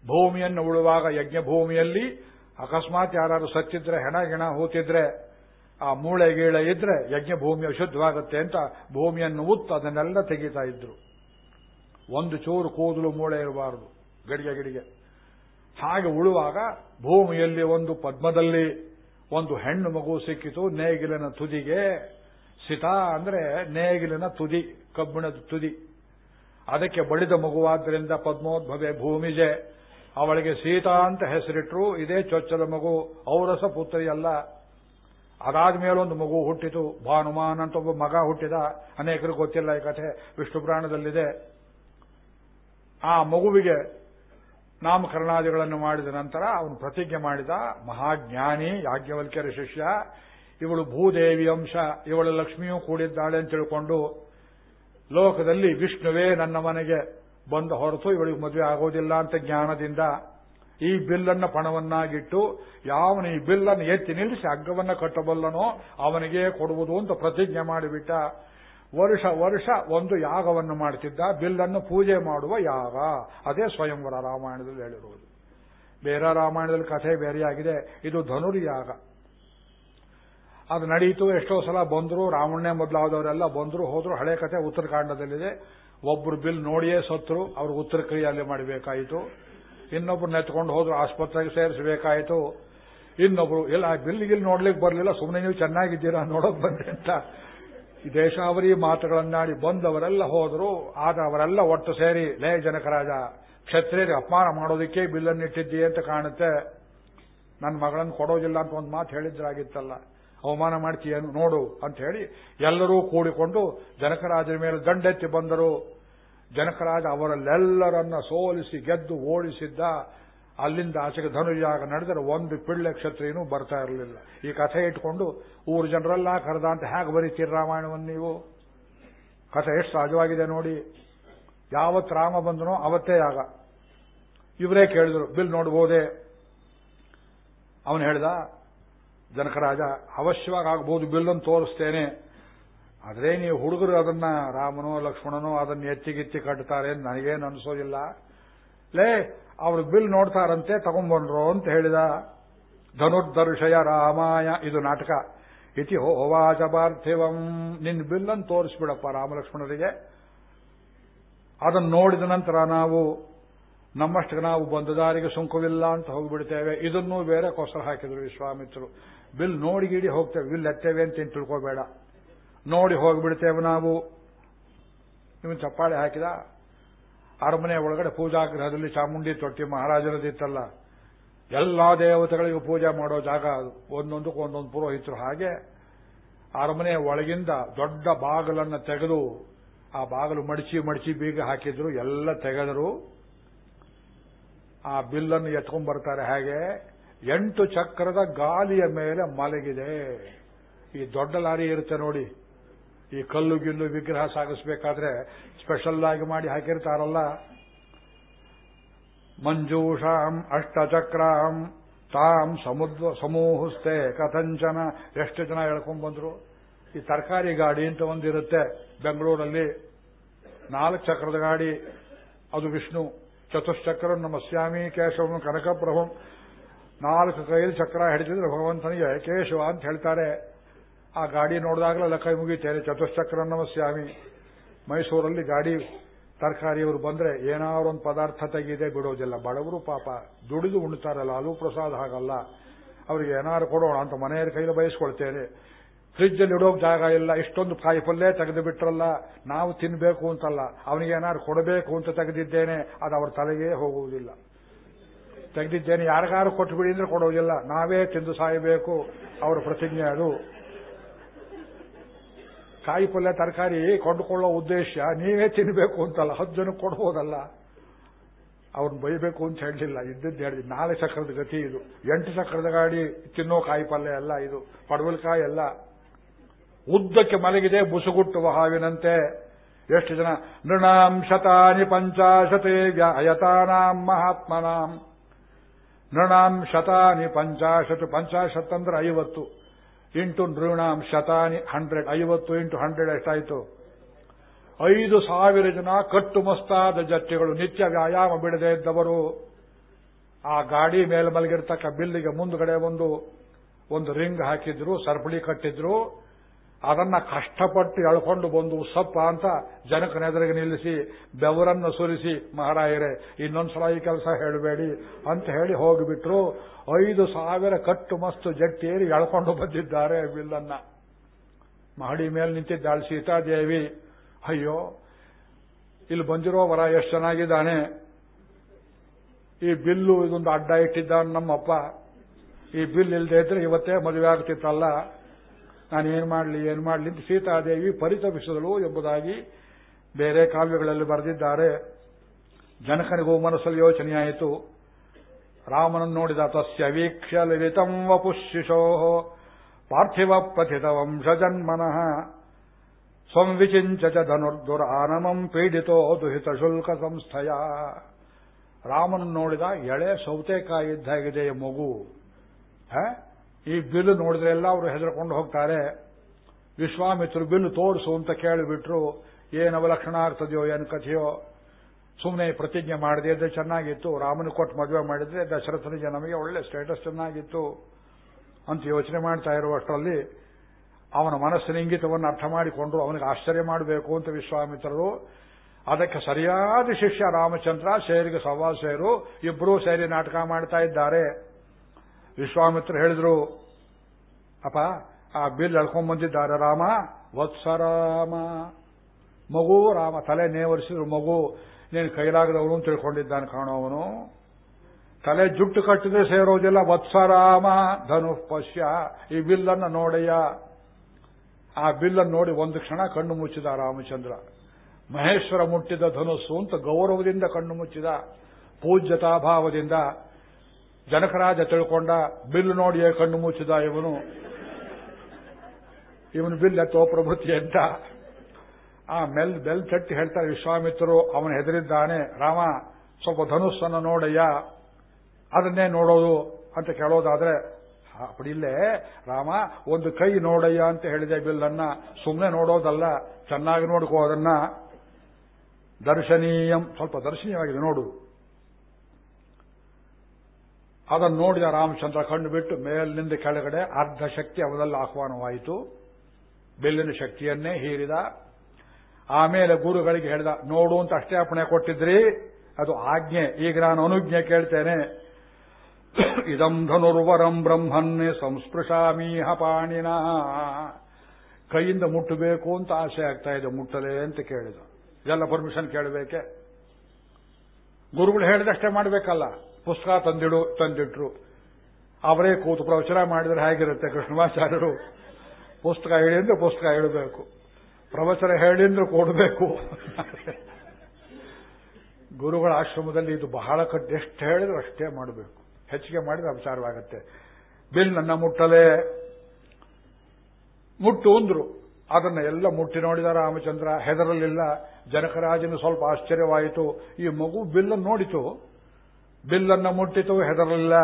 ಭೂಮಿಯನ್ನು ಉಳುವಾಗ ಯಜ್ಞ ಭೂಮಿಯಲ್ಲಿ ಅಕಸ್ಮಾತ್ ಯಾರಾದ್ರು ಸತ್ತಿದ್ರೆ, ಹೆಣ ಗಿಣ ಹೂತಿದ್ರೆ, ಆ ಮೂಳೆ ಗೀಳೆ ಇದ್ರೆ ಯಜ್ಞ ಭೂಮಿ ಅಶುದ್ಧವಾಗುತ್ತೆ ಅಂತ ಭೂಮಿಯನ್ನು ಉತ್ತು ಅದನ್ನೆಲ್ಲ ತೆಗೀತಾ ಇದ್ರು. ಒಂದು ಚೂರು ಕೂದಲು ಮೂಳೆ ಇರಬಾರದು, ಗಡಿಗೆ ಗಿಡಿಗೆ. ಹಾಗೆ ಉಳುವಾಗ ಭೂಮಿಯಲ್ಲಿ ಒಂದು ಪದ್ಮದಲ್ಲಿ ಒಂದು ಹೆಣ್ಣು ಮಗು ಸಿಕ್ಕಿತು, ನೇಗಿಲಿನ ತುದಿಗೆ. ಸಿತಾ ಅಂದ್ರೆ ನೇಗಿಲಿನ ತುದಿ, ಕಬ್ಬಿಣದ ತುದಿ. ಅದಕ್ಕೆ ಬಳಿದ ಮಗುವಾದ್ದರಿಂದ ಪದ್ಮೋದ್ಭವೆ ಭೂಮಿಜೆ. ಅವಳಿಗೆ ಸೀತಾ ಅಂತ ಹೆಸರಿಟ್ರು, ಇದೇ ಚೊಚ್ಚಲ ಮಗು, ಔರಸ ಪುತ್ರಿಯಲ್ಲ. ಅದಾದ ಮೇಲೊಂದು ಮಗು ಹುಟ್ಟಿತು, ಭಾನುಮಾನ್ ಅಂತ ಒಬ್ಬ ಮಗ ಹುಟ್ಟಿದ. ಅನೇಕರು ಗೊತ್ತಿಲ್ಲ ಈ ಕಥೆ ವಿಷ್ಣು ಪುರಾಣದಲ್ಲಿದೆ ಆ ಮಗುವಿಗೆ ನಾಮಕರಣಾದಿಗಳನ್ನು ಮಾಡಿದ ನಂತರ ಅವನು ಪ್ರತಿಜ್ಞೆ ಮಾಡಿದ, ಮಹಾಜ್ಞಾನಿ, ಯಾಜ್ಞವಲ್ಕ್ಯರ ಶಿಷ್ಯ, ಇವಳು ಭೂದೇವಿ ಅಂಶ, ಇವಳು ಲಕ್ಷ್ಮಿಯೂ ಕೂಡಿದ್ದಾಳೆ ಅಂತ ತಿಳ್ಕೊಂಡು ಲೋಕದಲ್ಲಿ ವಿಷ್ಣುವೇ ನನ್ನ ಮನೆಗೆ ಬಂದ ಹೊರತು ಇವಳಿಗೆ ಮದುವೆ ಆಗೋದಿಲ್ಲ ಅಂತ ಜ್ಞಾನದಿಂದ ಈ ಬಿಲ್ಲನ್ನ ಪಣವನ್ನಾಗಿಟ್ಟು, ಯಾವನು ಈ ಬಿಲ್ಲನ್ನು ಎತ್ತಿ ನಿಲ್ಲಿಸಿ ಹಗ್ಗವನ್ನ ಕಟ್ಟಬಲ್ಲನೋ ಅವನಿಗೆ ಕೊಡುವುದು ಅಂತ ಪ್ರತಿಜ್ಞೆ ಮಾಡಿಬಿಟ್ಟ. ವರ್ಷ ವರ್ಷ ಒಂದು ಯಾಗವನ್ನು ಮಾಡುತ್ತಿದ್ದ ಬಿಲ್ಲನ್ನು ಪೂಜೆ ಮಾಡುವ ಯಾಗ. ಅದೇ ಸ್ವಯಂವರ ರಾಮಾಯಣದಲ್ಲಿ ಹೇಳಿರುವುದು. ಬೇರೆ ರಾಮಾಯಣದಲ್ಲಿ ಕಥೆ ಬೇರೆಯಾಗಿದೆ. ಇದು ಧನುರ್ಯಾಗ. ಅದು ನಡೀತು, ಎಷ್ಟೋ ಸಲ ಬಂದ್ರು, ರಾವಣನೇ ಮೊದಲಾದವರೆಲ್ಲ ಬಂದ್ರು, ಹೋದ್ರು, ಹಳೆ ಕಥೆ ಉತ್ತರಕಾಂಡದಲ್ಲಿದೆ ಒಬ್ರು ಬಿಲ್ ನೋಡಿಯೇ ಸತ್ರು ಅವ್ರು ಉತ್ತರ ಕ್ರಿಯೆಯಲ್ಲಿ ಮಾಡಬೇಕಾಯಿತು. ಇನ್ನೊಬ್ರು ನೆತ್ಕೊಂಡು ಹೋದ್ರು, ಆಸ್ಪತ್ರೆಗೆ ಸೇರಿಸಬೇಕಾಯಿತು. ಇನ್ನೊಬ್ರು, ಇಲ್ಲ ಬಿಲ್ಗಿಲ್ ನೋಡ್ಲಿಕ್ಕೆ ಬರಲಿಲ್ಲ ಸುಮ್ಮನೆ ನೀವು ಚೆನ್ನಾಗಿದ್ದೀರಾ, ನೋಡೋಕ್ ಬಂದೆ ಅಂತ. ಈ ದೇಶಾವರಿ ಮಾತುಗಳನ್ನಾಡಿ ಬಂದವರೆಲ್ಲ ಹೋದರು, ಆಗ ಅವರೆಲ್ಲ ಒಟ್ಟು ಸೇರಿ, ಲೇ ಜನಕರಾಜ, ಕ್ಷತ್ರಿಯರಿಗೆ ಅಪಮಾನ ಮಾಡೋದಕ್ಕೆ ಬಿಲ್ಲನ್ನಿಟ್ಟಿದ್ದೀಯ ಅಂತ ಕಾಣುತ್ತೆ. ನನ್ನ ಮಗಳನ್ನು ಕೊಡೋದಿಲ್ಲ ಅಂತ ಒಂದು ಮಾತು ಹೇಳಿದ್ರಾಗಿತ್ತಲ್ಲ. ಅವಮಾನ ಮಾಡ್ತೀಯೇನು ನೋಡು ಅಂತ ಹೇಳಿ ಎಲ್ಲರೂ ಕೂಡಿಕೊಂಡು ಜನಕರಾಜನ ಮೇಲೆ ದಂಡೆತ್ತಿ ಬಂದರು. ಜನಕರಾಜ ಅವರಲ್ಲೆಲ್ಲರನ್ನ ಸೋಲಿಸಿ ಗೆದ್ದು ಓಡಿಸಿದ್ದ. ಅಲ್ಲಿಂದ ಆಚೆಗೆ ಧನುಜಾಗ ನಡೆದರೆ ಒಂದು ಪಿಳ್ಳೆ ಕ್ಷತ್ರಿಯನೂ ಬರ್ತಾ ಇರಲಿಲ್ಲ. ಈ ಕಥೆ ಇಟ್ಕೊಂಡು ಊರು ಜನರೆಲ್ಲ ಕರೆದ ಅಂತ ಹೇಗೆ ಬರೀತೀರಿ ರಾಮಾಯಣವನ್ನು ನೀವು? ಕಥೆ ಎಷ್ಟು ಸಹಜವಾಗಿದೆ ನೋಡಿ. ಯಾವತ್ತು ರಾಮ ಬಂದನೋ ಅವತ್ತೇ ಆಗ. ಇವರೇ ಕೇಳಿದ್ರು, ಬಿಲ್ ನೋಡ್ಬೋದೇ? ಅವನು ಹೇಳ್ದ ಜನಕರಾಜ ಅವಶ್ಯವಾಗಿ ಆಗ್ಬೋದು ಬಿಲ್ಲನ್ನು ತೋರಿಸ್ತೇನೆ. ಆದರೆ ನೀವು ಹುಡುಗರು ಅದನ್ನ ರಾಮನೋ, ಲಕ್ಷ್ಮಣನೋ ಅದನ್ನ ಎತ್ತಿಗೆತ್ತಿ ಕಟ್ತಾರೆ ಅಂತ ನನಗೇನು ಅನಿಸೋದಿಲ್ಲ. ಲೇ, ಅವರು ಬಿಲ್ ನೋಡ್ತಾರಂತೆ ತಗೊಂಡ್ಬಂದ್ರು ಅಂತ ಹೇಳಿದ. ಧನುರ್ದರ್ಶಯ ರಾಮಾಯ, ಇದು ನಾಟಕ. ಇತಿ ಹೋವಾಚ ಪಾರ್ಥಿವಂ. ನಿನ್ನ ಬಿಲ್ಲನ್ನು ತೋರಿಸ್ಬಿಡಪ್ಪ ರಾಮಲಕ್ಷ್ಮಣರಿಗೆ. ಅದನ್ನು ನೋಡಿದ ನಂತರ ನಾವು, ನಮ್ಮಷ್ಟಕ್ಕೆ ನಾವು ಬಂದದಾರಿಗೆ ಸುಂಕವಿಲ್ಲ ಅಂತ ಹೋಗಿಬಿಡ್ತೇವೆ. ಇದನ್ನೂ ಬೇರೆ ಕೊಸರು ಹಾಕಿದ್ರು ವಿಶ್ವಾಮಿತ್ರರು ಬಿಲ್ ನೋಡಿ ಗಿಡಿ ಹೋಗ್ತೇವೆ. ಬಿಲ್ ಎತ್ತೇವೆ ಅಂತ ತಿಳ್ಕೋಬೇಡ. ನೋಡಿ ಹೋಗಿಬಿಡ್ತೇವೆ ನಾವು. ನಿಮ್ಮ ಚಪ್ಪಾಳೆ ಹಾಕಿದ. ಅರಮನೆ ಒಳಗಡೆ ಪೂಜಾಗೃಹದಲ್ಲಿ ಚಾಮುಂಡಿ ತೊಟ್ಟಿ ಮಹಾರಾಜರದಿತ್ತಲ್ಲ ಎಲ್ಲಾ ದೇವತೆಗಳಿಗೂ ಪೂಜೆ ಮಾಡೋ ಜಾಗ ಅದು. ಒಂದೊಂದಕ್ಕೂ ಒಂದೊಂದು ಪುರೋಹಿತರು ಹಾಗೆ ಅರಮನೆ ಒಳಗಿಂದ ದೊಡ್ಡ ಬಾಗಲನ್ನು ತೆಗೆದು ಆ ಬಾಗಲು ಮಡಚಿ ಮಡಚಿ ಬೀಗ ಹಾಕಿದ್ರು. ಎಲ್ಲ ತೆಗೆದರು. ಆ ಬಿಲ್ಲನ್ನು ಎತ್ಕೊಂಡ್ ಬರ್ತಾರೆ. ಹಾಗೆ ಎಂಟು ಚಕ್ರದ ಗಾಲಿಯ ಮೇಲೆ ಮಲಗಿದೆ. ಈ ದೊಡ್ಡ ಲಾರಿ ಇರುತ್ತೆ ನೋಡಿ. ಈ ಕಲ್ಲು ಗಿಲ್ಲು ವಿಗ್ರಹ ಸಾಗಿಸಬೇಕಾದ್ರೆ ಸ್ಪೆಷಲ್ ಆಗಿ ಮಾಡಿ ಹಾಕಿರ್ತಾರಲ್ಲ. ಮಂಜೂಷಾಂ ಅಷ್ಟಚಕ್ರಾಂ ತಾಂ ಸಮುದ್ರ ಸಮೂಹಸ್ತೆ ಕಥಂಚನ. ಎಷ್ಟು ಜನ ಹೇಳ್ಕೊಂಡ್ ಬಂದ್ರು? ಈ ತರಕಾರಿ ಗಾಡಿ ಅಂತ ಒಂದಿರುತ್ತೆ ಬೆಂಗಳೂರಲ್ಲಿ. ನಾಲ್ಕು ಚಕ್ರದ ಗಾಡಿ. ಅದು ವಿಷ್ಣು. ಚತುಶ್ಚಕ್ರ ನಮ್ಮ ಸ್ವಾಮಿ ಕೇಶವನು ಕನಕಪ್ರಭು. ನಾಲ್ಕು ಕೈಲಿ ಚಕ್ರ ಹಿಡಿದಿದ್ರೆ ಭಗವಂತನಿಗೆ ಕೇಶವ ಅಂತ ಹೇಳ್ತಾರೆ. ಆ ಗಾಡಿ ನೋಡಿದಾಗಲೇ ಕೈ ಮುಗಿತೇನೆ ಚತುಶ್ಚಕ್ರ ನಮ್ಮ ಸ್ವಾಮಿ. ಮೈಸೂರಲ್ಲಿ ಗಾಡಿ ತರಕಾರಿಯವರು ಬಂದ್ರೆ ಏನಾದ್ರು ಒಂದು ಪದಾರ್ಥ ತೆಗಿದೆ ಬಿಡೋದಿಲ್ಲ. ಬಡವರು ಪಾಪ ದುಡಿದು ಉಣ್ತಾರಲ್ಲ, ಅದು ಪ್ರಸಾದ ಹಾಗಲ್ಲ. ಅವರಿಗೆ ಏನಾದ್ರು ಕೊಡೋಣ ಅಂತ ಮನೆಯ ಕೈಲಿ ಬಯಸ್ಕೊಳ್ತೇನೆ. ಫ್ರಿಜ್ ಅಲ್ಲಿ ಇಡೋಕ್ ಜಾಗ ಇಲ್ಲ, ಇಷ್ಟೊಂದು ಕಾಯಿ ಪಲ್ಯ ತೆಗೆದು ಬಿಟ್ರಲ್ಲ, ನಾವು ತಿನ್ಬೇಕು ಅಂತಲ್ಲ. ಅವನಿಗೆ ಏನಾದ್ರು ಕೊಡಬೇಕು ಅಂತ ತೆಗೆದಿದ್ದೇನೆ, ಅದು ಅವ್ರ ತಲೆಗೆ ಹೋಗುವುದಿಲ್ಲ. ತೆಗೆದಿದ್ದೇನೆ. ಯಾರಿಗಾರು ಕೊಟ್ಟು ಬಿಡಿ ಅಂದ್ರೆ ಕೊಡೋದಿಲ್ಲ ನಾವೇ ತಿಂದು ಸಾಯಬೇಕು. ಅವರ ಪ್ರತಿಜ್ಞೆ ಅದು ಕಾಯಿ ಪಲ್ಯ, ತರಕಾರಿ ಕೊಂಡುಕೊಳ್ಳೋ ಉದ್ದೇಶ, ನೀವೇ ತಿನ್ನಬೇಕು ಅಂತಲ್ಲ. ಹತ್ತು ಜನಕ್ಕೆ ಕೊಡ್ಬೋದಲ್ಲ. ಅವ್ರನ್ನ ಬೈಬೇಕು ಅಂತ ಹೇಳಲಿಲ್ಲ ಇದ್ದದ್ದು ಹೇಳಿದ್. ನಾಲ್ಕು ಚಕ್ರದ ಗತಿ ಇದು. ಎಂಟು ಚಕ್ರದ ಗಾಡಿ ತಿನ್ನೋ ಕಾಯಿ ಪಲ್ಯ ಎಲ್ಲ ಇದು. ಪಡವಲಕಾಯಿ ಎಲ್ಲ. ಉದ್ದಕ್ಕೆ ಮಲಗಿದೆ, ಬುಸುಗುಟ್ಟುವ ಹಾವಿನಂತೆ. ಎಷ್ಟು ಜನ? ನೃಣಾಂ ಶತಾನಿ ಪಂಚಾಶತೆ ವ್ಯಾಯತಾನಾಂ ಮಹಾತ್ಮನಾಂ. ನೃಣಾಂ ಶತಾನಿ ಪಂಚಾಶತ್ ಪಂಚಾಶತ್ ಅಂದ್ರೆ ಐವತ್ತು. ಇಂಟು ನೃಣಾಂ ಶತಾನಿ ಹಂಡ್ರೆಡ್, ಐವತ್ತು ಇಂಟು ಹಂಡ್ರೆಡ್ ಎಷ್ಟಾಯಿತು? ಐದು ಸಾವಿರ ಜನ ಕಟ್ಟುಮಸ್ತಾದ ಜಟ್ಟಿಗಳು ನಿತ್ಯ ವ್ಯಾಯಾಮ ಬಿಡದೆ ಇದ್ದವರು. ಆ ಗಾಡಿ ಮೇಲೆ ಮಲಗಿರ್ತಕ್ಕ ಬಿಲ್ಲಿಗೆ ಮುಂದುಗಡೆ ಒಂದು ಒಂದು ರಿಂಗ್ ಹಾಕಿದ್ರು, ಸರಪಳಿ ಕಟ್ಟಿದ್ರು. ಅದನ್ನ ಕಷ್ಟಪಟ್ಟು ಎಳ್ಕೊಂಡು ಬಂದು ಸಪ್ಪ ಅಂತ ಜನಕನೆದುರಿಗೆ ನಿಲ್ಲಿಸಿ, ಬೆವರನ್ನು ಸುರಿಸಿ, ಮಹಾರಾಯರೇ ಇನ್ನೊಂದ್ಸಲ ಈ ಕೆಲಸ ಹೇಳಬೇಡಿ ಅಂತ ಹೇಳಿ ಹೋಗಿಬಿಟ್ರು. ಐದು ಸಾವಿರ ಕಟ್ಟು ಮಸ್ತು ಜಟ್ಟಿಯೇರಿ ಎಳ್ಕೊಂಡು ಬಂದಿದ್ದಾರೆ ಬಿಲ್ಲನ್ನ ಮಹಡಿ ಮೇಲೆ ನಿಂತಿದ್ದಾಳೆ ಸೀತಾದೇವಿ. ಅಯ್ಯೋ, ಇಲ್ಲಿ ಬಂದಿರೋ ವರ ಎಷ್ಟು ಚೆನ್ನಾಗಿದ್ದಾನೆ. ಈ ಬಿಲ್ಲು ಇದೊಂದು ಅಡ್ಡ ಇಟ್ಟಿದ್ದಾನೆ ನಮ್ಮಪ್ಪ. ಈ ಬಿಲ್ ಇಲ್ಲದೆ ಇದ್ರೆ ಇವತ್ತೇ ಮದುವೆ ಆಗ್ತಿತ್ತಲ್ಲ. ನಾನು ಏನು ಮಾಡಲಿ ಏನು ಮಾಡಲಿ ಸೀತಾದೇವಿ ಪರಿತಪಿಸಿದಳು ಎಂಬುದಾಗಿ ಬೇರೆ ಕಾವ್ಯಗಳಲ್ಲಿ ಬರೆದಿದ್ದಾರೆ. ಜನಕನಿಗೂ ಮನಸ್ಸಲ್ಲಿ ಯೋಚನೆಯಾಯಿತು ರಾಮನನ್ನು ನೋಡಿದ ತಸ್ಯ ವೀಕ್ಷ ಲಲಿತಂ ವಪುಶಿಶೋ ಪಾರ್ಥಿವ ಪಥಿತ ವಂಶಜನ್ಮನಃ ಸಂವಿಚಿಂಚ ಧನುರ್ದುರಾನಮಂ ಪೀಡಿತೋ ದುಹಿತ ಶುಲ್ಕ ಸಂಸ್ಥೆಯ. ರಾಮನನ್ನು ನೋಡಿದ ಎಳೆ ಸೌತೆಕಾಯಿ ಇದ್ದಾಗಿದೆ ಮಗು? ಈ ಬಿಲ್ಲು ನೋಡಿದ್ರೆ ಎಲ್ಲ ಅವರು ಹೆದರ್ಕೊಂಡು ಹೋಗ್ತಾರೆ. ವಿಶ್ವಾಮಿತ್ರರು ಬಿಲ್ಲು ತೋರಿಸು ಅಂತ ಕೇಳಿಬಿಟ್ರು. ಏನು ಅವಲಕ್ಷಣ ಆಗ್ತದೆಯೋ, ಏನು ಕಥೆಯೋ ಸುಮ್ಮನೆ ಪ್ರತಿಜ್ಞೆ ಮಾಡದೇ ಇದ್ರೆ ಚೆನ್ನಾಗಿತ್ತು. ರಾಮನ ಕೊಟ್ಟು ಮದುವೆ ಮಾಡಿದ್ರೆ ದಶರಥನಿಗೆ ನಮಗೆ ಒಳ್ಳೆ ಸ್ಟೇಟಸ್ ಚೆನ್ನಾಗಿತ್ತು ಅಂತ ಯೋಚನೆ ಮಾಡ್ತಾ ಇರುವಷ್ಟರಲ್ಲಿ ಅವನ ಮನಸ್ಸಿನ ಇಂಗಿತವನ್ನು ಅರ್ಥ ಮಾಡಿಕೊಂಡು ಅವನಿಗೆ ಆಶ್ಚರ್ಯ ಮಾಡಬೇಕು ಅಂತ ವಿಶ್ವಾಮಿತ್ರರು. ಅದಕ್ಕೆ ಸರಿಯಾದ ಶಿಷ್ಯ ರಾಮಚಂದ್ರ, ಸೇರಿಗೆ ಸವಾಲ್ ಸೇರು ಇಬ್ಬರೂ ಸೇರಿ ನಾಟಕ ಮಾಡ್ತಾ ಇದ್ದಾರೆ. ವಿಶ್ವಾಮಿತ್ರ ಹೇಳಿದ್ರು, ಅಪ್ಪ, ಆ ಬಿಲ್ ಎಳ್ಕೊಂಡ್ ಬಂದಿದ್ದಾರೆ, ರಾಮ. ವತ್ಸರಾಮ ಮಗು, ರಾಮ. ತಲೆ ನೇವರಿಸಿದ್ರು ಮಗು. ನೀನು ಕೈಲಾಗದವನು ಅಂತ ತಿಳ್ಕೊಂಡಿದ್ದಾನೆ ಕಾಣೋ ಅವನು. ತಲೆ ಜುಟ್ಟು ಕಟ್ಟಿದ್ರೆ ಸೇರೋದಿಲ್ಲ. ವತ್ಸರಾಮ ಧನು ಪಶ್ಯ, ಈ ಬಿಲ್ಲನ್ನು ನೋಡಯ್ಯ. ಆ ಬಿಲ್ಲನ್ನು ನೋಡಿ ಒಂದು ಕ್ಷಣ ಕಣ್ಣು ಮುಚ್ಚಿದ ರಾಮಚಂದ್ರ. ಮಹೇಶ್ವರ ಮುಟ್ಟಿದ ಧನುಸ್ಸು ಅಂತ ಗೌರವದಿಂದ ಕಣ್ಣು ಮುಚ್ಚಿದ, ಪೂಜ್ಯತಾಭಾವದಿಂದ ಜನಕರಾಜ ತಿಳ್ಕೊಂಡ ಬಿಲ್ ನೋಡಿಯೇ ಕಣ್ಣು ಮುಚ್ಚಿದ ಇವನು. ಇವನು ಬಿಲ್ ಎತ್ತೋ ಪ್ರಭೃತಿ ಅಂತ. ಆ ಮೆಲ್, ಬೆಲ್ ತಟ್ಟಿ ಹೇಳ್ತಾರೆ, ವಿಶ್ವಾಮಿತ್ರರು, ಅವನು ಹೆದರಿದ್ದಾನೆ. ರಾಮ, ಸ್ವಲ್ಪ ಧನುಸ್ಸನ್ನು ನೋಡಯ್ಯ. ಅದನ್ನೇ ನೋಡೋದು ಅಂತ ಕೇಳೋದಾದ್ರೆ ಅಪಡಿಲ್ಲೇ ರಾಮ, ಒಂದು ಕೈ ನೋಡಯ್ಯ ಅಂತ ಹೇಳಿದೆ ಬಿಲ್ಲನ್ನ. ಸುಮ್ಮನೆ ನೋಡೋದಲ್ಲ, ಚೆನ್ನಾಗಿ ನೋಡ್ಕೋ ಅದನ್ನ. ದರ್ಶನೀಯಂ, ಸ್ವಲ್ಪ ದರ್ಶನೀಯವಾಗಿದೆ, ನೋಡು. ಅದನ್ನು ನೋಡಿದ ರಾಮಚಂದ್ರ ಕಣ್ಣು ಬಿಟ್ಟು ಮೇಲಿನಿಂದ ಕೆಳಗಡೆ ಅರ್ಧ ಶಕ್ತಿ ಅವನಲ್ಲಿ ಆಹ್ವಾನವಾಯಿತು. ಬೆಲ್ಲಿನ ಶಕ್ತಿಯನ್ನೇ ಹೀರಿದ. ಆಮೇಲೆ ಗುರುಗಳಿಗೆ ಹೇಳಿದ, ನೋಡು ಅಂತ ಅಷ್ಟೇ ಅಪಣೆ ಕೊಟ್ಟಿದ್ರಿ. ಅದು ಆಜ್ಞೆ. ಈಗ ನಾನು ಅನುಜ್ಞೆ ಕೇಳ್ತೇನೆ. ಇದಂ ಧನುರ್ವರಂ ಬ್ರಹ್ಮನ್ನೇ ಸಂಸ್ಪೃಶಾಮೀಹ ಪಾಣಿನ ಕೈಯಿಂದ ಮುಟ್ಟಬೇಕು ಅಂತ ಆಸೆ ಆಗ್ತಾ ಇದೆ, ಮುಟ್ಟಲೆ ಅಂತ ಕೇಳಿದ. ಇದೆಲ್ಲ ಪರ್ಮಿಷನ್ ಕೇಳಬೇಕೆ? ಗುರುಗಳು ಹೇಳಿದಷ್ಟೇ ಮಾಡಬೇಕಲ್ಲ. ಪುಸ್ತಕ ತಂದಿಡು, ತಂದಿಟ್ರು. ಅವರೇ ಕೂತು ಪ್ರವಚನ ಮಾಡಿದರೆ ಹೇಗಿರುತ್ತೆ ಕೃಷ್ಣಮಾಚಾರ್ಯರು ಪುಸ್ತಕ ಹೇಳಿ ಅಂದ್ರೆ ಪುಸ್ತಕ ಹೇಳಬೇಕು. ಪ್ರವಚನ ಹೇಳಿ ಅಂದ್ರೆ ಕೊಡಬೇಕು. ಗುರುಗಳ ಆಶ್ರಮದಲ್ಲಿ ಇದು ಬಹಳ ಕಟ್ಟು. ಎಷ್ಟು ಹೇಳಿದ್ರೆ ಅಷ್ಟೇ ಮಾಡಬೇಕು. ಹೆಚ್ಚಿಗೆ ಮಾಡಿದ್ರೆ ಅಪಚಾರವಾಗುತ್ತೆ. ಬಿಲ್ ನನ್ನ ಮುಟ್ಟಲೆ. ಮುಟ್ಟು ಅಂದ್ರು. ಅದನ್ನ ಎಲ್ಲ ಮುಟ್ಟಿ ನೋಡಿದ ರಾಮಚಂದ್ರ ಹೆದರಲಿಲ್ಲ. ಜನಕರಾಜನು ಸ್ವಲ್ಪ ಆಶ್ಚರ್ಯವಾಯಿತು. ಈ ಮಗು ಬಿಲ್ಲನ್ನು ನೋಡಿತು. ಬಿಲ್ಲನ್ನ ಮುಟ್ಟಿತು, ಹೆದರಲಿಲ್ಲ.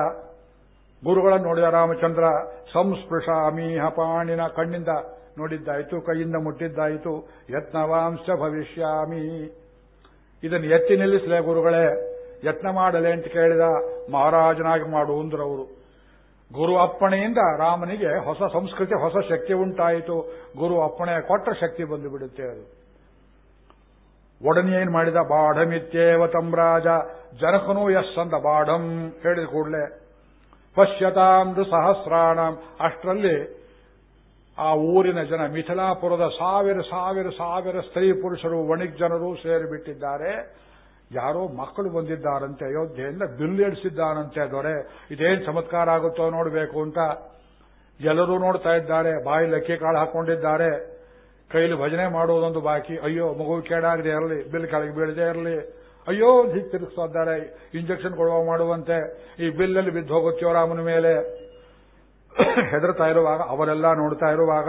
ಗುರುಗಳನ್ನು ನೋಡಿದ ರಾಮಚಂದ್ರ ಸಂಸ್ಪೃಶ ಅಮೀಹ ಪಾಣಿನ ಕಣ್ಣಿಂದ ನೋಡಿದ್ದಾಯಿತು, ಕೈಯಿಂದ ಮುಟ್ಟಿದ್ದಾಯಿತು. ಯತ್ನವಾಂಶ ಭವಿಷ್ಯಾಮಿ. ಇದನ್ನು ಎತ್ತಿ ನಿಲ್ಲಿಸಲೇ ಗುರುಗಳೇ, ಯತ್ನ ಮಾಡಲೆ ಅಂತ ಕೇಳಿದ ಮಹಾರಾಜನಾಗಿ ಮಾಡು ಅಂದ್ರವರು. ಗುರು ಅಪ್ಪಣೆಯಿಂದ ರಾಮನಿಗೆ ಹೊಸ ಸಂಸ್ಕೃತಿ, ಹೊಸ ಶಕ್ತಿ ಉಂಟಾಯಿತು. ಗುರು ಅಪ್ಪಣೆ ಕೊಟ್ಟ ಶಕ್ತಿ ಬಂದು ಬಿಡುತ್ತೆ ಅದು. ಒಡನೆ ಏನ್ ಮಾಡಿದ? ಬಾಢಮಿತ್ಯೇವ ತಮ್ರಾಜ ಜನಕನು ಎಸ್ ಅಂದ. ಬಾಢಂ ಹೇಳಿದ ಕೂಡಲೇ ಪಶ್ಯತಾಂದು ಸಹಸ್ರಾಣಂ ಅಷ್ಟರಲ್ಲಿ ಆ ಊರಿನ ಜನ, ಮಿಥಿಲಾಪುರದ ಸಾವಿರ ಸಾವಿರ ಸಾವಿರ ಸ್ತ್ರೀ ಪುರುಷರು ವಣಿಕ್ ಜನರು ಸೇರಿಬಿಟ್ಟಿದ್ದಾರೆ. ಯಾರೋ ಮಕ್ಕಳು ಬಂದಿದ್ದಾರಂತೆ, ಅಯೋಧ್ಯೆಯಿಂದ ಬಿಲ್ಲೆಡಿಸಿದ್ದಾನಂತೆ ದೊರೆ. ಇದೇನು ಚಮತ್ಕಾರ ಆಗುತ್ತೋ ನೋಡಬೇಕು ಅಂತ ಎಲ್ಲರೂ ನೋಡ್ತಾ ಇದ್ದಾರೆ. ಬಾಯಿ ಲಕ್ಕಿ ಕಾಳು ಹಾಕೊಂಡಿದ್ದಾರೆ. ಕೈಲಿ ಭಜನೆ ಮಾಡುವುದೊಂದು ಬಾಕಿ. ಅಯ್ಯೋ, ಮಗು ಕೇಡಾಗದೆ, ಇರಲಿ, ಬಿಲ್ ಕೆಳಗೆ ಬೀಳದೆ ಇರಲಿ. ಅಯ್ಯೋ, ಹೀಗೆ ತಿರುಗಿಸ್ತಾ ಇದ್ದಾರೆ ಇಂಜೆಕ್ಷನ್ ಕೊಡುವ ಮಾಡುವಂತೆ. ಈ ಬಿಲ್ಲಲ್ಲಿ ಬಿದ್ದು ಹೋಗುತ್ತೋ ರಾಮನ ಮೇಲೆ. ಹೆದರ್ತಾ ಇರುವಾಗ, ಅವರೆಲ್ಲ ನೋಡ್ತಾ ಇರುವಾಗ,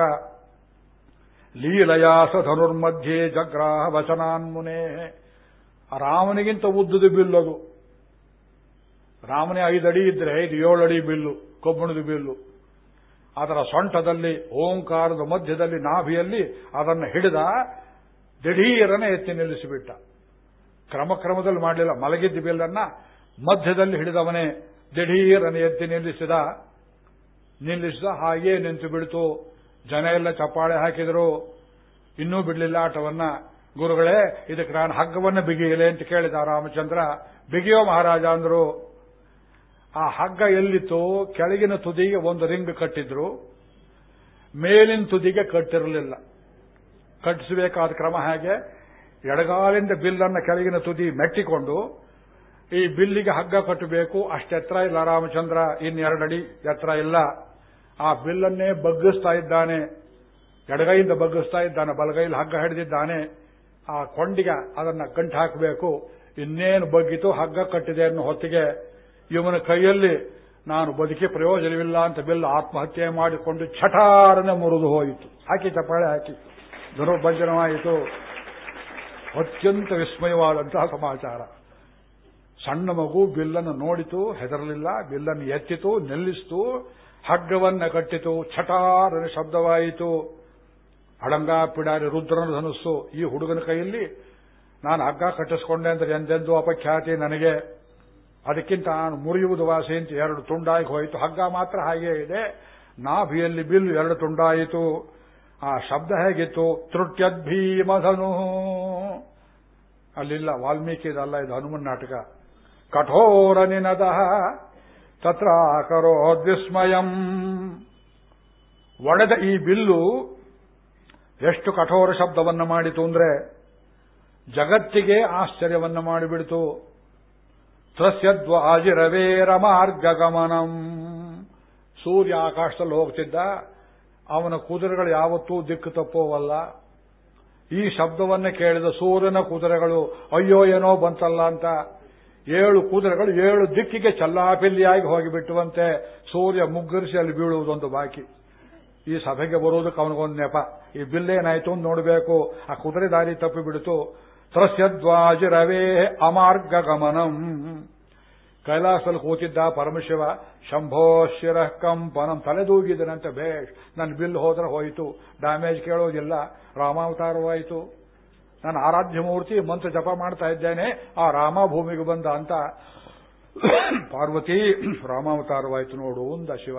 ಲೀಲಯಾಸ ಧನುರ್ಮಧ್ಯೆ ಜಗ್ರಾಹ ವಚನಾನ್ಮುನೇ ರಾಮನಿಗಿಂತ ಉದ್ದದ ಬಿಲ್ಲದು. ರಾಮನೇ ಐದು ಅಡಿ ಇದ್ರೆ, ಇದು ಏಳು ಅಡಿ ಬಿಲ್ಲು, ಕೊಬ್ಬಣದ ಬಿಲ್ಲು. ಅದರ ಸೊಂಟದಲ್ಲಿ, ಓಂಕಾರದ ಮಧ್ಯದಲ್ಲಿ, ನಾಭಿಯಲ್ಲಿ ಅದನ್ನು ಹಿಡಿದ ದಿಢೀರನೆ ಎತ್ತಿ ನಿಲ್ಲಿಸಿಬಿಟ್ಟ. ಕ್ರಮಕ್ರಮದಲ್ಲಿ ಮಾಡಲಿಲ್ಲ. ಮಲಗಿದ್ದ ಬಿಲ್ಲನ್ನ ಮಧ್ಯದಲ್ಲಿ ಹಿಡಿದವನೇ ದಿಢೀರನೆ ಎತ್ತಿ ನಿಲ್ಲಿಸಿದ. ನಿಲ್ಲಿಸಿದ ಹಾಗೇ ನಿಂತು ಬಿಡ್ತು. ಜನ ಎಲ್ಲ ಚಪ್ಪಾಳೆ ಹಾಕಿದರು. ಇನ್ನೂ ಬಿಡಲಿಲ್ಲ ಆಟವನ್ನ. ಗುರುಗಳೇ, ಇದಕ್ಕೆ ನಾನು ಹಗ್ಗವನ್ನು ಬಿಗಿಯಲೆ ಅಂತ ಕೇಳಿದ ರಾಮಚಂದ್ರ. ಬಿಗಿಯೋ ಮಹಾರಾಜ ಅಂದ್ರು. ಆ ಹಗ್ಗ ಎಲ್ಲಿತ್ತು ಕೆಳಗಿನ ತುದಿಗೆ ಒಂದು ರಿಂಗ್ ಕಟ್ಟಿದ್ರು, ಮೇಲಿನ ತುದಿಗೆ ಕಟ್ಟಿರಲಿಲ್ಲ. ಕಟ್ಟಿಸಬೇಕಾದ ಕ್ರಮ ಹಾಗೆ? ಎಡಗಾಲಿಂದ ಬಿಲ್ಲನ್ನು ಕೆಳಗಿನ ತುದಿ ಮೆಟ್ಟಿಕೊಂಡು, ಈ ಬಿಲ್ಲಿಗೆ ಹಗ್ಗ ಕಟ್ಟಬೇಕು ಅಷ್ಟೆತ್ರ ಇಲ್ಲ ರಾಮಚಂದ್ರ ಇನ್ನೆರಡಡಿ ಎತ್ತರ ಇಲ್ಲ. ಆ ಬಿಲ್ಲನ್ನೇ ಬಗ್ಗಿಸ್ತಾ ಇದ್ದಾನೆ, ಎಡಗೈಯಿಂದ ಬಗ್ಗಿಸ್ತಾ ಇದ್ದಾನೆ, ಬಲಗೈಲಿ ಹಗ್ಗ ಹಿಡಿದಿದ್ದಾನೆ. ಆ ಕೊಂಡಿಗೆ ಅದನ್ನ ಗಂಟು ಹಾಕಬೇಕು, ಇನ್ನೇನು ಬಗ್ಗಿತು ಹಗ್ಗ ಕಟ್ಟಿದೆ ಅನ್ನೋ ಹೊತ್ತಿಗೆ ಇವನ ಕೈಯಲ್ಲಿ ನಾನು ಬದುಕಿ ಪ್ರಯೋಜನವಿಲ್ಲ ಅಂತ ಬೆಲ್ಲ ಆತ್ಮಹತ್ಯೆ ಮಾಡಿಕೊಂಡು ಛಟಾರನೆ ಮುರಿದು ಹೋಯಿತು. ಹಾಕಿ ಚಪ್ಪಾಳೆ ಹಾಕಿ. ಧನುರ್ಭಂಜನವಾಯಿತು. ಅತ್ಯಂತ ವಿಸ್ಮಯವಾದಂತಹ ಸಮಾಚಾರ. ಸಣ್ಣ ಮಗು ಬಿಲ್ಲನ್ನು ನೋಡಿತು, ಹೆದರಲಿಲ್ಲ, ಬಿಲ್ಲನ್ನು ಎತ್ತಿತು, ನಿಲ್ಲಿಸಿತು, ಹಗ್ಗವನ್ನ ಕಟ್ಟಿತು, ಛಟಾರನ ಶಬ್ದವಾಯಿತು. ಅಡಂಗ, ಪಿಡಾರಿ, ರುದ್ರನ ಧನುಸ್ಸು ಈ ಹುಡುಗನ ಕೈಯಲ್ಲಿ ನಾನು ಹಗ್ಗ ಕಟ್ಟಿಸ್ಕೊಂಡೆ ಅಂದ್ರೆ ಎಂದೆಂದು ಅಪಖ್ಯಾತಿ ನನಗೆ. ಅದಕ್ಕಿಂತ ನಾನು ಮುರಿಯುವುದು ವಾಸಿ ಅಂತ ಎರಡು ತುಂಡಾಗಿ ಹೋಯಿತು. ಹಗ್ಗ ಮಾತ್ರ ಹಾಗೇ ಇದೆ. ನಾಭಿಯಲ್ಲಿ ಬಿಲ್ಲು ಎರಡು ತುಂಡಾಯಿತು. ಆ ಶಬ್ದ ಹೇಗಿತ್ತು? ತೃಟ್ಯದ್ಭೀಮಧನು ಅಲ್ಲಿಲ್ಲ, ವಾಲ್ಮೀಕಿ ಇದಲ್ಲ, ಇದು ಹನುಮನ್ ನಾಟಕ. ಕಠೋರ ನಿನದ, ತತ್ರ ಕರೋದ್ವಿಸ್ಮಯಂ ಒಡೆದ ಈ ಬಿಲ್ಲು ಎಷ್ಟು ಕಠೋರ ಶಬ್ದವನ್ನು ಮಾಡಿತು ಅಂದ್ರೆ ಜಗತ್ತಿಗೆ ಆಶ್ಚರ್ಯವನ್ನು ಮಾಡಿಬಿಡ್ತು. ತ್ರಸ್ಯದ್ವಾಜಿರವೇರ ಮಾರ್ಗಗಮನಂ ಸೂರ್ಯ ಆಕಾಶದಲ್ಲಿ ಹೋಗ್ತಿದ್ದ, ಅವನ ಕುದುರೆಗಳು ಯಾವತ್ತೂ ದಿಕ್ಕು ತಪ್ಪೋವಲ್ಲ. ಈ ಶಬ್ದವನ್ನ ಕೇಳಿದ ಸೂರ್ಯನ ಕುದುರೆಗಳು, ಅಯ್ಯೋ ಏನೋ ಬಂತಲ್ಲ ಅಂತ. ಏಳು ಕುದುರೆಗಳು ಏಳು ದಿಕ್ಕಿಗೆ ಚಲ್ಲಾಪಿಲ್ಲಿಯಾಗಿ ಹೋಗಿಬಿಟ್ಟುವಂತೆ ಸೂರ್ಯ ಮುಗ್ಗರಿಸಿ ಅಲ್ಲಿ ಬೀಳುವುದೊಂದು ಬಾಕಿ. ಈ ಸಭೆಗೆ ಬರುವುದಕ್ಕೆ ಅವನಿಗೊಂದು ನೆಪ. ಈ ಅಂತ ನೋಡಬೇಕು. ಆ ಕುದುರೆ ದಾರಿ ತಪ್ಪಿ ಬಿಡಿತು ತ್ರಸ್ಯದ್ವಾಜಿರವೇ ಅಮಾರ್ಗಗಮನಂ. ಕೈಲಾಸದಲ್ಲಿ ಕೂತಿದ್ದ ಪರಮಶಿವ, ಶಂಭೋ ಶಿರ ಕಂಪನಂ ತಲೆದೂಗಿದನಂತೆ ಬೇಷ್, ನನ್ನ ಬಿಲ್ ಹೋದ್ರೆ ಹೋಯಿತು, ಡ್ಯಾಮೇಜ್ ಕೇಳೋದಿಲ್ಲ ರಾಮಾವತಾರವಾಯಿತು ನಾನು ಆರಾಧ್ಯ ಮೂರ್ತಿ ಮಂತ್ರ ಜಪ ಮಾಡ್ತಾ ಇದ್ದೇನೆ, ಆ ರಾಮ ಭೂಮಿಗೆ ಬಂದ ಅಂತ. ಪಾರ್ವತಿ ರಾಮಾವತಾರವಾಯಿತು ನೋಡು ಅಂದ ಶಿವ.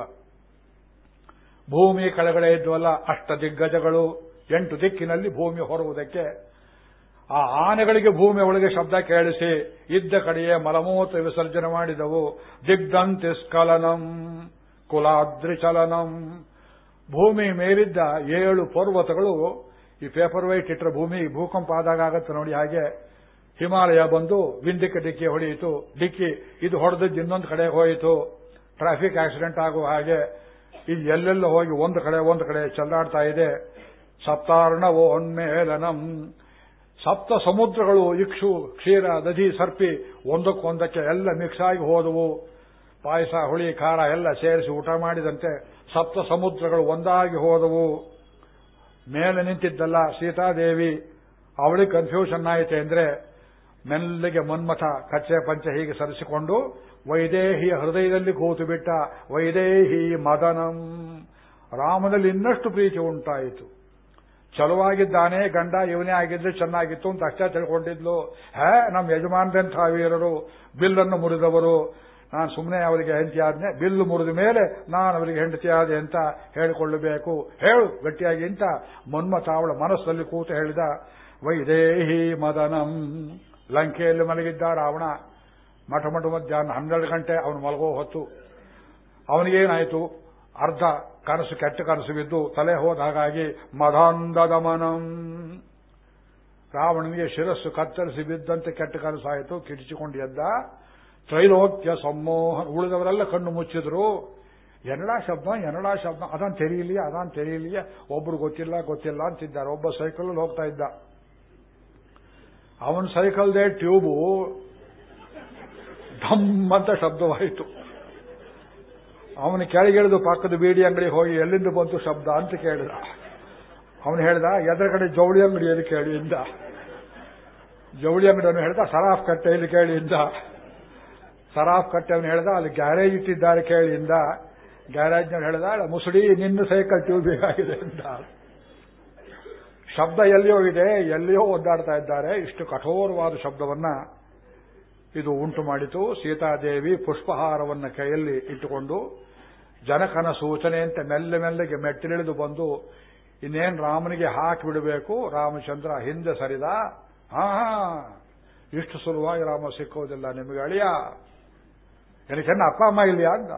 ಭೂಮಿ ಕೆಳಗಡೆ ಇದ್ವಲ್ಲ ಅಷ್ಟ ದಿಗ್ಗಜಗಳು ಎಂಟು ದಿಕ್ಕಿನಲ್ಲಿ ಭೂಮಿ ಹೊರುವುದಕ್ಕೆ. ಆ ಆನೆಗಳಿಗೆ ಭೂಮಿ ಒಳಗೆ ಶಬ್ದ ಕೇಳಿಸಿ, ಇದ್ದ ಕಡೆಯೇ ಮಲಮೂತ್ರ ವಿಸರ್ಜನೆ ಮಾಡಿದವು. ದಿಗ್ಧಂತಿ ಸ್ಖಲನಂ ಕುಲಾದ್ರಿಚಲನಂ. ಭೂಮಿ ಮೇಲಿದ್ದ ಏಳು ಪರ್ವತಗಳು, ಈ ಪೇಪರ್ ವೈಟ್ ಇಟ್ಟರೆ ಭೂಮಿ ಭೂಕಂಪ ಆದಾಗ ಆಗತ್ತೆ ನೋಡಿ ಹಾಗೆ. ಹಿಮಾಲಯ ಬಂದು ವಿಂದಕ್ಕೆ ಡಿಕ್ಕಿ ಹೊಡೆಯಿತು. ಡಿಕ್ಕಿ, ಇದು ಹೊಡೆದದ್ದು ಇನ್ನೊಂದು ಕಡೆ ಹೋಯಿತು. ಟ್ರಾಫಿಕ್ ಆಕ್ಸಿಡೆಂಟ್ ಆಗುವ ಹಾಗೆ. ಇದು ಎಲ್ಲೆಲ್ಲ ಹೋಗಿ ಒಂದು ಕಡೆ ಒಂದು ಕಡೆ ಚೆಲ್ಲಾಡ್ತಾ ಇದೆ. ಸಪ್ತಾರ್ಣ ಉನ್ಮೇಲನಂ ಸಪ್ತ ಸಮುದ್ರಗಳು ಇಕ್ಷು, ಕ್ಷೀರ ದಧಿ ಸರ್ಪಿ, ಒಂದಕ್ಕೊಂದಕ್ಕೆ ಎಲ್ಲ ಮಿಕ್ಸ್ ಆಗಿ ಹೋದವು. ಪಾಯಸ, ಹುಳಿ, ಖಾರ ಎಲ್ಲ ಸೇರಿಸಿ ಊಟ ಮಾಡಿದಂತೆ ಸಪ್ತ ಸಮುದ್ರಗಳು ಒಂದಾಗಿ ಹೋದವು. ಮೇಲೆ ನಿಂತಿದ್ದಲ್ಲ ಸೀತಾದೇವಿ. ಅವಳಿಗೆ ಕನ್ಫ್ಯೂಷನ್ ಆಯಿತೆ ಅಂದ್ರೆ ಮೆಲ್ಲಗೆ ಮನ್ಮಥ ಕಚ್ಚೆ ಪಂಚೆ ಹೀಗೆ ಸರಿಸಿಕೊಂಡು ವೈದೇಹಿಯ ಹೃದಯದಲ್ಲಿ ಕೂತು ಬಿಟ್ಟ ವೈದೇಹಿ ಮದನಂ. ರಾಮನಲ್ಲಿ ಇನ್ನಷ್ಟು ಪ್ರೀತಿ ಉಂಟಾಯಿತು. ಚಲುವಾಗಿದ್ದಾನೆ, ಗಂಡ ಇವನೇ ಆಗಿದ್ರೆ ಚೆನ್ನಾಗಿತ್ತು ಅಂತ ಅಷ್ಟೇ ತಿಳ್ಕೊಂಡಿದ್ಲು. ಹೇ, ನಮ್ಮ ಯಜಮಾನದಂಥ ವೀರರು, ಬಿಲ್ಲನ್ನು ಮುರಿದವರು. ನಾನು ಸುಮ್ಮನೆ ಅವರಿಗೆ ಹೆಂಡತಿ ಆದ್ನೆ, ಬಿಲ್ಲು ಮುರಿದ ಮೇಲೆ ನಾನು ಅವರಿಗೆ ಹೆಂಡತಿ ಆದೆ ಅಂತ ಹೇಳಿಕೊಳ್ಳಬೇಕು. ಹೇಳು, ಗಟ್ಟಿಯಾಗಿ ಅಂತ ಮನ್ಮಥ ಅವಳ ಮನಸ್ಸಲ್ಲಿ ಕೂತು ಹೇಳಿದ. ವೈದೇಹಿ ಮದನಂ. ಲಂಕೆಯಲ್ಲಿ ಮಲಗಿದ್ದ ರಾವಣ. ಮಠ ಮಠ ಮಧ್ಯಾಹ್ನ ಹನ್ನೆರಡು ಗಂಟೆ ಅವನು ಮಲಗೋ ಹೊತ್ತು. ಅವನಿಗೇನಾಯಿತು? ಅರ್ಧ. ಕನಸು ಕೆಟ್ಟ ಕನಸು ಬಿದ್ದು ತಲೆ ಹೋದ ಹಾಗಾಗಿ ಮದಾಂಧದಮನಂ ರಾವಣನಿಗೆ ಶಿರಸ್ಸು ಕತ್ತರಿಸಿ ಬಿದ್ದಂತೆ ಕೆಟ್ಟ ಕನಸಾಯಿತು. ಕಿಡಿಸಿಕೊಂಡು ಎದ್ದ. ತ್ರೈಲೋಕ್ಯ ಸಮ್ಮೋಹನ್ ಉಳಿದವರೆಲ್ಲ ಕಣ್ಣು ಮುಚ್ಚಿದ್ರು. ಎನ್ನಡ ಶಬ್ದ ಎನ್ನಡ ಶಬ್ದ. ಅದಾನ್ ತೆರೀಲಿಯಾ ಅದಾನ್ ತೆರೀಲಿಯಾ? ಒಬ್ರು ಗೊತ್ತಿಲ್ಲ ಗೊತ್ತಿಲ್ಲ ಅಂತಿದ್ದಾರೆ. ಒಬ್ಬ ಸೈಕಲ್ ಹೋಗ್ತಾ ಇದ್ದ. ಅವನ ಸೈಕಲ್ದೇ ಟ್ಯೂಬು. ಧಮ್ ಅಂತ ಶಬ್ದವಾಯಿತು. ಅವನು ಕೆಳಗಿಳಿದು ಪಕ್ಕದ ಬೀಡಿ ಅಂಗಡಿ ಹೋಗಿ ಎಲ್ಲಿಂದ ಬಂತು ಶಬ್ದ ಅಂತ ಕೇಳಿದ. ಅವನು ಹೇಳ್ದ ಕಡೆ ಜವಳಿ ಅಂಗಡಿಯಲ್ಲಿ ಇಂದ. ಜವಳಿ ಅಂಗಡಿಯನ್ನು ಹೇಳ್ದ, ಸರಾಫ್ ಕಟ್ಟೆಯಲ್ಲಿ ಕೇಳಿ ಇಂದ. ಸರಾಫ್ ಕಟ್ಟೆ ಅವನು ಹೇಳ್ದ, ಅಲ್ಲಿ ಗ್ಯಾರೇಜ್ ಇಟ್ಟಿದ್ದಾರೆ ಕೇಳಿ ಇಂದ. ಗ್ಯಾರೇಜ್ನವ್ರು ಹೇಳ್ದ ಮುಸುಡಿ, ನಿನ್ನ ಸೈಕಲ್ ಟ್ಯೂಬ್ ಬೇಕಾಗಿದೆ ಅಂತ ಶಬ್ದ ಎಲ್ಲಿಯೋ ಇದೆ, ಎಲ್ಲಿಯೋ ಒದ್ದಾಡ್ತಾ ಇದ್ದಾರೆ. ಇಷ್ಟು ಕಠೋರವಾದ ಶಬ್ದವನ್ನ ಇದು ಉಂಟು ಮಾಡಿತು. ಸೀತಾದೇವಿ ಪುಷ್ಪಹಾರವನ್ನು ಕೈಯಲ್ಲಿ ಇಟ್ಟುಕೊಂಡು ಜನಕನ ಸೂಚನೆಯಂತೆ ಅಂತ ಮೆಲ್ಲ ಮೆಲ್ಲಗೆ ಮೆಟ್ಟಿಳಿದು ಬಂದು, ಇನ್ನೇನ್ ರಾಮನಿಗೆ ಹಾಕಿ ಬಿಡಬೇಕು ರಾಮಚಂದ್ರ, ಹಿಂದೆ ಸರಿದ? ಹಾ ಇಷ್ಟು ಸುಲಭವಾಗಿ ರಾಮ ಸಿಕ್ಕೋದಿಲ್ಲ, ನಿಮಗೆ ಅಳಿಯ. ನನಗೆನ್ನ ಅಪ್ಪ, ಅಮ್ಮ ಇಲ್ವಾ ಅಂದ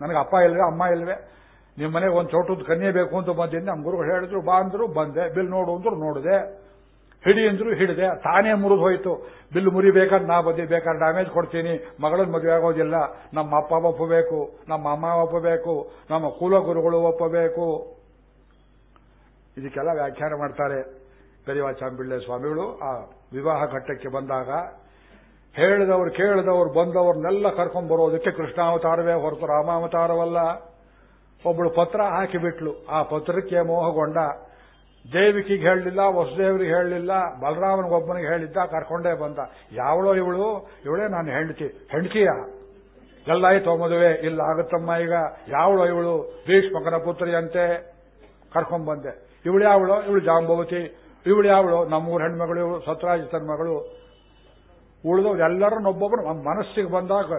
ನನಗೆ ಅಪ್ಪ ಇಲ್ವೇ, ಅಮ್ಮ ಇಲ್ವೇ. ನಿಮ್ಮ ಮನೆಗೆ ಒಂದು ಚೋಟದ ಕನ್ಯೆ ಬೇಕು ಅಂತ ಬಂದಿದ್ದೆ. ನಮ್ಮ ಗುರುಗಳು ಹೇಳಿದ್ರು ಬಾ ಅಂದ್ರು ಬಂದೆ. ಬಿಲ್ ನೋಡು ಅಂದ್ರು ನೋಡಿದೆ. ಹಿಡಿ ಅಂದ್ರು ಹಿಡಿದೆ. ತಾನೇ ಮುರಿದು ಹೋಯ್ತು. ಬಿಲ್ ಮುರಿಬೇಕಾದ್ರೆ ನಾ ಬದಿ ಬೇಕಾದ್ರೆ ಡ್ಯಾಮೇಜ್ ಕೊಡ್ತೀನಿ. ಮಗಳನ್ನ ಮದುವೆ ಆಗೋದಿಲ್ಲ. ನಮ್ಮ ಅಪ್ಪ ಒಪ್ಪಬೇಕು ನಮ್ಮ ಅಮ್ಮ ಒಪ್ಪಬೇಕು ನಮ್ಮ ಕುಲ ಗುರುಗಳು ಒಪ್ಪಬೇಕು ಇದಕ್ಕೆಲ್ಲ ವ್ಯಾಖ್ಯಾನ ಮಾಡ್ತಾರೆ ಪೆರಿವಾಚಾಂಬಿಳ್ಳೆ ಸ್ವಾಮಿಗಳು. ಆ ವಿವಾಹ ಘಟ್ಟಕ್ಕೆ ಬಂದಾಗ ಹೇಳಿದವರು ಕೇಳಿದವರು ಬಂದವ್ರನ್ನೆಲ್ಲ ಕರ್ಕೊಂಡ್ ಬರೋದಕ್ಕೆ ಕೃಷ್ಣಾವತಾರವೇ ಹೊರತು ರಾಮಾವತಾರವಲ್ಲ. ಒಬ್ಬಳು ಪತ್ರ ಹಾಕಿಬಿಟ್ಲು. ಆ ಪತ್ರಕ್ಕೆ ಮೋಹಗೊಂಡ. ದೇವಿಕಿಗೆ ಹೇಳಲಿಲ್ಲ, ವಸುದೇವರಿಗೆ ಹೇಳಲಿಲ್ಲ, ಬಲರಾಮನಿಗೊಬ್ಬನಿಗೆ ಹೇಳಿದ್ದ, ಕರ್ಕೊಂಡೇ ಬಂದ. ಯಾವಳೋ ಇವಳು? ಇವಳೇ ನಾನು ಹೆಂಡತಿ. ಹೆಂಡತಿಯ? ಎಲ್ಲಾಯ್ತು ಮದುವೆ, ಇಲ್ಲ ಆಗುತ್ತಮ್ಮ ಈಗ. ಯಾವಳೋ ಇವಳು? ಭೀಷ್ಮಕನ ಪುತ್ರಿಯಂತೆ ಕರ್ಕೊಂಡ್ ಬಂದೆ. ಇವಳು ಯಾವಳು? ಇವಳು ಜಾಂಬವತಿ ಇವಳು ಯಾವಳು? ನಮ್ಮೂರ ಹೆಣ್ಮಗಳು ಇವಳು ಸತ್ರಾಜಿತನ ಮಗಳು ಉಳಿದವ್ರು ಎಲ್ಲರನ್ನೊಬ್ಬೊಬ್ಬರು ಮನಸ್ಸಿಗೆ ಬಂದಾಗ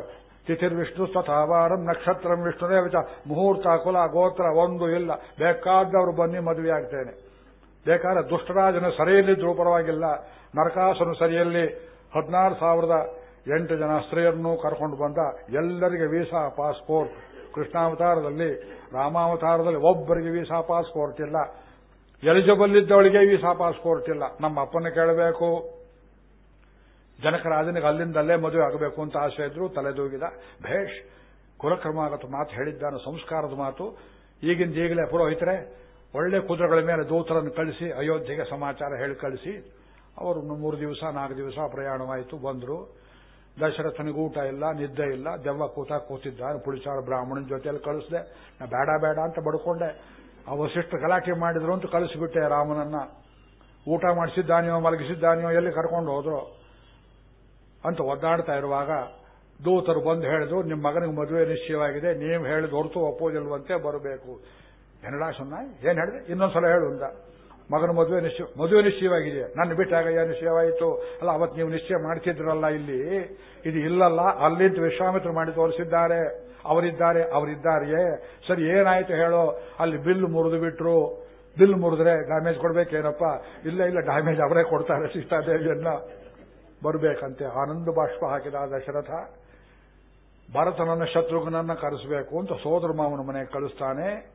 ತಿಥಿರ್ ವಿಷ್ಣು ತಥಾವಾರಂ ನಕ್ಷತ್ರಂ ವಿಷ್ಣುನೇ ವಿಚಾರ. ಮುಹೂರ್ತ, ಕುಲ, ಗೋತ್ರ, ಒಂದು ಇಲ್ಲ. ಬೇಕಾದವರು ಬನ್ನಿ ಮದುವೆ ಆಗ್ತೇನೆ. ಬೇಕಾದ್ರೆ ದುಷ್ಟರಾಜನ ಸರಿಯಲ್ಲಿದ್ರೂ ಪರವಾಗಿಲ್ಲ. ನರಕಾಸನ ಸರಿಯಲ್ಲಿ ಹದಿನಾರು ಸಾವಿರದ ಎಂಟು ಜನ ಸ್ತ್ರೀಯರನ್ನು ಕರ್ಕೊಂಡು ಬಂದ ಎಲ್ಲರಿಗೆ ವೀಸಾ ಪಾಸ್ಪೋರ್ಟ್. ಕೃಷ್ಣಾವತಾರದಲ್ಲಿ, ರಾಮಾವತಾರದಲ್ಲಿ ಒಬ್ಬರಿಗೆ ವೀಸಾ ಪಾಸ್ಪೋರ್ಟ್ ಇಲ್ಲ. ಎಲಿಜಿಬಲ್ ಇದ್ದವಳಿಗೆ ವೀಸಾ ಪಾಸ್ಪೋರ್ಟ್ ಇಲ್ಲ. ನಮ್ಮ ಅಪ್ಪನ ಕೇಳಬೇಕು. ಜನಕರಾಜನಿಗೆ ಅಲ್ಲಿಂದಲ್ಲೇ ಮದುವೆ ಆಗಬೇಕು ಅಂತ ಆಸೆ ಇದ್ರು ತಲೆದೂಗಿದ. ಭೇಷ್, ಕುಲಕ್ರಮಾಗತ ಮಾತು ಹೇಳಿದ್ದಾನೆ, ಸಂಸ್ಕಾರದ ಮಾತು. ಈಗಿಂದ ಈಗಲೇ ಪುರೋಹಿತರೆ ಒಳ್ಳೆ ಕುದುರೆಗಳ ಮೇಲೆ ದೂತರನ್ನು ಕಳಿಸಿ, ಅಯೋಧ್ಯೆಗೆ ಸಮಾಚಾರ ಹೇಳಿ ಕಳಿಸಿ, ಅವರು ಮೂರು ದಿವಸ, ನಾಲ್ಕು ದಿವಸ ಪ್ರಯಾಣವಾಯಿತು, ಬಂದರು. ದಶರಥನಿಗೆ ಊಟ ಇಲ್ಲ, ನಿದ್ದೆ ಇಲ್ಲ, ದೆವ್ವ ಕೂತ ಕೂತಿದ್ದ ಪುಳಿಸಾರ ಬ್ರಾಹ್ಮಣನ ಜೊತೆಯಲ್ಲಿ ಕಳಿಸ್ದೆ. ನಾ ಬೇಡ ಬೇಡ ಅಂತ ಬಡ್ಕೊಂಡೆ. ಆ ವಸಿಷ್ಠ ಗಲಾಟೆ ಮಾಡಿದ್ರು ಅಂತ ಕಳಿಸಿಬಿಟ್ಟೆ ರಾಮನನ್ನ. ಊಟ ಮಾಡಿಸಿದ್ದಾನೆಯೋ, ಮಲಗಿಸಿದ್ದಾನೆಯೋ, ಎಲ್ಲಿ ಕರ್ಕೊಂಡು ಹೋದ್ರು? ಅಂತ ಒದ್ದಾಡ್ತಾ ಇರುವಾಗ ದೂತರು ಬಂದು ಹೇಳಿದ್ರು ನಿಮ್ಮ ಮಗನಿಗೆ ಮದುವೆ ನಿಶ್ಚಯವಾಗಿದೆ, ನೀವು ಹೇಳಿದ ಹೊರತು ಒಪ್ಪೋದಿಲ್ವಂತೆ, ಬರಬೇಕು. ಏನಡಾ ಸುನ್ನ ಏನ್ ಹೇಳಿದೆ? ಇನ್ನೊಂದ್ಸಲ ಹೇಳು ಅಂತ. ಮಗನ ಮದುವೆ ನಿಶ್ಚಯ ಮದುವೆ ನಿಶ್ಚಯವಾಗಿದೆ. ನನ್ನ ಬಿಟ್ಟಾಗ ನಿಶ್ಚಯವಾಯಿತು? ಅಲ್ಲ ಅವತ್ತು ನೀವು ನಿಶ್ಚಯ ಮಾಡ್ತಿದ್ರಲ್ಲ ಇಲ್ಲಿ? ಇದು ಇಲ್ಲಲ್ಲ ಅಲ್ಲಿದ್ದು ವಿಶ್ವಾಮಿತ್ರ ಮಾಡಿ ತೋರಿಸಿದ್ದಾರೆ. ಅವರಿದ್ದಾರೆ, ಅವರಿದ್ದಾರೆಯೇ? ಸರಿ, ಏನಾಯ್ತು ಹೇಳೋ? ಅಲ್ಲಿ ಬಿಲ್ ಮುರಿದು ಬಿಟ್ರು. ಬಿಲ್ ಮುರಿದ್ರೆ ಡ್ಯಾಮೇಜ್ ಕೊಡ್ಬೇಕೇನಪ್ಪ? ಇಲ್ಲ ಇಲ್ಲ, ಡ್ಯಾಮೇಜ್ ಅವರೇ ಕೊಡ್ತಾರೆ ಸೀತಾದೇವಿಯನ್ನ. ಬರಬೇಕಂತೆ. ಆನಂದ ಬಾಷ್ಪ ಹಾಕಿದ ದಶರಥ ಭರತನನ್ನ ಶತ್ರುಘ್ನನ್ನ ಕರೆಸಬೇಕು ಅಂತ ಸೋದರ ಮಾವನ ಮನೆಗೆ ಕಳಿಸ್ತಾನೆ.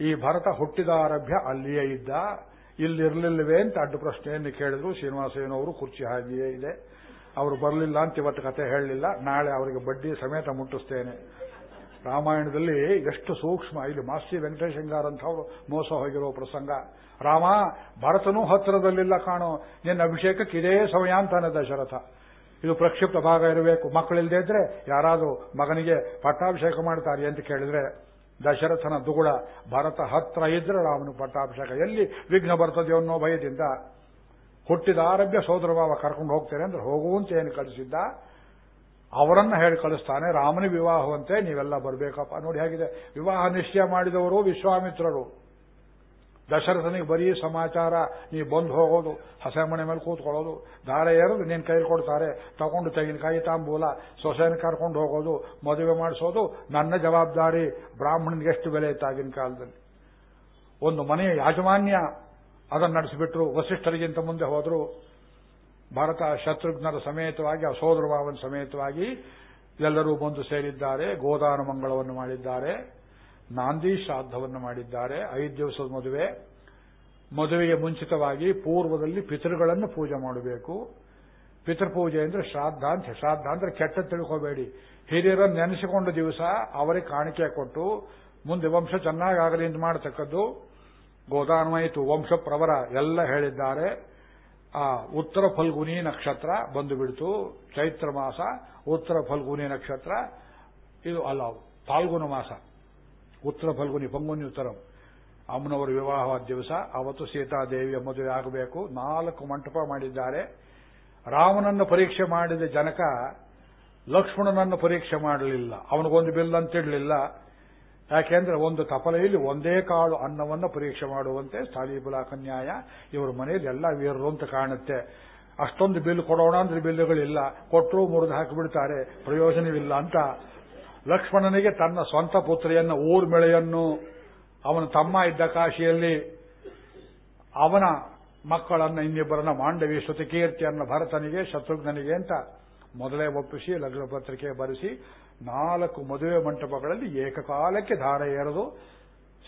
ಈ ಭರತ ಹುಟ್ಟಿದ ಆರಭ್ಯ ಅಲ್ಲಿಯೇ ಇದ್ದ. ಇಲ್ಲಿರ್ಲಿಲ್ಲವೇ ಅಂತ ಅಡ್ಡ ಪ್ರಶ್ನೆಯನ್ನು ಕೇಳಿದ್ರು. ಶ್ರೀನಿವಾಸಯ್ಯನವರು ಕುರ್ಚಿ ಹಾಗೆಯೇ ಇದೆ. ಅವರು ಬರಲಿಲ್ಲ ಅಂತ ಇವತ್ತು ಕತೆ ಹೇಳಲಿಲ್ಲ. ನಾಳೆ ಅವರಿಗೆ ಬಡ್ಡಿ ಸಮೇತ ಮುಟ್ಟಿಸ್ತೇನೆ. ರಾಮಾಯಣದಲ್ಲಿ ಎಷ್ಟು ಸೂಕ್ಷ್ಮ, ಇಲ್ಲಿ ಮಾಸ್ತಿ ವೆಂಕಟೇಶಂಗಾರ್ ಅಂತವರು ಮೋಸ ಹೋಗಿರೋ ಪ್ರಸಂಗ. ರಾಮ, ಭರತನೂ ಹತ್ತಿರದಲ್ಲಿಲ್ಲ ಕಾಣೋ. ನಿನ್ನ ಅಭಿಷೇಕಕ್ಕೆ ಇದೇ ಸಮಯ ಅಂತಾನೆ ದಶರಥ ಇದು ಪ್ರಕ್ಷಿಪ್ತ ಭಾಗ ಇರಬೇಕು. ಮಕ್ಕಳಿಲ್ಲದೆ ಇದ್ರೆ ಯಾರಾದರೂ ಮಗನಿಗೆ ಪಟ್ಟಾಭಿಷೇಕ ಮಾಡ್ತಾರೆ ಅಂತ ಕೇಳಿದ್ರೆ ದಶರಥನ ದುಗುಳ ಭರತ ಹತ್ರ ಇದ್ರೆ ರಾಮನು ಪಟ್ಟಾಭಿಷೇಕ. ಎಲ್ಲಿ ವಿಘ್ನ ಬರ್ತದೆ ಅನ್ನೋ ಭಯದಿಂದ ಹುಟ್ಟಿದ ಆರಭ್ಯ ಸೋದರ ಭಾವ ಕರ್ಕೊಂಡು ಹೋಗ್ತೇನೆ ಅಂದ್ರೆ ಹೋಗುವಂತೆ ಏನು ಕಳಿಸಿದ್ದ? ಅವರನ್ನ ಹೇಳಿ ಕಳಿಸ್ತಾನೆ ರಾಮನ ವಿವಾಹವಂತೆ ನೀವೆಲ್ಲ ಬರಬೇಕಪ್ಪ. ನೋಡಿ ಹೇಗಿದೆ. ವಿವಾಹ ನಿಶ್ಚಯ ಮಾಡಿದವರು ವಿಶ್ವಾಮಿತ್ರರು. ದಶರಥನಿಗೆ ಬರೀ ಸಮಾಚಾರ, ನೀ ಬಂದು ಹೋಗೋದು, ಹಸೆ ಮನೆ ಮೇಲೆ ಕೂತ್ಕೊಳ್ಳೋದು, ದಾರೆ ಏರೋದು, ನೀನ್ ಕೈ ಕೊಡ್ತಾರೆ, ತಗೊಂಡು ತೆಂಗಿನಕಾಯಿ, ತಾಂಬೂಲ, ಸೊಸೆನ ಕರ್ಕೊಂಡು ಹೋಗೋದು, ಮದುವೆ ಮಾಡಿಸೋದು, ನನ್ನ ಜವಾಬ್ದಾರಿ, ಬ್ರಾಹ್ಮಣನಿಗೆ ಎಷ್ಟು ಬೆಲೆ ಇತ್ತು ಆಗಿನ ಕಾಲದಲ್ಲಿ? ಒಂದು ಮನೆಯ ಯಾಜಮಾನ್ಯ ಅದನ್ನು ನಡೆಸಿಬಿಟ್ರು, ವಸಿಷ್ಠರಿಗಿಂತ ಮುಂದೆ ಹೋದರು. ಭಾರತ ಶತ್ರುಘ್ನರ ಸಮೇತವಾಗಿ ಆ ಭಾವನ ಸಮೇತವಾಗಿ ಎಲ್ಲರೂ ಬಂದು ಸೇರಿದ್ದಾರೆ, ಗೋದಾನ ಮಂಗಳವನ್ನು ಮಾಡಿದ್ದಾರೆ. ನಾಂದಿ ಶ್ರಾದ್ದವನ್ನು ಮಾಡಿದ್ದಾರೆ. ಐದು ದಿವಸದ ಮದುವೆ. ಮದುವೆಗೆ ಮುಂಚಿತವಾಗಿ ಪೂರ್ವದಲ್ಲಿ ಪಿತೃಗಳನ್ನು ಪೂಜೆ ಮಾಡಬೇಕು. ಪಿತೃಪೂಜೆ ಅಂದ್ರೆ ಶ್ರಾದ್ದ ಅಂತ ಶ್ರಾದ್ದ ಅಂದ್ರೆ ಕೆಟ್ಟ ತಿಳ್ಕೋಬೇಡಿ. ಹಿರಿಯರನ್ನು ನೆನೆಸಿಕೊಂಡ ದಿವಸ ಅವರಿಗೆ ಕಾಣಿಕೆ ಕೊಟ್ಟು, ಮುಂದೆ ವಂಶ ಚೆನ್ನಾಗಾಗಲಿ ಅಂತ ಮಾಡತಕ್ಕದ್ದು ಗೋದಾನವಾಯಿತು. ವಂಶ ಪ್ರವರ ಎಲ್ಲ ಹೇಳಿದ್ದಾರೆ. ಆ ಉತ್ತರ ಫಲ್ಗುನಿ ನಕ್ಷತ್ರ ಬಂದು ಬಿಡ್ತು ಚೈತ್ರ ಮಾಸ, ಉತ್ತರ ಫಲ್ಗುನಿ ನಕ್ಷತ್ರ. ಇದು ಅಲ್ಲ ಫಾಲ್ಗುನ ಮಾಸ. ಉತ್ತರ ಫಲ್ಗುನಿ ಪಂಗುನಿ ಉತ್ತರಂ. ಅಮ್ಮನವರ ವಿವಾಹವಾದ ದಿವಸ ಅವತ್ತು ಸೀತಾದೇವಿಯ ಮದುವೆ ಆಗಬೇಕು. ನಾಲ್ಕು ಮಂಟಪ ಮಾಡಿದ್ದಾರೆ. ರಾಮನನ್ನು ಪರೀಕ್ಷೆ ಮಾಡಿದ ಜನಕ ಲಕ್ಷ್ಮಣನನ್ನು ಪರೀಕ್ಷೆ ಮಾಡಲಿಲ್ಲ. ಅವನಿಗೊಂದು ಬಿಲ್ ಅಂತಿಡಲಿಲ್ಲ ಯಾಕೆಂದ್ರೆ ಒಂದು ತಪಲೆಯಲ್ಲಿ ಒಂದೇ ಕಾಳು ಅನ್ನವನ್ನು ಪರೀಕ್ಷೆ ಮಾಡುವಂತೆ ಸ್ಥಾಲೀಬುಲಾ ನ್ಯಾಯ ಇವರ ಮನೆಯಲ್ಲಿ ಎಲ್ಲ ವೀರರು ಅಂತ ಕಾಣುತ್ತೆ. ಅಷ್ಟೊಂದು ಬಿಲ್ ಕೊಡೋಣ ಅಂದ್ರೆ ಬಿಲ್ಲುಗಳಿಲ್ಲ. ಕೊಟ್ಟರು ಮುರಿದು ಹಾಕಿಬಿಡ್ತಾರೆ. ಪ್ರಯೋಜನವಿಲ್ಲ ಅಂತ ಲಕ್ಷ್ಮಣನಿಗೆ ತನ್ನ ಸ್ವಂತ ಪುತ್ರಿಯನ್ನು ಊರ್ಮಿಳೆಯನ್ನು ಅವನ ತಮ್ಮ ಇದ್ದ ಕಾಶಿಯಲ್ಲಿ ಅವನ ಮಕ್ಕಳನ್ನ, ಇನ್ನಿಬ್ಬರನ್ನ ಮಾಂಡವಿ ಶ್ರುತಿಕೀರ್ತಿಯನ್ನು ಭರತನಿಗೆ, ಶತ್ರುಘ್ನನಿಗೆ ಅಂತ ಮೊದಲೇ ಒಪ್ಪಿಸಿ, ಲಗ್ನ ಪತ್ರಿಕೆ ಬರೆಸಿ, ನಾಲ್ಕು ಮದುವೆ ಮಂಟಪಗಳಲ್ಲಿ ಏಕಕಾಲಕ್ಕೆ ಧಾರೆ ಏರದು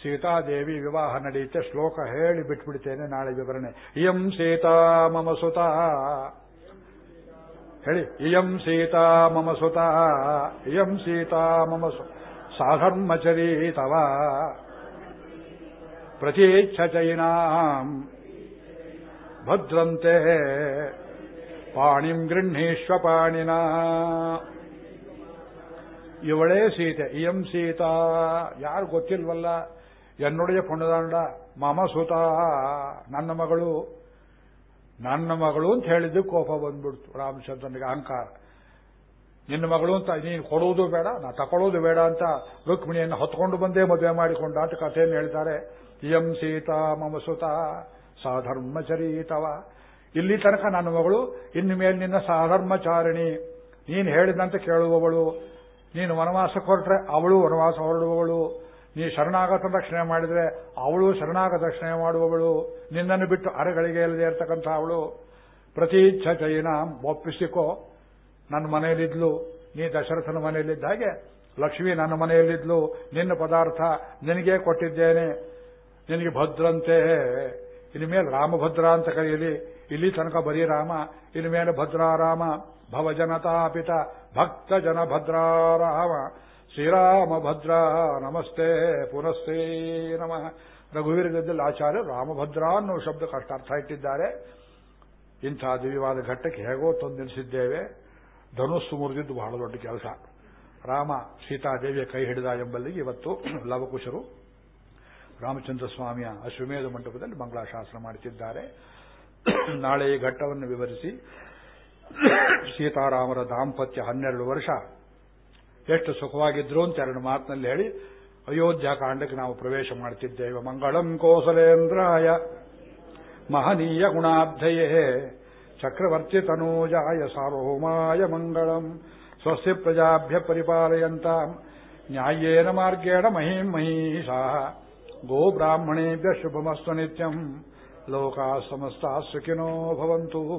ಸೀತಾದೇವಿ ವಿವಾಹ ನಡೆಯುತ್ತೆ, ಶ್ಲೋಕ ಹೇಳಿ ಬಿಟ್ಬಿಡ್ತೇನೆ ನಾಳೆ ವಿವರಣೆ. ಎಂ ಸೀತಾ ಮಮ ಸುತ. ಹೇಳಿ, ಇಯಂ ಸೀತಾ ಮಮ ಸುತ, ಇಯಂ ಸೀತಾ ಮಮ ಸಾಧರ್ಮಚರೀತವ ಪ್ರತೀಚ್ಛ ಚೈನಾಂ, ಭದ್ರಂತೆ, ಪಾಣಿಂ ಗೃಹೀಶ್ವ ಪಾಣಿನ. ಇವಳೇ ಸೀತೆ, ಇಯಂ ಸೀತಾ, ಯಾರು ಗೊತ್ತಿಲ್ವಲ್ಲ, ಎನ್ನುಡೆಯ ಪುಣದಾಂಡ ಮಮ ಸುತ, ನನ್ನ ಮಗಳು ನನ್ನ ಮಗಳು ಅಂತ ಹೇಳಿದ್ದು ಕೋಪ ಬಂದ್ಬಿಡ್ತು. ರಾಮಚಂದ್ರನಿಗೆ ಅಹಂಕಾರ. ನಿನ್ನ ಮಗಳು ಅಂತ ನೀನು ಕೊಡುವುದು ಬೇಡ, ನಾ ತಕೊಳ್ಳೋದು ಬೇಡ ಅಂತ ರುಕ್ಮಿಣಿಯನ್ನು ಹೊತ್ಕೊಂಡು ಬಂದೇ ಮದುವೆ ಮಾಡಿಕೊಂಡ ಅಂತ ಕಥೆಯನ್ನು ಹೇಳ್ತಾರೆ. ಇಯಂ ಸೀತಾ ಮಮ ಸುತ ಸಾಧರ್ಮಚರೀತವ ಇಲ್ಲಿ ತನಕ ನನ್ನ ಮಗಳು, ಇನ್ನು ಮೇಲೆ ನಿನ್ನ ಸಾಧರ್ಮಚಾರಿಣಿ ನೀನು ಹೇಳಿದಂತೆ ಕೇಳುವವಳು. ನೀನು ವನವಾಸ ಕೊರಟ್ರೆ ಅವಳು ವನವಾಸ ಹೊರಡುವವಳು. ನೀ ಶರಣಾಗತ ರಕ್ಷಣೆ ಮಾಡಿದ್ರೆ ಅವಳು ಶರಣಾಗತ ದಕ್ಷಿಣೆ ಮಾಡುವವಳು. ನಿನ್ನನ್ನು ಬಿಟ್ಟು ಅರೆಗಳಿಗೆ ಇಲ್ಲದೆ ಇರ್ತಕ್ಕಂಥ ಅವಳು. ಪ್ರತೀಚ್ಛ ಚೈನ ಒಪ್ಪಿಸಿಕೋ ನನ್ನ ಮನೆಯಲ್ಲಿದ್ಲು. ನೀ ದಶರಥನ ಮನೆಯಲ್ಲಿದ್ದ ಹಾಗೆ ಲಕ್ಷ್ಮಿ ನನ್ನ ಮನೆಯಲ್ಲಿದ್ಲು. ನಿನ್ನ ಪದಾರ್ಥ ನಿನಗೇ ಕೊಟ್ಟಿದ್ದೇನೆ. ನಿನಗೆ ಭದ್ರಂತೆ. ಇನ್ಮೇಲೆ ಮೇಲೆ ರಾಮಭದ್ರ ಅಂತ ಕರೆಯಲಿ. ಇಲ್ಲಿ ತನಕ ಬರೀ ರಾಮ, ಇನ್ಮೇಲೆ ಮೇಲೆ ಭದ್ರಾರಾಮ, ಭವಜನತಾಪಿತ ಭಕ್ತ ಜನ ಭದ್ರಾರಾಮ ಶ್ರೀರಾಮ ಭದ್ರ ನಮಸ್ತೆ ಪುನಸ್ತೆ ನಮಃ. ರಘುವೀರ ಗದ್ದಲ್ಲಿ ಆಚಾರ್ಯ ರಾಮಭದ್ರ ಅನ್ನೋ ಶಬ್ದ ಕಷ್ಟ ಅರ್ಥ ಇಟ್ಟಿದ್ದಾರೆ. ಇಂಥ ದಿವ್ಯವಾದ ಘಟ್ಟಕ್ಕೆ ಹೇಗೋ ತಂದು ನಿಲ್ಲಿಸಿದ್ದೇವೆ. ಧನುಸ್ಸು ಮುರಿದಿದ್ದು ಬಹಳ ದೊಡ್ಡ ಕೆಲಸ. ರಾಮ ಸೀತಾದೇವಿಯ ಕೈ ಹಿಡಿದ ಎಂಬಲ್ಲಿಗೆ ಇವತ್ತು ಲವಕುಶರು ರಾಮಚಂದ್ರ ಸ್ವಾಮಿಯ ಅಶ್ವಮೇಧ ಮಂಟಪದಲ್ಲಿ ಮಂಗಳಾಶಾಸನ ಮಾಡುತ್ತಿದ್ದಾರೆ. ನಾಳೆ ಈ ಘಟ್ಟವನ್ನು ವಿವರಿಸಿ ಸೀತಾರಾಮರ ದಾಂಪತ್ಯ ಹನ್ನೆರಡು ವರ್ಷ ಎಷ್ಟು ಸುಖವಾಗಿದ್ರು ಅಂತ ಎರಡು ಮಾತಿನಲ್ಲಿ ಹೇಳಿ, ಅಯೋಧ್ಯಾ ಕಾಂಡಕ್ಕೆ ನಾವು ಪ್ರವೇಶ ಮಾಡ್ತಿದ್ದೇವೆ. ಮಂಗಳಂ ಕೋಸಲೇಂದ್ರಾಯ ಮಹನೀಯ ಗುಣಾಬ್ಧಯೇ ಚಕ್ರವರ್ತಿ ತನೂಜಾಯ ಸಾರ್ವಭೌಮಾಯ ಮಂಗಳಂ ಸ್ವಸ್ಯ ಪ್ರಜಾಭ್ಯ ಪರಿಪಾಲಯಂತ ನ್ಯಾಯೇನ ಮಾರ್ಗೇಣ ಮಹಿಂ ಮಹೀಷಾ ಗೋ ಶುಭಮಸ್ತು ನಿತ್ಯಂ. ಲೋಕಾ ಸಮಸ್ತಾ ಸುಖಿನೋ ಭವಂತು.